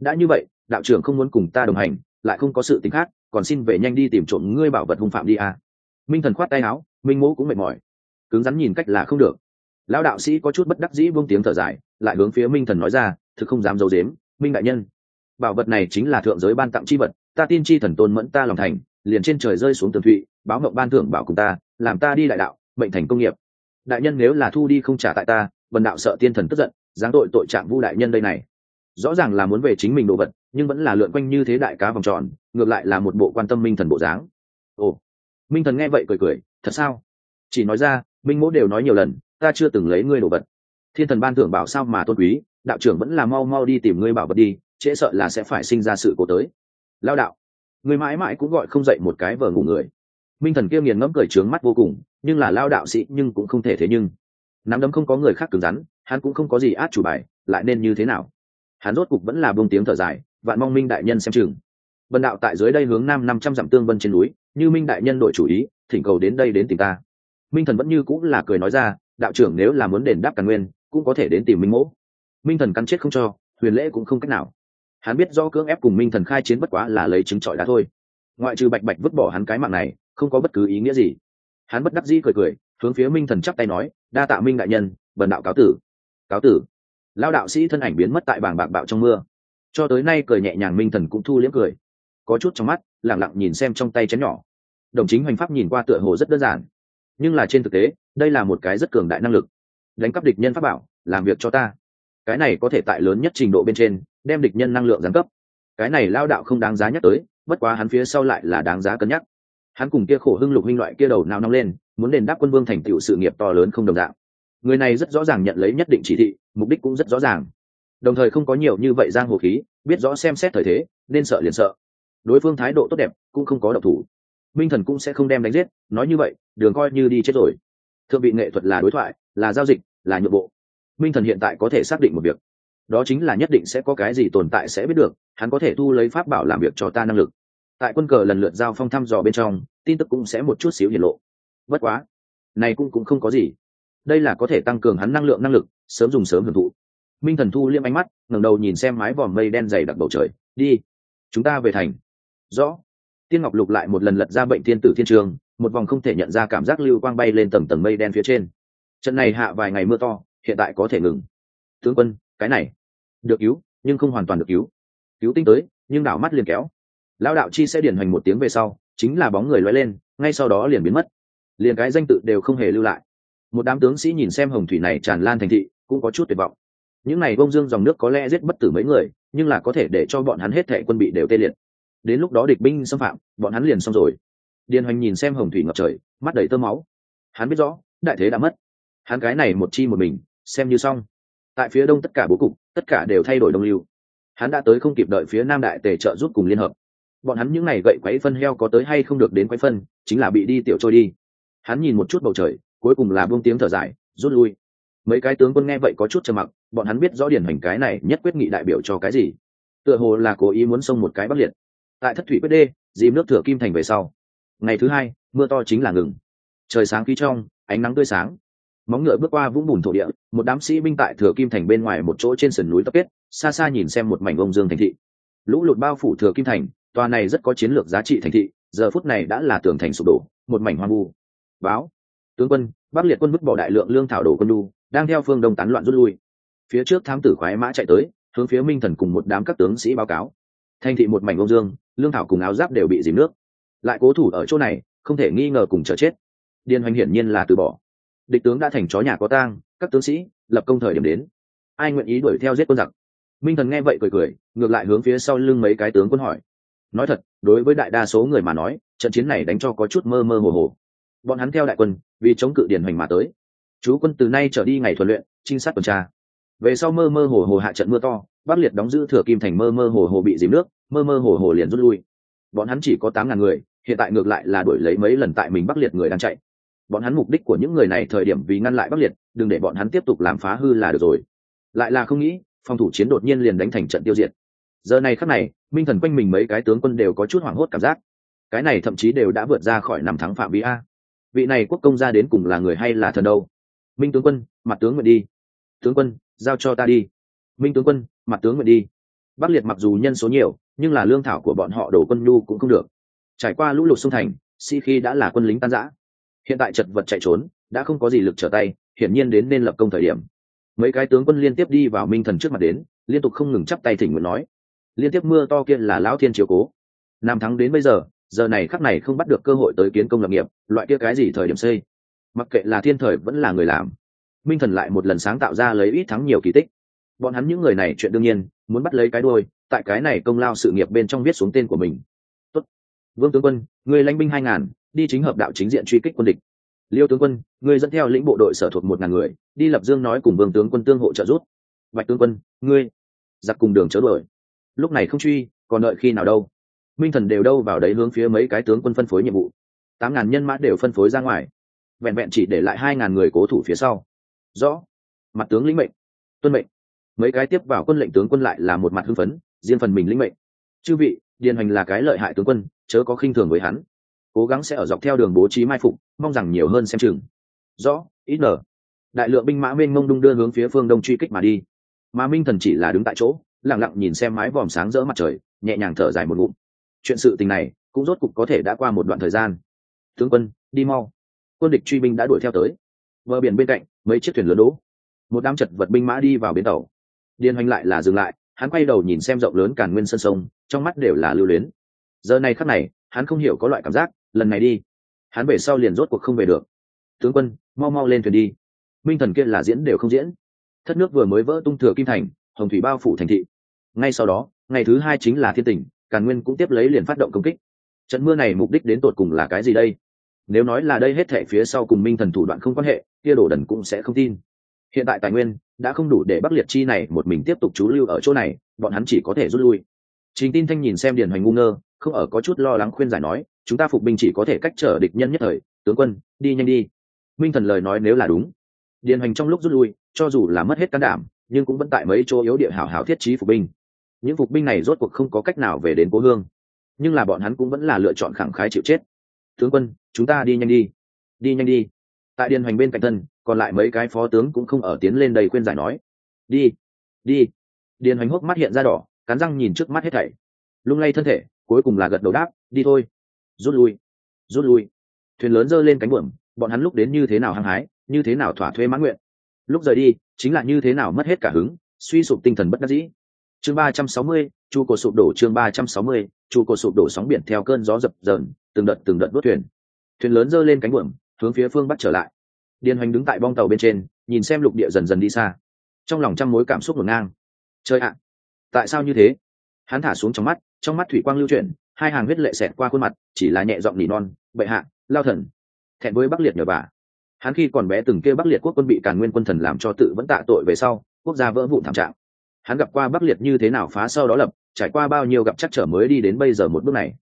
Đã như vậy, đạo trưởng không muốn cùng ta đồng hành, lại không có sự tính khác, còn xin về nhanh đi tìm trộm ngươi bảo vật hung phạm đi à. minh thần khoát tay áo, minh mũ cũng mệt mỏi. Cứng rắn nhìn cách là không được. Lão đạo sĩ có chút bất đắc dĩ buông tiếng thở dài, lại hướng phía minh thần nói ra, thực không dám d i ấ u dếm minh đại nhân. Bảo vật này chính là thượng giới ban tặng chi vật, ta tin chi thần tôn mẫn ta lòng thành, liền trên trời rơi xuống tường thụy, báo mộng ban thưởng bảo cùng ta, làm ta đi đại đạo bệnh thành công nghiệp. Đại nhân nếu là thu đi không trả tại ta bần đạo sợ tiên thần tức giận, giáng tội tội trạng vu đại nhân đây này. Rõ ràng là muốn về chính mình đồ vật, nhưng vẫn là lượn quanh như thế đại cá vòng tròn, ngược lại là một bộ quan tâm minh thần bộ dáng. Ồ, minh thần nghe vậy cười cười, thật sao? Chỉ nói ra, minh mỗ đều nói nhiều lần, ta chưa từng lấy ngươi đồ vật. Thiên thần ban thưởng bảo sao mà tôn quý, đạo trưởng vẫn là mau mau đi tìm ngươi bảo vật đi, trễ sợ là sẽ phải sinh ra sự cố tới. Lao đạo người mãi mãi cũng gọi không dậy một cái vờ ngủ người. Minh thần kia nghiền ngẫm cười trướng mắt vô cùng, nhưng là lao đạo sĩ nhưng cũng không thể thế nhưng nắm đấm không có người khác cứng rắn, hắn cũng không có gì át chủ bài, lại nên như thế nào? Hắn rốt cục vẫn là bông tiếng thở dài, vạn mong minh đại nhân xem chừng. Vân đạo tại dưới đây hướng nam năm trăm dặm tương vân trên núi, như minh đại nhân đội chủ ý, thỉnh cầu đến đây đến tìm ta. Minh thần vẫn như cũng là cười nói ra, đạo trưởng nếu là muốn đền đáp càn nguyên, cũng có thể đến tìm minh mỗ. Minh thần cắn chết không cho, huyền lễ cũng không cách nào. Hắn biết do cưỡng ép cùng minh thần khai chiến bất quá là lấy chứng trọi đá thôi. Ngoại trừ bạch bạch vứt bỏ hắn cái mạng này, không có bất cứ ý nghĩa gì. Hắn bất đắc dĩ cười cười hướng phía minh thần chắp tay nói, đa tạ minh đại nhân, bần đạo cáo tử. Cáo tử. Lao đạo sĩ thân ảnh biến mất tại bảng bạc bạo trong mưa. Cho tới nay cười nhẹ nhàng minh thần cũng thu liếm cười. Có chút trong mắt lẳng lặng nhìn xem trong tay chén nhỏ. Đồng chính hoành pháp nhìn qua tựa hồ rất đơn giản. Nhưng là trên thực tế, đây là một cái rất cường đại năng lực. Đánh cắp địch nhân pháp bảo, làm việc cho ta. Cái này có thể tại lớn nhất trình độ bên trên, đem địch nhân năng lượng giáng cấp. Cái này lao đạo không đáng giá nhắc tới, bất quá hắn phía sau lại là đáng giá cân nhắc. Hắn cùng kia khổ hưng lục huynh loại kia đầu nào nóng lên muốn đền đáp quân vương thành tựu sự nghiệp to lớn không đồng dạng. Người này rất rõ ràng nhận lấy nhất định chỉ thị, mục đích cũng rất rõ ràng. Đồng thời không có nhiều như vậy giang hồ khí, biết rõ xem xét thời thế, nên sợ liền sợ. Đối phương thái độ tốt đẹp, cũng không có độc thủ. Minh thần cũng sẽ không đem đánh giết, nói như vậy, đường coi như đi chết rồi. Thượng vị nghệ thuật là đối thoại, là giao dịch, là nhượng bộ. Minh thần hiện tại có thể xác định một việc. Đó chính là nhất định sẽ có cái gì tồn tại sẽ biết được, hắn có thể thu lấy pháp bảo làm việc cho ta năng lực. Tại quân cờ lần lượt giao phong thăm dò bên trong, tin tức cũng sẽ một chút xíu hiển lộ bất quá, này cũng cũng không có gì. Đây là có thể tăng cường hắn năng lượng năng lực, sớm dùng sớm hưởng thụ. Minh thần thu liêm ánh mắt, ngẩng đầu nhìn xem mái vòm mây đen dày đặc bầu trời. Đi, chúng ta về thành. Rõ. Tiên ngọc lục lại một lần lật ra bệnh thiên tử thiên trường, một vòng không thể nhận ra cảm giác lưu quang bay lên tầng tầng mây đen phía trên. Trận này hạ vài ngày mưa to, hiện tại có thể ngừng. Tướng quân, cái này, được cứu, nhưng không hoàn toàn được cứu. Cứu tinh tới, nhưng đảo mắt liền kéo. Lão đạo chi sẽ điển hành một tiếng về sau, chính là bóng người loay lên, ngay sau đó liền biến mất liền cái danh tự đều không hề lưu lại. Một đám tướng sĩ nhìn xem hồng thủy này tràn lan thành thị, cũng có chút tuyệt vọng. Những n à y bông dương dòng nước có lẽ giết bất tử mấy người, nhưng là có thể để cho bọn hắn hết thệ quân bị đều tê liệt. Đến lúc đó địch binh xâm phạm, bọn hắn liền xong rồi. Điền hoành nhìn xem hồng thủy ngập trời, mắt đầy tơ máu. Hắn biết rõ, đại thế đã mất. Hắn cái này một chi một mình, xem như xong. Tại phía đông tất cả bố cục, tất cả đều thay đổi đông lưu. Hắn đã tới không kịp đợi phía nam đại tề trợ giúp cùng liên hợp. Bọn hắn những n à y gậy quấy phân heo có tới hay không được đến quấy phân, chính là bị đi tiểu trôi đi hắn nhìn một chút bầu trời, cuối cùng là buông tiếng thở dài, rút lui. Mấy cái tướng quân nghe vậy có chút trầm mặc, bọn hắn biết rõ điển hình cái này nhất quyết nghị đại biểu cho cái gì. Tựa hồ là cố ý muốn xông một cái bắc liệt. Tại thất thủy quyết đê, dìm nước thừa kim thành về sau. Ngày thứ hai, mưa to chính là ngừng. Trời sáng khí trong, ánh nắng tươi sáng. Móng ngựa bước qua vũng bùn thổ địa, một đám sĩ binh tại thừa kim thành bên ngoài một chỗ trên sườn núi tập kết, xa xa nhìn xem một mảnh ông dương thành thị. Lũ lụt bao phủ thừa kim thành, tòa này rất có chiến lược giá trị thành thị, giờ phút này đã là tường thành sụp đổ, một mảnh hoang vu báo. Tướng quân, bắc liệt quân vứt bỏ đại lượng lương thảo đổ quân đu đang theo phương đông tán loạn rút lui. Phía trước thám tử khoái mã chạy tới, hướng phía minh thần cùng một đám các tướng sĩ báo cáo. Thành thị một mảnh ông dương, lương thảo cùng áo giáp đều bị dìm nước. Lại cố thủ ở chỗ này, không thể nghi ngờ cùng chờ chết. Điền hoành hiển nhiên là từ bỏ. Địch tướng đã thành chó nhà có tang, các tướng sĩ lập công thời điểm đến. Ai nguyện ý đuổi theo giết quân giặc? Minh thần nghe vậy cười cười, ngược lại hướng phía sau lưng mấy cái tướng quân hỏi. Nói thật, đối với đại đa số người mà nói, trận chiến này đánh cho có chút mơ mơ hồ hồ bọn hắn theo đại quân, vì chống cự điển hoành mà tới. Chú quân từ nay trở đi ngày thuần luyện, trinh sát tuần tra. Về sau mơ mơ hồ hồ hạ trận mưa to, bắc liệt đóng giữ thừa kim thành mơ mơ hồ hồ bị dìm nước, mơ mơ hồ hồ liền rút lui. Bọn hắn chỉ có tám ngàn người, hiện tại ngược lại là đuổi lấy mấy lần tại mình bắc liệt người đang chạy. Bọn hắn mục đích của những người này thời điểm vì ngăn lại bắc liệt, đừng để bọn hắn tiếp tục làm phá hư là được rồi. Lại là không nghĩ, phòng thủ chiến đột nhiên liền đánh thành trận tiêu diệt. Giờ này khắc này, minh thần quanh mình mấy cái tướng quân đều có chút hoảng hốt cảm giác. Cái này thậm chí đều đã vượt ra khỏi nằm thắng phạm vi a vị này quốc công gia đến cùng là người hay là thần đâu? Minh tướng quân, mặt tướng nguyện đi. Tướng quân, giao cho ta đi. Minh tướng quân, mặt tướng nguyện đi. Bắc liệt mặc dù nhân số nhiều, nhưng là lương thảo của bọn họ đổ quân nhu cũng không được. Trải qua lũ lụt sông thành, si khi đã là quân lính tan giã hiện tại chật vật chạy trốn, đã không có gì lực trở tay, hiển nhiên đến nên lập công thời điểm. Mấy cái tướng quân liên tiếp đi vào minh thần trước mặt đến, liên tục không ngừng chắp tay thỉnh nguyện nói. Liên tiếp mưa to kia là lão thiên chiều cố. Nam thắng đến bây giờ giờ này khắc này không bắt được cơ hội tới kiến công lập nghiệp, loại kia cái gì thời điểm xây. Mặc kệ là thiên thời vẫn là người làm, minh thần lại một lần sáng tạo ra lấy ít thắng nhiều kỳ tích. Bọn hắn những người này chuyện đương nhiên, muốn bắt lấy cái đôi tại cái này công lao sự nghiệp bên trong viết xuống tên của mình. Tốt. vương tướng quân, người lãnh binh hai ngàn, đi chính hợp đạo chính diện truy kích quân địch. Liêu tướng quân, người dẫn theo lĩnh bộ đội sở thuộc một ngàn người, đi lập dương nói cùng vương tướng quân tương hộ trợ giúp. Bạch tướng quân, ngươi, giặc cùng đường chớ đuổi. Lúc này không truy, còn đợi khi nào đâu? Minh thần đều đâu vào đấy hướng phía mấy cái tướng quân phân phối nhiệm vụ. Tám ngàn nhân mã đều phân phối ra ngoài. Vẹn vẹn chỉ để lại hai ngàn người cố thủ phía sau. Rõ. Mặt tướng lĩnh mệnh. Tuân mệnh. Mấy cái tiếp vào quân lệnh tướng quân lại là một mặt hưng phấn, riêng phần mình lĩnh mệnh. Chư vị, điền hành là cái lợi hại tướng quân, chớ có khinh thường với hắn. Cố gắng sẽ ở dọc theo đường bố trí mai phục, mong rằng nhiều hơn xem chừng. Rõ, ít nở. Đại lượng binh mã mênh mông đung đưa hướng phía phương đông truy kích mà đi. Mà minh thần chỉ là đứng tại chỗ lẳng lặng nhìn xem mái vòm sáng rỡ mặt trời, nhẹ nhàng thở dài một ngụm chuyện sự tình này cũng rốt cục có thể đã qua một đoạn thời gian. Tướng quân, đi mau. Quân địch truy binh đã đuổi theo tới. Bờ biển bên cạnh, mấy chiếc thuyền lớn đỗ. Một đám chật vật binh mã đi vào bến tàu. Điên hoành lại là dừng lại, hắn quay đầu nhìn xem rộng lớn càn nguyên sân sông, trong mắt đều là lưu luyến. Giờ này khắc này, hắn không hiểu có loại cảm giác, lần này đi, hắn về sau liền rốt cuộc không về được. Tướng quân, mau mau lên thuyền đi. Minh thần kia là diễn đều không diễn. Thất nước vừa mới vỡ tung thừa kim thành, hồng thủy bao phủ thành thị. Ngay sau đó, ngày thứ hai chính là thiên tình càn nguyên cũng tiếp lấy liền phát động công kích. Trận mưa này mục đích đến tột cùng là cái gì đây? Nếu nói là đây hết thể phía sau cùng minh thần thủ đoạn không quan hệ, kia đổ đần cũng sẽ không tin. Hiện tại tài nguyên đã không đủ để bắc liệt chi này một mình tiếp tục trú lưu ở chỗ này, bọn hắn chỉ có thể rút lui. Chính tin thanh nhìn xem điền hoành ngu ngơ, không ở có chút lo lắng khuyên giải nói, chúng ta phục binh chỉ có thể cách trở địch nhân nhất thời, tướng quân, đi nhanh đi. Minh thần lời nói nếu là đúng, điền hoành trong lúc rút lui, cho dù là mất hết can đảm, nhưng cũng vẫn tại mấy chỗ yếu địa hảo hảo thiết trí phục binh những phục binh này rốt cuộc không có cách nào về đến cố hương. Nhưng là bọn hắn cũng vẫn là lựa chọn khẳng khái chịu chết. Tướng quân, chúng ta đi nhanh đi. Đi nhanh đi. Tại điền hoành bên cạnh thân, còn lại mấy cái phó tướng cũng không ở tiến lên đầy khuyên giải nói. Đi đi. Điền hoành hốc mắt hiện ra đỏ, cắn răng nhìn trước mắt hết thảy. Lung lay thân thể, cuối cùng là gật đầu đáp, đi thôi. Rút lui rút lui. Thuyền lớn giơ lên cánh buồm, bọn hắn lúc đến như thế nào hăng hái, như thế nào thỏa thuê mãn nguyện. Lúc rời đi, chính là như thế nào mất hết cả hứng, suy sụp tinh thần bất đắc dĩ chương ba trăm sáu mươi, chu cột sụp đổ chương ba trăm sáu mươi, chu cột sụp đổ sóng biển theo cơn gió dập dờn, từng đợt từng đợt đốt thuyền. Thuyền lớn giơ lên cánh buồm, hướng phía phương bắc trở lại. Điền hoành đứng tại bong tàu bên trên, nhìn xem lục địa dần dần đi xa. Trong lòng trăm mối cảm xúc ngổn ngang. Chơi ạ, tại sao như thế? Hắn thả xuống trong mắt trong mắt thủy quang lưu chuyển, hai hàng huyết lệ xẹt qua khuôn mặt, chỉ là nhẹ giọng nỉ non, bệ hạ, lao thần. Thẹn với bắc liệt nhờ bà. Hắn khi còn bé từng kêu bắc liệt quốc quân bị càn nguyên quân thần làm cho tự vẫn tạ tội về sau, quốc gia vỡ vụn thảm trạng hắn gặp qua bắc liệt như thế nào phá sau đó lập, trải qua bao nhiêu gặp chắc trở mới đi đến bây giờ một bước này.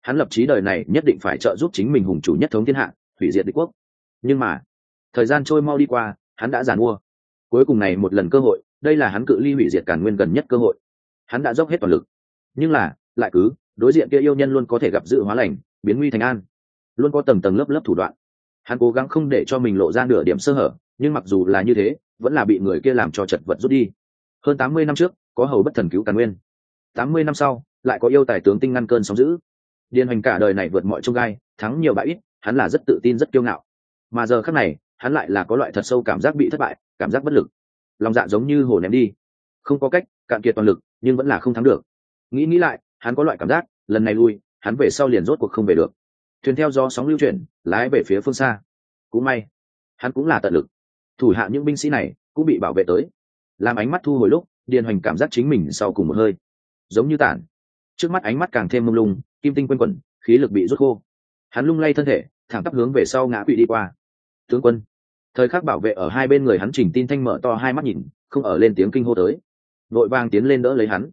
Hắn lập trí đời này nhất định phải trợ giúp chính mình hùng chủ nhất thống thiên hạ, hủy diệt đế quốc. Nhưng mà, thời gian trôi mau đi qua, hắn đã giàn mua cuối cùng này một lần cơ hội, đây là hắn cự ly hủy diệt càn nguyên gần nhất cơ hội. Hắn đã dốc hết toàn lực. Nhưng là, lại cứ, đối diện kia yêu nhân luôn có thể gặp dự hóa lành, biến nguy thành an. Luôn có tầng tầng lớp lớp thủ đoạn. Hắn cố gắng không để cho mình lộ ra nửa điểm sơ hở, nhưng mặc dù là như thế, vẫn là bị người kia làm cho chật vật rút đi hơn tám mươi năm trước, có hầu bất thần cứu càn nguyên. Tám mươi năm sau, lại có yêu tài tướng tinh ngăn cơn sóng dữ điền hoành cả đời này vượt mọi trông gai, thắng nhiều bại ít, hắn là rất tự tin, rất kiêu ngạo. Mà giờ khác này, hắn lại là có loại thật sâu cảm giác bị thất bại, cảm giác bất lực. Lòng dạ giống như hồ ném đi. Không có cách, cạn kiệt toàn lực, nhưng vẫn là không thắng được. Nghĩ nghĩ lại, hắn có loại cảm giác, lần này lui, hắn về sau liền rốt cuộc không về được. Thuyền theo do sóng lưu chuyển, lái về phía phương xa. Cũng may, hắn cũng là tận lực. Thủ hạ những binh sĩ này cũng bị bảo vệ tới làm ánh mắt thu hồi lúc, điền hoành cảm giác chính mình sau cùng một hơi. Giống như tản. Trước mắt ánh mắt càng thêm mông lung, kim tinh quanh quẩn, khí lực bị rút khô. Hắn lung lay thân thể, thẳng tắp hướng về sau ngã quỵ đi qua. Tướng quân. Thời khắc bảo vệ ở hai bên người hắn chỉnh tin thanh mở to hai mắt nhìn, không ở lên tiếng kinh hô tới. Vội vàng tiến lên đỡ lấy hắn.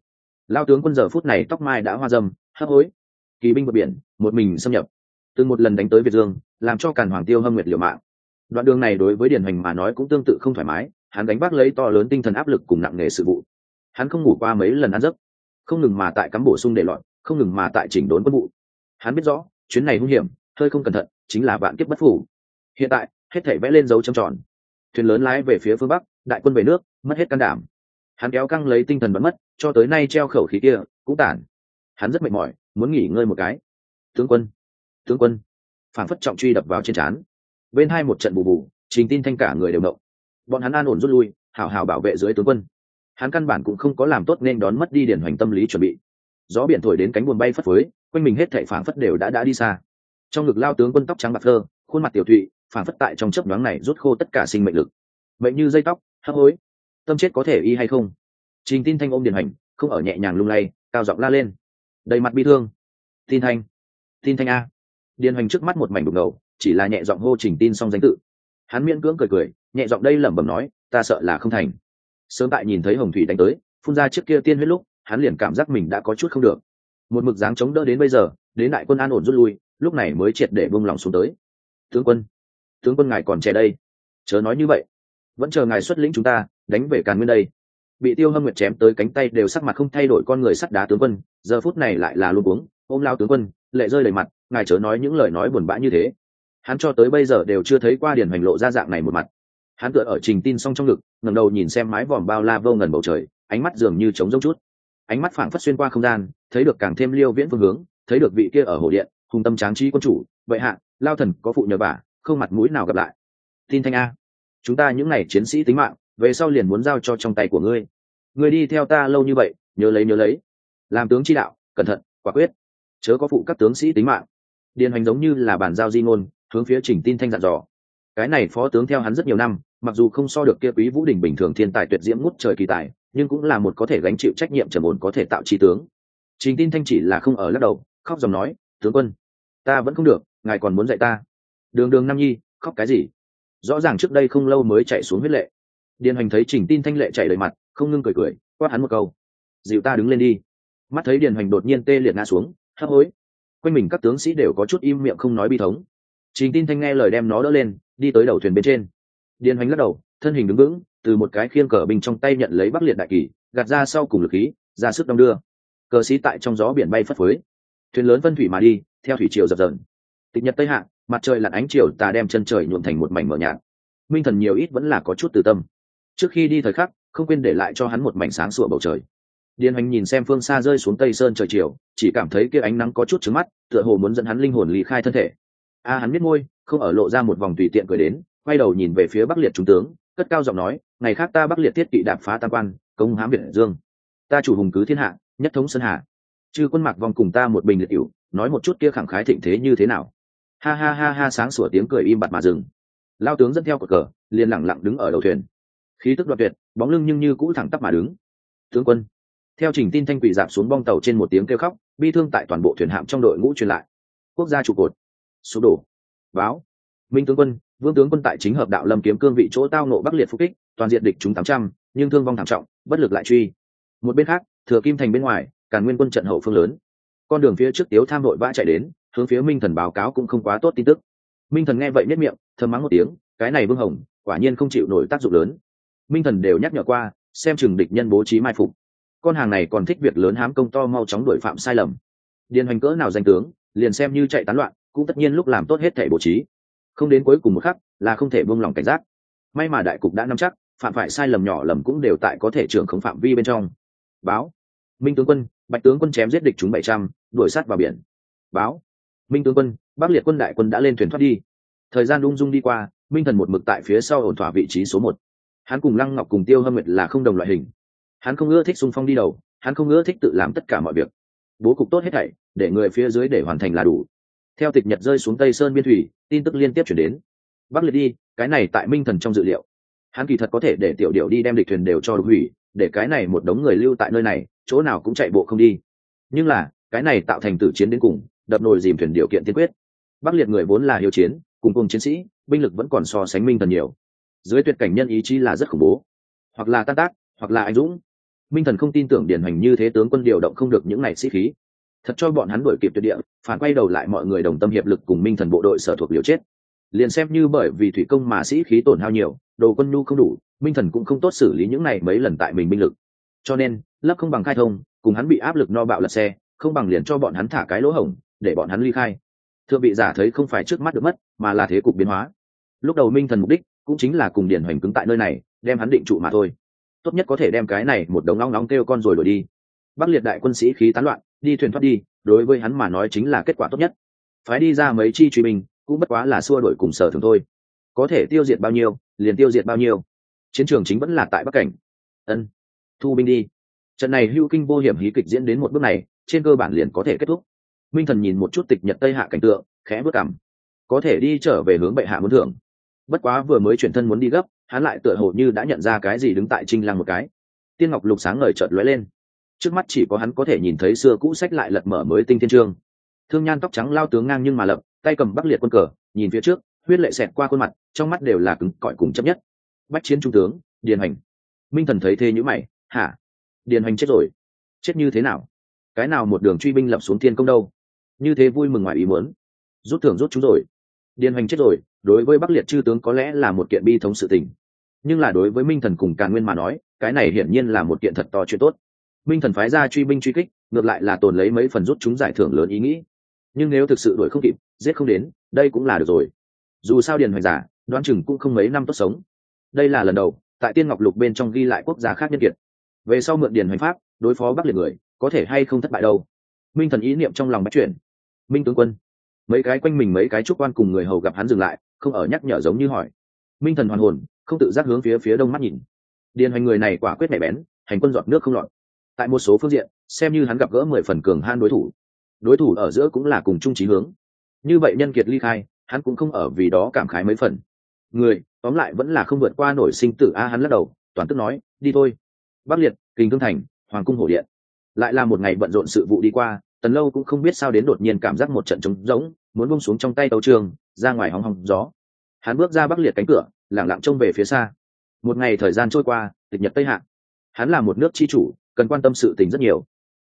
Lao tướng quân giờ phút này tóc mai đã hoa dâm, hấp hối. Kỳ binh vượt biển, một mình xâm nhập. Từng một lần đánh tới việt dương, làm cho càn hoàng tiêu hâm nguyệt liều mạng. Đoạn đường này đối với điển hoành mà nói cũng tương tự không thoải mái hắn đánh bác lấy to lớn tinh thần áp lực cùng nặng nề sự vụ. Hắn không ngủ qua mấy lần ăn giấc, không ngừng mà tại cắm bổ sung để lọt, không ngừng mà tại chỉnh đốn quân vụ. Hắn biết rõ, chuyến này hung hiểm, hơi không cẩn thận, chính là vạn kiếp bất phủ hiện tại, hết thể vẽ lên dấu trầm tròn. Thuyền lớn lái về phía phương bắc, đại quân về nước, mất hết can đảm. Hắn kéo căng lấy tinh thần vẫn mất, cho tới nay treo khẩu khí kia, cũng tản hắn rất mệt mỏi, muốn nghỉ ngơi một cái. Tướng quân tướng quân. Phản phất trọng truy đập vào trên trán. Bên hai một trận bù bù, trình tin thanh cả người đều động bọn hắn an ổn rút lui, hảo hảo bảo vệ dưới tướng quân. Hắn căn bản cũng không có làm tốt nên đón mất đi điển hoành tâm lý chuẩn bị. Gió biển thổi đến cánh buồn bay phất phới, quanh mình hết thảy phảng phất đều đã đã đi xa. Trong ngực lao tướng quân tóc trắng bạc thơ khuôn mặt tiểu thụy, phảng phất tại trong chớp nhoáng này rút khô tất cả sinh mệnh lực. Mệnh như dây tóc, hấp hối. Tâm chết có thể y hay không? Trình tin thanh ôm điển hành không ở nhẹ nhàng lung lay, cao giọng la lên. Đầy mặt bi thương. Tin thanh. Tin thanh a. Điển hoành trước mắt một mảnh đục ngầu, chỉ là nhẹ giọng hô trình tin xong danh tự. Hắn miễn cưỡng cười cười nhẹ giọng đây lẩm bẩm nói, ta sợ là không thành. Sớm tại nhìn thấy hồng thủy đánh tới, phun ra trước kia tiên huyết lúc, hắn liền cảm giác mình đã có chút không được. Một mực dáng chống đỡ đến bây giờ, đến đại quân an ổn rút lui, lúc này mới triệt để buông lòng xuống tới. Tướng quân tướng quân ngài còn trẻ đây, chớ nói như vậy. Vẫn chờ ngài xuất lĩnh chúng ta, đánh về càn nguyên đây. Bị tiêu hâm nguyệt chém tới cánh tay đều sắc mặt không thay đổi con người sắt đá tướng quân, giờ phút này lại là luôn uống ôm lao tướng quân, lệ rơi đầy mặt, ngài chớ nói những lời nói buồn bã như thế. Hắn cho tới bây giờ đều chưa thấy qua điển hoành lộ ra dạng này một mặt hắn tựa ở trình tin xong trong ngực, ngẩng đầu nhìn xem mái vòm bao la vô ngần bầu trời, ánh mắt dường như trống rỗng chút. Ánh mắt phảng phất xuyên qua không gian, thấy được càng thêm liêu viễn phương hướng, thấy được vị kia ở hồ điện, hùng tâm tráng trí quân chủ vậy hạ, lao thần có phụ nhờ bà, không mặt mũi nào gặp lại. Tin thanh a, chúng ta những ngày chiến sĩ tính mạng, về sau liền muốn giao cho trong tay của ngươi. Ngươi đi theo ta lâu như vậy, nhớ lấy nhớ lấy. Làm tướng chi đạo, cẩn thận, quả quyết. Chớ có phụ các tướng sĩ tính mạng. Điền hành giống như là bản giao di ngôn, hướng phía trình tin thanh dặn dò. Cái này phó tướng theo hắn rất nhiều năm mặc dù không so được kia quý vũ đình bình thường thiên tài tuyệt diễm ngút trời kỳ tài, nhưng cũng là một có thể gánh chịu trách nhiệm trầm ổn có thể tạo trí tướng. Trình tin thanh chỉ là không ở lắc đầu, khóc dòng nói, tướng quân, ta vẫn không được, ngài còn muốn dạy ta? Đường đường nam nhi, khóc cái gì? Rõ ràng trước đây không lâu mới chạy xuống huyết lệ. Điền Hoành thấy trình tin thanh lệ chạy đầy mặt, không ngưng cười cười, quát hắn một câu, dịu ta đứng lên đi. Mắt thấy điền Hoành đột nhiên tê liệt ngã xuống, hấp hối. Quanh mình các tướng sĩ đều có chút im miệng không nói bi thống. Trình tin thanh nghe lời đem nó đỡ lên, đi tới đầu thuyền bên trên điền hành lắc đầu, thân hình đứng vững, từ một cái khiên cờ binh trong tay nhận lấy bắc liệt đại kỳ, gạt ra sau cùng lực khí, ra sức đong đưa. Cờ xí tại trong gió biển bay phất phới. Thuyền lớn vân thủy mà đi, theo thủy triều dập dần tịch nhật tây hạ, mặt trời lặn ánh chiều, tà đem chân trời nhuộm thành một mảnh mờ nhạt. Minh thần nhiều ít vẫn là có chút từ tâm. Trước khi đi thời khắc, không quên để lại cho hắn một mảnh sáng sủa bầu trời. Điền hoành nhìn xem phương xa rơi xuống tây sơn trời chiều, chỉ cảm thấy kia ánh nắng có chút trứng mắt, tựa hồ muốn dẫn hắn linh hồn lý khai thân thể. A, hắn biết môi, không ở lộ ra một vòng tùy tiện cười đến quay đầu nhìn về phía bắc liệt trung tướng, cất cao giọng nói, ngày khác ta bắc liệt thiết kỵ đạp phá tam quan, công hãm việt dương. Ta chủ hùng cứ thiên hạ, nhất thống sơn hạ. Chư quân mạc vòng cùng ta một bình liệt cựu nói một chút kia khẳng khái thịnh thế như thế nào. Ha ha ha ha, sáng sủa tiếng cười im bặt mà dừng. Lao tướng dẫn theo cột cờ, liền lẳng lặng đứng ở đầu thuyền. Khí tức đoạt tuyệt, bóng lưng nhưng như cũ thẳng tắp mà đứng. Tướng quân. Theo trình tin thanh quỷ dạp xuống bong tàu trên một tiếng kêu khóc, bi thương tại toàn bộ thuyền hạm trong đội ngũ truyền lại. Quốc gia trụ cột. Sụp đổ. Báo. Minh tướng quân vương tướng quân tại chính hợp đạo lâm kiếm cương vị chỗ tao nộ bắc liệt phục kích, toàn diện địch chúng tám trăm, nhưng thương vong thảm trọng, bất lực lại truy. Một bên khác, thừa kim thành bên ngoài, càn nguyên quân trận hậu phương lớn. Con đường phía trước tiếu tham đội vã chạy đến, hướng phía minh thần báo cáo cũng không quá tốt tin tức. Minh thần nghe vậy nhất miệng thơm mắng một tiếng, cái này vương hồng, quả nhiên không chịu nổi tác dụng lớn. Minh thần đều nhắc nhở qua, xem chừng địch nhân bố trí mai phục. Con hàng này còn thích việc lớn hám công to mau chóng đuổi phạm sai lầm. Điền hoành cỡ nào danh tướng, liền xem như chạy tán loạn, cũng tất nhiên lúc làm tốt hết thể bố trí không đến cuối cùng một khắc là không thể buông lỏng cảnh giác. May mà đại cục đã nắm chắc, phạm phải sai lầm nhỏ lầm cũng đều tại có thể trưởng không phạm vi bên trong. Báo. Minh tướng quân, bạch tướng quân chém giết địch chúng bảy trăm, đuổi sát vào biển. Báo. Minh tướng quân, bắc liệt quân đại quân đã lên thuyền thoát đi. Thời gian ung dung đi qua, minh thần một mực tại phía sau ổn thỏa vị trí số một. Hắn cùng lăng ngọc cùng tiêu hâm nguyệt là không đồng loại hình. Hắn không ưa thích xung phong đi đầu, hắn không ưa thích tự làm tất cả mọi việc. Bố cục tốt hết thảy, để người phía dưới để hoàn thành là đủ theo tịch nhật rơi xuống tây sơn biên thủy, tin tức liên tiếp chuyển đến. Bắc liệt đi, cái này tại minh thần trong dự liệu. Hắn kỳ thật có thể để tiểu điệu đi đem địch thuyền đều cho đục hủy, để cái này một đống người lưu tại nơi này, chỗ nào cũng chạy bộ không đi. Nhưng là, cái này tạo thành tử chiến đến cùng, đập nồi dìm thuyền điều kiện tiên quyết. Bắc liệt người vốn là hiếu chiến, cùng cùng chiến sĩ, binh lực vẫn còn so sánh minh thần nhiều. Dưới tuyệt cảnh nhân ý chí là rất khủng bố. Hoặc là tan tác, hoặc là anh dũng. Minh thần không tin tưởng điển hành như thế tướng quân điều động không được những ngày sĩ khí thật cho bọn hắn đuổi kịp tuyệt địa, phản quay đầu lại mọi người đồng tâm hiệp lực cùng minh thần bộ đội sở thuộc liều chết. Liền xem như bởi vì thủy công mà sĩ khí tổn hao nhiều, đồ quân nhu không đủ, minh thần cũng không tốt xử lý những này mấy lần tại mình binh lực. Cho nên, lấp không bằng khai thông, cùng hắn bị áp lực no bạo lật xe, không bằng liền cho bọn hắn thả cái lỗ hổng, để bọn hắn ly khai. Thượng vị giả thấy không phải trước mắt được mất, mà là thế cục biến hóa. Lúc đầu minh thần mục đích cũng chính là cùng điển hoành cứng tại nơi này, đem hắn định trụ mà thôi. Tốt nhất có thể đem cái này một đống nóng nóng kêu con rồi đổi đi bắc liệt đại quân sĩ khí tán loạn, đi thuyền thoát đi, đối với hắn mà nói chính là kết quả tốt nhất. Phái đi ra mấy chi truy binh, cũng bất quá là xua đổi cùng sở thường thôi. Có thể tiêu diệt bao nhiêu, liền tiêu diệt bao nhiêu. Chiến trường chính vẫn là tại bắc cảnh. Ân, thu binh đi. Trận này hưu kinh vô hiểm hí kịch diễn đến một bước này, trên cơ bản liền có thể kết thúc. Minh thần nhìn một chút tịch nhật tây hạ cảnh tượng, khẽ bước cảm có thể đi trở về hướng bệ hạ muốn thưởng. Bất quá vừa mới chuyển thân muốn đi gấp, hắn lại tựa hồ như đã nhận ra cái gì đứng tại trinh lăng một cái. Tiên ngọc lục sáng ngời chợt lóe lên trước mắt chỉ có hắn có thể nhìn thấy xưa cũ sách lại lật mở mới tinh thiên trương. Thương nhan tóc trắng lao tướng ngang nhưng mà lập, tay cầm bắc liệt quân cờ, nhìn phía trước, huyết lệ xẹt qua khuôn mặt, trong mắt đều là cứng cỏi cùng chấp nhất. Bách chiến trung tướng, điền hành minh thần thấy thế nhữ mày, hả? Điền hành chết rồi? Chết như thế nào? Cái nào một đường truy binh lập xuống thiên công đâu? Như thế vui mừng ngoài ý muốn. Rút thưởng rút chúng rồi. Điền hành chết rồi, đối với bắc liệt chư tướng có lẽ là một kiện bi thống sự tình. Nhưng là đối với minh thần cùng càn nguyên mà nói, cái này hiển nhiên là một kiện thật to chuyện tốt minh thần phái ra truy binh truy kích, ngược lại là tồn lấy mấy phần rút chúng giải thưởng lớn ý nghĩ. Nhưng nếu thực sự đuổi không kịp, giết không đến, đây cũng là được rồi. Dù sao điền hoành giả, đoán chừng cũng không mấy năm tốt sống. Đây là lần đầu, tại tiên ngọc lục bên trong ghi lại quốc gia khác nhân kiệt. Về sau mượn điền hoành pháp, đối phó bắc liệt người, có thể hay không thất bại đâu. Minh thần ý niệm trong lòng bắt chuyển. Minh tướng quân, mấy cái quanh mình mấy cái trúc quan cùng người hầu gặp hắn dừng lại, không ở nhắc nhở giống như hỏi. Minh thần hoàn hồn, không tự giác hướng phía phía đông mắt nhìn. Điền hoành người này quả quyết mẻ bén, hành quân giọt nước không lọt tại một số phương diện, xem như hắn gặp gỡ mười phần cường han đối thủ. Đối thủ ở giữa cũng là cùng chung trí hướng. Như vậy nhân kiệt ly khai, hắn cũng không ở vì đó cảm khái mấy phần. Người, tóm lại vẫn là không vượt qua nổi sinh tử a hắn lắc đầu, toàn tức nói, đi thôi. Bắc liệt kinh thương thành, hoàng cung hổ điện. Lại là một ngày bận rộn sự vụ đi qua, tần lâu cũng không biết sao đến đột nhiên cảm giác một trận trống rỗng, muốn bông xuống trong tay tàu trường, ra ngoài hóng hóng gió. Hắn bước ra bắc liệt cánh cửa lẳng lặng trông về phía xa. Một ngày thời gian trôi qua, tịch nhật tây hạ. Hắn là một nước chi chủ cần quan tâm sự tình rất nhiều.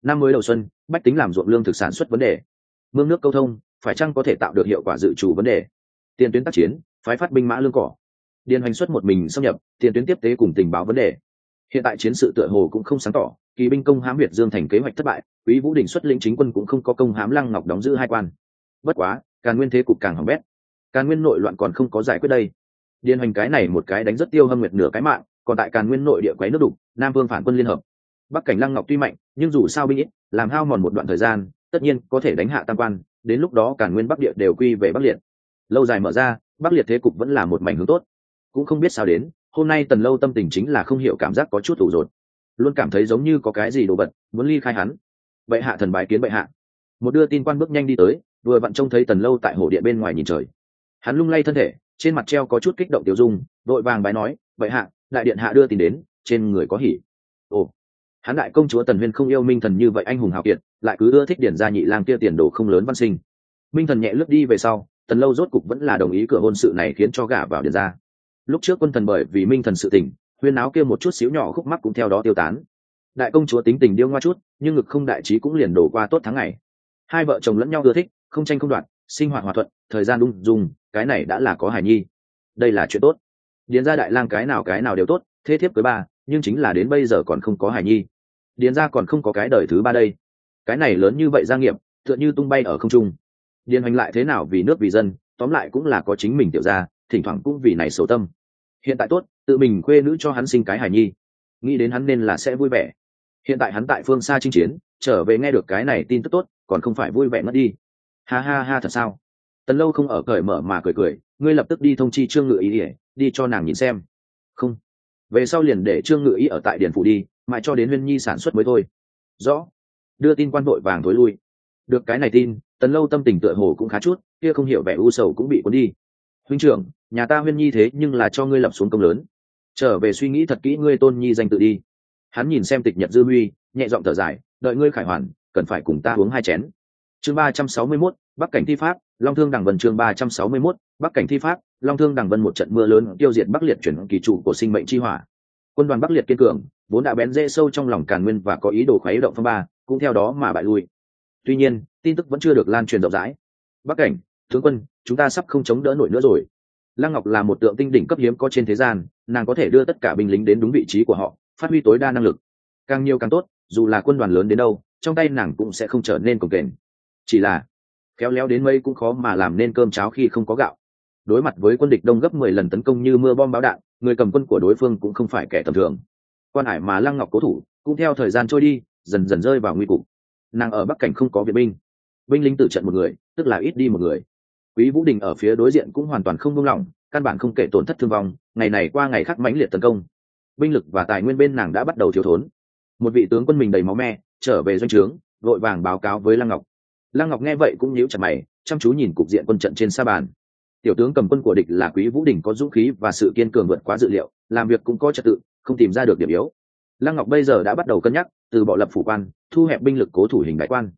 Năm mới đầu xuân, bách tính làm ruộng lương thực sản xuất vấn đề. Mương nước câu thông, phải chăng có thể tạo được hiệu quả dự trù vấn đề? Tiền tuyến tác chiến, phái phát binh mã lương cỏ. Điền hành xuất một mình xâm nhập, tiền tuyến tiếp tế cùng tình báo vấn đề. Hiện tại chiến sự tựa hồ cũng không sáng tỏ, kỳ binh công hãm việt dương thành kế hoạch thất bại, quý vũ đình xuất lĩnh chính quân cũng không có công hãm lăng ngọc đóng giữ hai quan. Bất quá, càn nguyên thế cục càng hỏng bét. Càn nguyên nội loạn còn không có giải quyết đây. Điền hành cái này một cái đánh rất tiêu hâm nguyệt nửa cái mạng, còn tại càn nguyên nội địa quấy nước đục, nam vương phản quân liên hợp bắc cảnh lăng ngọc tuy mạnh, nhưng dù sao binh ít, làm hao mòn một đoạn thời gian, tất nhiên có thể đánh hạ tam quan, đến lúc đó cả nguyên bắc địa đều quy về bắc liệt. Lâu dài mở ra, bắc liệt thế cục vẫn là một mảnh hướng tốt. Cũng không biết sao đến, hôm nay tần lâu tâm tình chính là không hiểu cảm giác có chút ủ rột. Luôn cảm thấy giống như có cái gì đồ bật muốn ly khai hắn. Vậy hạ thần bái kiến bệ hạ. Một đưa tin quan bước nhanh đi tới, vừa vặn trông thấy tần lâu tại hồ điện bên ngoài nhìn trời. Hắn lung lay thân thể, trên mặt treo có chút kích động tiêu dung vội vàng bái nói, bệ hạ, đại điện hạ đưa tin đến, trên người có hỉ. Ồ hắn đại công chúa tần huyên không yêu minh thần như vậy anh hùng hào kiệt, lại cứ ưa thích điển ra nhị lang kia tiền đồ không lớn văn sinh. Minh thần nhẹ lướt đi về sau, tần lâu rốt cục vẫn là đồng ý cửa hôn sự này khiến cho gả vào điển ra lúc trước quân thần bởi vì minh thần sự tình, huyên áo kia một chút xíu nhỏ khúc mắc cũng theo đó tiêu tán. Đại công chúa tính tình điêu ngoa chút, nhưng ngực không đại trí cũng liền đổ qua tốt tháng ngày. Hai vợ chồng lẫn nhau ưa thích, không tranh không đoạt, sinh hoạt hòa thuận, thời gian đung dùng cái này đã là có hài nhi. Đây là chuyện tốt. Điền ra đại lang cái nào cái nào đều tốt, thế thiếp cưới ba, nhưng chính là đến bây giờ còn không có hài nhi điền ra còn không có cái đời thứ ba đây. Cái này lớn như vậy gia nghiệp, tựa như tung bay ở không trung. Điền hoành lại thế nào vì nước vì dân, tóm lại cũng là có chính mình tiểu ra thỉnh thoảng cũng vì này sầu tâm. Hiện tại tốt, tự mình khuê nữ cho hắn sinh cái hài nhi. Nghĩ đến hắn nên là sẽ vui vẻ. Hiện tại hắn tại phương xa chinh chiến, trở về nghe được cái này tin tức tốt, còn không phải vui vẻ mất đi. Ha ha ha, thật sao? Tần lâu không ở cởi mở mà cười cười, ngươi lập tức đi thông chi trương ngự ý ỉa đi cho nàng nhìn xem. Không. Về sau liền để trương ngự ý ở tại điền phủ đi mãi cho đến huyên nhi sản xuất mới thôi. Rõ. Đưa tin quan đội vàng thối lui. Được cái này tin, tần lâu tâm tình tựa hồ cũng khá chút, kia không hiểu vẻ u sầu cũng bị cuốn đi. Huynh trưởng, nhà ta huyên nhi thế nhưng là cho ngươi lập xuống công lớn. Trở về suy nghĩ thật kỹ ngươi tôn nhi danh tự đi. Hắn nhìn xem tịch nhật dư huy, nhẹ giọng thở dài, đợi ngươi khải hoàn, cần phải cùng ta uống hai chén. Chương ba trăm sáu mươi mốt, bắc cảnh thi pháp, long thương đằng vân chương ba trăm sáu mươi mốt, bắc cảnh thi pháp, long thương đằng vân một trận mưa lớn tiêu diệt bắc liệt chuyển kỳ trụ của sinh mệnh chi hỏa quân đoàn bắc liệt kiên cường, vốn đã bén rễ sâu trong lòng càn nguyên và có ý đồ khuấy động phong ba, cũng theo đó mà bại lui. Tuy nhiên, tin tức vẫn chưa được lan truyền rộng rãi. Bắc cảnh, tướng quân, chúng ta sắp không chống đỡ nổi nữa rồi. Lăng ngọc là một tượng tinh đỉnh cấp hiếm có trên thế gian, nàng có thể đưa tất cả binh lính đến đúng vị trí của họ, phát huy tối đa năng lực. Càng nhiều càng tốt, dù là quân đoàn lớn đến đâu, trong tay nàng cũng sẽ không trở nên cồng kềnh. Chỉ là, khéo léo đến mây cũng khó mà làm nên cơm cháo khi không có gạo. Đối mặt với quân địch đông gấp mười lần tấn công như mưa bom báo đạn người cầm quân của đối phương cũng không phải kẻ tầm thường. Quan hải mà lăng ngọc cố thủ, cũng theo thời gian trôi đi, dần dần rơi vào nguy cục. Nàng ở bắc cảnh không có viện binh. Binh lính tử trận một người, tức là ít đi một người. Quý vũ đình ở phía đối diện cũng hoàn toàn không buông lỏng, căn bản không kể tổn thất thương vong, ngày này qua ngày khác mãnh liệt tấn công. Binh lực và tài nguyên bên nàng đã bắt đầu thiếu thốn. Một vị tướng quân mình đầy máu me, trở về doanh trướng, vội vàng báo cáo với lăng ngọc. Lăng ngọc nghe vậy cũng nhíu chặt mày, chăm chú nhìn cục diện quân trận trên sa bàn tiểu tướng cầm quân của địch là quý vũ đình có dũng khí và sự kiên cường vượt quá dự liệu, làm việc cũng có trật tự, không tìm ra được điểm yếu. Lăng ngọc bây giờ đã bắt đầu cân nhắc, từ bỏ lập phủ quan, thu hẹp binh lực cố thủ hình đại quan.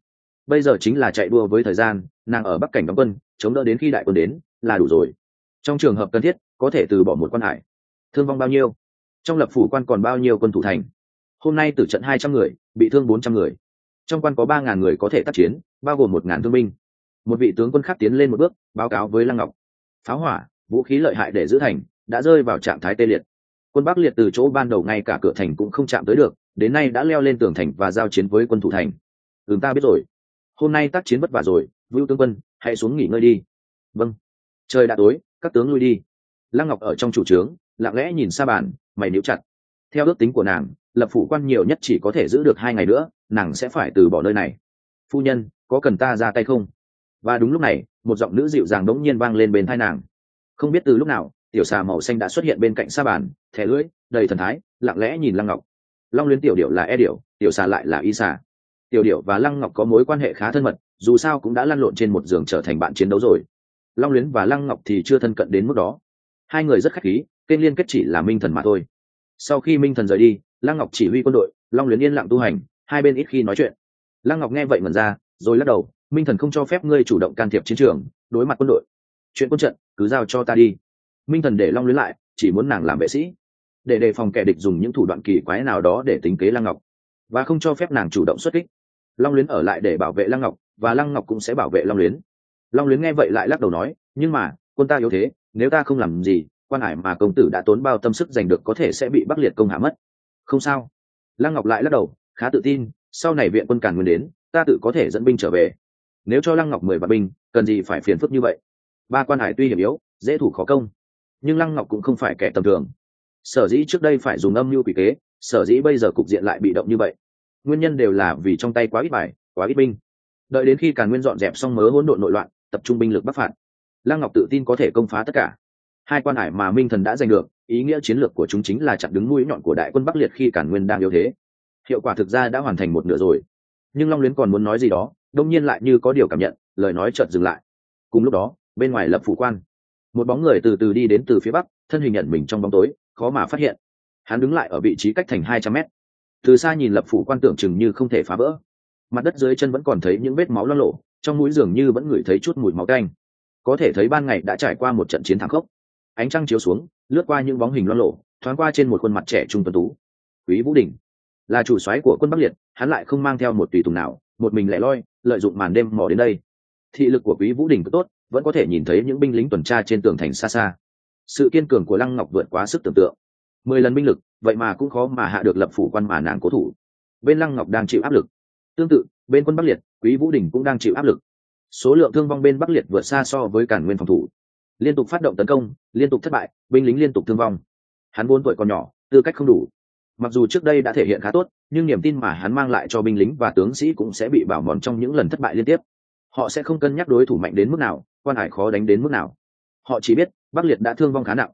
Bây giờ chính là chạy đua với thời gian, nàng ở bắc cảnh đóng quân, chống đỡ đến khi đại quân đến, là đủ rồi. Trong trường hợp cần thiết, có thể từ bỏ một quan hải. Thương vong bao nhiêu? Trong lập phủ quan còn bao nhiêu quân thủ thành? Hôm nay tử trận hai trăm người, bị thương bốn trăm người. Trong quan có ba ngàn người có thể tác chiến, bao gồm một ngàn thương binh. Một vị tướng quân khác tiến lên một bước, báo cáo với lăng ngọc pháo hỏa, vũ khí lợi hại để giữ thành, đã rơi vào trạng thái tê liệt. Quân bắc liệt từ chỗ ban đầu ngay cả cửa thành cũng không chạm tới được, đến nay đã leo lên tường thành và giao chiến với quân thủ thành. Ừ ta biết rồi. Hôm nay tác chiến vất vả rồi, vưu tướng quân, hãy xuống nghỉ ngơi đi. Vâng. Trời đã tối, các tướng lui đi. Lăng ngọc ở trong chủ trướng, lặng lẽ nhìn xa bàn, mày níu chặt. Theo ước tính của nàng, lập phủ quan nhiều nhất chỉ có thể giữ được hai ngày nữa, nàng sẽ phải từ bỏ nơi này. Phu nhân, có cần ta ra tay không? Và đúng lúc này, một giọng nữ dịu dàng đống nhiên vang lên bên thai nàng. Không biết từ lúc nào, tiểu xà màu xanh đã xuất hiện bên cạnh sa bàn, thẻ lưỡi, đầy thần thái, lặng lẽ nhìn lăng ngọc. Long luyến tiểu điệu là e điệu tiểu xà lại là y xà. Tiểu điệu và lăng ngọc có mối quan hệ khá thân mật, dù sao cũng đã lăn lộn trên một giường trở thành bạn chiến đấu rồi. Long luyến và lăng ngọc thì chưa thân cận đến mức đó. Hai người rất khách khí, kênh liên kết chỉ là minh thần mà thôi. Sau khi minh thần rời đi, lăng ngọc chỉ huy quân đội, long luyến yên lặng tu hành, hai bên ít khi nói chuyện. Lăng ngọc nghe vậy mần ra, rồi lắc đầu minh thần không cho phép ngươi chủ động can thiệp chiến trường, đối mặt quân đội. Chuyện quân trận, cứ giao cho ta đi. Minh thần để long luyến lại, chỉ muốn nàng làm vệ sĩ. Để đề phòng kẻ địch dùng những thủ đoạn kỳ quái nào đó để tính kế lăng ngọc. Và không cho phép nàng chủ động xuất kích. Long luyến ở lại để bảo vệ lăng ngọc, và lăng ngọc cũng sẽ bảo vệ long luyến. Long luyến nghe vậy lại lắc đầu nói, nhưng mà, quân ta yếu thế, nếu ta không làm gì, quan hải mà công tử đã tốn bao tâm sức giành được có thể sẽ bị bắc liệt công hạ mất. Không sao. Lăng ngọc lại lắc đầu, khá tự tin, sau này viện quân càn nguyên đến, ta tự có thể dẫn binh trở về nếu cho lăng ngọc mười vạn binh, cần gì phải phiền phức như vậy? Ba quan hải tuy hiểm yếu, dễ thủ khó công, nhưng lăng ngọc cũng không phải kẻ tầm thường. Sở dĩ trước đây phải dùng âm mưu quỷ kế, sở dĩ bây giờ cục diện lại bị động như vậy. Nguyên nhân đều là vì trong tay quá ít bài, quá ít binh. Đợi đến khi càn nguyên dọn dẹp xong mớ hỗn độn nội loạn, tập trung binh lực bắc phạt, lăng ngọc tự tin có thể công phá tất cả. Hai quan hải mà minh thần đã giành được, ý nghĩa chiến lược của chúng chính là chặn đứng mũi nhọn của đại quân bắc liệt khi càn nguyên đang yếu thế. Hiệu quả thực ra đã hoàn thành một nửa rồi, nhưng long luyến còn muốn nói gì đó? Đông nhiên lại như có điều cảm nhận, lời nói chợt dừng lại. Cùng lúc đó, bên ngoài lập phủ quan, một bóng người từ từ đi đến từ phía bắc, thân hình nhận mình trong bóng tối, khó mà phát hiện. Hắn đứng lại ở vị trí cách thành hai trăm mét. Từ xa nhìn lập phủ quan tưởng chừng như không thể phá vỡ. Mặt đất dưới chân vẫn còn thấy những vết máu lo lộ trong mũi dường như vẫn ngửi thấy chút mùi máu canh có thể thấy ban ngày đã trải qua một trận chiến thắng khốc. Ánh trăng chiếu xuống, lướt qua những bóng hình lo lộ thoáng qua trên một khuôn mặt trẻ trung tuấn tú. Quý vũ đình, là chủ soái của quân bắc liệt, hắn lại không mang theo một tùy tùng nào, một mình lẻ loi lợi dụng màn đêm mò đến đây. Thị lực của quý vũ đình cứ tốt, vẫn có thể nhìn thấy những binh lính tuần tra trên tường thành xa xa. Sự kiên cường của lăng ngọc vượt quá sức tưởng tượng. Mười lần binh lực, vậy mà cũng khó mà hạ được lập phủ quan mà nàng cố thủ. Bên lăng ngọc đang chịu áp lực. Tương tự, bên quân bắc liệt, quý vũ đình cũng đang chịu áp lực. Số lượng thương vong bên bắc liệt vượt xa so với cản nguyên phòng thủ. Liên tục phát động tấn công, liên tục thất bại, binh lính liên tục thương vong. Hắn bốn tuổi còn nhỏ, tư cách không đủ mặc dù trước đây đã thể hiện khá tốt, nhưng niềm tin mà hắn mang lại cho binh lính và tướng sĩ cũng sẽ bị bảo mòn trong những lần thất bại liên tiếp. Họ sẽ không cân nhắc đối thủ mạnh đến mức nào, quan hải khó đánh đến mức nào. Họ chỉ biết, bắc liệt đã thương vong khá nặng.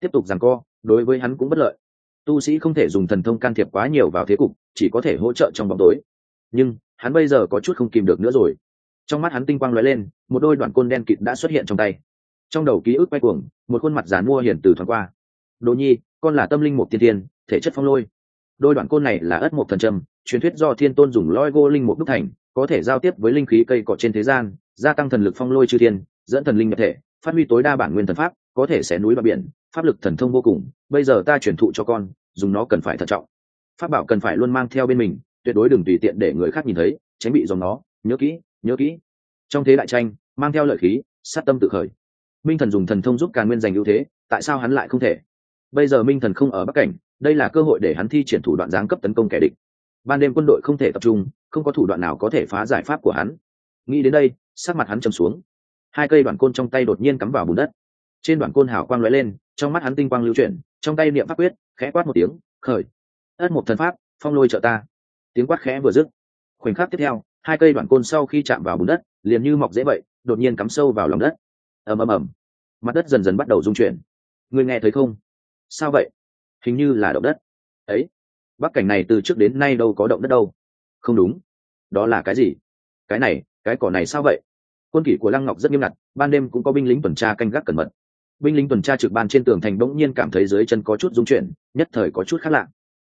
Tiếp tục rằng co, đối với hắn cũng bất lợi. Tu sĩ không thể dùng thần thông can thiệp quá nhiều vào thế cục, chỉ có thể hỗ trợ trong bóng tối. Nhưng, hắn bây giờ có chút không kìm được nữa rồi. Trong mắt hắn tinh quang lóe lên, một đôi đoạn côn đen kịt đã xuất hiện trong tay. Trong đầu ký ức quay cuồng, một khuôn mặt giàn mua hiển từ thoáng qua. Đồ nhi, con là tâm linh một tiên tiên thể chất phong lôi. Đôi đoạn côn này là ất một thần trầm, truyền thuyết do thiên tôn dùng loi gô linh một đúc thành, có thể giao tiếp với linh khí cây cọ trên thế gian, gia tăng thần lực phong lôi chư thiên, dẫn thần linh nhập thể, phát huy tối đa bản nguyên thần pháp, có thể xé núi và biển, pháp lực thần thông vô cùng, bây giờ ta truyền thụ cho con, dùng nó cần phải thận trọng. Pháp bảo cần phải luôn mang theo bên mình, tuyệt đối đừng tùy tiện để người khác nhìn thấy, tránh bị dòng nó, nhớ kỹ nhớ kỹ. Trong thế đại tranh, mang theo lợi khí, sát tâm tự khởi. Minh thần dùng thần thông giúp càn nguyên giành ưu thế, tại sao hắn lại không thể? Bây giờ minh thần không ở bắc cảnh đây là cơ hội để hắn thi triển thủ đoạn giáng cấp tấn công kẻ địch. Ban đêm quân đội không thể tập trung, không có thủ đoạn nào có thể phá giải pháp của hắn. Nghĩ đến đây, sắc mặt hắn trầm xuống. Hai cây đoạn côn trong tay đột nhiên cắm vào bùn đất. Trên đoạn côn hào quang lóe lên, trong mắt hắn tinh quang lưu chuyển, trong tay niệm pháp quyết, khẽ quát một tiếng, khởi, ất một thần pháp, phong lôi trợ ta. Tiếng quát khẽ vừa dứt, khoảnh khắc tiếp theo, hai cây đoạn côn sau khi chạm vào bùn đất, liền như mọc dễ vậy, đột nhiên cắm sâu vào lòng đất. Ầm ầm ầm. Mặt đất dần dần bắt đầu rung chuyển. Người nghe thấy không? Sao vậy? Hình như là động đất. Ấy, bắc cảnh này từ trước đến nay đâu có động đất đâu. Không đúng. Đó là cái gì? Cái này, cái cỏ này sao vậy? Quân kỷ của lăng ngọc rất nghiêm ngặt, ban đêm cũng có binh lính tuần tra canh gác cẩn mật. Binh lính tuần tra trực ban trên tường thành bỗng nhiên cảm thấy dưới chân có chút rung chuyển, nhất thời có chút khác lạ.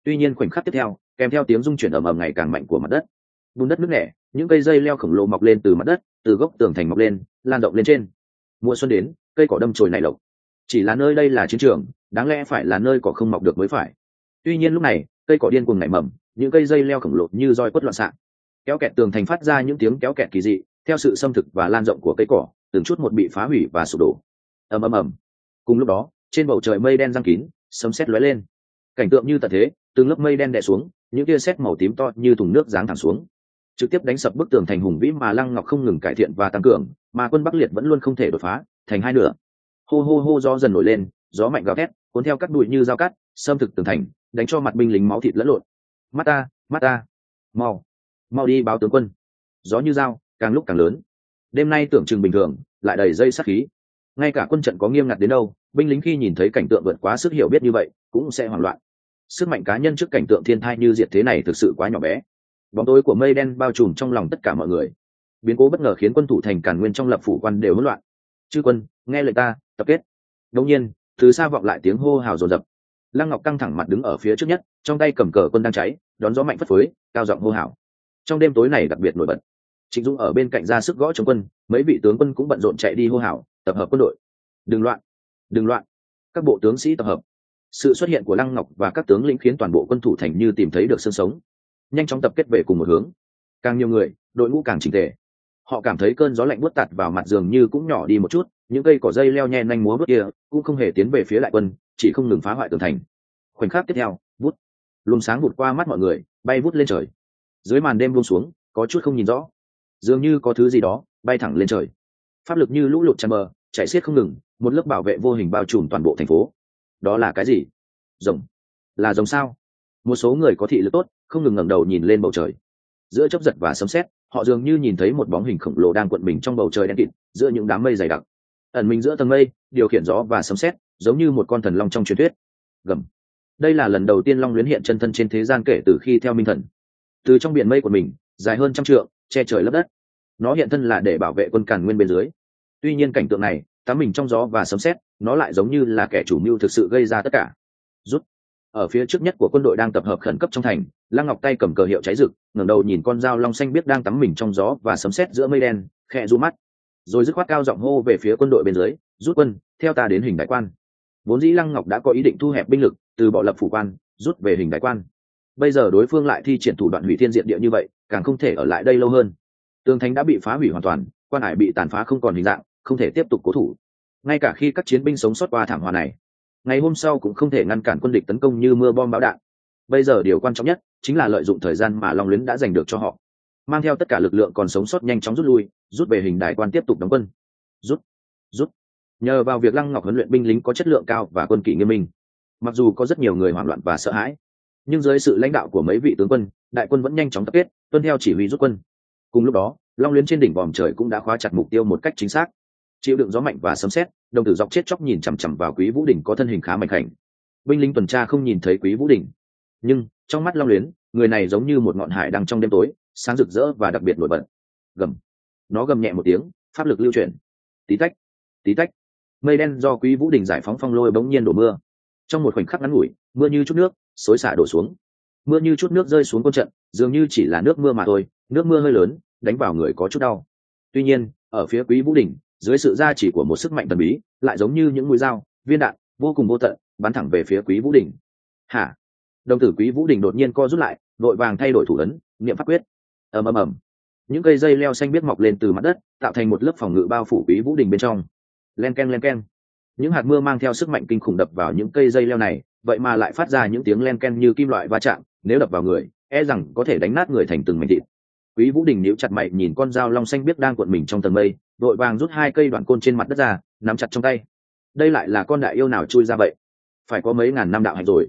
Tuy nhiên khoảnh khắc tiếp theo, kèm theo tiếng rung chuyển ầm ầm ngày càng mạnh của mặt đất. Bùn đất nước nẻ, những cây dây leo khổng lồ mọc lên từ mặt đất, từ gốc tường thành mọc lên, lan động lên trên. Mùa xuân đến, cây cỏ đâm chồi nảy lộc. Chỉ là nơi đây là chiến trường đáng lẽ phải là nơi cỏ không mọc được mới phải. Tuy nhiên lúc này, cây cỏ điên cuồng nảy mầm, những cây dây leo khổng lồ như roi quất loạn xạ. Kéo kẹt tường thành phát ra những tiếng kéo kẹt kỳ dị, theo sự xâm thực và lan rộng của cây cỏ, từng chút một bị phá hủy và sụp đổ. Ầm ầm ầm. Cùng lúc đó, trên bầu trời mây đen răng kín, sấm sét lóe lên. Cảnh tượng như tận thế, từng lớp mây đen đè xuống, những tia sét màu tím to như thùng nước giáng thẳng xuống. Trực tiếp đánh sập bức tường thành hùng vĩ mà lăng ngọc không ngừng cải thiện và tăng cường, mà quân bắc liệt vẫn luôn không thể đột phá, thành hai nửa. Hô hô hô, gió dần nổi lên, gió mạnh gào thét cuốn theo các đùi như dao cắt, xâm thực tường thành, đánh cho mặt binh lính máu thịt lẫn lộn. Mắt ta mắt ta. Mau mau đi báo tướng quân. Gió như dao, càng lúc càng lớn. Đêm nay tưởng chừng bình thường, lại đầy dây sắc khí. Ngay cả quân trận có nghiêm ngặt đến đâu, binh lính khi nhìn thấy cảnh tượng vượt quá sức hiểu biết như vậy, cũng sẽ hoảng loạn. Sức mạnh cá nhân trước cảnh tượng thiên thai như diệt thế này thực sự quá nhỏ bé. Bóng tối của mây đen bao trùm trong lòng tất cả mọi người. Biến cố bất ngờ khiến quân thủ thành càn nguyên trong lập phủ quan đều hỗn loạn. Chư quân, nghe lời ta, tập kết. Đông nhiên từ xa vọng lại tiếng hô hào dồn rập lăng ngọc căng thẳng mặt đứng ở phía trước nhất, trong tay cầm cờ quân đang cháy, đón gió mạnh phất phới, cao giọng hô hào. Trong đêm tối này đặc biệt nổi bật. Trịnh dũng ở bên cạnh ra sức gõ chống quân, mấy vị tướng quân cũng bận rộn chạy đi hô hào, tập hợp quân đội. Đừng loạn đừng loạn. Các bộ tướng sĩ tập hợp. Sự xuất hiện của lăng ngọc và các tướng lĩnh khiến toàn bộ quân thủ thành như tìm thấy được sương sống. Nhanh chóng tập kết về cùng một hướng. Càng nhiều người, đội ngũ càng chỉnh tề họ cảm thấy cơn gió lạnh buốt tạt vào mặt giường như cũng nhỏ đi một chút, những cây cỏ dây leo nhen nhanh múa bước kia cũng không hề tiến về phía lại quân, chỉ không ngừng phá hoại tường thành. Khoảnh khắc tiếp theo bút luồng sáng vụt qua mắt mọi người, bay vút lên trời. Dưới màn đêm buông xuống, có chút không nhìn rõ. Dường như có thứ gì đó bay thẳng lên trời. Pháp lực như lũ lụt tràn bờ, chạy xiết không ngừng, một lớp bảo vệ vô hình bao trùm toàn bộ thành phố. Đó là cái gì? Rồng. Là rồng sao? Một số người có thị lực tốt, không ngừng ngẩng đầu nhìn lên bầu trời. Giữa chớp giật và sấm sét họ dường như nhìn thấy một bóng hình khổng lồ đang cuộn mình trong bầu trời đen kịt, giữa những đám mây dày đặc. Ẩn mình giữa tầng mây, điều khiển gió và sấm sét, giống như một con thần long trong truyền thuyết. Gầm. Đây là lần đầu tiên long luyến hiện chân thân trên thế gian kể từ khi theo minh thần. Từ trong biển mây của mình, dài hơn trăm trượng, che trời lấp đất. Nó hiện thân là để bảo vệ quân càn nguyên bên dưới. Tuy nhiên cảnh tượng này, tắm mình trong gió và sấm sét, nó lại giống như là kẻ chủ mưu thực sự gây ra tất cả. Rút ở phía trước nhất của quân đội đang tập hợp khẩn cấp trong thành, lăng ngọc tay cầm cờ hiệu cháy rực, ngẩng đầu nhìn con dao long xanh biết đang tắm mình trong gió và sấm sét giữa mây đen, khẽ du mắt. Rồi dứt khoát cao giọng hô về phía quân đội bên dưới, rút quân, theo ta đến hình đại quan. Vốn dĩ lăng ngọc đã có ý định thu hẹp binh lực, từ bỏ lập phủ quan, rút về hình đại quan. Bây giờ đối phương lại thi triển thủ đoạn hủy thiên diện địa như vậy, càng không thể ở lại đây lâu hơn. Tường thành đã bị phá hủy hoàn toàn, quan hải bị tàn phá không còn hình dạng, không thể tiếp tục cố thủ. Ngay cả khi các chiến binh sống sót qua thảm họa này ngày hôm sau cũng không thể ngăn cản quân địch tấn công như mưa bom bão đạn. Bây giờ điều quan trọng nhất chính là lợi dụng thời gian mà long luyến đã giành được cho họ. Mang theo tất cả lực lượng còn sống sót nhanh chóng rút lui, rút về hình đại quan tiếp tục đóng quân. Rút rút. Nhờ vào việc lăng ngọc huấn luyện binh lính có chất lượng cao và quân kỷ nghiêm minh. Mặc dù có rất nhiều người hoảng loạn và sợ hãi, nhưng dưới sự lãnh đạo của mấy vị tướng quân, đại quân vẫn nhanh chóng tập kết, tuân theo chỉ huy rút quân. Cùng lúc đó, long luyến trên đỉnh vòm trời cũng đã khóa chặt mục tiêu một cách chính xác chịu đựng gió mạnh và sấm xét đồng tử dọc chết chóc nhìn chằm chằm vào quý vũ đình có thân hình khá mạnh khảnh. Binh lính tuần tra không nhìn thấy quý vũ đình. Nhưng, trong mắt long luyến, người này giống như một ngọn hải đang trong đêm tối, sáng rực rỡ và đặc biệt nổi bật. Gầm. Nó gầm nhẹ một tiếng, pháp lực lưu chuyển. Tí tách tí tách. Mây đen do quý vũ đình giải phóng phong lôi bỗng nhiên đổ mưa. Trong một khoảnh khắc ngắn ngủi, mưa như chút nước, xối xả đổ xuống. Mưa như chút nước rơi xuống quân trận, dường như chỉ là nước mưa mà thôi, nước mưa hơi lớn, đánh vào người có chút đau. Tuy nhiên, ở phía quý vũ đình dưới sự gia chỉ của một sức mạnh thần bí, lại giống như những mũi dao, viên đạn, vô cùng vô tận, bắn thẳng về phía quý vũ đình. Hả? Đồng tử quý vũ đình đột nhiên co rút lại, vội vàng thay đổi thủ ấn, niệm pháp quyết. Ầm ầm ầm. Những cây dây leo xanh biết mọc lên từ mặt đất, tạo thành một lớp phòng ngự bao phủ quý vũ đình bên trong. Len k e n len k e n những hạt mưa mang theo sức mạnh kinh khủng đập vào những cây dây leo này, vậy mà lại phát ra những tiếng len ken như kim loại va chạm, nếu đập vào người e rằng có thể đánh nát người thành từng mảnh thịt. Quý vũ đình níu chặt mày, nhìn con dao long xanh biết đang cuộn mình trong tầng mây đội vàng rút hai cây đoạn côn trên mặt đất ra, nắm chặt trong tay. Đây lại là con đại yêu nào chui ra vậy? Phải có mấy ngàn năm đạo hạnh rồi.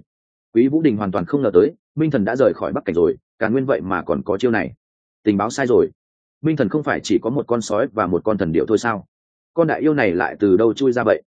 Quý vũ đình hoàn toàn không ngờ tới, minh thần đã rời khỏi bắc cảnh rồi, cả nguyên vậy mà còn có chiêu này. Tình báo sai rồi. Minh thần không phải chỉ có một con sói và một con thần điệu thôi sao? Con đại yêu này lại từ đâu chui ra vậy?